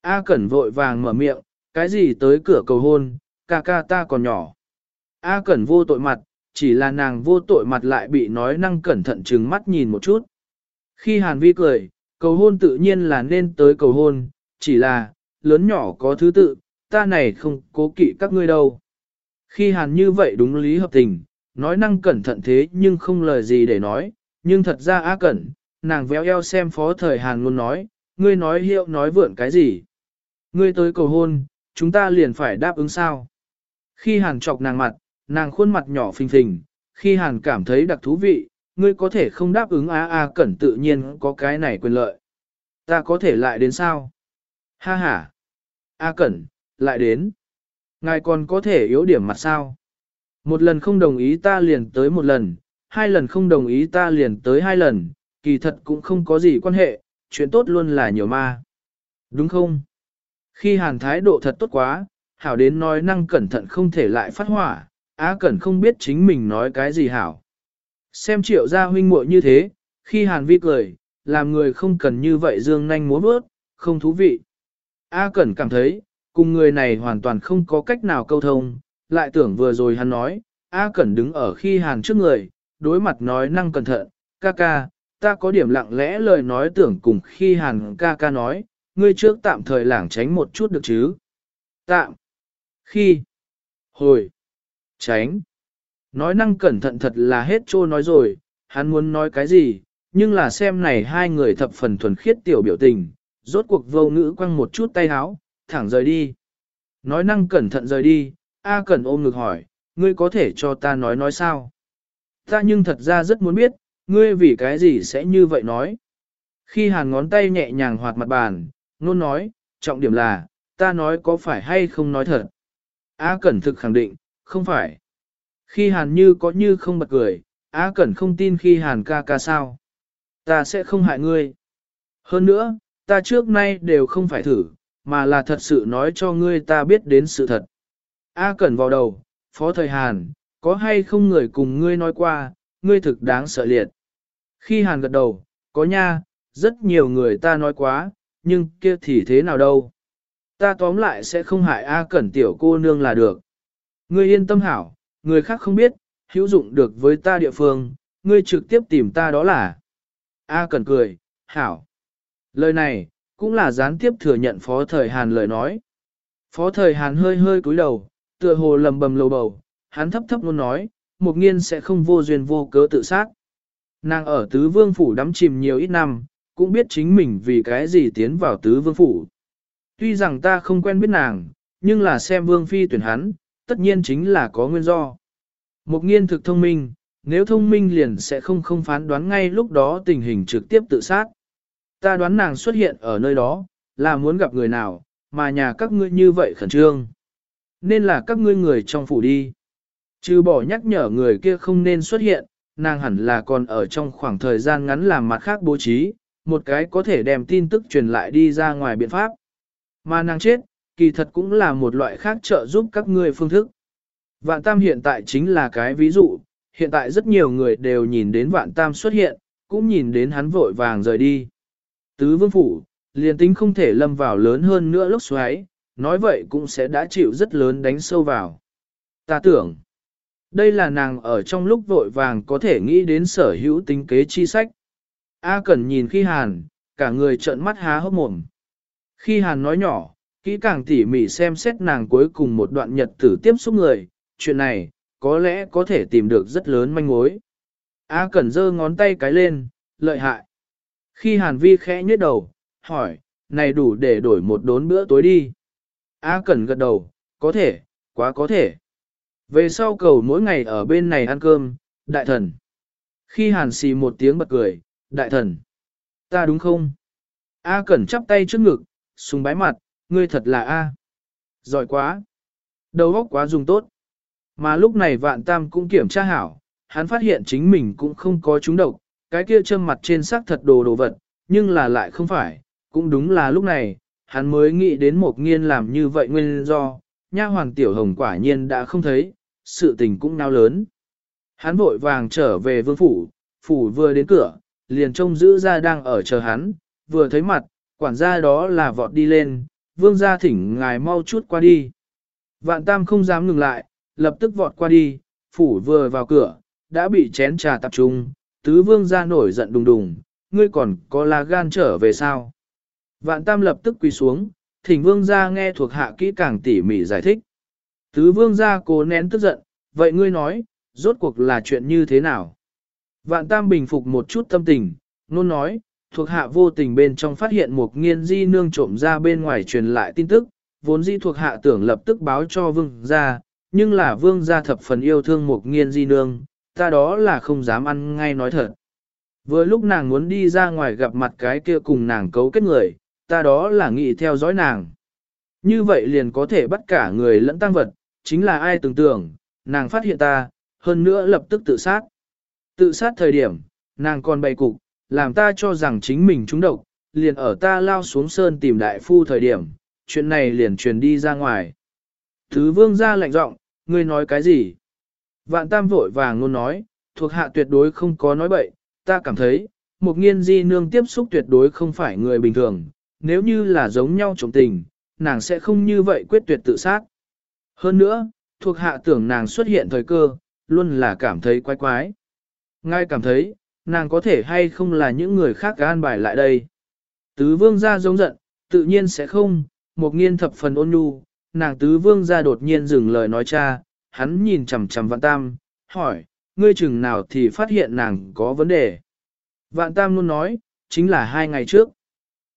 A Cẩn vội vàng mở miệng, cái gì tới cửa cầu hôn, ca ca ta còn nhỏ. A Cẩn vô tội mặt, chỉ là nàng vô tội mặt lại bị nói năng cẩn thận trừng mắt nhìn một chút. Khi Hàn Vi cười, cầu hôn tự nhiên là nên tới cầu hôn, chỉ là, lớn nhỏ có thứ tự, ta này không cố kỵ các ngươi đâu. Khi Hàn như vậy đúng lý hợp tình, nói năng cẩn thận thế nhưng không lời gì để nói, nhưng thật ra á Cẩn, nàng véo eo xem phó thời Hàn luôn nói, ngươi nói hiệu nói vượn cái gì. Ngươi tới cầu hôn, chúng ta liền phải đáp ứng sao. Khi Hàn chọc nàng mặt, nàng khuôn mặt nhỏ phình phình, khi Hàn cảm thấy đặc thú vị, ngươi có thể không đáp ứng á A Cẩn tự nhiên có cái này quyền lợi. Ta có thể lại đến sao? Ha ha! A Cẩn, lại đến. Ngài còn có thể yếu điểm mặt sao? Một lần không đồng ý ta liền tới một lần, hai lần không đồng ý ta liền tới hai lần, kỳ thật cũng không có gì quan hệ, chuyện tốt luôn là nhiều ma. Đúng không? Khi hàn thái độ thật tốt quá, hảo đến nói năng cẩn thận không thể lại phát hỏa, á cẩn không biết chính mình nói cái gì hảo. Xem triệu gia huynh muội như thế, khi hàn vi cười, làm người không cần như vậy dương nanh múa bước, không thú vị. A Cẩn cảm thấy, cùng người này hoàn toàn không có cách nào câu thông, lại tưởng vừa rồi hắn nói, A Cẩn đứng ở khi hàn trước người, đối mặt nói năng cẩn thận, ca ca, ta có điểm lặng lẽ lời nói tưởng cùng khi hàn ca ca nói, ngươi trước tạm thời lảng tránh một chút được chứ. Tạm. Khi. Hồi. Tránh. Nói năng cẩn thận thật là hết trô nói rồi, hắn muốn nói cái gì, nhưng là xem này hai người thập phần thuần khiết tiểu biểu tình, rốt cuộc vô ngữ quăng một chút tay háo, thẳng rời đi. Nói năng cẩn thận rời đi, A Cẩn ôm ngực hỏi, ngươi có thể cho ta nói nói sao? Ta nhưng thật ra rất muốn biết, ngươi vì cái gì sẽ như vậy nói? Khi hàn ngón tay nhẹ nhàng hoạt mặt bàn, nôn nói, trọng điểm là, ta nói có phải hay không nói thật? A Cẩn thực khẳng định, không phải. Khi hàn như có như không bật cười, A Cẩn không tin khi hàn ca ca sao. Ta sẽ không hại ngươi. Hơn nữa, ta trước nay đều không phải thử, mà là thật sự nói cho ngươi ta biết đến sự thật. A Cẩn vào đầu, Phó Thời Hàn, có hay không người cùng ngươi nói qua, ngươi thực đáng sợ liệt. Khi Hàn gật đầu, có nha, rất nhiều người ta nói quá, nhưng kia thì thế nào đâu. Ta tóm lại sẽ không hại A Cẩn tiểu cô nương là được. Ngươi yên tâm hảo, người khác không biết, hữu dụng được với ta địa phương, ngươi trực tiếp tìm ta đó là. A Cẩn cười, hảo. Lời này, cũng là gián tiếp thừa nhận Phó Thời Hàn lời nói. Phó Thời Hàn hơi hơi cúi đầu, tựa hồ lầm bầm lầu bầu, hắn thấp thấp luôn nói, một nghiên sẽ không vô duyên vô cớ tự sát. Nàng ở tứ vương phủ đắm chìm nhiều ít năm, cũng biết chính mình vì cái gì tiến vào tứ vương phủ. Tuy rằng ta không quen biết nàng, nhưng là xem vương phi tuyển hắn, tất nhiên chính là có nguyên do. Một nghiên thực thông minh, nếu thông minh liền sẽ không không phán đoán ngay lúc đó tình hình trực tiếp tự sát. Ta đoán nàng xuất hiện ở nơi đó, là muốn gặp người nào, mà nhà các ngươi như vậy khẩn trương. Nên là các ngươi người trong phủ đi. Chứ bỏ nhắc nhở người kia không nên xuất hiện, nàng hẳn là còn ở trong khoảng thời gian ngắn làm mặt khác bố trí, một cái có thể đem tin tức truyền lại đi ra ngoài biện pháp. Mà nàng chết, kỳ thật cũng là một loại khác trợ giúp các ngươi phương thức. Vạn Tam hiện tại chính là cái ví dụ, hiện tại rất nhiều người đều nhìn đến Vạn Tam xuất hiện, cũng nhìn đến hắn vội vàng rời đi. Tứ vương phủ, liền tính không thể lâm vào lớn hơn nữa lốc xoáy, nói vậy cũng sẽ đã chịu rất lớn đánh sâu vào. Ta tưởng, đây là nàng ở trong lúc vội vàng có thể nghĩ đến sở hữu tính kế chi sách. A Cẩn nhìn khi Hàn, cả người trợn mắt há hốc mồm. Khi Hàn nói nhỏ, kỹ càng tỉ mỉ xem xét nàng cuối cùng một đoạn nhật tử tiếp xúc người, chuyện này, có lẽ có thể tìm được rất lớn manh mối. A Cẩn giơ ngón tay cái lên, lợi hại. Khi Hàn Vi khẽ nhếch đầu, hỏi, này đủ để đổi một đốn bữa tối đi. A Cẩn gật đầu, có thể, quá có thể. Về sau cầu mỗi ngày ở bên này ăn cơm, đại thần. Khi Hàn xì một tiếng bật cười, đại thần. Ta đúng không? A Cẩn chắp tay trước ngực, sùng bái mặt, ngươi thật là A. Giỏi quá. Đầu óc quá dùng tốt. Mà lúc này vạn tam cũng kiểm tra hảo, hắn phát hiện chính mình cũng không có trúng độc, cái kia châm mặt trên sắc thật đồ đồ vật, nhưng là lại không phải, cũng đúng là lúc này, hắn mới nghĩ đến một nghiên làm như vậy nguyên do, nha hoàng tiểu hồng quả nhiên đã không thấy, sự tình cũng nao lớn. Hắn vội vàng trở về vương phủ, phủ vừa đến cửa, liền trông giữ ra đang ở chờ hắn, vừa thấy mặt, quản gia đó là vọt đi lên, vương gia thỉnh ngài mau chút qua đi. Vạn tam không dám ngừng lại, lập tức vọt qua đi, phủ vừa vào cửa, đã bị chén trà tập trung, tứ vương gia nổi giận đùng đùng, ngươi còn có là gan trở về sao? Vạn tam lập tức quỳ xuống, thỉnh vương gia nghe thuộc hạ kỹ càng tỉ mỉ giải thích. Tứ vương gia cố nén tức giận, vậy ngươi nói, rốt cuộc là chuyện như thế nào? Vạn tam bình phục một chút tâm tình, nôn nói, thuộc hạ vô tình bên trong phát hiện một nghiên di nương trộm ra bên ngoài truyền lại tin tức, vốn di thuộc hạ tưởng lập tức báo cho vương gia, nhưng là vương gia thập phần yêu thương một nghiên di nương, ta đó là không dám ăn ngay nói thật. Vừa lúc nàng muốn đi ra ngoài gặp mặt cái kia cùng nàng cấu kết người, ta đó là nghĩ theo dõi nàng. Như vậy liền có thể bắt cả người lẫn tăng vật, chính là ai tưởng tưởng, nàng phát hiện ta, hơn nữa lập tức tự sát. Tự sát thời điểm, nàng còn bày cục, làm ta cho rằng chính mình trúng độc, liền ở ta lao xuống sơn tìm đại phu thời điểm, chuyện này liền truyền đi ra ngoài. Thứ vương ra lạnh giọng, ngươi nói cái gì? Vạn tam vội vàng luôn nói, thuộc hạ tuyệt đối không có nói bậy, ta cảm thấy, một nghiên di nương tiếp xúc tuyệt đối không phải người bình thường, nếu như là giống nhau trọng tình, nàng sẽ không như vậy quyết tuyệt tự sát. Hơn nữa, thuộc hạ tưởng nàng xuất hiện thời cơ, luôn là cảm thấy quái quái. Ngay cảm thấy, nàng có thể hay không là những người khác gan bài lại đây. Tứ vương gia giống giận, tự nhiên sẽ không, một nghiên thập phần ôn nhu, nàng tứ vương gia đột nhiên dừng lời nói cha, hắn nhìn chằm chằm vạn tam, hỏi, ngươi chừng nào thì phát hiện nàng có vấn đề. Vạn tam luôn nói, chính là hai ngày trước.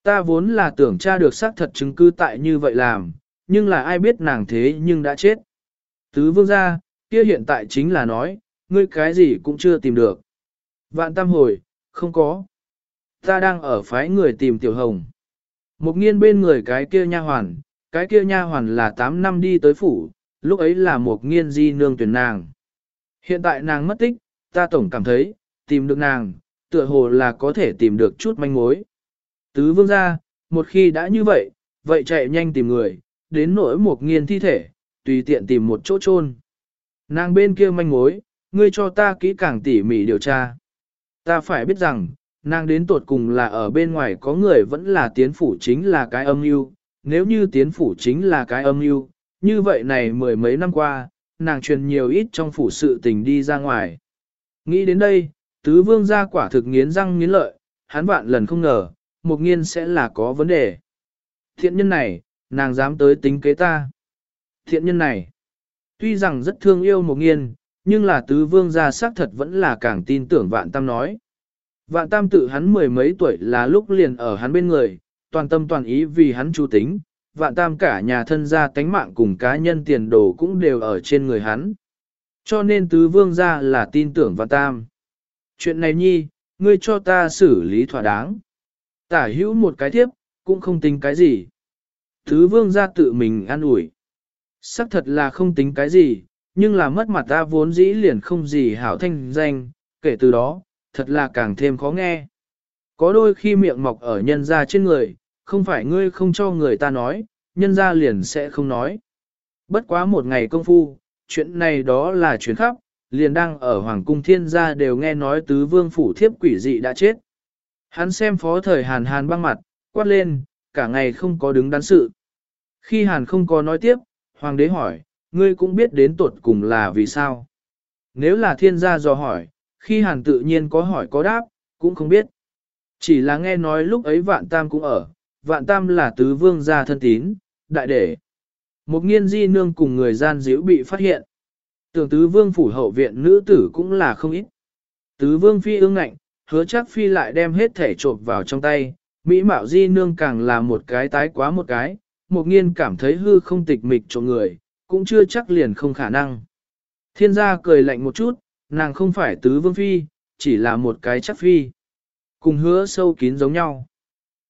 Ta vốn là tưởng tra được xác thật chứng cứ tại như vậy làm, nhưng là ai biết nàng thế nhưng đã chết. Tứ vương gia, kia hiện tại chính là nói, ngươi cái gì cũng chưa tìm được. Vạn tam hồi, không có. Ta đang ở phái người tìm tiểu hồng. Một nghiên bên người cái kia nha hoàn, cái kia nha hoàn là 8 năm đi tới phủ, lúc ấy là một nghiên di nương tuyển nàng. Hiện tại nàng mất tích, ta tổng cảm thấy, tìm được nàng, tựa hồ là có thể tìm được chút manh mối. Tứ vương gia, một khi đã như vậy, vậy chạy nhanh tìm người, đến nỗi một nghiên thi thể, tùy tiện tìm một chỗ chôn. Nàng bên kia manh mối, ngươi cho ta kỹ càng tỉ mỉ điều tra. Ta phải biết rằng, nàng đến tột cùng là ở bên ngoài có người vẫn là tiến phủ chính là cái âm mưu nếu như tiến phủ chính là cái âm mưu như vậy này mười mấy năm qua, nàng truyền nhiều ít trong phủ sự tình đi ra ngoài. Nghĩ đến đây, tứ vương gia quả thực nghiến răng nghiến lợi, hắn vạn lần không ngờ, một nghiên sẽ là có vấn đề. Thiện nhân này, nàng dám tới tính kế ta. Thiện nhân này, tuy rằng rất thương yêu một nghiên, nhưng là tứ vương gia xác thật vẫn là càng tin tưởng vạn tam nói. Vạn tam tự hắn mười mấy tuổi là lúc liền ở hắn bên người, toàn tâm toàn ý vì hắn chú tính, vạn tam cả nhà thân gia tánh mạng cùng cá nhân tiền đồ cũng đều ở trên người hắn. Cho nên tứ vương gia là tin tưởng vạn tam. Chuyện này nhi, ngươi cho ta xử lý thỏa đáng. Tả hữu một cái thiếp, cũng không tính cái gì. Tứ vương gia tự mình an ủi. Sắc thật là không tính cái gì, nhưng là mất mặt ta vốn dĩ liền không gì hảo thanh danh, kể từ đó, thật là càng thêm khó nghe. Có đôi khi miệng mọc ở nhân ra trên người, không phải ngươi không cho người ta nói, nhân ra liền sẽ không nói. Bất quá một ngày công phu, chuyện này đó là chuyến khắp, liền đang ở Hoàng cung thiên gia đều nghe nói tứ vương phủ thiếp quỷ dị đã chết. Hắn xem phó thời hàn hàn băng mặt, quát lên, cả ngày không có đứng đắn sự. Khi hàn không có nói tiếp, hoàng đế hỏi, ngươi cũng biết đến tuột cùng là vì sao. Nếu là thiên gia dò hỏi, khi hàn tự nhiên có hỏi có đáp, cũng không biết. Chỉ là nghe nói lúc ấy vạn tam cũng ở, vạn tam là tứ vương gia thân tín, đại đệ. Một nghiên di nương cùng người gian diễu bị phát hiện. Tưởng tứ vương phủ hậu viện nữ tử cũng là không ít. Tứ vương phi ương ngạnh, hứa chắc phi lại đem hết thể trộm vào trong tay, Mỹ mạo di nương càng là một cái tái quá một cái, một nghiên cảm thấy hư không tịch mịch chỗ người, cũng chưa chắc liền không khả năng. Thiên gia cười lạnh một chút, nàng không phải tứ vương phi, chỉ là một cái chắc phi. Cùng hứa sâu kín giống nhau.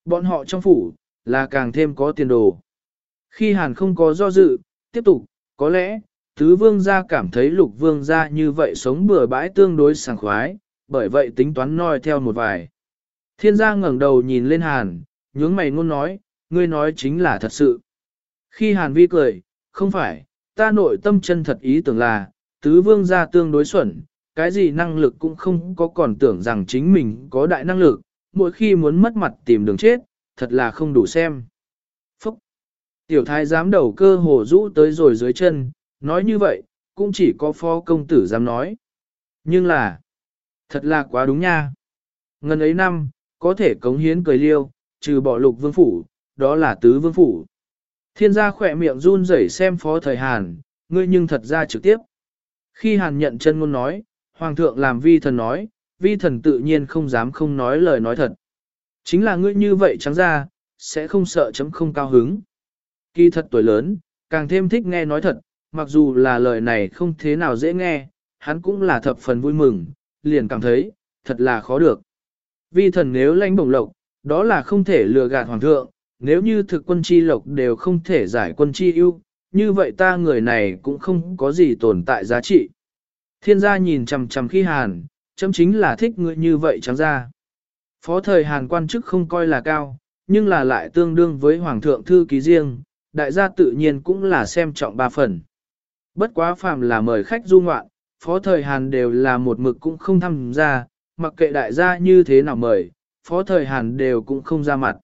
Bọn họ trong phủ, là càng thêm có tiền đồ. Khi hàn không có do dự, tiếp tục, có lẽ, tứ vương gia cảm thấy lục vương gia như vậy sống bừa bãi tương đối sảng khoái, bởi vậy tính toán noi theo một vài. Thiên gia ngẩng đầu nhìn lên Hàn, nhướng mày ngôn nói, ngươi nói chính là thật sự. Khi Hàn vi cười, không phải, ta nội tâm chân thật ý tưởng là, tứ vương gia tương đối xuẩn, cái gì năng lực cũng không có còn tưởng rằng chính mình có đại năng lực, mỗi khi muốn mất mặt tìm đường chết, thật là không đủ xem. Phúc! Tiểu thái giám đầu cơ hồ rũ tới rồi dưới chân, nói như vậy, cũng chỉ có phó công tử dám nói. Nhưng là, thật là quá đúng nha. Ngân ấy năm, có thể cống hiến cười liêu, trừ bỏ lục vương phủ, đó là tứ vương phủ. Thiên gia khỏe miệng run rẩy xem phó thời Hàn, ngươi nhưng thật ra trực tiếp. Khi Hàn nhận chân ngôn nói, Hoàng thượng làm vi thần nói, vi thần tự nhiên không dám không nói lời nói thật. Chính là ngươi như vậy trắng ra, sẽ không sợ chấm không cao hứng. Kỳ thật tuổi lớn, càng thêm thích nghe nói thật, mặc dù là lời này không thế nào dễ nghe, hắn cũng là thập phần vui mừng, liền cảm thấy, thật là khó được. Vi thần nếu lãnh bổng lộc, đó là không thể lừa gạt hoàng thượng, nếu như thực quân chi lộc đều không thể giải quân chi ưu, như vậy ta người này cũng không có gì tồn tại giá trị. Thiên gia nhìn chằm chằm khi hàn, chấm chính là thích người như vậy trắng ra. Phó thời hàn quan chức không coi là cao, nhưng là lại tương đương với hoàng thượng thư ký riêng, đại gia tự nhiên cũng là xem trọng ba phần. Bất quá phàm là mời khách du ngoạn, phó thời hàn đều là một mực cũng không tham gia, mặc kệ đại gia như thế nào mời, phó thời hàn đều cũng không ra mặt.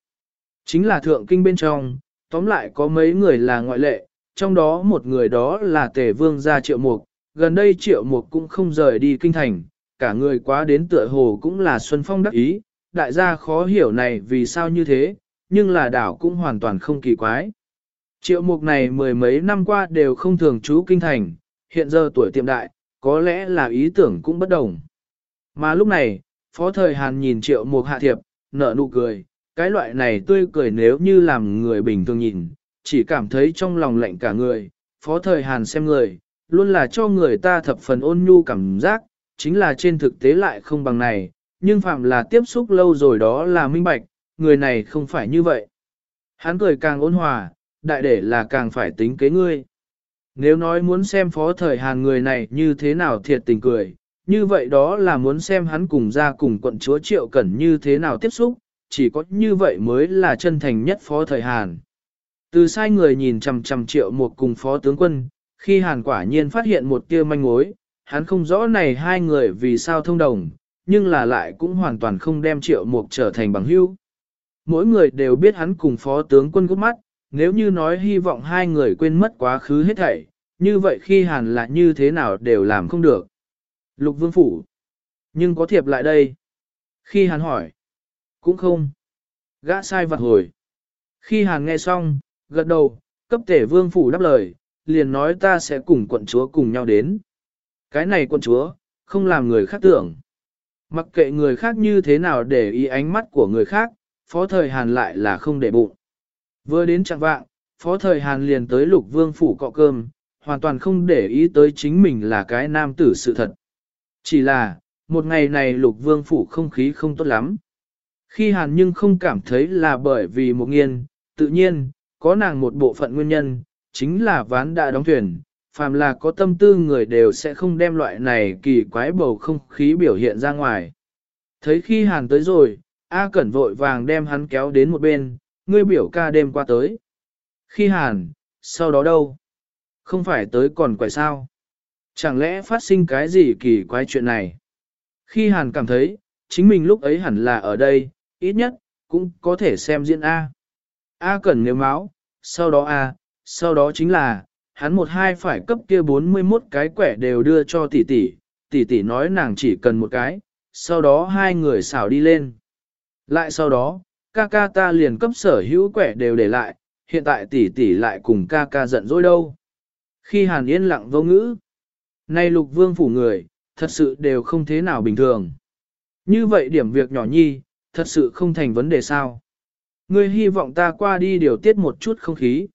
Chính là thượng kinh bên trong, tóm lại có mấy người là ngoại lệ, trong đó một người đó là tể vương gia triệu mục, gần đây triệu mục cũng không rời đi kinh thành, cả người quá đến tựa hồ cũng là Xuân Phong đắc ý, đại gia khó hiểu này vì sao như thế, nhưng là đảo cũng hoàn toàn không kỳ quái. Triệu mục này mười mấy năm qua đều không thường trú kinh thành, hiện giờ tuổi tiệm đại, có lẽ là ý tưởng cũng bất đồng. Mà lúc này, Phó Thời Hàn nhìn triệu mục hạ thiệp, nở nụ cười, cái loại này tươi cười nếu như làm người bình thường nhìn, chỉ cảm thấy trong lòng lạnh cả người, Phó Thời Hàn xem người, luôn là cho người ta thập phần ôn nhu cảm giác, chính là trên thực tế lại không bằng này, nhưng phạm là tiếp xúc lâu rồi đó là minh bạch, người này không phải như vậy. Hắn cười càng ôn hòa, đại để là càng phải tính kế ngươi. Nếu nói muốn xem phó thời Hàn người này như thế nào thiệt tình cười, như vậy đó là muốn xem hắn cùng ra cùng quận chúa Triệu Cẩn như thế nào tiếp xúc, chỉ có như vậy mới là chân thành nhất phó thời Hàn. Từ sai người nhìn chằm chằm Triệu một cùng phó tướng quân, khi Hàn quả nhiên phát hiện một tia manh mối, hắn không rõ này hai người vì sao thông đồng, nhưng là lại cũng hoàn toàn không đem Triệu Mục trở thành bằng hữu. Mỗi người đều biết hắn cùng phó tướng quân gốc mắt, nếu như nói hy vọng hai người quên mất quá khứ hết thảy, như vậy khi hàn là như thế nào đều làm không được. Lục vương phủ. Nhưng có thiệp lại đây. Khi hàn hỏi. Cũng không. Gã sai vặt hồi. Khi hàn nghe xong, gật đầu, cấp tể vương phủ đáp lời, liền nói ta sẽ cùng quận chúa cùng nhau đến. Cái này quân chúa, không làm người khác tưởng. Mặc kệ người khác như thế nào để ý ánh mắt của người khác, phó thời hàn lại là không để bụng. Vừa đến trạng vạng, phó thời Hàn liền tới lục vương phủ cọ cơm, hoàn toàn không để ý tới chính mình là cái nam tử sự thật. Chỉ là, một ngày này lục vương phủ không khí không tốt lắm. Khi Hàn nhưng không cảm thấy là bởi vì một nghiên, tự nhiên, có nàng một bộ phận nguyên nhân, chính là ván đã đóng thuyền, phàm là có tâm tư người đều sẽ không đem loại này kỳ quái bầu không khí biểu hiện ra ngoài. Thấy khi Hàn tới rồi, A Cẩn vội vàng đem hắn kéo đến một bên, ngươi biểu ca đêm qua tới. Khi hàn, sau đó đâu? Không phải tới còn quậy sao? Chẳng lẽ phát sinh cái gì kỳ quái chuyện này? Khi hàn cảm thấy, chính mình lúc ấy hẳn là ở đây, ít nhất, cũng có thể xem diễn A. A cần nếu máu, sau đó A, sau đó chính là, hắn một hai phải cấp kia 41 cái quẻ đều đưa cho tỷ tỷ, tỷ tỷ nói nàng chỉ cần một cái, sau đó hai người xảo đi lên. Lại sau đó, ca ca ta liền cấp sở hữu quẻ đều để lại, hiện tại tỷ tỷ lại cùng ca ca giận dỗi đâu. Khi Hàn yên lặng vô ngữ, nay lục vương phủ người, thật sự đều không thế nào bình thường. Như vậy điểm việc nhỏ nhi, thật sự không thành vấn đề sao. Ngươi hy vọng ta qua đi điều tiết một chút không khí.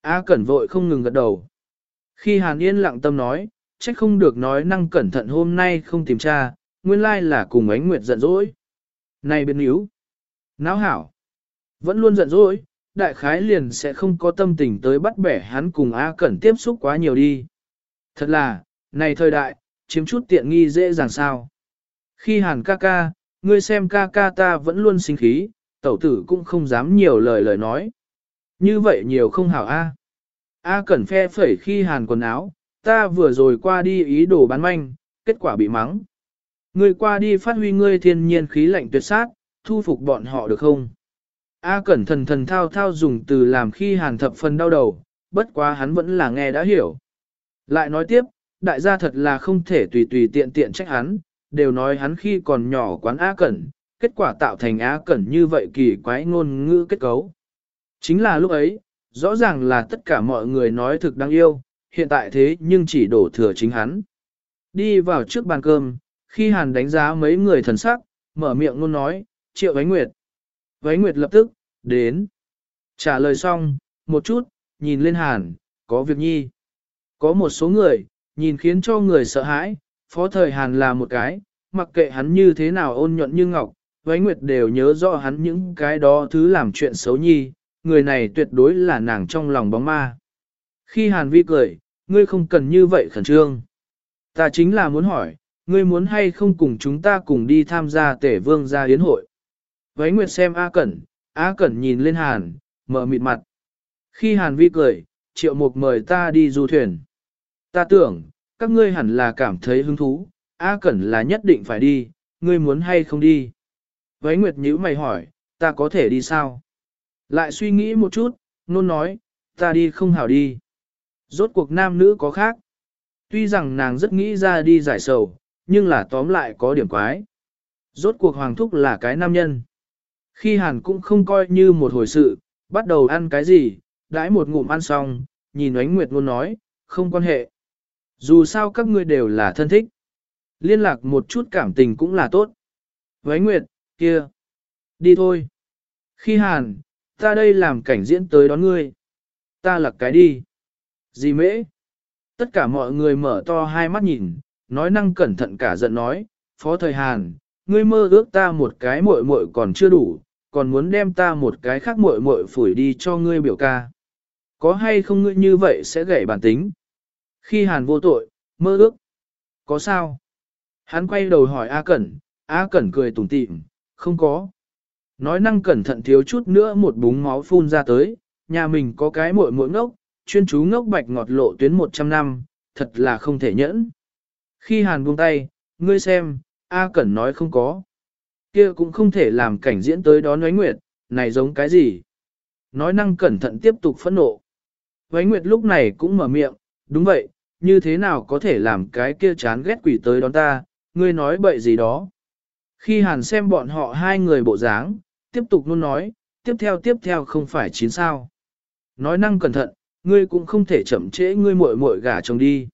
A Cẩn vội không ngừng gật đầu. Khi Hàn Yên lặng tâm nói, trách không được nói năng cẩn thận hôm nay không tìm tra, nguyên lai là cùng ánh nguyệt giận dỗi. Này biến yếu. Náo hảo. Vẫn luôn giận dỗi, đại khái liền sẽ không có tâm tình tới bắt bẻ hắn cùng A Cẩn tiếp xúc quá nhiều đi. Thật là, này thời đại, chiếm chút tiện nghi dễ dàng sao. Khi hàn ca ca, ngươi xem ca ca ta vẫn luôn sinh khí, tẩu tử cũng không dám nhiều lời lời nói. Như vậy nhiều không hảo A. A cẩn phe phẩy khi hàn quần áo, ta vừa rồi qua đi ý đồ bán manh, kết quả bị mắng. Ngươi qua đi phát huy ngươi thiên nhiên khí lạnh tuyệt sát, thu phục bọn họ được không? A cẩn thần thần thao thao dùng từ làm khi hàn thập phần đau đầu, bất quá hắn vẫn là nghe đã hiểu. Lại nói tiếp, đại gia thật là không thể tùy tùy tiện tiện trách hắn, đều nói hắn khi còn nhỏ quán A cẩn, kết quả tạo thành A cẩn như vậy kỳ quái ngôn ngữ kết cấu. Chính là lúc ấy, rõ ràng là tất cả mọi người nói thực đáng yêu, hiện tại thế nhưng chỉ đổ thừa chính hắn. Đi vào trước bàn cơm, khi Hàn đánh giá mấy người thần sắc, mở miệng luôn nói, triệu Vánh Nguyệt. Vánh Nguyệt lập tức, đến. Trả lời xong, một chút, nhìn lên Hàn, có việc nhi. Có một số người, nhìn khiến cho người sợ hãi, phó thời Hàn là một cái, mặc kệ hắn như thế nào ôn nhuận như ngọc, Vánh Nguyệt đều nhớ rõ hắn những cái đó thứ làm chuyện xấu nhi, người này tuyệt đối là nàng trong lòng bóng ma. Khi Hàn Vi cười, ngươi không cần như vậy khẩn trương. Ta chính là muốn hỏi, ngươi muốn hay không cùng chúng ta cùng đi tham gia tể vương gia yến hội. Vánh Nguyệt xem A Cẩn, A Cẩn nhìn lên Hàn, mở mịt mặt. Khi Hàn Vi cười, triệu mục mời ta đi du thuyền. Ta tưởng, các ngươi hẳn là cảm thấy hứng thú, A Cẩn là nhất định phải đi, ngươi muốn hay không đi. Vánh Nguyệt nhíu mày hỏi, ta có thể đi sao? Lại suy nghĩ một chút, nôn nói, ta đi không hảo đi. Rốt cuộc nam nữ có khác. Tuy rằng nàng rất nghĩ ra đi giải sầu, nhưng là tóm lại có điểm quái. Rốt cuộc hoàng thúc là cái nam nhân. Khi hàn cũng không coi như một hồi sự, bắt đầu ăn cái gì, đãi một ngụm ăn xong, nhìn ánh nguyệt luôn nói, không quan hệ. Dù sao các ngươi đều là thân thích. Liên lạc một chút cảm tình cũng là tốt. Với nguyệt, kia. Đi thôi. Khi hàn, ta đây làm cảnh diễn tới đón ngươi. Ta là cái đi. Gì mễ? Tất cả mọi người mở to hai mắt nhìn, nói năng cẩn thận cả giận nói, Phó Thời Hàn, ngươi mơ ước ta một cái muội muội còn chưa đủ, còn muốn đem ta một cái khác muội muội phủi đi cho ngươi biểu ca. Có hay không ngươi như vậy sẽ gãy bản tính? Khi Hàn vô tội, mơ ước. Có sao? Hắn quay đầu hỏi A Cẩn, A Cẩn cười tủm tỉm, không có. Nói năng cẩn thận thiếu chút nữa một búng máu phun ra tới, nhà mình có cái muội muội ngốc, chuyên chú ngốc bạch ngọt lộ tuyến 100 năm, thật là không thể nhẫn. Khi Hàn buông tay, ngươi xem, A Cẩn nói không có. kia cũng không thể làm cảnh diễn tới đón Ngoánh Nguyệt, này giống cái gì? Nói năng cẩn thận tiếp tục phẫn nộ. Ngoánh Nguyệt lúc này cũng mở miệng, đúng vậy, như thế nào có thể làm cái kia chán ghét quỷ tới đón ta, ngươi nói bậy gì đó. Khi Hàn xem bọn họ hai người bộ dáng, tiếp tục luôn nói, tiếp theo tiếp theo không phải chín sao. Nói năng cẩn thận, ngươi cũng không thể chậm trễ ngươi muội muội gả chồng đi.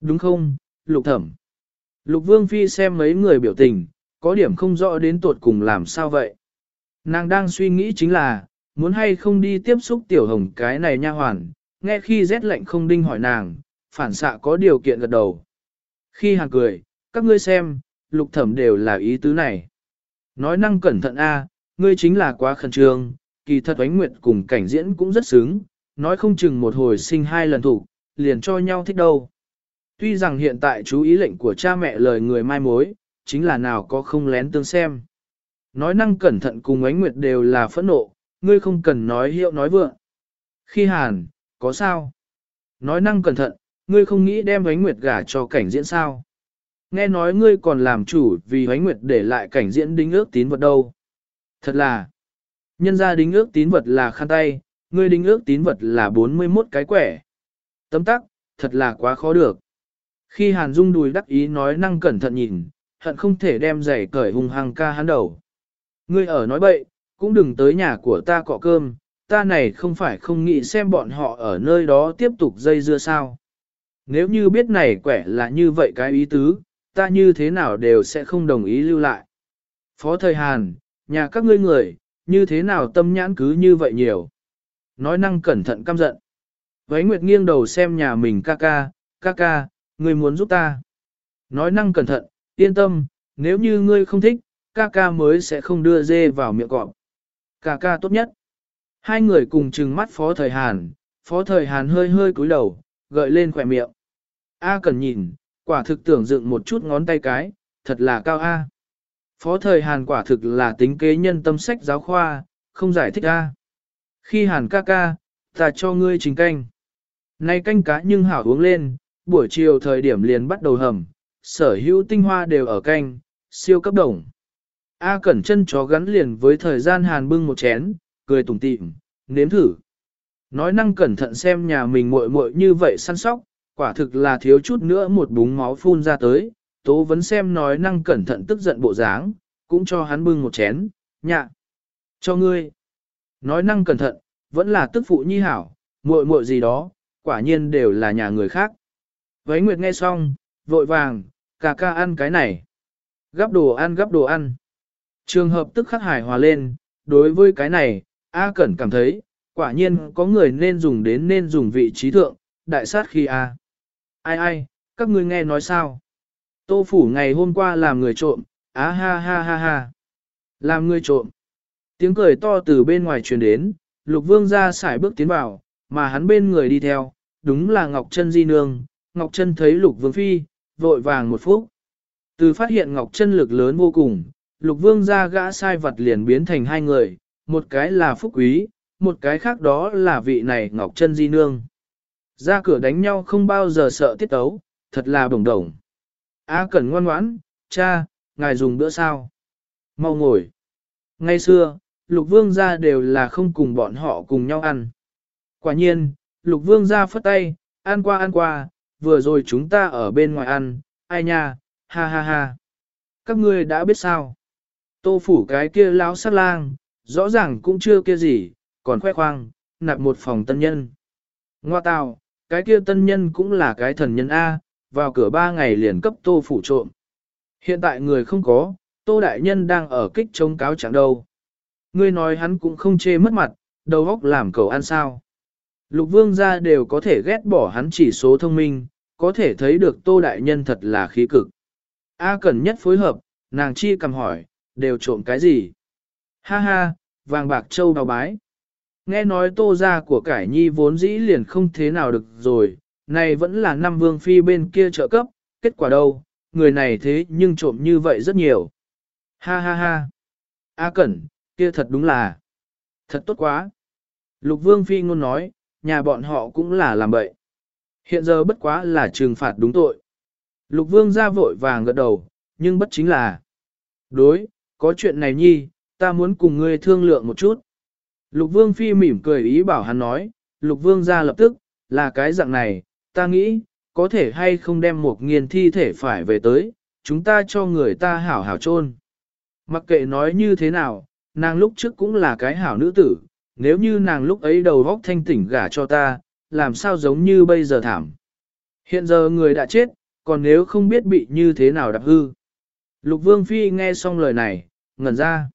Đúng không, lục thẩm? Lục vương phi xem mấy người biểu tình, có điểm không rõ đến tột cùng làm sao vậy. Nàng đang suy nghĩ chính là, muốn hay không đi tiếp xúc tiểu hồng cái này nha hoàn, nghe khi rét lạnh không đinh hỏi nàng, phản xạ có điều kiện gật đầu. Khi hàng cười, các ngươi xem, lục thẩm đều là ý tứ này. Nói năng cẩn thận a, ngươi chính là quá khẩn trương, kỳ thật ánh nguyệt cùng cảnh diễn cũng rất sướng, nói không chừng một hồi sinh hai lần thủ, liền cho nhau thích đâu. Tuy rằng hiện tại chú ý lệnh của cha mẹ lời người mai mối, chính là nào có không lén tương xem. Nói năng cẩn thận cùng ánh nguyệt đều là phẫn nộ, ngươi không cần nói hiệu nói vượng. Khi hàn, có sao? Nói năng cẩn thận, ngươi không nghĩ đem ánh nguyệt gả cho cảnh diễn sao? Nghe nói ngươi còn làm chủ vì ánh nguyệt để lại cảnh diễn đính ước tín vật đâu. Thật là, nhân ra đính ước tín vật là khăn tay, ngươi đính ước tín vật là 41 cái quẻ. Tấm tắc, thật là quá khó được. Khi Hàn Dung đùi đắc ý nói năng cẩn thận nhìn, hận không thể đem giày cởi hung hăng ca hắn đầu. Ngươi ở nói bậy, cũng đừng tới nhà của ta cọ cơm, ta này không phải không nghĩ xem bọn họ ở nơi đó tiếp tục dây dưa sao. Nếu như biết này quẻ là như vậy cái ý tứ, ta như thế nào đều sẽ không đồng ý lưu lại. Phó thời Hàn, nhà các ngươi người, như thế nào tâm nhãn cứ như vậy nhiều. Nói năng cẩn thận căm giận. Vấy Nguyệt nghiêng đầu xem nhà mình ca ca, ca ca, ngươi muốn giúp ta. Nói năng cẩn thận, yên tâm, nếu như ngươi không thích, ca ca mới sẽ không đưa dê vào miệng cọp. Ca ca tốt nhất. Hai người cùng trừng mắt phó thời Hàn, phó thời Hàn hơi hơi cúi đầu, gợi lên khỏe miệng. A cần nhìn, quả thực tưởng dựng một chút ngón tay cái, thật là cao A. Phó thời Hàn quả thực là tính kế nhân tâm sách giáo khoa, không giải thích ra. Khi Hàn ca ca, ta cho ngươi trình canh. Nay canh cá nhưng hảo uống lên, buổi chiều thời điểm liền bắt đầu hầm, sở hữu tinh hoa đều ở canh, siêu cấp đồng. A cẩn chân chó gắn liền với thời gian Hàn bưng một chén, cười tủm tỉm, nếm thử. Nói năng cẩn thận xem nhà mình muội muội như vậy săn sóc, quả thực là thiếu chút nữa một búng máu phun ra tới, tố vẫn xem nói năng cẩn thận tức giận bộ dáng, cũng cho hắn bưng một chén, nhạ. Cho ngươi. Nói năng cẩn thận, vẫn là tức phụ nhi hảo, muội muội gì đó, quả nhiên đều là nhà người khác. Vấy Nguyệt nghe xong, vội vàng, ca ca ăn cái này. Gắp đồ ăn gắp đồ ăn. Trường hợp tức khắc hài hòa lên, đối với cái này, A Cẩn cảm thấy, quả nhiên có người nên dùng đến nên dùng vị trí thượng, đại sát khi A. Ai ai, các ngươi nghe nói sao? Tô Phủ ngày hôm qua làm người trộm, á ha ha ha ha. Làm người trộm. Tiếng cười to từ bên ngoài truyền đến, Lục Vương ra xài bước tiến vào, mà hắn bên người đi theo, đúng là Ngọc Trân Di Nương. Ngọc Trân thấy Lục Vương Phi, vội vàng một phút. Từ phát hiện Ngọc Trân lực lớn vô cùng, Lục Vương ra gã sai vật liền biến thành hai người, một cái là Phúc Quý, một cái khác đó là vị này Ngọc Trân Di Nương. Ra cửa đánh nhau không bao giờ sợ tiết tấu, thật là đồng đồng. A Cẩn ngoan ngoãn, cha, ngài dùng bữa sao? Mau ngồi. Ngay xưa, lục vương gia đều là không cùng bọn họ cùng nhau ăn. Quả nhiên, lục vương gia phất tay, ăn qua ăn qua, vừa rồi chúng ta ở bên ngoài ăn, ai nha, ha ha ha. Các ngươi đã biết sao? Tô phủ cái kia lão sát lang, rõ ràng cũng chưa kia gì, còn khoe khoang, nạp một phòng tân nhân. Ngoa tào, cái kia tân nhân cũng là cái thần nhân A, vào cửa ba ngày liền cấp tô phủ trộm. Hiện tại người không có, tô đại nhân đang ở kích chống cáo chẳng đâu. Ngươi nói hắn cũng không chê mất mặt, đầu óc làm cầu ăn sao. Lục vương gia đều có thể ghét bỏ hắn chỉ số thông minh, có thể thấy được tô đại nhân thật là khí cực. A cần nhất phối hợp, nàng chi cầm hỏi, đều trộm cái gì? Ha ha, vàng bạc châu đào bái. Nghe nói tô gia của cải nhi vốn dĩ liền không thế nào được rồi, này vẫn là năm vương phi bên kia trợ cấp, kết quả đâu, người này thế nhưng trộm như vậy rất nhiều. Ha ha ha. A Cẩn, kia thật đúng là. Thật tốt quá. Lục vương phi ngôn nói, nhà bọn họ cũng là làm bậy. Hiện giờ bất quá là trừng phạt đúng tội. Lục vương ra vội vàng gật đầu, nhưng bất chính là. Đối, có chuyện này nhi, ta muốn cùng ngươi thương lượng một chút. Lục vương phi mỉm cười ý bảo hắn nói, lục vương ra lập tức, là cái dạng này, ta nghĩ, có thể hay không đem một nghiền thi thể phải về tới, chúng ta cho người ta hảo hảo chôn. Mặc kệ nói như thế nào, nàng lúc trước cũng là cái hảo nữ tử, nếu như nàng lúc ấy đầu vóc thanh tỉnh gả cho ta, làm sao giống như bây giờ thảm. Hiện giờ người đã chết, còn nếu không biết bị như thế nào đạp hư. Lục vương phi nghe xong lời này, ngẩn ra.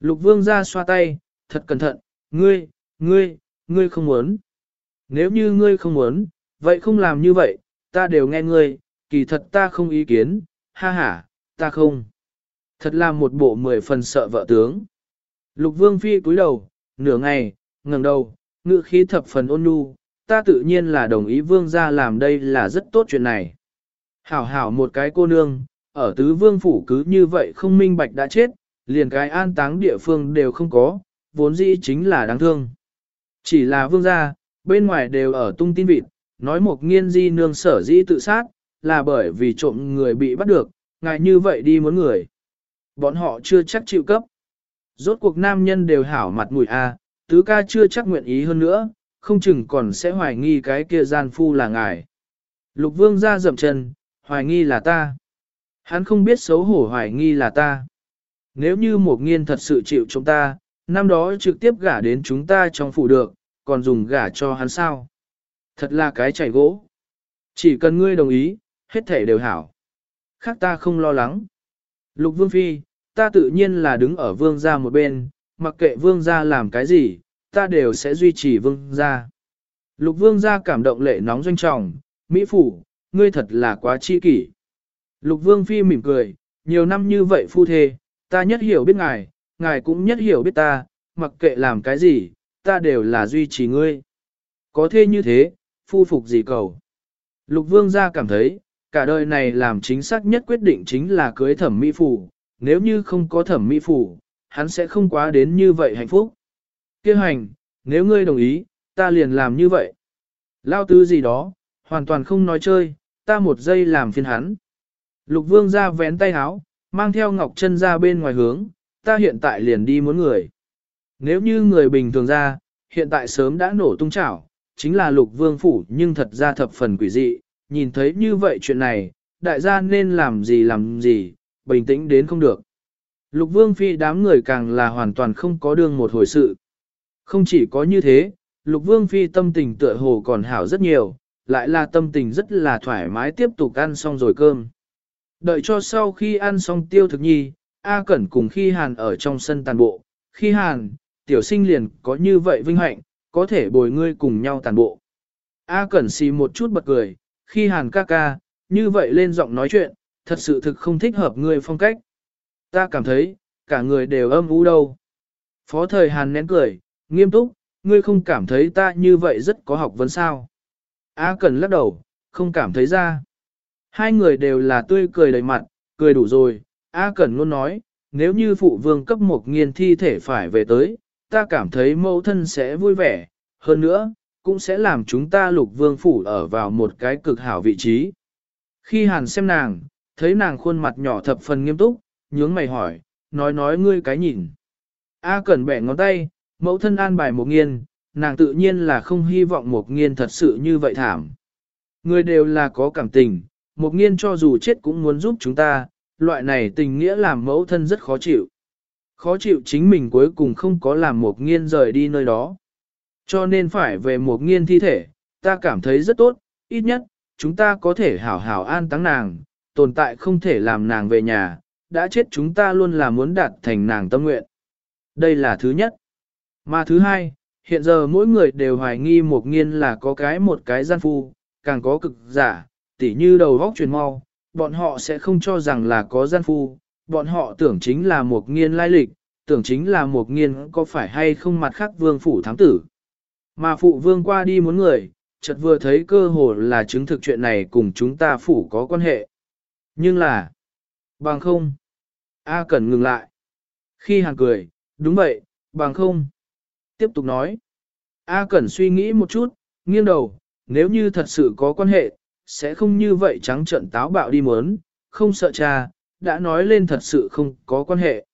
Lục vương ra xoa tay, thật cẩn thận, ngươi, ngươi, ngươi không muốn. Nếu như ngươi không muốn, vậy không làm như vậy, ta đều nghe ngươi, kỳ thật ta không ý kiến, ha ha, ta không. Thật là một bộ mười phần sợ vợ tướng. Lục vương phi cúi đầu, nửa ngày, ngẩng đầu, ngự khí thập phần ôn nhu, ta tự nhiên là đồng ý vương ra làm đây là rất tốt chuyện này. Hảo hảo một cái cô nương, ở tứ vương phủ cứ như vậy không minh bạch đã chết, liền cái an táng địa phương đều không có, vốn dĩ chính là đáng thương. Chỉ là vương gia, bên ngoài đều ở tung tin vịt, nói một nghiên di nương sở dĩ tự sát, là bởi vì trộm người bị bắt được, ngài như vậy đi muốn người. Bọn họ chưa chắc chịu cấp. Rốt cuộc nam nhân đều hảo mặt mũi a, tứ ca chưa chắc nguyện ý hơn nữa, không chừng còn sẽ hoài nghi cái kia gian phu là ngài. Lục vương ra dậm chân, hoài nghi là ta. Hắn không biết xấu hổ hoài nghi là ta. Nếu như một nghiên thật sự chịu chúng ta, năm đó trực tiếp gả đến chúng ta trong phủ được, còn dùng gả cho hắn sao. Thật là cái chảy gỗ. Chỉ cần ngươi đồng ý, hết thể đều hảo. Khác ta không lo lắng. Lục vương phi, ta tự nhiên là đứng ở vương gia một bên, mặc kệ vương gia làm cái gì, ta đều sẽ duy trì vương gia. Lục vương gia cảm động lệ nóng doanh trọng, Mỹ phủ, ngươi thật là quá chi kỷ. Lục vương phi mỉm cười, nhiều năm như vậy phu thê, ta nhất hiểu biết ngài, ngài cũng nhất hiểu biết ta, mặc kệ làm cái gì, ta đều là duy trì ngươi. Có thế như thế, phu phục gì cầu. Lục vương gia cảm thấy, cả đời này làm chính xác nhất quyết định chính là cưới thẩm mỹ phủ, nếu như không có thẩm mỹ phủ, hắn sẽ không quá đến như vậy hạnh phúc. Kêu hành, nếu ngươi đồng ý, ta liền làm như vậy. Lao tứ gì đó, hoàn toàn không nói chơi, ta một giây làm phiền hắn. Lục vương ra vén tay áo, mang theo ngọc chân ra bên ngoài hướng, ta hiện tại liền đi muốn người. Nếu như người bình thường ra, hiện tại sớm đã nổ tung chảo, chính là lục vương phủ nhưng thật ra thập phần quỷ dị, nhìn thấy như vậy chuyện này, đại gia nên làm gì làm gì, bình tĩnh đến không được. Lục vương phi đám người càng là hoàn toàn không có đương một hồi sự. Không chỉ có như thế, lục vương phi tâm tình tựa hồ còn hảo rất nhiều, lại là tâm tình rất là thoải mái tiếp tục ăn xong rồi cơm. Đợi cho sau khi ăn xong tiêu thực nhi, A Cẩn cùng khi Hàn ở trong sân tàn bộ, khi Hàn, tiểu sinh liền có như vậy vinh hạnh, có thể bồi ngươi cùng nhau tàn bộ. A Cẩn xì một chút bật cười, khi Hàn ca ca, như vậy lên giọng nói chuyện, thật sự thực không thích hợp ngươi phong cách. Ta cảm thấy, cả người đều âm u đâu. Phó thời Hàn nén cười, nghiêm túc, ngươi không cảm thấy ta như vậy rất có học vấn sao. A Cẩn lắc đầu, không cảm thấy ra. Hai người đều là tươi cười đầy mặt, cười đủ rồi. A Cẩn luôn nói, nếu như phụ vương cấp một nghiên thi thể phải về tới, ta cảm thấy mẫu thân sẽ vui vẻ, hơn nữa, cũng sẽ làm chúng ta lục vương phủ ở vào một cái cực hảo vị trí. Khi hàn xem nàng, thấy nàng khuôn mặt nhỏ thập phần nghiêm túc, nhướng mày hỏi, nói nói ngươi cái nhìn. A Cẩn bẻ ngón tay, mẫu thân an bài một nghiên, nàng tự nhiên là không hy vọng một nghiên thật sự như vậy thảm. Người đều là có cảm tình, một nghiên cho dù chết cũng muốn giúp chúng ta, loại này tình nghĩa làm mẫu thân rất khó chịu. Khó chịu chính mình cuối cùng không có làm một nghiên rời đi nơi đó. Cho nên phải về một nghiên thi thể, ta cảm thấy rất tốt, ít nhất, chúng ta có thể hảo hảo an táng nàng, tồn tại không thể làm nàng về nhà, đã chết chúng ta luôn là muốn đạt thành nàng tâm nguyện. Đây là thứ nhất. Mà thứ hai, hiện giờ mỗi người đều hoài nghi một nghiên là có cái một cái gian phu, càng có cực giả, tỉ như đầu vóc truyền mau, bọn họ sẽ không cho rằng là có gian phu, bọn họ tưởng chính là một nghiên lai lịch, tưởng chính là một nghiên có phải hay không mặt khác vương phủ thám tử. Mà phụ vương qua đi muốn người, chợt vừa thấy cơ hồ là chứng thực chuyện này cùng chúng ta phủ có quan hệ. Nhưng là, bằng không, A cần ngừng lại. Khi hàng cười, đúng vậy, bằng không. Tiếp tục nói, A cần suy nghĩ một chút, nghiêng đầu, nếu như thật sự có quan hệ, sẽ không như vậy trắng trận táo bạo đi muốn, không sợ cha, đã nói lên thật sự không có quan hệ.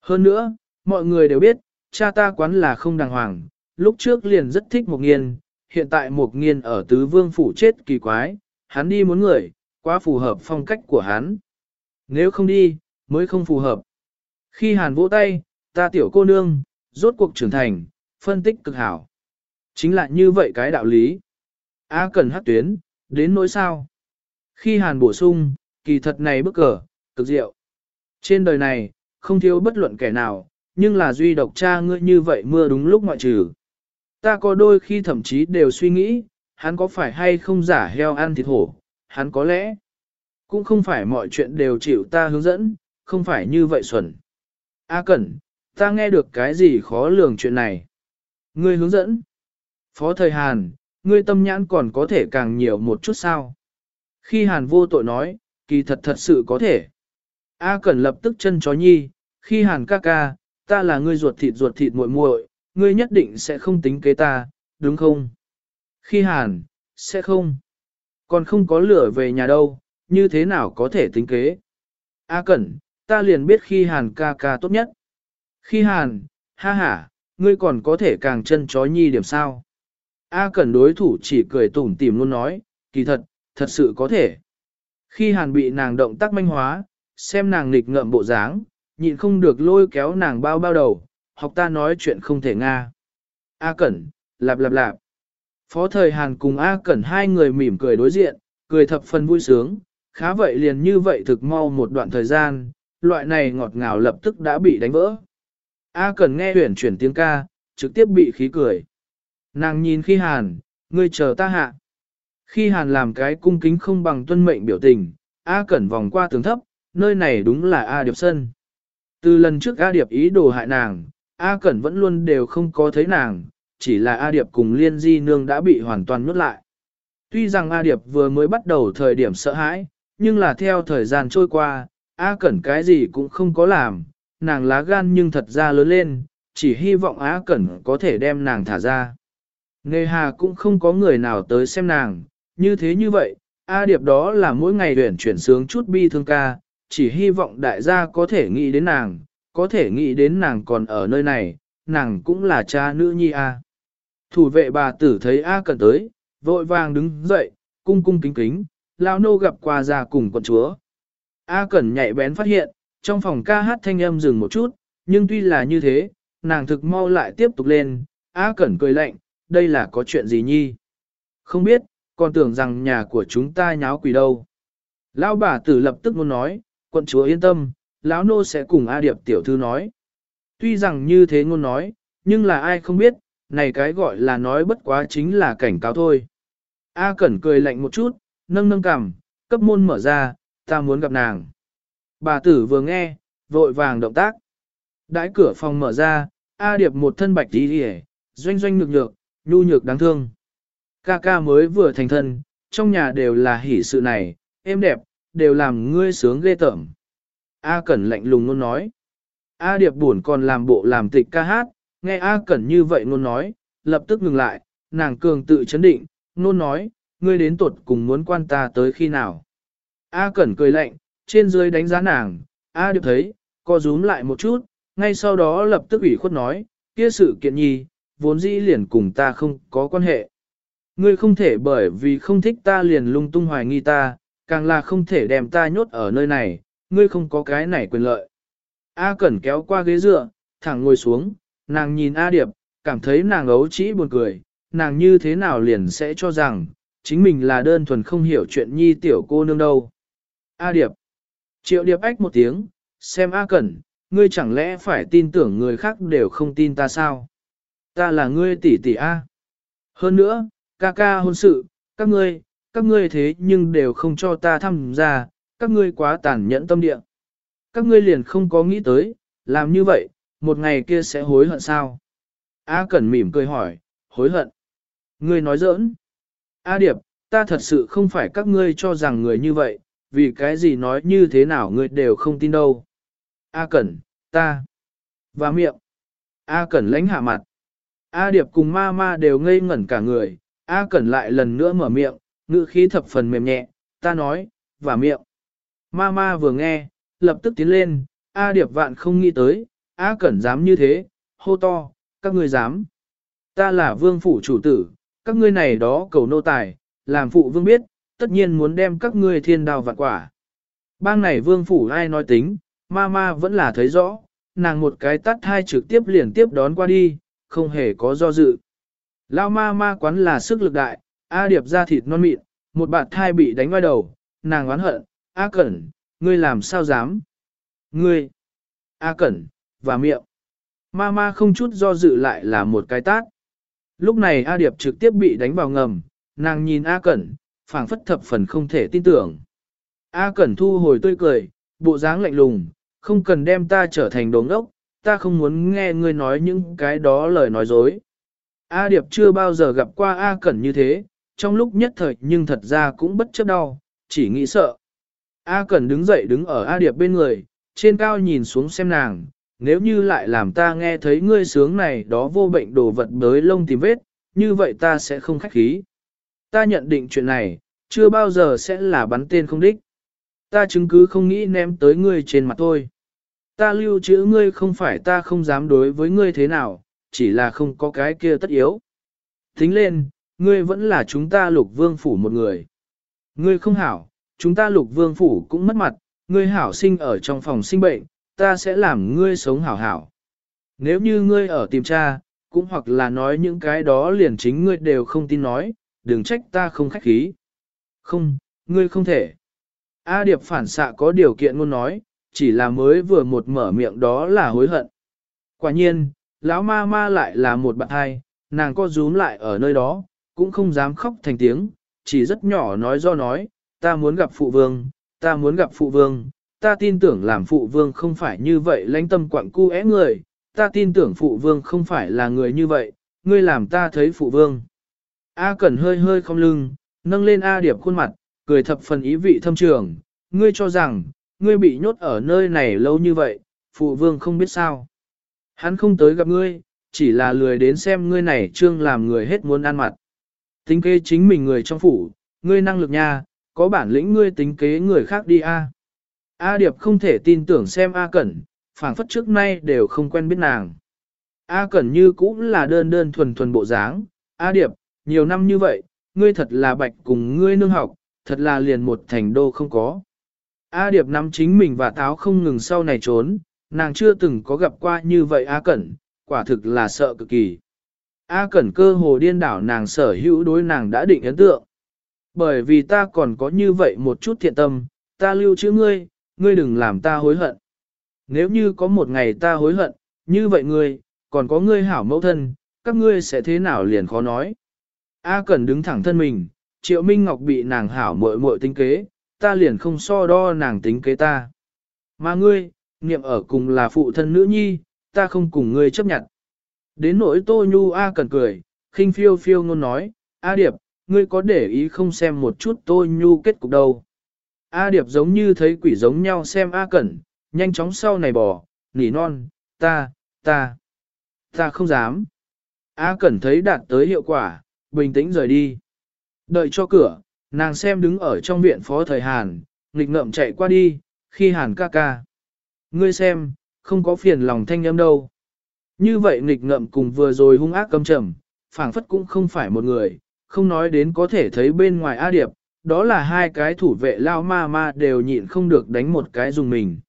Hơn nữa, mọi người đều biết, cha ta quán là không đàng hoàng, lúc trước liền rất thích Mục nghiên, hiện tại Mục nghiên ở tứ vương phủ chết kỳ quái, hắn đi muốn người, quá phù hợp phong cách của hắn. Nếu không đi, mới không phù hợp. Khi hàn vỗ tay, ta tiểu cô nương, rốt cuộc trưởng thành, phân tích cực hảo. Chính là như vậy cái đạo lý. A cần hát tuyến, đến nỗi sao. Khi hàn bổ sung, kỳ thật này bức cờ, cực diệu. Trên đời này, không thiếu bất luận kẻ nào, nhưng là duy độc cha ngươi như vậy mưa đúng lúc ngoại trừ. Ta có đôi khi thậm chí đều suy nghĩ, hắn có phải hay không giả heo ăn thịt hổ, hắn có lẽ cũng không phải mọi chuyện đều chịu ta hướng dẫn, không phải như vậy xuẩn. A Cẩn, ta nghe được cái gì khó lường chuyện này. Ngươi hướng dẫn. Phó thời Hàn, ngươi tâm nhãn còn có thể càng nhiều một chút sao. Khi Hàn vô tội nói, kỳ thật thật sự có thể. A Cẩn lập tức chân chó nhi, khi Hàn ca ca, ta là ngươi ruột thịt ruột thịt muội muội, ngươi nhất định sẽ không tính kế ta, đúng không? Khi Hàn, sẽ không. Còn không có lửa về nhà đâu, như thế nào có thể tính kế? A Cẩn, ta liền biết khi Hàn ca ca tốt nhất. Khi Hàn, ha ha, ngươi còn có thể càng chân chó nhi điểm sao? A Cẩn đối thủ chỉ cười tủm tỉm luôn nói, kỳ thật, thật sự có thể. Khi Hàn bị nàng động tác manh hóa, xem nàng nghịch ngợm bộ dáng, nhịn không được lôi kéo nàng bao bao đầu, học ta nói chuyện không thể nga. A Cẩn, lạp lạp lạp. Phó thời Hàn cùng A Cẩn hai người mỉm cười đối diện, cười thập phần vui sướng, khá vậy liền như vậy thực mau một đoạn thời gian, loại này ngọt ngào lập tức đã bị đánh vỡ. A Cẩn nghe huyển chuyển tiếng ca, trực tiếp bị khí cười. Nàng nhìn khi Hàn, ngươi chờ ta hạ. Khi Hàn làm cái cung kính không bằng tuân mệnh biểu tình, A Cẩn vòng qua tường thấp, nơi này đúng là A Điệp Sân. Từ lần trước A Điệp ý đồ hại nàng, A Cẩn vẫn luôn đều không có thấy nàng, chỉ là A Điệp cùng Liên Di Nương đã bị hoàn toàn nuốt lại. Tuy rằng A Điệp vừa mới bắt đầu thời điểm sợ hãi, nhưng là theo thời gian trôi qua, A Cẩn cái gì cũng không có làm, nàng lá gan nhưng thật ra lớn lên, chỉ hy vọng A Cẩn có thể đem nàng thả ra. Nghề hà cũng không có người nào tới xem nàng, như thế như vậy, A Điệp đó là mỗi ngày luyện chuyển sướng chút bi thương ca, chỉ hy vọng đại gia có thể nghĩ đến nàng, có thể nghĩ đến nàng còn ở nơi này, nàng cũng là cha nữ nhi A. Thủ vệ bà tử thấy A Cẩn tới, vội vàng đứng dậy, cung cung kính kính, lão nô gặp qua ra cùng con chúa. A Cẩn nhạy bén phát hiện, trong phòng ca hát thanh âm dừng một chút, nhưng tuy là như thế, nàng thực mau lại tiếp tục lên, A Cẩn cười lạnh, đây là có chuyện gì nhi? Không biết, còn tưởng rằng nhà của chúng ta nháo quỷ đâu. Lão bà tử lập tức muốn nói, quận chúa yên tâm, lão nô sẽ cùng A Điệp tiểu thư nói. Tuy rằng như thế ngôn nói, nhưng là ai không biết, này cái gọi là nói bất quá chính là cảnh cáo thôi. A Cẩn cười lạnh một chút, nâng nâng cằm, cấp môn mở ra, ta muốn gặp nàng. Bà tử vừa nghe, vội vàng động tác. Đãi cửa phòng mở ra, A Điệp một thân bạch đi đi doanh doanh nhược nhược, nhu nhược đáng thương. Ca ca mới vừa thành thân, trong nhà đều là hỷ sự này, êm đẹp, đều làm ngươi sướng ghê tởm. A Cẩn lạnh lùng luôn nói. A Điệp buồn còn làm bộ làm tịch ca hát, nghe A Cẩn như vậy luôn nói, lập tức ngừng lại, nàng cường tự chấn định, luôn nói, ngươi đến tuột cùng muốn quan ta tới khi nào. A Cẩn cười lạnh, trên dưới đánh giá nàng, A Điệp thấy, co rúm lại một chút, ngay sau đó lập tức ủy khuất nói, kia sự kiện nhi, vốn dĩ liền cùng ta không có quan hệ. Ngươi không thể bởi vì không thích ta liền lung tung hoài nghi ta, càng là không thể đem ta nhốt ở nơi này, ngươi không có cái này quyền lợi. A Cẩn kéo qua ghế dựa, thẳng ngồi xuống, nàng nhìn A Điệp, cảm thấy nàng ấu trĩ buồn cười, nàng như thế nào liền sẽ cho rằng, chính mình là đơn thuần không hiểu chuyện nhi tiểu cô nương đâu. A Điệp. Triệu Điệp ách một tiếng, xem A Cẩn, ngươi chẳng lẽ phải tin tưởng người khác đều không tin ta sao? Ta là ngươi tỷ tỷ A. Hơn nữa, ca ca hôn sự, các ngươi, các ngươi thế nhưng đều không cho ta tham gia, các ngươi quá tàn nhẫn tâm địa. Các ngươi liền không có nghĩ tới, làm như vậy, một ngày kia sẽ hối hận sao? A Cẩn mỉm cười hỏi, hối hận. Ngươi nói giỡn. A Điệp, ta thật sự không phải các ngươi cho rằng người như vậy, vì cái gì nói như thế nào ngươi đều không tin đâu. A Cẩn, ta. Và miệng. A Cẩn lãnh hạ mặt. A Điệp cùng ma ma đều ngây ngẩn cả người, A Cẩn lại lần nữa mở miệng, ngữ khí thập phần mềm nhẹ, ta nói, và miệng. Ma ma vừa nghe, lập tức tiến lên, A Điệp vạn không nghĩ tới, A Cẩn dám như thế, hô to, các ngươi dám. Ta là vương phủ chủ tử, các ngươi này đó cầu nô tài, làm phụ vương biết, tất nhiên muốn đem các ngươi thiên đào vạn quả. Bang này vương phủ ai nói tính, ma ma vẫn là thấy rõ, nàng một cái tắt hai trực tiếp liền tiếp đón qua đi, không hề có do dự. Lao ma ma quán là sức lực đại, A điệp ra thịt non mịn, một bạn thai bị đánh ngoài đầu, nàng oán hận, A cẩn, ngươi làm sao dám? Ngươi, A cẩn, và miệng. Ma ma không chút do dự lại là một cái tát. Lúc này A Điệp trực tiếp bị đánh vào ngầm, nàng nhìn A Cẩn, phảng phất thập phần không thể tin tưởng. A Cẩn thu hồi tươi cười, bộ dáng lạnh lùng, không cần đem ta trở thành đồ ngốc, ta không muốn nghe ngươi nói những cái đó lời nói dối. A Điệp chưa bao giờ gặp qua A Cẩn như thế, trong lúc nhất thời nhưng thật ra cũng bất chấp đau, chỉ nghĩ sợ. A Cẩn đứng dậy đứng ở A Điệp bên người, trên cao nhìn xuống xem nàng, nếu như lại làm ta nghe thấy ngươi sướng này đó vô bệnh đồ vật bới lông tìm vết, như vậy ta sẽ không khách khí. Ta nhận định chuyện này, chưa bao giờ sẽ là bắn tên không đích. Ta chứng cứ không nghĩ ném tới ngươi trên mặt thôi. Ta lưu trữ ngươi không phải ta không dám đối với ngươi thế nào, chỉ là không có cái kia tất yếu. Tính lên, ngươi vẫn là chúng ta lục vương phủ một người. Ngươi không hảo, chúng ta lục vương phủ cũng mất mặt, ngươi hảo sinh ở trong phòng sinh bệnh, ta sẽ làm ngươi sống hảo hảo. Nếu như ngươi ở tìm cha, cũng hoặc là nói những cái đó liền chính ngươi đều không tin nói, đừng trách ta không khách khí. Không, ngươi không thể. A Điệp phản xạ có điều kiện ngôn nói, chỉ là mới vừa một mở miệng đó là hối hận. Quả nhiên, lão ma ma lại là một bạn hai, nàng có rúm lại ở nơi đó, cũng không dám khóc thành tiếng, chỉ rất nhỏ nói do nói, ta muốn gặp phụ vương, ta muốn gặp phụ vương, ta tin tưởng làm phụ vương không phải như vậy lãnh tâm quặng cu é người, ta tin tưởng phụ vương không phải là người như vậy, ngươi làm ta thấy phụ vương. A Cẩn hơi hơi không lưng, nâng lên A Điệp khuôn mặt, cười thập phần ý vị thâm trường, ngươi cho rằng, ngươi bị nhốt ở nơi này lâu như vậy, phụ vương không biết sao. Hắn không tới gặp ngươi, chỉ là lười đến xem ngươi này trương làm người hết muốn ăn mặt. Tính kế chính mình người trong phủ, ngươi năng lực nha, có bản lĩnh ngươi tính kế người khác đi a. A Điệp không thể tin tưởng xem A Cẩn, phảng phất trước nay đều không quen biết nàng. A Cẩn như cũng là đơn đơn thuần thuần bộ dáng, A Điệp, nhiều năm như vậy, ngươi thật là bạch cùng ngươi nương học, thật là liền một thành đô không có. A Điệp nắm chính mình và táo không ngừng sau này trốn, nàng chưa từng có gặp qua như vậy A Cẩn, quả thực là sợ cực kỳ. A Cẩn cơ hồ điên đảo nàng sở hữu đối nàng đã định ấn tượng. Bởi vì ta còn có như vậy một chút thiện tâm, ta lưu trữ ngươi, ngươi đừng làm ta hối hận. Nếu như có một ngày ta hối hận, như vậy ngươi, còn có ngươi hảo mẫu thân, các ngươi sẽ thế nào liền khó nói. A Cẩn đứng thẳng thân mình, Triệu Minh Ngọc bị nàng hảo muội muội tính kế, ta liền không so đo nàng tính kế ta. Mà ngươi, niệm ở cùng là phụ thân nữ nhi, ta không cùng ngươi chấp nhận. Đến nỗi Tô Nhu A Cẩn cười, khinh phiêu phiêu ngôn nói, A Điệp, ngươi có để ý không xem một chút Tô Nhu kết cục đâu. A Điệp giống như thấy quỷ giống nhau xem A Cẩn, nhanh chóng sau này bỏ, nỉ non, ta, ta, ta không dám. A Cẩn thấy đạt tới hiệu quả, bình tĩnh rời đi. Đợi cho cửa, nàng xem đứng ở trong viện phó thời Hàn, nghịch ngợm chạy qua đi, khi Hàn ca ca. Ngươi xem, không có phiền lòng thanh âm đâu. Như vậy nghịch ngợm cùng vừa rồi hung ác căm trầm, phảng phất cũng không phải một người, không nói đến có thể thấy bên ngoài A Điệp, đó là hai cái thủ vệ lao ma ma đều nhịn không được đánh một cái dùng mình.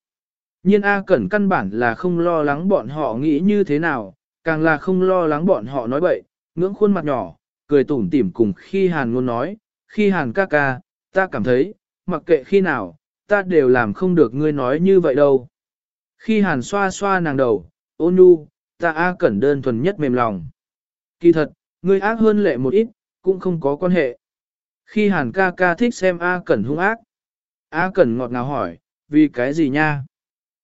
Nhiên A Cẩn căn bản là không lo lắng bọn họ nghĩ như thế nào, càng là không lo lắng bọn họ nói bậy, ngưỡng khuôn mặt nhỏ, cười tủm tỉm cùng khi Hàn ngôn nói, khi Hàn ca ca, ta cảm thấy, mặc kệ khi nào, ta đều làm không được ngươi nói như vậy đâu. Khi Hàn xoa xoa nàng đầu, ôn nhu, ta A Cẩn đơn thuần nhất mềm lòng. Kỳ thật, ngươi ác hơn lệ một ít, cũng không có quan hệ. Khi Hàn ca ca thích xem A Cẩn hung ác, A Cẩn ngọt ngào hỏi, vì cái gì nha?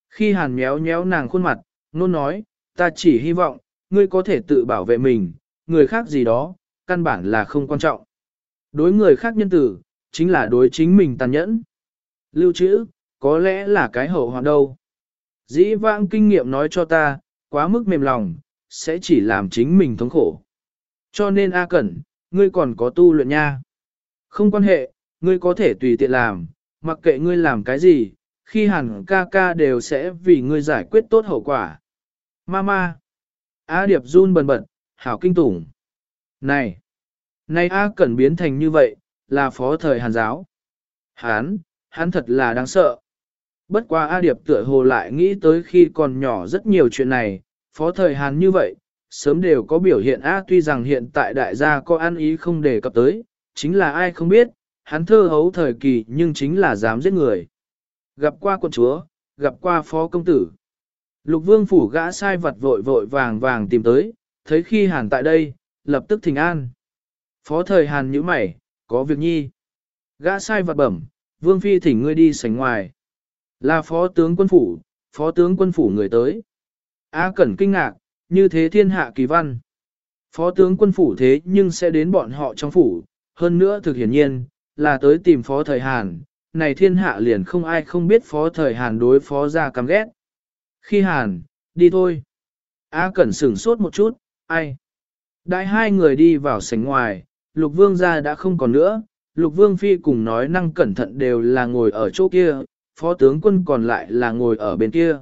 Khi Hàn méo méo nàng khuôn mặt, nôn nói, ta chỉ hy vọng, ngươi có thể tự bảo vệ mình, người khác gì đó, căn bản là không quan trọng. Đối người khác nhân tử, chính là đối chính mình tàn nhẫn. Lưu trữ, có lẽ là cái hậu hoạn đâu. Dĩ vãng kinh nghiệm nói cho ta, quá mức mềm lòng, sẽ chỉ làm chính mình thống khổ. Cho nên A Cẩn, ngươi còn có tu luyện nha. Không quan hệ, ngươi có thể tùy tiện làm, mặc kệ ngươi làm cái gì, khi hẳn ca ca đều sẽ vì ngươi giải quyết tốt hậu quả. Mama. A Điệp run bần bật, hảo kinh tủng. Này! Này A Cẩn biến thành như vậy, là phó thời hàn giáo. Hán, hắn thật là đáng sợ. Bất qua A Điệp tựa hồ lại nghĩ tới khi còn nhỏ rất nhiều chuyện này, phó thời hàn như vậy, sớm đều có biểu hiện A tuy rằng hiện tại đại gia có ăn ý không đề cập tới, chính là ai không biết, hắn thơ hấu thời kỳ nhưng chính là dám giết người. Gặp qua quân chúa, gặp qua phó công tử. Lục vương phủ gã sai vật vội vội vàng vàng tìm tới, thấy khi hàn tại đây, lập tức thỉnh an. Phó thời hàn nhíu mày, có việc nhi. Gã sai vật bẩm, vương phi thỉnh ngươi đi sánh ngoài. Là phó tướng quân phủ, phó tướng quân phủ người tới. A Cẩn kinh ngạc, như thế thiên hạ kỳ văn. Phó tướng quân phủ thế nhưng sẽ đến bọn họ trong phủ, hơn nữa thực hiển nhiên, là tới tìm phó thời Hàn, này thiên hạ liền không ai không biết phó thời Hàn đối phó ra căm ghét. Khi Hàn, đi thôi. A Cẩn sửng sốt một chút, ai? Đại hai người đi vào sảnh ngoài, lục vương gia đã không còn nữa, lục vương phi cùng nói năng cẩn thận đều là ngồi ở chỗ kia, phó tướng quân còn lại là ngồi ở bên kia.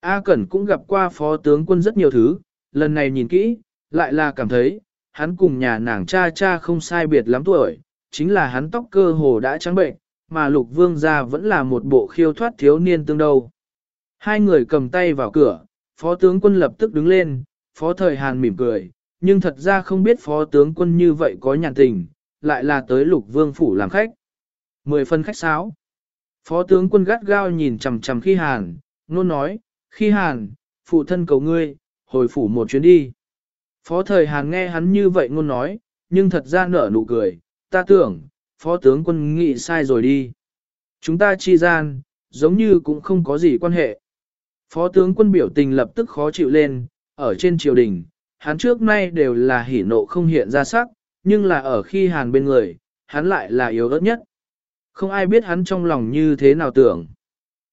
A Cẩn cũng gặp qua phó tướng quân rất nhiều thứ, lần này nhìn kỹ, lại là cảm thấy, hắn cùng nhà nàng cha cha không sai biệt lắm tuổi, chính là hắn tóc cơ hồ đã trắng bệnh, mà lục vương gia vẫn là một bộ khiêu thoát thiếu niên tương đầu. Hai người cầm tay vào cửa, phó tướng quân lập tức đứng lên, phó thời Hàn mỉm cười, nhưng thật ra không biết phó tướng quân như vậy có nhàn tình, lại là tới lục vương phủ làm khách. Mười phân khách sáo. Phó tướng quân gắt gao nhìn chằm chằm khi Hàn, nôn nói, khi Hàn, phụ thân cầu ngươi, hồi phủ một chuyến đi. Phó thời Hàn nghe hắn như vậy ngôn nói, nhưng thật ra nở nụ cười, ta tưởng, phó tướng quân nghĩ sai rồi đi. Chúng ta chi gian, giống như cũng không có gì quan hệ. Phó tướng quân biểu tình lập tức khó chịu lên, ở trên triều đình, hắn trước nay đều là hỉ nộ không hiện ra sắc, nhưng là ở khi hàn bên người, hắn lại là yếu ớt nhất. Không ai biết hắn trong lòng như thế nào tưởng.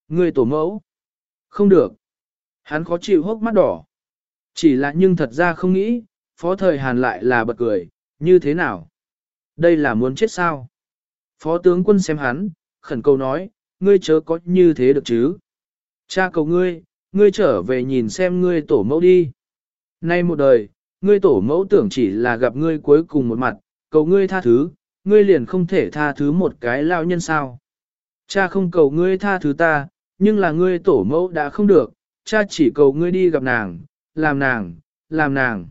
Ngươi tổ mẫu. Không được. Hắn khó chịu hốc mắt đỏ. Chỉ là nhưng thật ra không nghĩ, phó thời Hàn lại là bật cười, như thế nào? Đây là muốn chết sao? Phó tướng quân xem hắn, khẩn cầu nói, ngươi chớ có như thế được chứ? Cha cầu ngươi, ngươi trở về nhìn xem ngươi tổ mẫu đi. Nay một đời, ngươi tổ mẫu tưởng chỉ là gặp ngươi cuối cùng một mặt, cầu ngươi tha thứ, ngươi liền không thể tha thứ một cái lao nhân sao. Cha không cầu ngươi tha thứ ta, nhưng là ngươi tổ mẫu đã không được, cha chỉ cầu ngươi đi gặp nàng, làm nàng, làm nàng.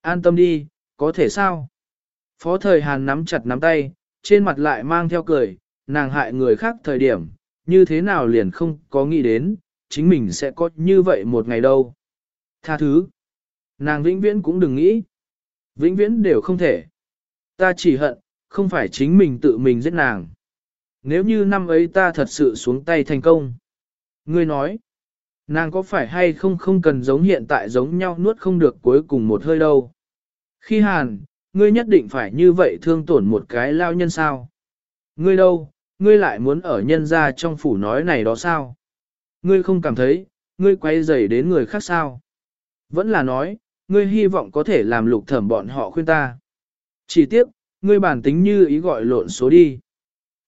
An tâm đi, có thể sao? Phó thời Hàn nắm chặt nắm tay, trên mặt lại mang theo cười, nàng hại người khác thời điểm, như thế nào liền không có nghĩ đến, chính mình sẽ có như vậy một ngày đâu. Tha thứ. Nàng vĩnh viễn cũng đừng nghĩ. Vĩnh viễn đều không thể. Ta chỉ hận, không phải chính mình tự mình giết nàng. Nếu như năm ấy ta thật sự xuống tay thành công. Ngươi nói, nàng có phải hay không không cần giống hiện tại giống nhau nuốt không được cuối cùng một hơi đâu. Khi hàn, ngươi nhất định phải như vậy thương tổn một cái lao nhân sao. Ngươi đâu, ngươi lại muốn ở nhân ra trong phủ nói này đó sao? Ngươi không cảm thấy, ngươi quay dày đến người khác sao? Vẫn là nói, ngươi hy vọng có thể làm lục thẩm bọn họ khuyên ta. Chỉ tiếc, ngươi bản tính như ý gọi lộn số đi.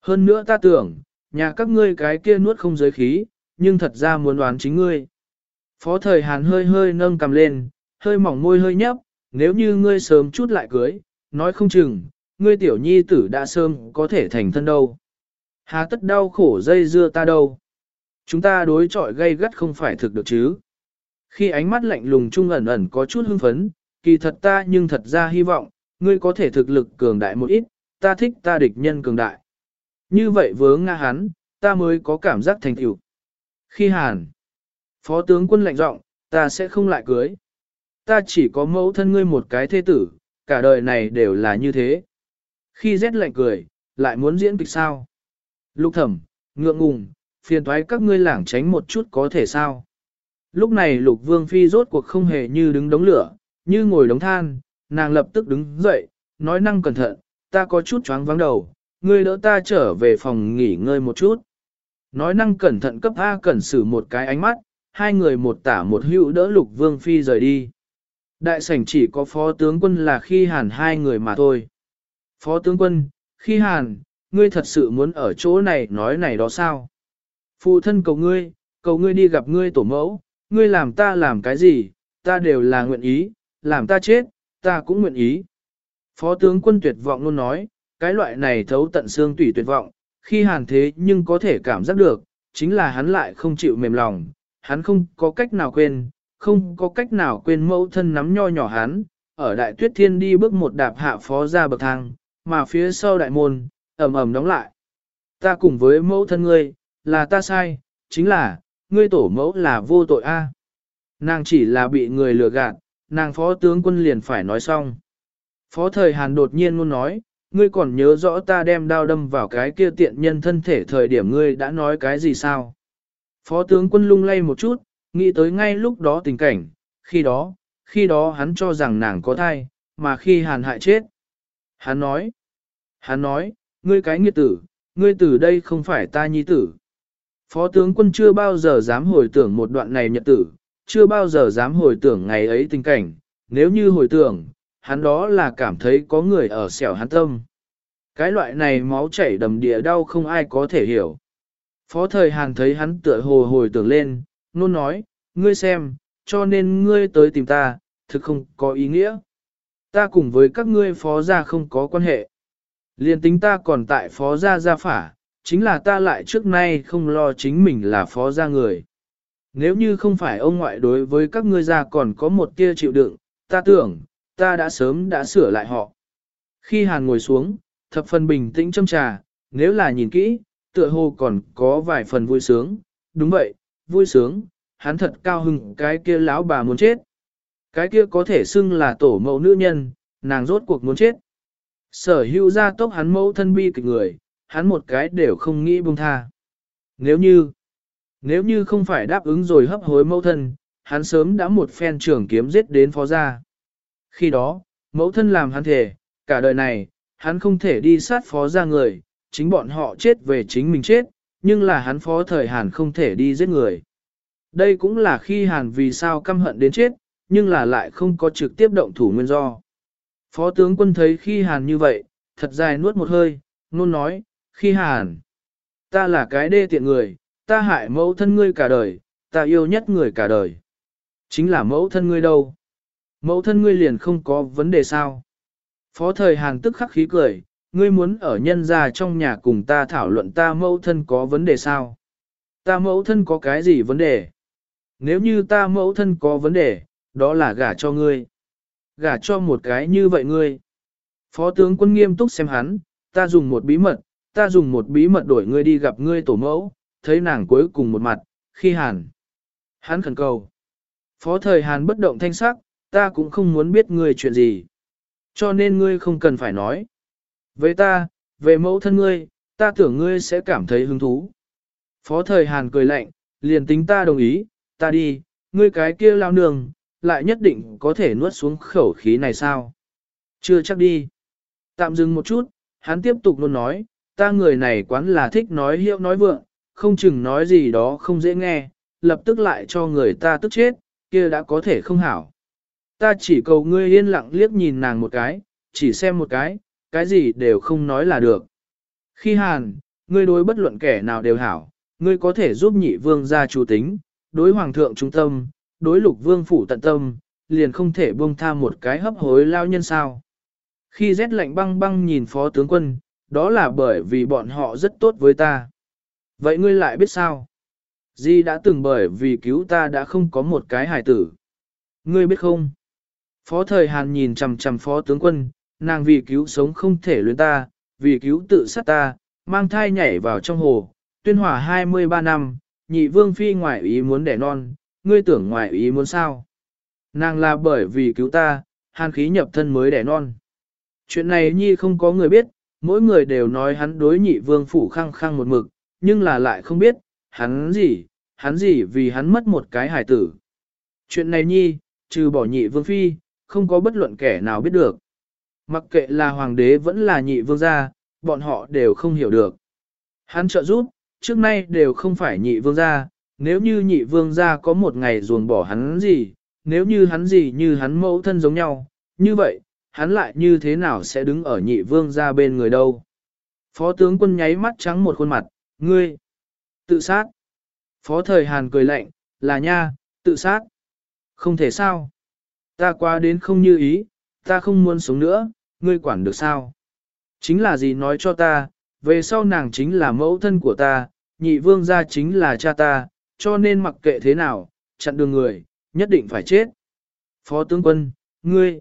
Hơn nữa ta tưởng, nhà các ngươi cái kia nuốt không giới khí, nhưng thật ra muốn đoán chính ngươi. Phó thời Hàn hơi hơi nâng cầm lên, hơi mỏng môi hơi nhấp, nếu như ngươi sớm chút lại cưới, nói không chừng, ngươi tiểu nhi tử đã sớm có thể thành thân đâu. Hà tất đau khổ dây dưa ta đâu. Chúng ta đối chọi gây gắt không phải thực được chứ. Khi ánh mắt lạnh lùng trung ẩn ẩn có chút hưng phấn, kỳ thật ta nhưng thật ra hy vọng, ngươi có thể thực lực cường đại một ít, ta thích ta địch nhân cường đại. Như vậy vướng Nga hắn, ta mới có cảm giác thành tựu. Khi hàn, phó tướng quân lạnh giọng, ta sẽ không lại cưới. Ta chỉ có mẫu thân ngươi một cái thế tử, cả đời này đều là như thế. Khi rét lạnh cười, lại muốn diễn kịch sao? Lục thẩm, ngượng ngùng, phiền thoái các ngươi lảng tránh một chút có thể sao? Lúc này lục vương phi rốt cuộc không hề như đứng đống lửa, như ngồi đống than, nàng lập tức đứng dậy, nói năng cẩn thận, ta có chút choáng vắng đầu, ngươi đỡ ta trở về phòng nghỉ ngơi một chút. Nói năng cẩn thận cấp A cẩn xử một cái ánh mắt, hai người một tả một hữu đỡ lục vương phi rời đi. Đại sảnh chỉ có phó tướng quân là khi hàn hai người mà thôi. Phó tướng quân, khi hàn, ngươi thật sự muốn ở chỗ này nói này đó sao? Phụ thân cầu ngươi, cầu ngươi đi gặp ngươi tổ mẫu, ngươi làm ta làm cái gì, ta đều là nguyện ý, làm ta chết, ta cũng nguyện ý. Phó tướng quân tuyệt vọng luôn nói, cái loại này thấu tận xương tủy tuyệt vọng, khi hàn thế nhưng có thể cảm giác được, chính là hắn lại không chịu mềm lòng, hắn không có cách nào quên, không có cách nào quên mẫu thân nắm nho nhỏ hắn, ở đại tuyết thiên đi bước một đạp hạ phó ra bậc thang, mà phía sau đại môn, ầm ầm đóng lại. Ta cùng với mẫu thân ngươi, là ta sai, chính là, ngươi tổ mẫu là vô tội a. Nàng chỉ là bị người lừa gạt, nàng phó tướng quân liền phải nói xong. Phó thời Hàn đột nhiên luôn nói, ngươi còn nhớ rõ ta đem đao đâm vào cái kia tiện nhân thân thể thời điểm ngươi đã nói cái gì sao? Phó tướng quân lung lay một chút, nghĩ tới ngay lúc đó tình cảnh, khi đó, khi đó hắn cho rằng nàng có thai, mà khi hàn hại chết. Hắn nói, hắn nói, ngươi cái nghiệt tử, ngươi tử đây không phải ta nhi tử. Phó tướng quân chưa bao giờ dám hồi tưởng một đoạn này nhật tử, chưa bao giờ dám hồi tưởng ngày ấy tình cảnh, nếu như hồi tưởng, hắn đó là cảm thấy có người ở xẻo hắn tâm. Cái loại này máu chảy đầm địa đau không ai có thể hiểu. Phó thời Hàn thấy hắn tựa hồ hồi tưởng lên, nôn nói, ngươi xem, cho nên ngươi tới tìm ta, thực không có ý nghĩa. Ta cùng với các ngươi phó gia không có quan hệ. Liên tính ta còn tại phó gia gia phả, chính là ta lại trước nay không lo chính mình là phó gia người. Nếu như không phải ông ngoại đối với các ngươi già còn có một tia chịu đựng, ta tưởng, ta đã sớm đã sửa lại họ. Khi Hàn ngồi xuống, thập phần bình tĩnh châm trà, nếu là nhìn kỹ, tựa hồ còn có vài phần vui sướng, đúng vậy, vui sướng, hắn thật cao hưng cái kia lão bà muốn chết. Cái kia có thể xưng là tổ mẫu nữ nhân, nàng rốt cuộc muốn chết. Sở hữu ra tốc hắn mẫu thân bi kịch người, hắn một cái đều không nghĩ buông tha. Nếu như, nếu như không phải đáp ứng rồi hấp hối mẫu thân, hắn sớm đã một phen trưởng kiếm giết đến phó gia. Khi đó, mẫu thân làm hắn thể, cả đời này, hắn không thể đi sát phó gia người, chính bọn họ chết về chính mình chết, nhưng là hắn phó thời Hàn không thể đi giết người. Đây cũng là khi Hàn vì sao căm hận đến chết, nhưng là lại không có trực tiếp động thủ nguyên do. Phó tướng quân thấy khi Hàn như vậy, thật dài nuốt một hơi, nôn nói, khi Hàn, ta là cái đê tiện người, ta hại mẫu thân ngươi cả đời, ta yêu nhất người cả đời. Chính là mẫu thân ngươi đâu. Mẫu thân ngươi liền không có vấn đề sao. Phó thời Hàn tức khắc khí cười, ngươi muốn ở nhân gia trong nhà cùng ta thảo luận ta mẫu thân có vấn đề sao? Ta mẫu thân có cái gì vấn đề? Nếu như ta mẫu thân có vấn đề, đó là gả cho ngươi. Gả cho một cái như vậy ngươi. Phó tướng quân nghiêm túc xem hắn, ta dùng một bí mật, ta dùng một bí mật đổi ngươi đi gặp ngươi tổ mẫu, thấy nàng cuối cùng một mặt, khi hàn. Hắn khẩn cầu. Phó thời hàn bất động thanh sắc, ta cũng không muốn biết ngươi chuyện gì. Cho nên ngươi không cần phải nói. Với ta, về mẫu thân ngươi, ta tưởng ngươi sẽ cảm thấy hứng thú. Phó thời Hàn cười lạnh, liền tính ta đồng ý, ta đi, ngươi cái kia lao nương, lại nhất định có thể nuốt xuống khẩu khí này sao? Chưa chắc đi. Tạm dừng một chút, hắn tiếp tục luôn nói, ta người này quán là thích nói hiệu nói vượng, không chừng nói gì đó không dễ nghe, lập tức lại cho người ta tức chết, kia đã có thể không hảo. Ta chỉ cầu ngươi yên lặng liếc nhìn nàng một cái, chỉ xem một cái, cái gì đều không nói là được. Khi hàn, ngươi đối bất luận kẻ nào đều hảo, ngươi có thể giúp nhị vương gia chủ tính, đối hoàng thượng trung tâm, đối lục vương phủ tận tâm, liền không thể buông tha một cái hấp hối lao nhân sao. Khi rét lạnh băng băng nhìn phó tướng quân, đó là bởi vì bọn họ rất tốt với ta. Vậy ngươi lại biết sao? Di đã từng bởi vì cứu ta đã không có một cái hài tử. Ngươi biết không? Phó thời Hàn nhìn chằm chằm phó tướng quân, nàng vì cứu sống không thể luyến ta, vì cứu tự sát ta, mang thai nhảy vào trong hồ, tuyên hỏa 23 năm, nhị vương phi ngoại ý muốn đẻ non, ngươi tưởng ngoại ý muốn sao? Nàng là bởi vì cứu ta, hàn khí nhập thân mới đẻ non. Chuyện này nhi không có người biết, mỗi người đều nói hắn đối nhị vương phủ khăng khăng một mực, nhưng là lại không biết, hắn gì, hắn gì vì hắn mất một cái hải tử. Chuyện này nhi, trừ bỏ nhị vương phi, không có bất luận kẻ nào biết được. Mặc kệ là hoàng đế vẫn là nhị vương gia, bọn họ đều không hiểu được. Hắn trợ giúp, trước nay đều không phải nhị vương gia, nếu như nhị vương gia có một ngày ruồng bỏ hắn gì, nếu như hắn gì như hắn mẫu thân giống nhau, như vậy, hắn lại như thế nào sẽ đứng ở nhị vương gia bên người đâu. Phó tướng quân nháy mắt trắng một khuôn mặt, ngươi, tự sát. Phó thời Hàn cười lạnh, là nha, tự sát. Không thể sao. Ta qua đến không như ý, ta không muốn sống nữa, ngươi quản được sao? Chính là gì nói cho ta, về sau nàng chính là mẫu thân của ta, nhị vương gia chính là cha ta, cho nên mặc kệ thế nào, chặn đường người, nhất định phải chết. Phó tướng quân, ngươi.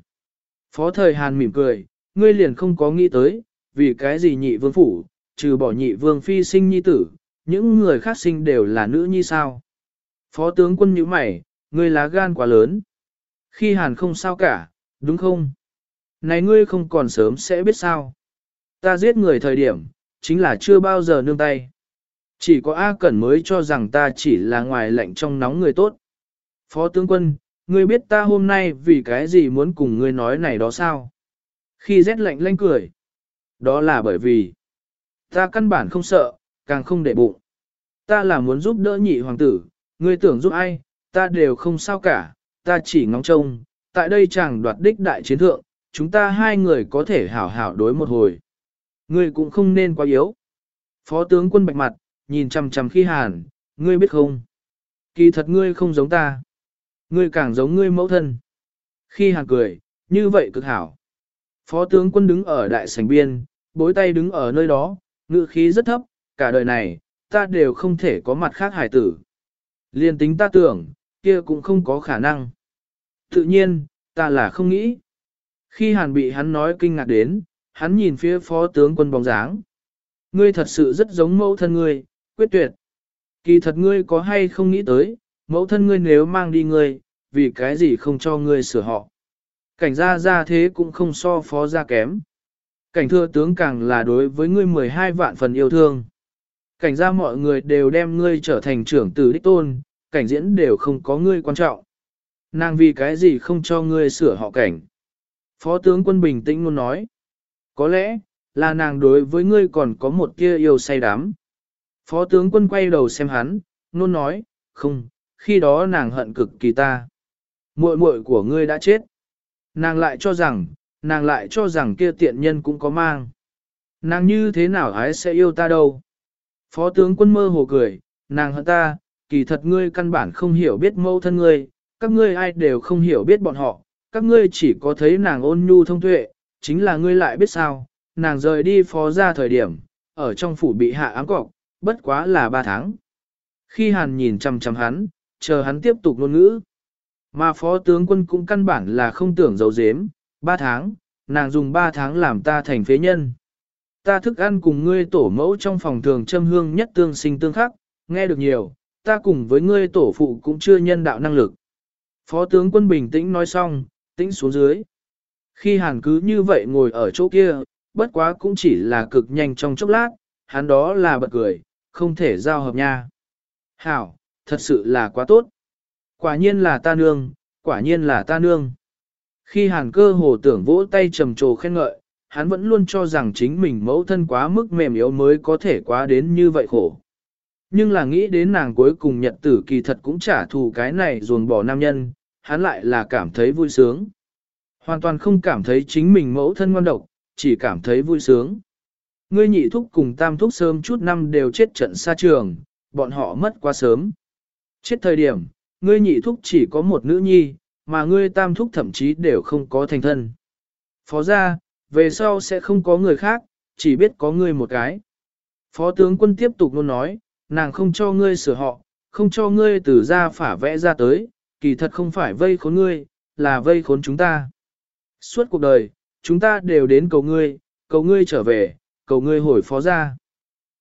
Phó thời Hàn mỉm cười, ngươi liền không có nghĩ tới, vì cái gì nhị vương phủ, trừ bỏ nhị vương phi sinh nhi tử, những người khác sinh đều là nữ nhi sao. Phó tướng quân nhíu mày, ngươi lá gan quá lớn. Khi Hàn không sao cả, đúng không? Này ngươi không còn sớm sẽ biết sao. Ta giết người thời điểm, chính là chưa bao giờ nương tay. Chỉ có A Cẩn mới cho rằng ta chỉ là ngoài lạnh trong nóng người tốt. Phó tướng quân, ngươi biết ta hôm nay vì cái gì muốn cùng ngươi nói này đó sao? Khi rét lạnh lanh cười. Đó là bởi vì ta căn bản không sợ, càng không để bụng. Ta là muốn giúp đỡ nhị hoàng tử, ngươi tưởng giúp ai, ta đều không sao cả, ta chỉ ngóng trông, tại đây chàng đoạt đích đại chiến thượng, chúng ta hai người có thể hảo hảo đối một hồi. Ngươi cũng không nên quá yếu. Phó tướng quân bạch mặt, nhìn chằm chằm khi hàn, ngươi biết không? Kỳ thật ngươi không giống ta. Ngươi càng giống ngươi mẫu thân. Khi hàn cười, như vậy cực hảo. Phó tướng quân đứng ở đại sảnh biên, bối tay đứng ở nơi đó, ngữ khí rất thấp, cả đời này, ta đều không thể có mặt khác hải tử. Liên tính ta tưởng, kia cũng không có khả năng. Tự nhiên, ta là không nghĩ. Khi hàn bị hắn nói kinh ngạc đến, hắn nhìn phía phó tướng quân bóng dáng. Ngươi thật sự rất giống mẫu thân ngươi, quyết tuyệt. Kỳ thật ngươi có hay không nghĩ tới, mẫu thân ngươi nếu mang đi ngươi, vì cái gì không cho ngươi sửa họ. Cảnh gia gia thế cũng không so phó gia kém. Cảnh thưa tướng càng là đối với ngươi 12 vạn phần yêu thương. Cảnh ra mọi người đều đem ngươi trở thành trưởng tử đích tôn, cảnh diễn đều không có ngươi quan trọng. Nàng vì cái gì không cho ngươi sửa họ cảnh. Phó tướng quân bình tĩnh luôn nói. Có lẽ, là nàng đối với ngươi còn có một kia yêu say đắm. Phó tướng quân quay đầu xem hắn, nôn nói, không, khi đó nàng hận cực kỳ ta. muội muội của ngươi đã chết. Nàng lại cho rằng, nàng lại cho rằng kia tiện nhân cũng có mang. Nàng như thế nào ái sẽ yêu ta đâu. Phó tướng quân mơ hồ cười, nàng hận ta, kỳ thật ngươi căn bản không hiểu biết mâu thân ngươi, các ngươi ai đều không hiểu biết bọn họ, các ngươi chỉ có thấy nàng ôn nhu thông tuệ, chính là ngươi lại biết sao, nàng rời đi phó ra thời điểm, ở trong phủ bị hạ ám cọc, bất quá là ba tháng. Khi hàn nhìn chăm chăm hắn, chờ hắn tiếp tục ngôn ngữ. Mà phó tướng quân cũng căn bản là không tưởng dấu dếm, ba tháng, nàng dùng ba tháng làm ta thành phế nhân. Ta thức ăn cùng ngươi tổ mẫu trong phòng thường châm hương nhất tương sinh tương khắc, nghe được nhiều, ta cùng với ngươi tổ phụ cũng chưa nhân đạo năng lực. Phó tướng quân bình tĩnh nói xong, tĩnh xuống dưới. Khi hàn cứ như vậy ngồi ở chỗ kia, bất quá cũng chỉ là cực nhanh trong chốc lát, hắn đó là bật cười, không thể giao hợp nha. Hảo, thật sự là quá tốt. Quả nhiên là ta nương, quả nhiên là ta nương. Khi hàn cơ hồ tưởng vỗ tay trầm trồ khen ngợi, hắn vẫn luôn cho rằng chính mình mẫu thân quá mức mềm yếu mới có thể quá đến như vậy khổ. Nhưng là nghĩ đến nàng cuối cùng nhật tử kỳ thật cũng trả thù cái này ruồn bỏ nam nhân, hắn lại là cảm thấy vui sướng. Hoàn toàn không cảm thấy chính mình mẫu thân ngoan độc, chỉ cảm thấy vui sướng. Ngươi nhị thúc cùng tam thúc sớm chút năm đều chết trận xa trường, bọn họ mất quá sớm. Chết thời điểm, ngươi nhị thúc chỉ có một nữ nhi, mà ngươi tam thúc thậm chí đều không có thành thân. Phó ra, về sau sẽ không có người khác, chỉ biết có ngươi một cái. Phó tướng quân tiếp tục luôn nói, nàng không cho ngươi sửa họ, không cho ngươi từ ra phả vẽ ra tới, kỳ thật không phải vây khốn ngươi, là vây khốn chúng ta. Suốt cuộc đời, chúng ta đều đến cầu ngươi, cầu ngươi trở về, cầu ngươi hồi phó ra.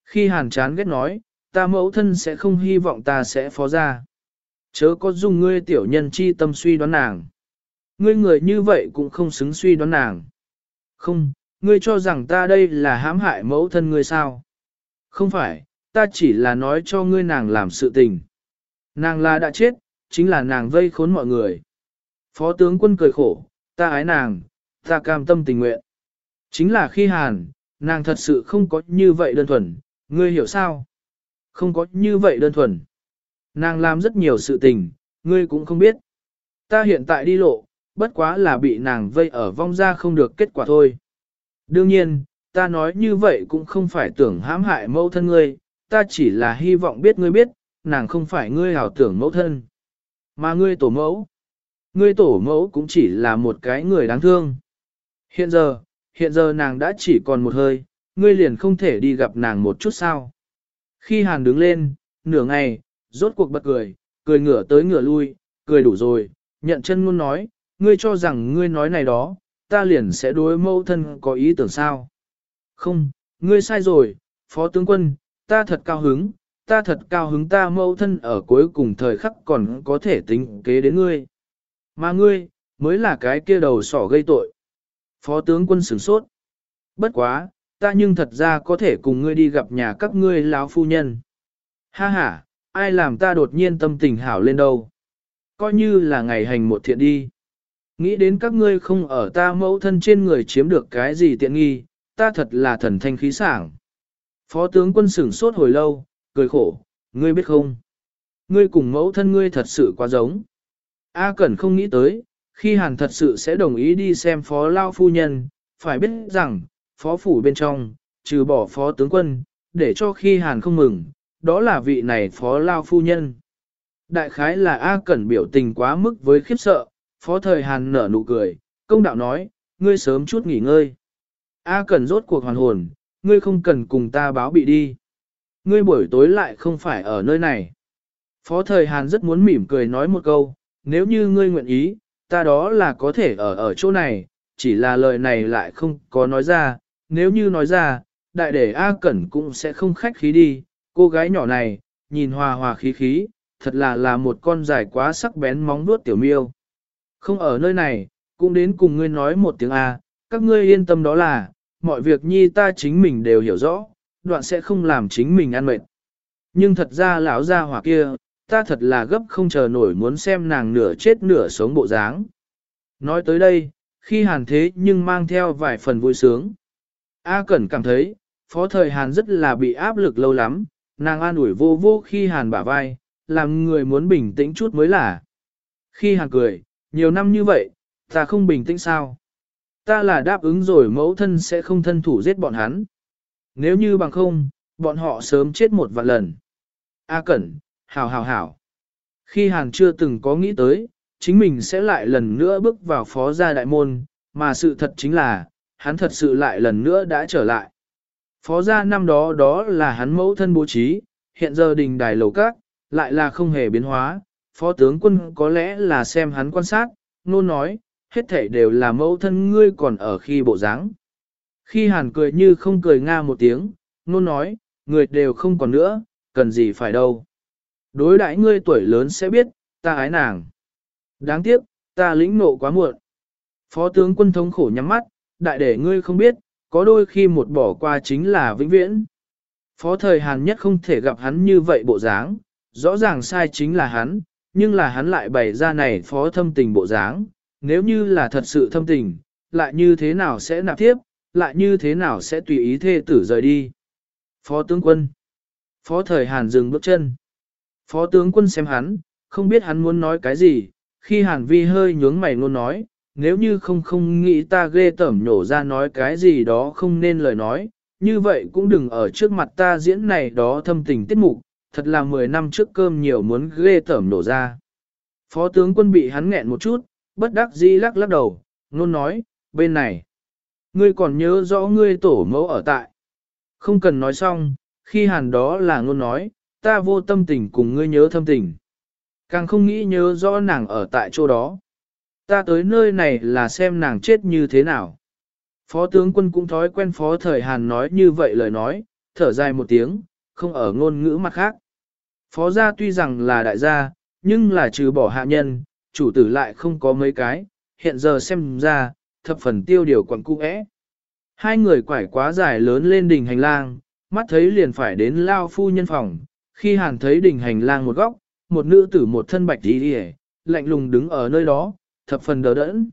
Khi hàn chán ghét nói, ta mẫu thân sẽ không hy vọng ta sẽ phó ra. Chớ có dùng ngươi tiểu nhân chi tâm suy đoán nàng. Ngươi người như vậy cũng không xứng suy đoán nàng. Không, ngươi cho rằng ta đây là hãm hại mẫu thân ngươi sao? Không phải, ta chỉ là nói cho ngươi nàng làm sự tình. Nàng là đã chết, chính là nàng vây khốn mọi người. Phó tướng quân cười khổ, ta ái nàng, ta cam tâm tình nguyện. Chính là khi hàn, nàng thật sự không có như vậy đơn thuần, ngươi hiểu sao? Không có như vậy đơn thuần. Nàng làm rất nhiều sự tình, ngươi cũng không biết. Ta hiện tại đi lộ, bất quá là bị nàng vây ở vong ra không được kết quả thôi. Đương nhiên, ta nói như vậy cũng không phải tưởng hãm hại mẫu thân ngươi, ta chỉ là hy vọng biết ngươi biết, nàng không phải ngươi hảo tưởng mẫu thân, mà ngươi tổ mẫu. Ngươi tổ mẫu cũng chỉ là một cái người đáng thương. Hiện giờ, hiện giờ nàng đã chỉ còn một hơi, ngươi liền không thể đi gặp nàng một chút sao. Khi hàn đứng lên, nửa ngày, rốt cuộc bật cười, cười ngửa tới ngửa lui, cười đủ rồi, nhận chân luôn nói, ngươi cho rằng ngươi nói này đó, ta liền sẽ đối mâu thân có ý tưởng sao. Không, ngươi sai rồi, phó tướng quân, ta thật cao hứng, ta thật cao hứng ta mâu thân ở cuối cùng thời khắc còn có thể tính kế đến ngươi. Mà ngươi, mới là cái kia đầu sỏ gây tội. Phó tướng quân sửng sốt. Bất quá, ta nhưng thật ra có thể cùng ngươi đi gặp nhà các ngươi lão phu nhân. Ha ha, ai làm ta đột nhiên tâm tình hảo lên đâu. Coi như là ngày hành một thiện đi. Nghĩ đến các ngươi không ở ta mẫu thân trên người chiếm được cái gì tiện nghi, ta thật là thần thanh khí sảng. Phó tướng quân sửng sốt hồi lâu, cười khổ, ngươi biết không? Ngươi cùng mẫu thân ngươi thật sự quá giống. A Cẩn không nghĩ tới, khi Hàn thật sự sẽ đồng ý đi xem phó lao phu nhân, phải biết rằng, phó phủ bên trong, trừ bỏ phó tướng quân, để cho khi Hàn không mừng, đó là vị này phó lao phu nhân. Đại khái là A Cẩn biểu tình quá mức với khiếp sợ, phó thời Hàn nở nụ cười, công đạo nói, ngươi sớm chút nghỉ ngơi. A Cẩn rốt cuộc hoàn hồn, ngươi không cần cùng ta báo bị đi. Ngươi buổi tối lại không phải ở nơi này. Phó thời Hàn rất muốn mỉm cười nói một câu, nếu như ngươi nguyện ý, ta đó là có thể ở ở chỗ này, chỉ là lời này lại không có nói ra, nếu như nói ra, đại để A Cẩn cũng sẽ không khách khí đi, cô gái nhỏ này, nhìn hòa hòa khí khí, thật là là một con dài quá sắc bén móng nuốt tiểu miêu. Không ở nơi này, cũng đến cùng ngươi nói một tiếng A, các ngươi yên tâm đó là, mọi việc nhi ta chính mình đều hiểu rõ, đoạn sẽ không làm chính mình ăn mệt. Nhưng thật ra lão gia hỏa kia, ta thật là gấp không chờ nổi muốn xem nàng nửa chết nửa sống bộ dáng. Nói tới đây, khi hàn thế nhưng mang theo vài phần vui sướng. A Cẩn cảm thấy, phó thời hàn rất là bị áp lực lâu lắm, nàng an ủi vô vô khi hàn bả vai, làm người muốn bình tĩnh chút mới là. Khi hàn cười, nhiều năm như vậy, ta không bình tĩnh sao? Ta là đáp ứng rồi mẫu thân sẽ không thân thủ giết bọn hắn. Nếu như bằng không, bọn họ sớm chết một vạn lần. A Cẩn, hảo hảo hảo. Khi Hàn chưa từng có nghĩ tới, chính mình sẽ lại lần nữa bước vào phó gia đại môn, mà sự thật chính là, hắn thật sự lại lần nữa đã trở lại. Phó gia năm đó đó là hắn mẫu thân bố trí, hiện giờ đình đài lầu các, lại là không hề biến hóa, phó tướng quân có lẽ là xem hắn quan sát, nôn nói, hết thảy đều là mẫu thân ngươi còn ở khi bộ dáng. Khi hàn cười như không cười nga một tiếng, nôn nói, người đều không còn nữa, cần gì phải đâu. Đối đãi ngươi tuổi lớn sẽ biết, ta ái nàng. Đáng tiếc, ta lĩnh nộ quá muộn. Phó tướng quân thống khổ nhắm mắt, đại để ngươi không biết, có đôi khi một bỏ qua chính là vĩnh viễn. Phó thời Hàn nhất không thể gặp hắn như vậy bộ dáng, rõ ràng sai chính là hắn, nhưng là hắn lại bày ra này phó thâm tình bộ dáng, nếu như là thật sự thâm tình, lại như thế nào sẽ nạp tiếp, lại như thế nào sẽ tùy ý thê tử rời đi. Phó tướng quân. Phó thời Hàn dừng bước chân. Phó tướng quân xem hắn, không biết hắn muốn nói cái gì, khi Hàn Vi hơi nhướng mày luôn nói, nếu như không không nghĩ ta ghê tẩm nhổ ra nói cái gì đó không nên lời nói, như vậy cũng đừng ở trước mặt ta diễn này đó thâm tình tiết mục, thật là 10 năm trước cơm nhiều muốn ghê tẩm nổ ra. Phó tướng quân bị hắn nghẹn một chút, bất đắc dĩ lắc lắc đầu, luôn nói, bên này. Ngươi còn nhớ rõ ngươi tổ mẫu ở tại. Không cần nói xong, khi hàn đó là ngôn nói, ta vô tâm tình cùng ngươi nhớ thâm tình. Càng không nghĩ nhớ rõ nàng ở tại chỗ đó. Ta tới nơi này là xem nàng chết như thế nào. Phó tướng quân cũng thói quen phó thời Hàn nói như vậy lời nói, thở dài một tiếng, không ở ngôn ngữ mặt khác. Phó gia tuy rằng là đại gia, nhưng là trừ bỏ hạ nhân, chủ tử lại không có mấy cái, hiện giờ xem ra, thập phần tiêu điều quặng cung ẽ. Hai người quải quá dài lớn lên đỉnh hành lang, mắt thấy liền phải đến lao phu nhân phòng, khi hàn thấy đỉnh hành lang một góc, một nữ tử một thân bạch đi đi lạnh lùng đứng ở nơi đó, thập phần đỡ đẫn.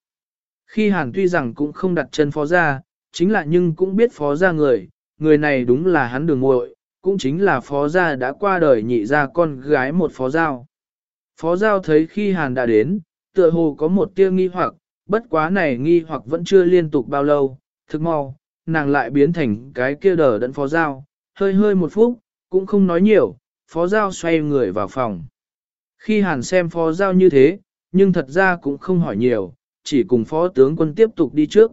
Khi hàn tuy rằng cũng không đặt chân phó gia, chính là nhưng cũng biết phó gia người, người này đúng là hắn đường muội cũng chính là phó gia đã qua đời nhị ra con gái một phó giao. Phó giao thấy khi hàn đã đến, tựa hồ có một tia nghi hoặc, bất quá này nghi hoặc vẫn chưa liên tục bao lâu, thực mau, nàng lại biến thành cái kia đờ đẫn phó giao, hơi hơi một phút, cũng không nói nhiều, phó giao xoay người vào phòng. Khi hàn xem phó giao như thế, nhưng thật ra cũng không hỏi nhiều, chỉ cùng phó tướng quân tiếp tục đi trước.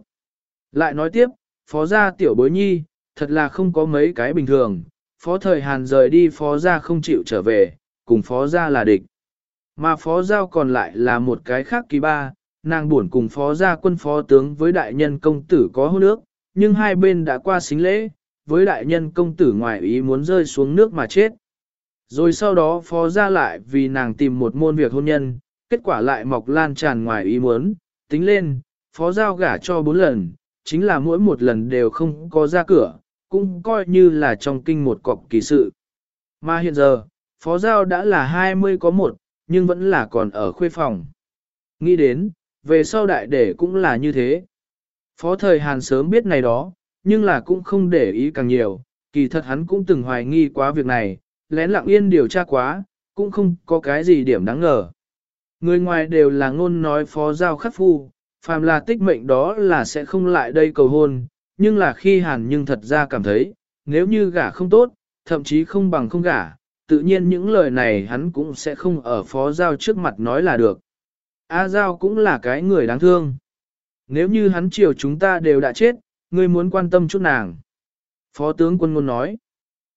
Lại nói tiếp, phó gia tiểu bối nhi, thật là không có mấy cái bình thường, phó thời hàn rời đi phó gia không chịu trở về, cùng phó gia là địch. Mà phó giao còn lại là một cái khác kỳ ba, nàng buồn cùng phó gia quân phó tướng với đại nhân công tử có hôn nước, nhưng hai bên đã qua xính lễ, với đại nhân công tử ngoài ý muốn rơi xuống nước mà chết. Rồi sau đó phó gia lại vì nàng tìm một môn việc hôn nhân, kết quả lại mọc lan tràn ngoài ý muốn, tính lên, phó giao gả cho bốn lần, chính là mỗi một lần đều không có ra cửa, cũng coi như là trong kinh một cọc kỳ sự. Mà hiện giờ, phó giao đã là 20 có một, nhưng vẫn là còn ở khuê phòng. Nghĩ đến, về sau đại để cũng là như thế. Phó thời Hàn sớm biết này đó, nhưng là cũng không để ý càng nhiều, kỳ thật hắn cũng từng hoài nghi quá việc này, lén lặng yên điều tra quá, cũng không có cái gì điểm đáng ngờ. Người ngoài đều là ngôn nói phó giao khắc phu, phàm là tích mệnh đó là sẽ không lại đây cầu hôn, nhưng là khi hàn nhưng thật ra cảm thấy, nếu như gả không tốt, thậm chí không bằng không gả, tự nhiên những lời này hắn cũng sẽ không ở phó giao trước mặt nói là được. A giao cũng là cái người đáng thương. Nếu như hắn chiều chúng ta đều đã chết, ngươi muốn quan tâm chút nàng. Phó tướng quân ngôn nói,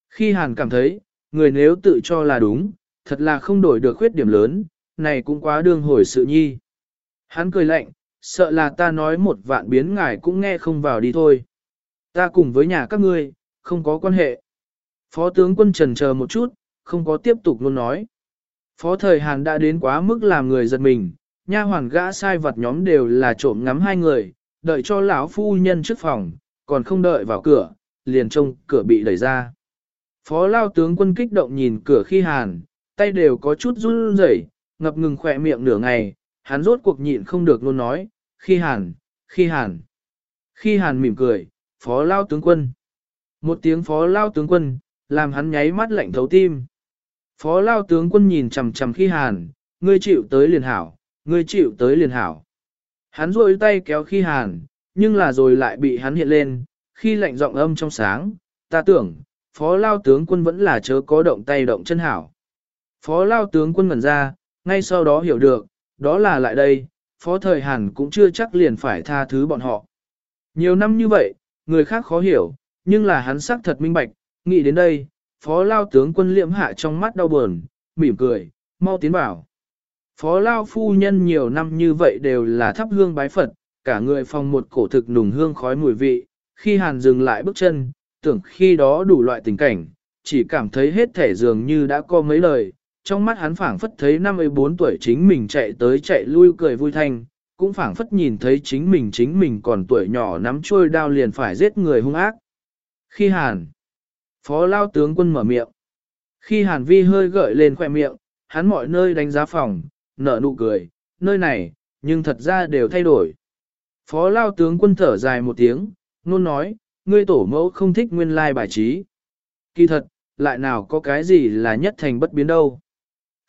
khi hàn cảm thấy, người nếu tự cho là đúng, thật là không đổi được khuyết điểm lớn, này cũng quá đương hồi sự nhi. Hắn cười lạnh, sợ là ta nói một vạn biến ngài cũng nghe không vào đi thôi. Ta cùng với nhà các ngươi, không có quan hệ. Phó tướng quân trần chờ một chút, không có tiếp tục luôn nói. Phó thời Hàn đã đến quá mức làm người giật mình, nha hoàn gã sai vật nhóm đều là trộm ngắm hai người, đợi cho lão phu nhân trước phòng, còn không đợi vào cửa, liền trông cửa bị đẩy ra. Phó lao tướng quân kích động nhìn cửa khi Hàn, tay đều có chút run rẩy, ngập ngừng khỏe miệng nửa ngày, hắn rốt cuộc nhịn không được luôn nói, khi Hàn, khi Hàn. Khi Hàn mỉm cười, phó lao tướng quân. Một tiếng phó lao tướng quân, làm hắn nháy mắt lạnh thấu tim. Phó lao tướng quân nhìn chằm chằm khi hàn, ngươi chịu tới liền hảo, ngươi chịu tới liền hảo. Hắn rôi tay kéo khi hàn, nhưng là rồi lại bị hắn hiện lên, khi lạnh giọng âm trong sáng, ta tưởng, phó lao tướng quân vẫn là chớ có động tay động chân hảo. Phó lao tướng quân ngẩn ra, ngay sau đó hiểu được, đó là lại đây, phó thời hàn cũng chưa chắc liền phải tha thứ bọn họ. Nhiều năm như vậy, người khác khó hiểu, nhưng là hắn sắc thật minh bạch, nghĩ đến đây, phó lao tướng quân liễm hạ trong mắt đau buồn, mỉm cười, mau tiến vào. Phó lao phu nhân nhiều năm như vậy đều là thắp hương bái Phật, cả người phòng một cổ thực nùng hương khói mùi vị, khi hàn dừng lại bước chân, tưởng khi đó đủ loại tình cảnh, chỉ cảm thấy hết thể dường như đã có mấy lời, trong mắt hắn phảng phất thấy năm ấy bốn tuổi chính mình chạy tới chạy lui cười vui thanh, cũng phảng phất nhìn thấy chính mình chính mình còn tuổi nhỏ nắm trôi đao liền phải giết người hung ác. Khi hàn, phó lao tướng quân mở miệng, khi hàn vi hơi gợi lên khoe miệng, hắn mọi nơi đánh giá phòng, nở nụ cười, nơi này, nhưng thật ra đều thay đổi. Phó lao tướng quân thở dài một tiếng, nôn nói, ngươi tổ mẫu không thích nguyên lai bài trí. Kỳ thật, lại nào có cái gì là nhất thành bất biến đâu.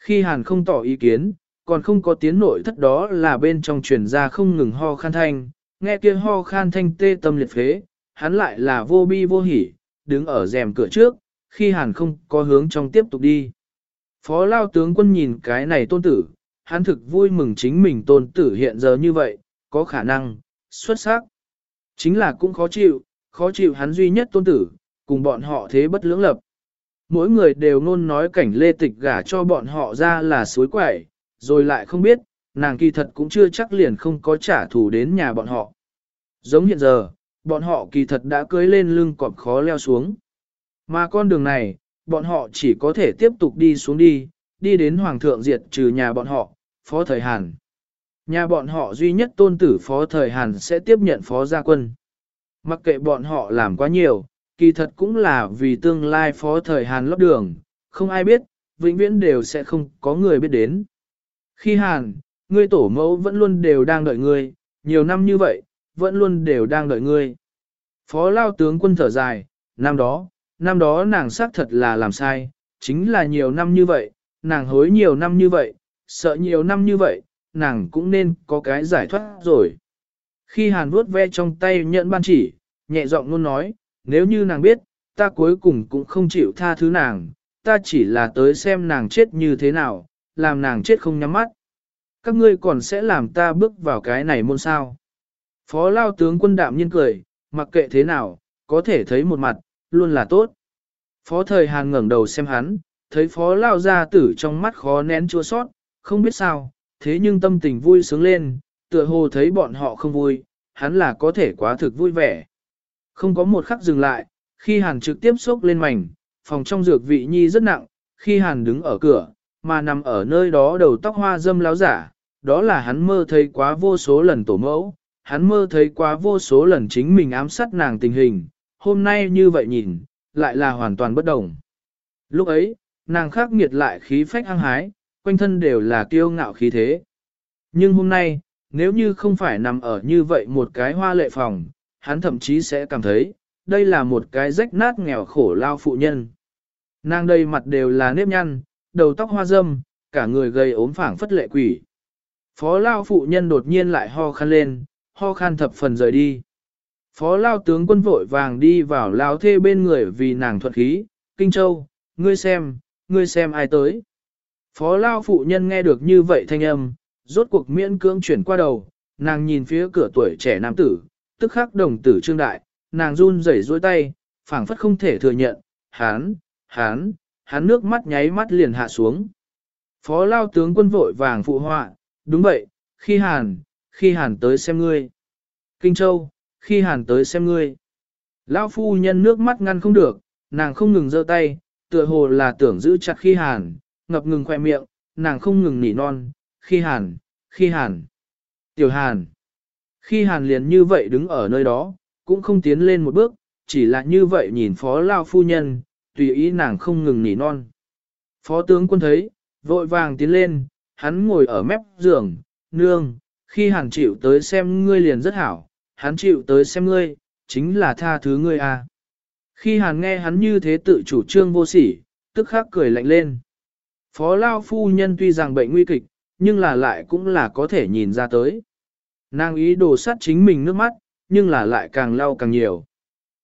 Khi hàn không tỏ ý kiến, còn không có tiếng nội thất đó là bên trong truyền ra không ngừng ho khan thanh, nghe kia ho khan thanh tê tâm liệt phế, hắn lại là vô bi vô hỉ, đứng ở rèm cửa trước, khi hàn không có hướng trong tiếp tục đi. Phó lao tướng quân nhìn cái này tôn tử, hắn thực vui mừng chính mình tôn tử hiện giờ như vậy, có khả năng, xuất sắc. Chính là cũng khó chịu, khó chịu hắn duy nhất tôn tử, cùng bọn họ thế bất lưỡng lập. Mỗi người đều ngôn nói cảnh lê tịch gả cho bọn họ ra là suối quẩy, rồi lại không biết, nàng kỳ thật cũng chưa chắc liền không có trả thù đến nhà bọn họ. Giống hiện giờ, bọn họ kỳ thật đã cưới lên lưng cọp khó leo xuống. Mà con đường này, bọn họ chỉ có thể tiếp tục đi xuống đi, đi đến Hoàng thượng diệt trừ nhà bọn họ, Phó Thời Hàn. Nhà bọn họ duy nhất tôn tử Phó Thời Hàn sẽ tiếp nhận Phó Gia Quân. Mặc kệ bọn họ làm quá nhiều, kỳ thật cũng là vì tương lai Phó Thời Hàn lót đường, không ai biết, vĩnh viễn đều sẽ không có người biết đến. Khi Hàn, ngươi tổ mẫu vẫn luôn đều đang đợi ngươi, nhiều năm như vậy, vẫn luôn đều đang đợi ngươi. Phó Lao tướng quân thở dài, năm đó, năm đó nàng xác thật là làm sai, chính là nhiều năm như vậy, nàng hối nhiều năm như vậy, sợ nhiều năm như vậy, nàng cũng nên có cái giải thoát rồi. Khi hàn vuốt ve trong tay nhận ban chỉ, nhẹ giọng luôn nói, nếu như nàng biết, ta cuối cùng cũng không chịu tha thứ nàng, ta chỉ là tới xem nàng chết như thế nào, làm nàng chết không nhắm mắt. Các ngươi còn sẽ làm ta bước vào cái này môn sao. Phó lao tướng quân đạm nhiên cười, mặc kệ thế nào, có thể thấy một mặt, luôn là tốt. Phó thời hàn ngẩng đầu xem hắn, thấy phó lao gia tử trong mắt khó nén chua sót, không biết sao, thế nhưng tâm tình vui sướng lên, tựa hồ thấy bọn họ không vui, hắn là có thể quá thực vui vẻ. Không có một khắc dừng lại, khi hàn trực tiếp xúc lên mảnh, phòng trong dược vị nhi rất nặng, khi hàn đứng ở cửa, mà nằm ở nơi đó đầu tóc hoa dâm láo giả, đó là hắn mơ thấy quá vô số lần tổ mẫu, hắn mơ thấy quá vô số lần chính mình ám sát nàng tình hình, hôm nay như vậy nhìn, lại là hoàn toàn bất đồng. Lúc ấy, nàng khắc nghiệt lại khí phách hăng hái, quanh thân đều là kiêu ngạo khí thế. Nhưng hôm nay, nếu như không phải nằm ở như vậy một cái hoa lệ phòng, hắn thậm chí sẽ cảm thấy, đây là một cái rách nát nghèo khổ lao phụ nhân. Nàng đây mặt đều là nếp nhăn, đầu tóc hoa dâm, cả người gầy ốm phảng phất lệ quỷ. Phó lao phụ nhân đột nhiên lại ho khăn lên, ho khan thập phần rời đi. Phó lao tướng quân vội vàng đi vào lao thê bên người vì nàng thuật khí, Kinh Châu, ngươi xem, ngươi xem ai tới. Phó lao phụ nhân nghe được như vậy thanh âm, rốt cuộc miễn cưỡng chuyển qua đầu, nàng nhìn phía cửa tuổi trẻ nam tử, tức khắc đồng tử trương đại, nàng run rẩy dối tay, phảng phất không thể thừa nhận, hán, hán, hán nước mắt nháy mắt liền hạ xuống. Phó lao tướng quân vội vàng phụ họa, đúng vậy, khi hàn, khi hàn tới xem ngươi. Kinh Châu, khi hàn tới xem ngươi. Lão phu nhân nước mắt ngăn không được, nàng không ngừng giơ tay, tựa hồ là tưởng giữ chặt khi hàn, ngập ngừng khoe miệng, nàng không ngừng nỉ non, khi hàn, khi hàn. Tiểu hàn. Khi hàn liền như vậy đứng ở nơi đó, cũng không tiến lên một bước, chỉ là như vậy nhìn phó lao phu nhân, tùy ý nàng không ngừng nỉ non. Phó tướng quân thấy, vội vàng tiến lên, hắn ngồi ở mép giường, nương, khi hàn chịu tới xem ngươi liền rất hảo, hắn chịu tới xem ngươi, chính là tha thứ ngươi à. Khi hàn nghe hắn như thế tự chủ trương vô sỉ, tức khắc cười lạnh lên. Phó Lao phu nhân tuy rằng bệnh nguy kịch, nhưng là lại cũng là có thể nhìn ra tới. Nàng ý đồ sát chính mình nước mắt, nhưng là lại càng lau càng nhiều.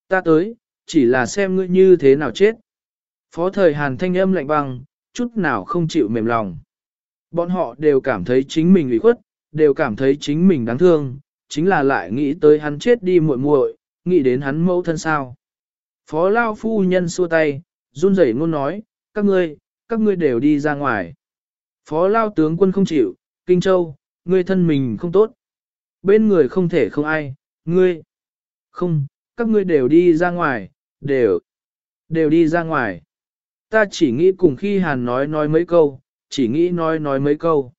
Ta tới, chỉ là xem ngươi như thế nào chết. Phó thời Hàn thanh âm lạnh băng, chút nào không chịu mềm lòng. Bọn họ đều cảm thấy chính mình ủy khuất, đều cảm thấy chính mình đáng thương, chính là lại nghĩ tới hắn chết đi muội muội, nghĩ đến hắn mẫu thân sao. Phó Lao phu nhân xua tay, run rẩy ngôn nói, các ngươi, các ngươi đều đi ra ngoài. Phó Lao tướng quân không chịu, Kinh Châu, ngươi thân mình không tốt. Bên người không thể không ai, ngươi. Không, các ngươi đều đi ra ngoài, đều, đều đi ra ngoài. Ta chỉ nghĩ cùng khi Hàn nói nói mấy câu, chỉ nghĩ nói nói mấy câu.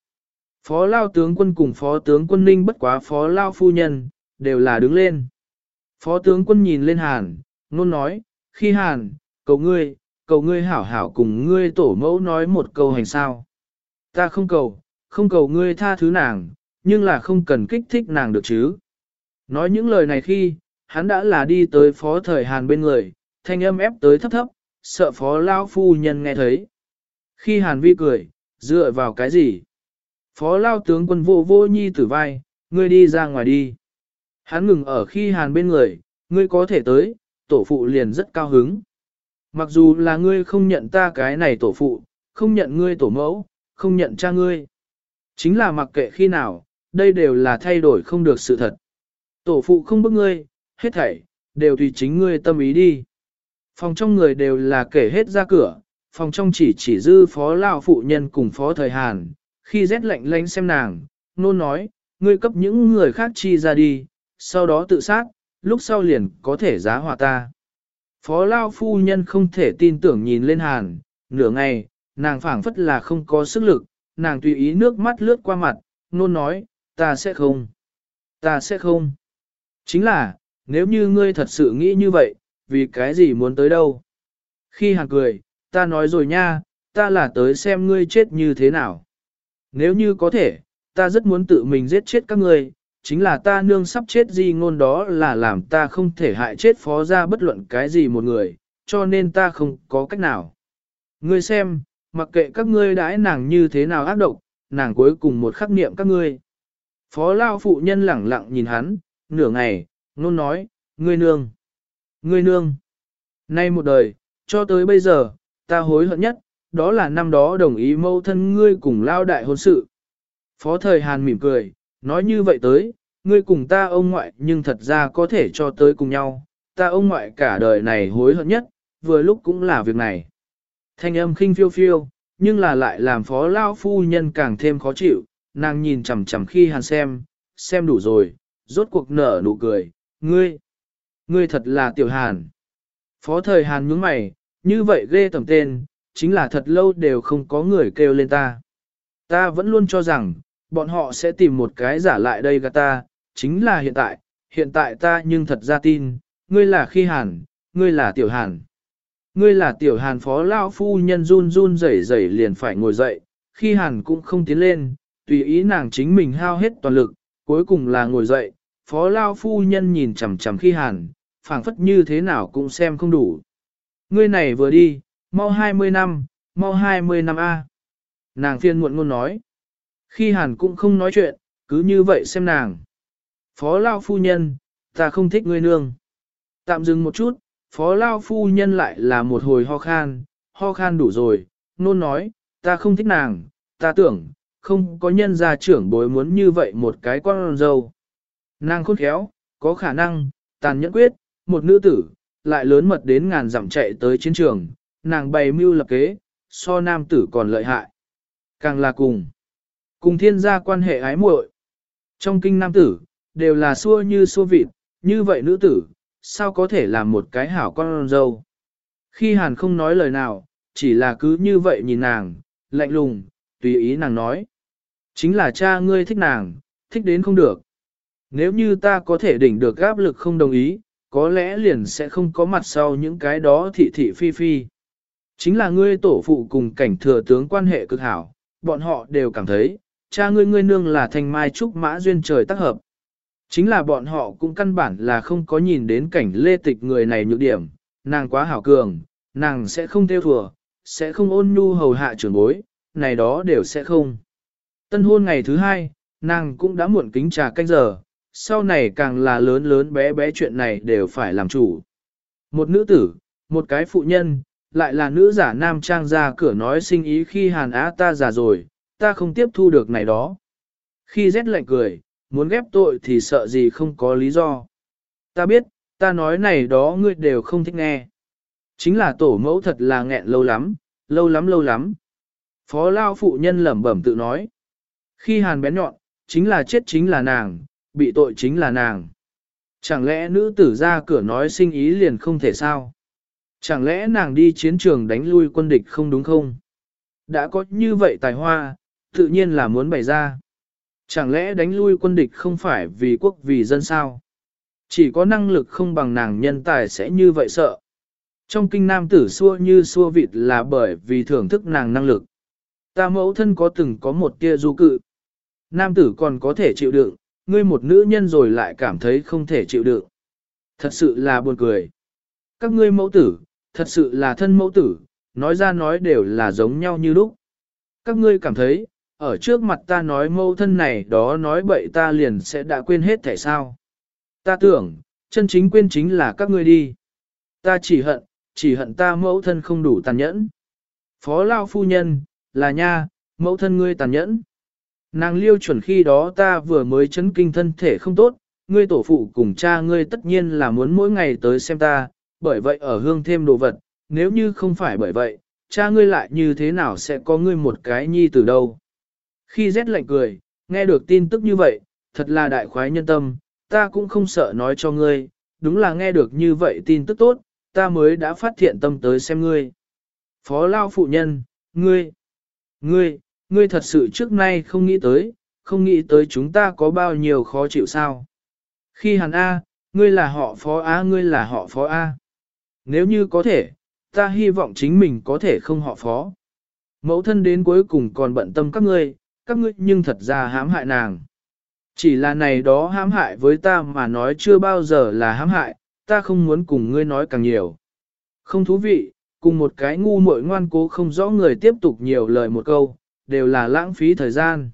Phó Lao tướng quân cùng Phó tướng quân Ninh bất quá Phó Lao phu nhân, đều là đứng lên. Phó tướng quân nhìn lên Hàn, nôn nói, khi Hàn, cầu ngươi, cầu ngươi hảo hảo cùng ngươi tổ mẫu nói một câu hành sao. Ta không cầu, không cầu ngươi tha thứ nàng, nhưng là không cần kích thích nàng được chứ. Nói những lời này khi, hắn đã là đi tới phó thời Hàn bên người, thanh âm ép tới thấp thấp, sợ phó lao phu nhân nghe thấy. Khi Hàn vi cười, dựa vào cái gì? Phó lao tướng quân vô vô nhi tử vai, ngươi đi ra ngoài đi. Hắn ngừng ở khi Hàn bên người, ngươi có thể tới, tổ phụ liền rất cao hứng. Mặc dù là ngươi không nhận ta cái này tổ phụ, không nhận ngươi tổ mẫu, không nhận cha ngươi. Chính là mặc kệ khi nào, đây đều là thay đổi không được sự thật. Tổ phụ không bức ngươi, hết thảy, đều tùy chính ngươi tâm ý đi. Phòng trong người đều là kể hết ra cửa, phòng trong chỉ chỉ dư phó lao phụ nhân cùng phó thời Hàn, khi rét lạnh lánh xem nàng, nôn nói, ngươi cấp những người khác chi ra đi, sau đó tự sát, lúc sau liền có thể giá hòa ta. Phó lao phu nhân không thể tin tưởng nhìn lên Hàn, nửa ngày, nàng phảng phất là không có sức lực, nàng tùy ý nước mắt lướt qua mặt, nôn nói, ta sẽ không, ta sẽ không. Chính là, nếu như ngươi thật sự nghĩ như vậy, vì cái gì muốn tới đâu? Khi hàng cười, ta nói rồi nha, ta là tới xem ngươi chết như thế nào. Nếu như có thể, ta rất muốn tự mình giết chết các ngươi, chính là ta nương sắp chết gì ngôn đó là làm ta không thể hại chết phó ra bất luận cái gì một người, cho nên ta không có cách nào. Ngươi xem, mặc kệ các ngươi đãi nàng như thế nào ác độc, nàng cuối cùng một khắc niệm các ngươi. Phó lao phụ nhân lẳng lặng nhìn hắn, nửa ngày, nôn nói, ngươi nương, ngươi nương. Nay một đời, cho tới bây giờ, ta hối hận nhất, đó là năm đó đồng ý mâu thân ngươi cùng lao đại hôn sự. Phó thời Hàn mỉm cười, nói như vậy tới, ngươi cùng ta ông ngoại nhưng thật ra có thể cho tới cùng nhau, ta ông ngoại cả đời này hối hận nhất, vừa lúc cũng là việc này. Thanh âm khinh phiêu phiêu, nhưng là lại làm phó lao phu nhân càng thêm khó chịu, nàng nhìn chằm chằm khi hàn xem, xem đủ rồi, rốt cuộc nở nụ cười, ngươi, ngươi thật là tiểu hàn. Phó thời hàn nhướng mày, như vậy ghê tầm tên, chính là thật lâu đều không có người kêu lên ta. Ta vẫn luôn cho rằng, bọn họ sẽ tìm một cái giả lại đây gạt ta, chính là hiện tại, hiện tại ta nhưng thật ra tin, ngươi là khi hàn, ngươi là tiểu hàn. Ngươi là tiểu hàn phó lao phu nhân run run rẩy rẩy liền phải ngồi dậy, khi hàn cũng không tiến lên, tùy ý nàng chính mình hao hết toàn lực, cuối cùng là ngồi dậy, phó lao phu nhân nhìn chằm chằm khi hàn, phảng phất như thế nào cũng xem không đủ. Ngươi này vừa đi, mau 20 năm, mau 20 năm A. Nàng phiên muộn ngôn nói. Khi hàn cũng không nói chuyện, cứ như vậy xem nàng. Phó lao phu nhân, ta không thích ngươi nương. Tạm dừng một chút, phó lao phu nhân lại là một hồi ho khan, ho khan đủ rồi, nôn nói, ta không thích nàng, ta tưởng, không có nhân gia trưởng bối muốn như vậy một cái con dâu. Nàng khôn khéo, có khả năng, tàn nhẫn quyết, một nữ tử, lại lớn mật đến ngàn dặm chạy tới chiến trường, nàng bày mưu lập kế, so nam tử còn lợi hại. Càng là cùng, cùng thiên gia quan hệ ái muội. Trong kinh nam tử, đều là xua như xua vịt, như vậy nữ tử, sao có thể làm một cái hảo con dâu. Khi hàn không nói lời nào, chỉ là cứ như vậy nhìn nàng, lạnh lùng, tùy ý nàng nói. Chính là cha ngươi thích nàng, thích đến không được. Nếu như ta có thể đỉnh được áp lực không đồng ý, có lẽ liền sẽ không có mặt sau những cái đó thị thị phi phi. Chính là ngươi tổ phụ cùng cảnh thừa tướng quan hệ cực hảo, bọn họ đều cảm thấy, cha ngươi ngươi nương là thành mai trúc mã duyên trời tác hợp. Chính là bọn họ cũng căn bản là không có nhìn đến cảnh lê tịch người này nhược điểm, nàng quá hảo cường, nàng sẽ không theo thừa, sẽ không ôn nhu hầu hạ trưởng bối, này đó đều sẽ không. Tân hôn ngày thứ hai, nàng cũng đã muộn kính trà canh giờ, sau này càng là lớn lớn bé bé chuyện này đều phải làm chủ. Một nữ tử, một cái phụ nhân, lại là nữ giả nam trang ra cửa nói sinh ý khi hàn á ta già rồi, ta không tiếp thu được này đó. Khi rét lạnh cười, muốn ghép tội thì sợ gì không có lý do. Ta biết, ta nói này đó ngươi đều không thích nghe. Chính là tổ mẫu thật là nghẹn lâu lắm, lâu lắm lâu lắm. Phó lao phụ nhân lẩm bẩm tự nói. Khi hàn bén nhọn, chính là chết chính là nàng, bị tội chính là nàng. Chẳng lẽ nữ tử ra cửa nói sinh ý liền không thể sao? Chẳng lẽ nàng đi chiến trường đánh lui quân địch không đúng không? Đã có như vậy tài hoa, tự nhiên là muốn bày ra. Chẳng lẽ đánh lui quân địch không phải vì quốc vì dân sao? Chỉ có năng lực không bằng nàng nhân tài sẽ như vậy sợ. Trong kinh nam tử xua như xua vịt là bởi vì thưởng thức nàng năng lực. Ta mẫu thân có từng có một tia du cự. Nam tử còn có thể chịu đựng, ngươi một nữ nhân rồi lại cảm thấy không thể chịu đựng. Thật sự là buồn cười. Các ngươi mẫu tử, thật sự là thân mẫu tử, nói ra nói đều là giống nhau như lúc. Các ngươi cảm thấy, ở trước mặt ta nói mẫu thân này đó nói bậy ta liền sẽ đã quên hết thể sao. Ta tưởng, chân chính quên chính là các ngươi đi. Ta chỉ hận, chỉ hận ta mẫu thân không đủ tàn nhẫn. Phó Lao Phu Nhân, là nha, mẫu thân ngươi tàn nhẫn. Nàng liêu chuẩn khi đó ta vừa mới chấn kinh thân thể không tốt, ngươi tổ phụ cùng cha ngươi tất nhiên là muốn mỗi ngày tới xem ta, bởi vậy ở hương thêm đồ vật, nếu như không phải bởi vậy, cha ngươi lại như thế nào sẽ có ngươi một cái nhi từ đâu. Khi rét lạnh cười, nghe được tin tức như vậy, thật là đại khoái nhân tâm, ta cũng không sợ nói cho ngươi, đúng là nghe được như vậy tin tức tốt, ta mới đã phát hiện tâm tới xem ngươi. Phó Lao Phụ Nhân, ngươi, ngươi, ngươi thật sự trước nay không nghĩ tới, không nghĩ tới chúng ta có bao nhiêu khó chịu sao. Khi hàn A, ngươi là họ Phó A, ngươi là họ Phó A. Nếu như có thể, ta hy vọng chính mình có thể không họ Phó. Mẫu thân đến cuối cùng còn bận tâm các ngươi, các ngươi nhưng thật ra hãm hại nàng. Chỉ là này đó hãm hại với ta mà nói chưa bao giờ là hãm hại, ta không muốn cùng ngươi nói càng nhiều. Không thú vị, cùng một cái ngu muội ngoan cố không rõ người tiếp tục nhiều lời một câu, đều là lãng phí thời gian.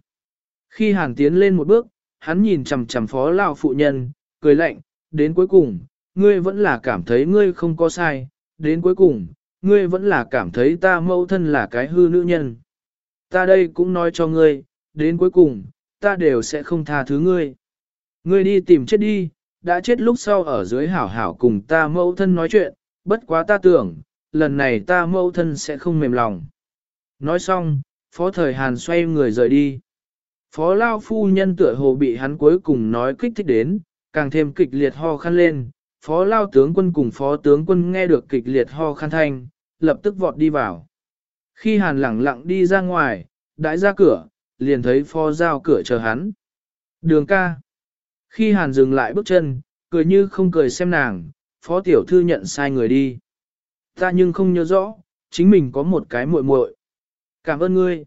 Khi hàn tiến lên một bước, hắn nhìn chằm chằm phó lão phụ nhân, cười lạnh, đến cuối cùng, ngươi vẫn là cảm thấy ngươi không có sai, đến cuối cùng, ngươi vẫn là cảm thấy ta mẫu thân là cái hư nữ nhân. Ta đây cũng nói cho ngươi, đến cuối cùng, ta đều sẽ không tha thứ ngươi. Ngươi đi tìm chết đi, đã chết lúc sau ở dưới hảo hảo cùng ta mẫu thân nói chuyện, bất quá ta tưởng, lần này ta mẫu thân sẽ không mềm lòng. Nói xong, phó thời Hàn xoay người rời đi. Phó Lao phu nhân tựa hồ bị hắn cuối cùng nói kích thích đến, càng thêm kịch liệt ho khăn lên. Phó Lao tướng quân cùng phó tướng quân nghe được kịch liệt ho khăn thanh, lập tức vọt đi vào. Khi Hàn lẳng lặng đi ra ngoài, đãi ra cửa, liền thấy phó giao cửa chờ hắn. Đường ca. Khi Hàn dừng lại bước chân, cười như không cười xem nàng, phó tiểu thư nhận sai người đi. Ta nhưng không nhớ rõ, chính mình có một cái muội muội. Cảm ơn ngươi.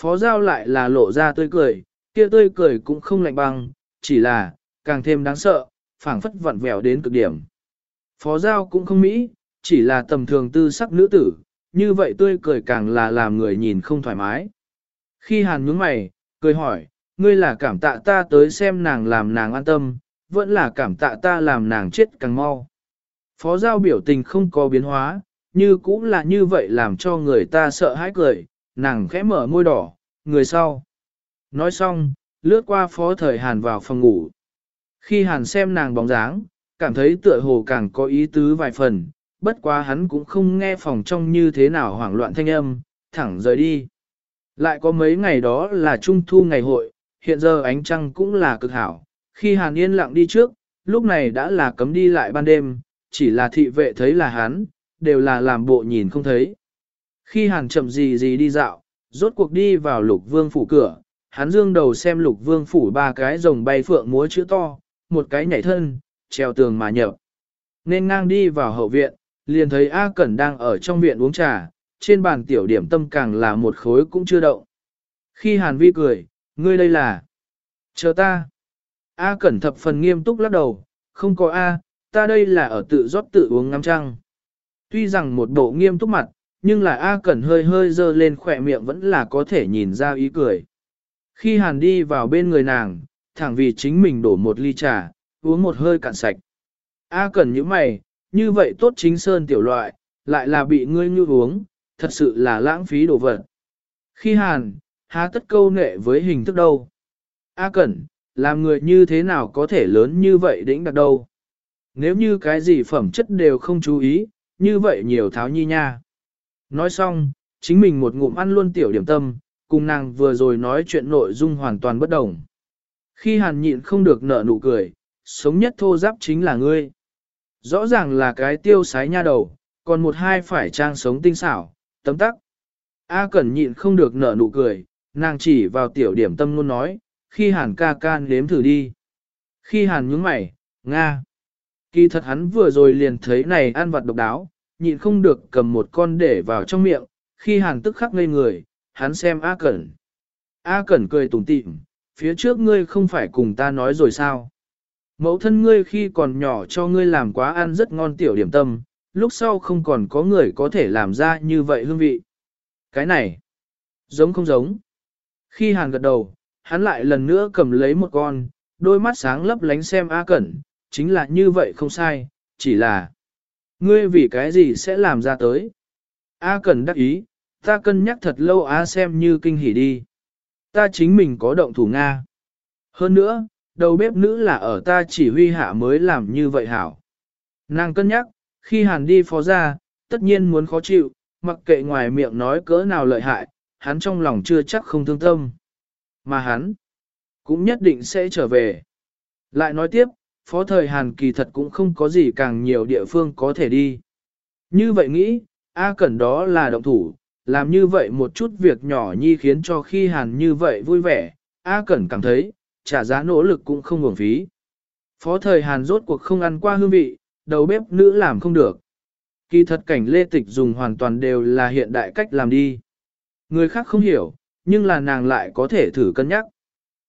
Phó giao lại là lộ ra tươi cười, kia tươi cười cũng không lạnh băng, chỉ là, càng thêm đáng sợ, phảng phất vặn vẹo đến cực điểm. Phó giao cũng không mỹ, chỉ là tầm thường tư sắc nữ tử, như vậy tươi cười càng là làm người nhìn không thoải mái. Khi hàn nhướng mày, cười hỏi, ngươi là cảm tạ ta tới xem nàng làm nàng an tâm, vẫn là cảm tạ ta làm nàng chết càng mau. Phó giao biểu tình không có biến hóa, như cũng là như vậy làm cho người ta sợ hãi cười, nàng khẽ mở môi đỏ, người sau. Nói xong, lướt qua phó thời Hàn vào phòng ngủ. Khi Hàn xem nàng bóng dáng, cảm thấy tựa hồ càng có ý tứ vài phần, bất quá hắn cũng không nghe phòng trong như thế nào hoảng loạn thanh âm, thẳng rời đi. Lại có mấy ngày đó là trung thu ngày hội, hiện giờ ánh trăng cũng là cực hảo. Khi Hàn yên lặng đi trước, lúc này đã là cấm đi lại ban đêm, chỉ là thị vệ thấy là hắn, đều là làm bộ nhìn không thấy. Khi Hàn chậm gì gì đi dạo, rốt cuộc đi vào lục vương phủ cửa, hắn dương đầu xem lục vương phủ ba cái rồng bay phượng múa chữ to, một cái nhảy thân, treo tường mà nhập. Nên ngang đi vào hậu viện, liền thấy A Cẩn đang ở trong viện uống trà, trên bàn tiểu điểm tâm càng là một khối cũng chưa động. Khi Hàn Vi cười, ngươi đây là... Chờ ta. A Cẩn thập phần nghiêm túc lắc đầu, không có A, ta đây là ở tự rót tự uống ngắm trăng. Tuy rằng một bộ nghiêm túc mặt, nhưng là A Cẩn hơi hơi dơ lên khỏe miệng vẫn là có thể nhìn ra ý cười. Khi Hàn đi vào bên người nàng, thẳng vì chính mình đổ một ly trà, uống một hơi cạn sạch. A Cẩn như mày, như vậy tốt chính sơn tiểu loại, lại là bị ngươi như uống, thật sự là lãng phí đồ vật. Khi Hàn, há tất câu nệ với hình thức đâu. A Cẩn, làm người như thế nào có thể lớn như vậy đỉnh đặt đâu. Nếu như cái gì phẩm chất đều không chú ý, như vậy nhiều tháo nhi nha. Nói xong, chính mình một ngụm ăn luôn tiểu điểm tâm, cùng nàng vừa rồi nói chuyện nội dung hoàn toàn bất đồng. Khi hàn nhịn không được nở nụ cười, sống nhất thô giáp chính là ngươi. Rõ ràng là cái tiêu sái nha đầu, còn một hai phải trang sống tinh xảo, tấm tắc. A Cẩn nhịn không được nở nụ cười, nàng chỉ vào tiểu điểm tâm luôn nói, khi hàn ca ca nếm thử đi. Khi hàn nhướng mày, Nga. Kỳ thật hắn vừa rồi liền thấy này ăn vặt độc đáo, nhịn không được cầm một con để vào trong miệng, khi hàn tức khắc ngây người, hắn xem A Cẩn. A Cẩn cười tủm tỉm, phía trước ngươi không phải cùng ta nói rồi sao? Mẫu thân ngươi khi còn nhỏ cho ngươi làm quá ăn rất ngon tiểu điểm tâm, lúc sau không còn có người có thể làm ra như vậy hương vị. Cái này, giống không giống. Khi hàn gật đầu, hắn lại lần nữa cầm lấy một con, đôi mắt sáng lấp lánh xem A Cẩn, chính là như vậy không sai, chỉ là ngươi vì cái gì sẽ làm ra tới. A cần đắc ý, ta cân nhắc thật lâu A xem như kinh hỉ đi. Ta chính mình có động thủ Nga. Hơn nữa, đầu bếp nữ là ở ta chỉ huy hạ mới làm như vậy hảo. Nàng cân nhắc, khi hàn đi phó ra, tất nhiên muốn khó chịu, mặc kệ ngoài miệng nói cỡ nào lợi hại, hắn trong lòng chưa chắc không thương tâm. Mà hắn, cũng nhất định sẽ trở về. Lại nói tiếp, phó thời Hàn kỳ thật cũng không có gì càng nhiều địa phương có thể đi. Như vậy nghĩ, A Cẩn đó là động thủ, làm như vậy một chút việc nhỏ nhi khiến cho khi Hàn như vậy vui vẻ, A Cẩn cảm thấy, trả giá nỗ lực cũng không uổng phí. Phó thời Hàn rốt cuộc không ăn qua hương vị, đầu bếp nữ làm không được. Kỳ thật cảnh lê tịch dùng hoàn toàn đều là hiện đại cách làm đi. Người khác không hiểu, nhưng là nàng lại có thể thử cân nhắc.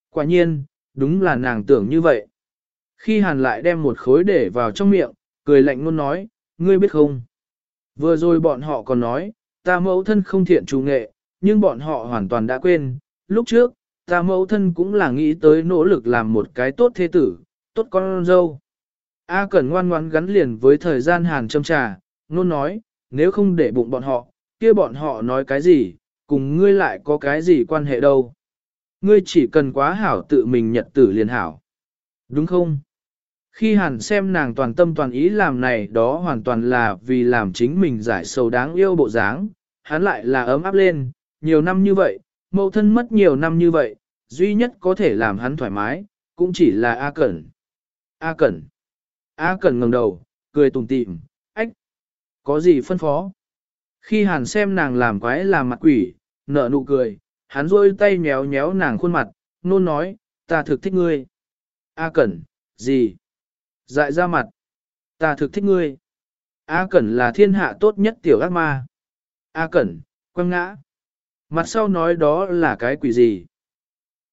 Quả nhiên, đúng là nàng tưởng như vậy. Khi hàn lại đem một khối để vào trong miệng, cười lạnh luôn nói, ngươi biết không? Vừa rồi bọn họ còn nói, ta mẫu thân không thiện trù nghệ, nhưng bọn họ hoàn toàn đã quên, lúc trước, ta mẫu thân cũng là nghĩ tới nỗ lực làm một cái tốt thế tử, tốt con dâu. A Cẩn ngoan ngoãn gắn liền với thời gian hàn châm trà, nôn nói, nếu không để bụng bọn họ, kia bọn họ nói cái gì, cùng ngươi lại có cái gì quan hệ đâu. Ngươi chỉ cần quá hảo tự mình nhật tử liền hảo. Đúng không? Khi hàn xem nàng toàn tâm toàn ý làm này đó hoàn toàn là vì làm chính mình giải sầu đáng yêu bộ dáng, hắn lại là ấm áp lên, nhiều năm như vậy, mẫu thân mất nhiều năm như vậy, duy nhất có thể làm hắn thoải mái, cũng chỉ là A Cẩn. A Cẩn. A Cẩn ngẩng đầu, cười tủm tỉm, ách. Có gì phân phó? Khi hàn xem nàng làm quái làm mặt quỷ, nở nụ cười, hắn rôi tay nhéo nhéo nàng khuôn mặt, nôn nói, ta thực thích ngươi. A Cẩn, gì? Dại ra mặt. Ta thực thích ngươi. A Cẩn là thiên hạ tốt nhất tiểu ác ma. A Cẩn, quăng ngã. Mặt sau nói đó là cái quỷ gì?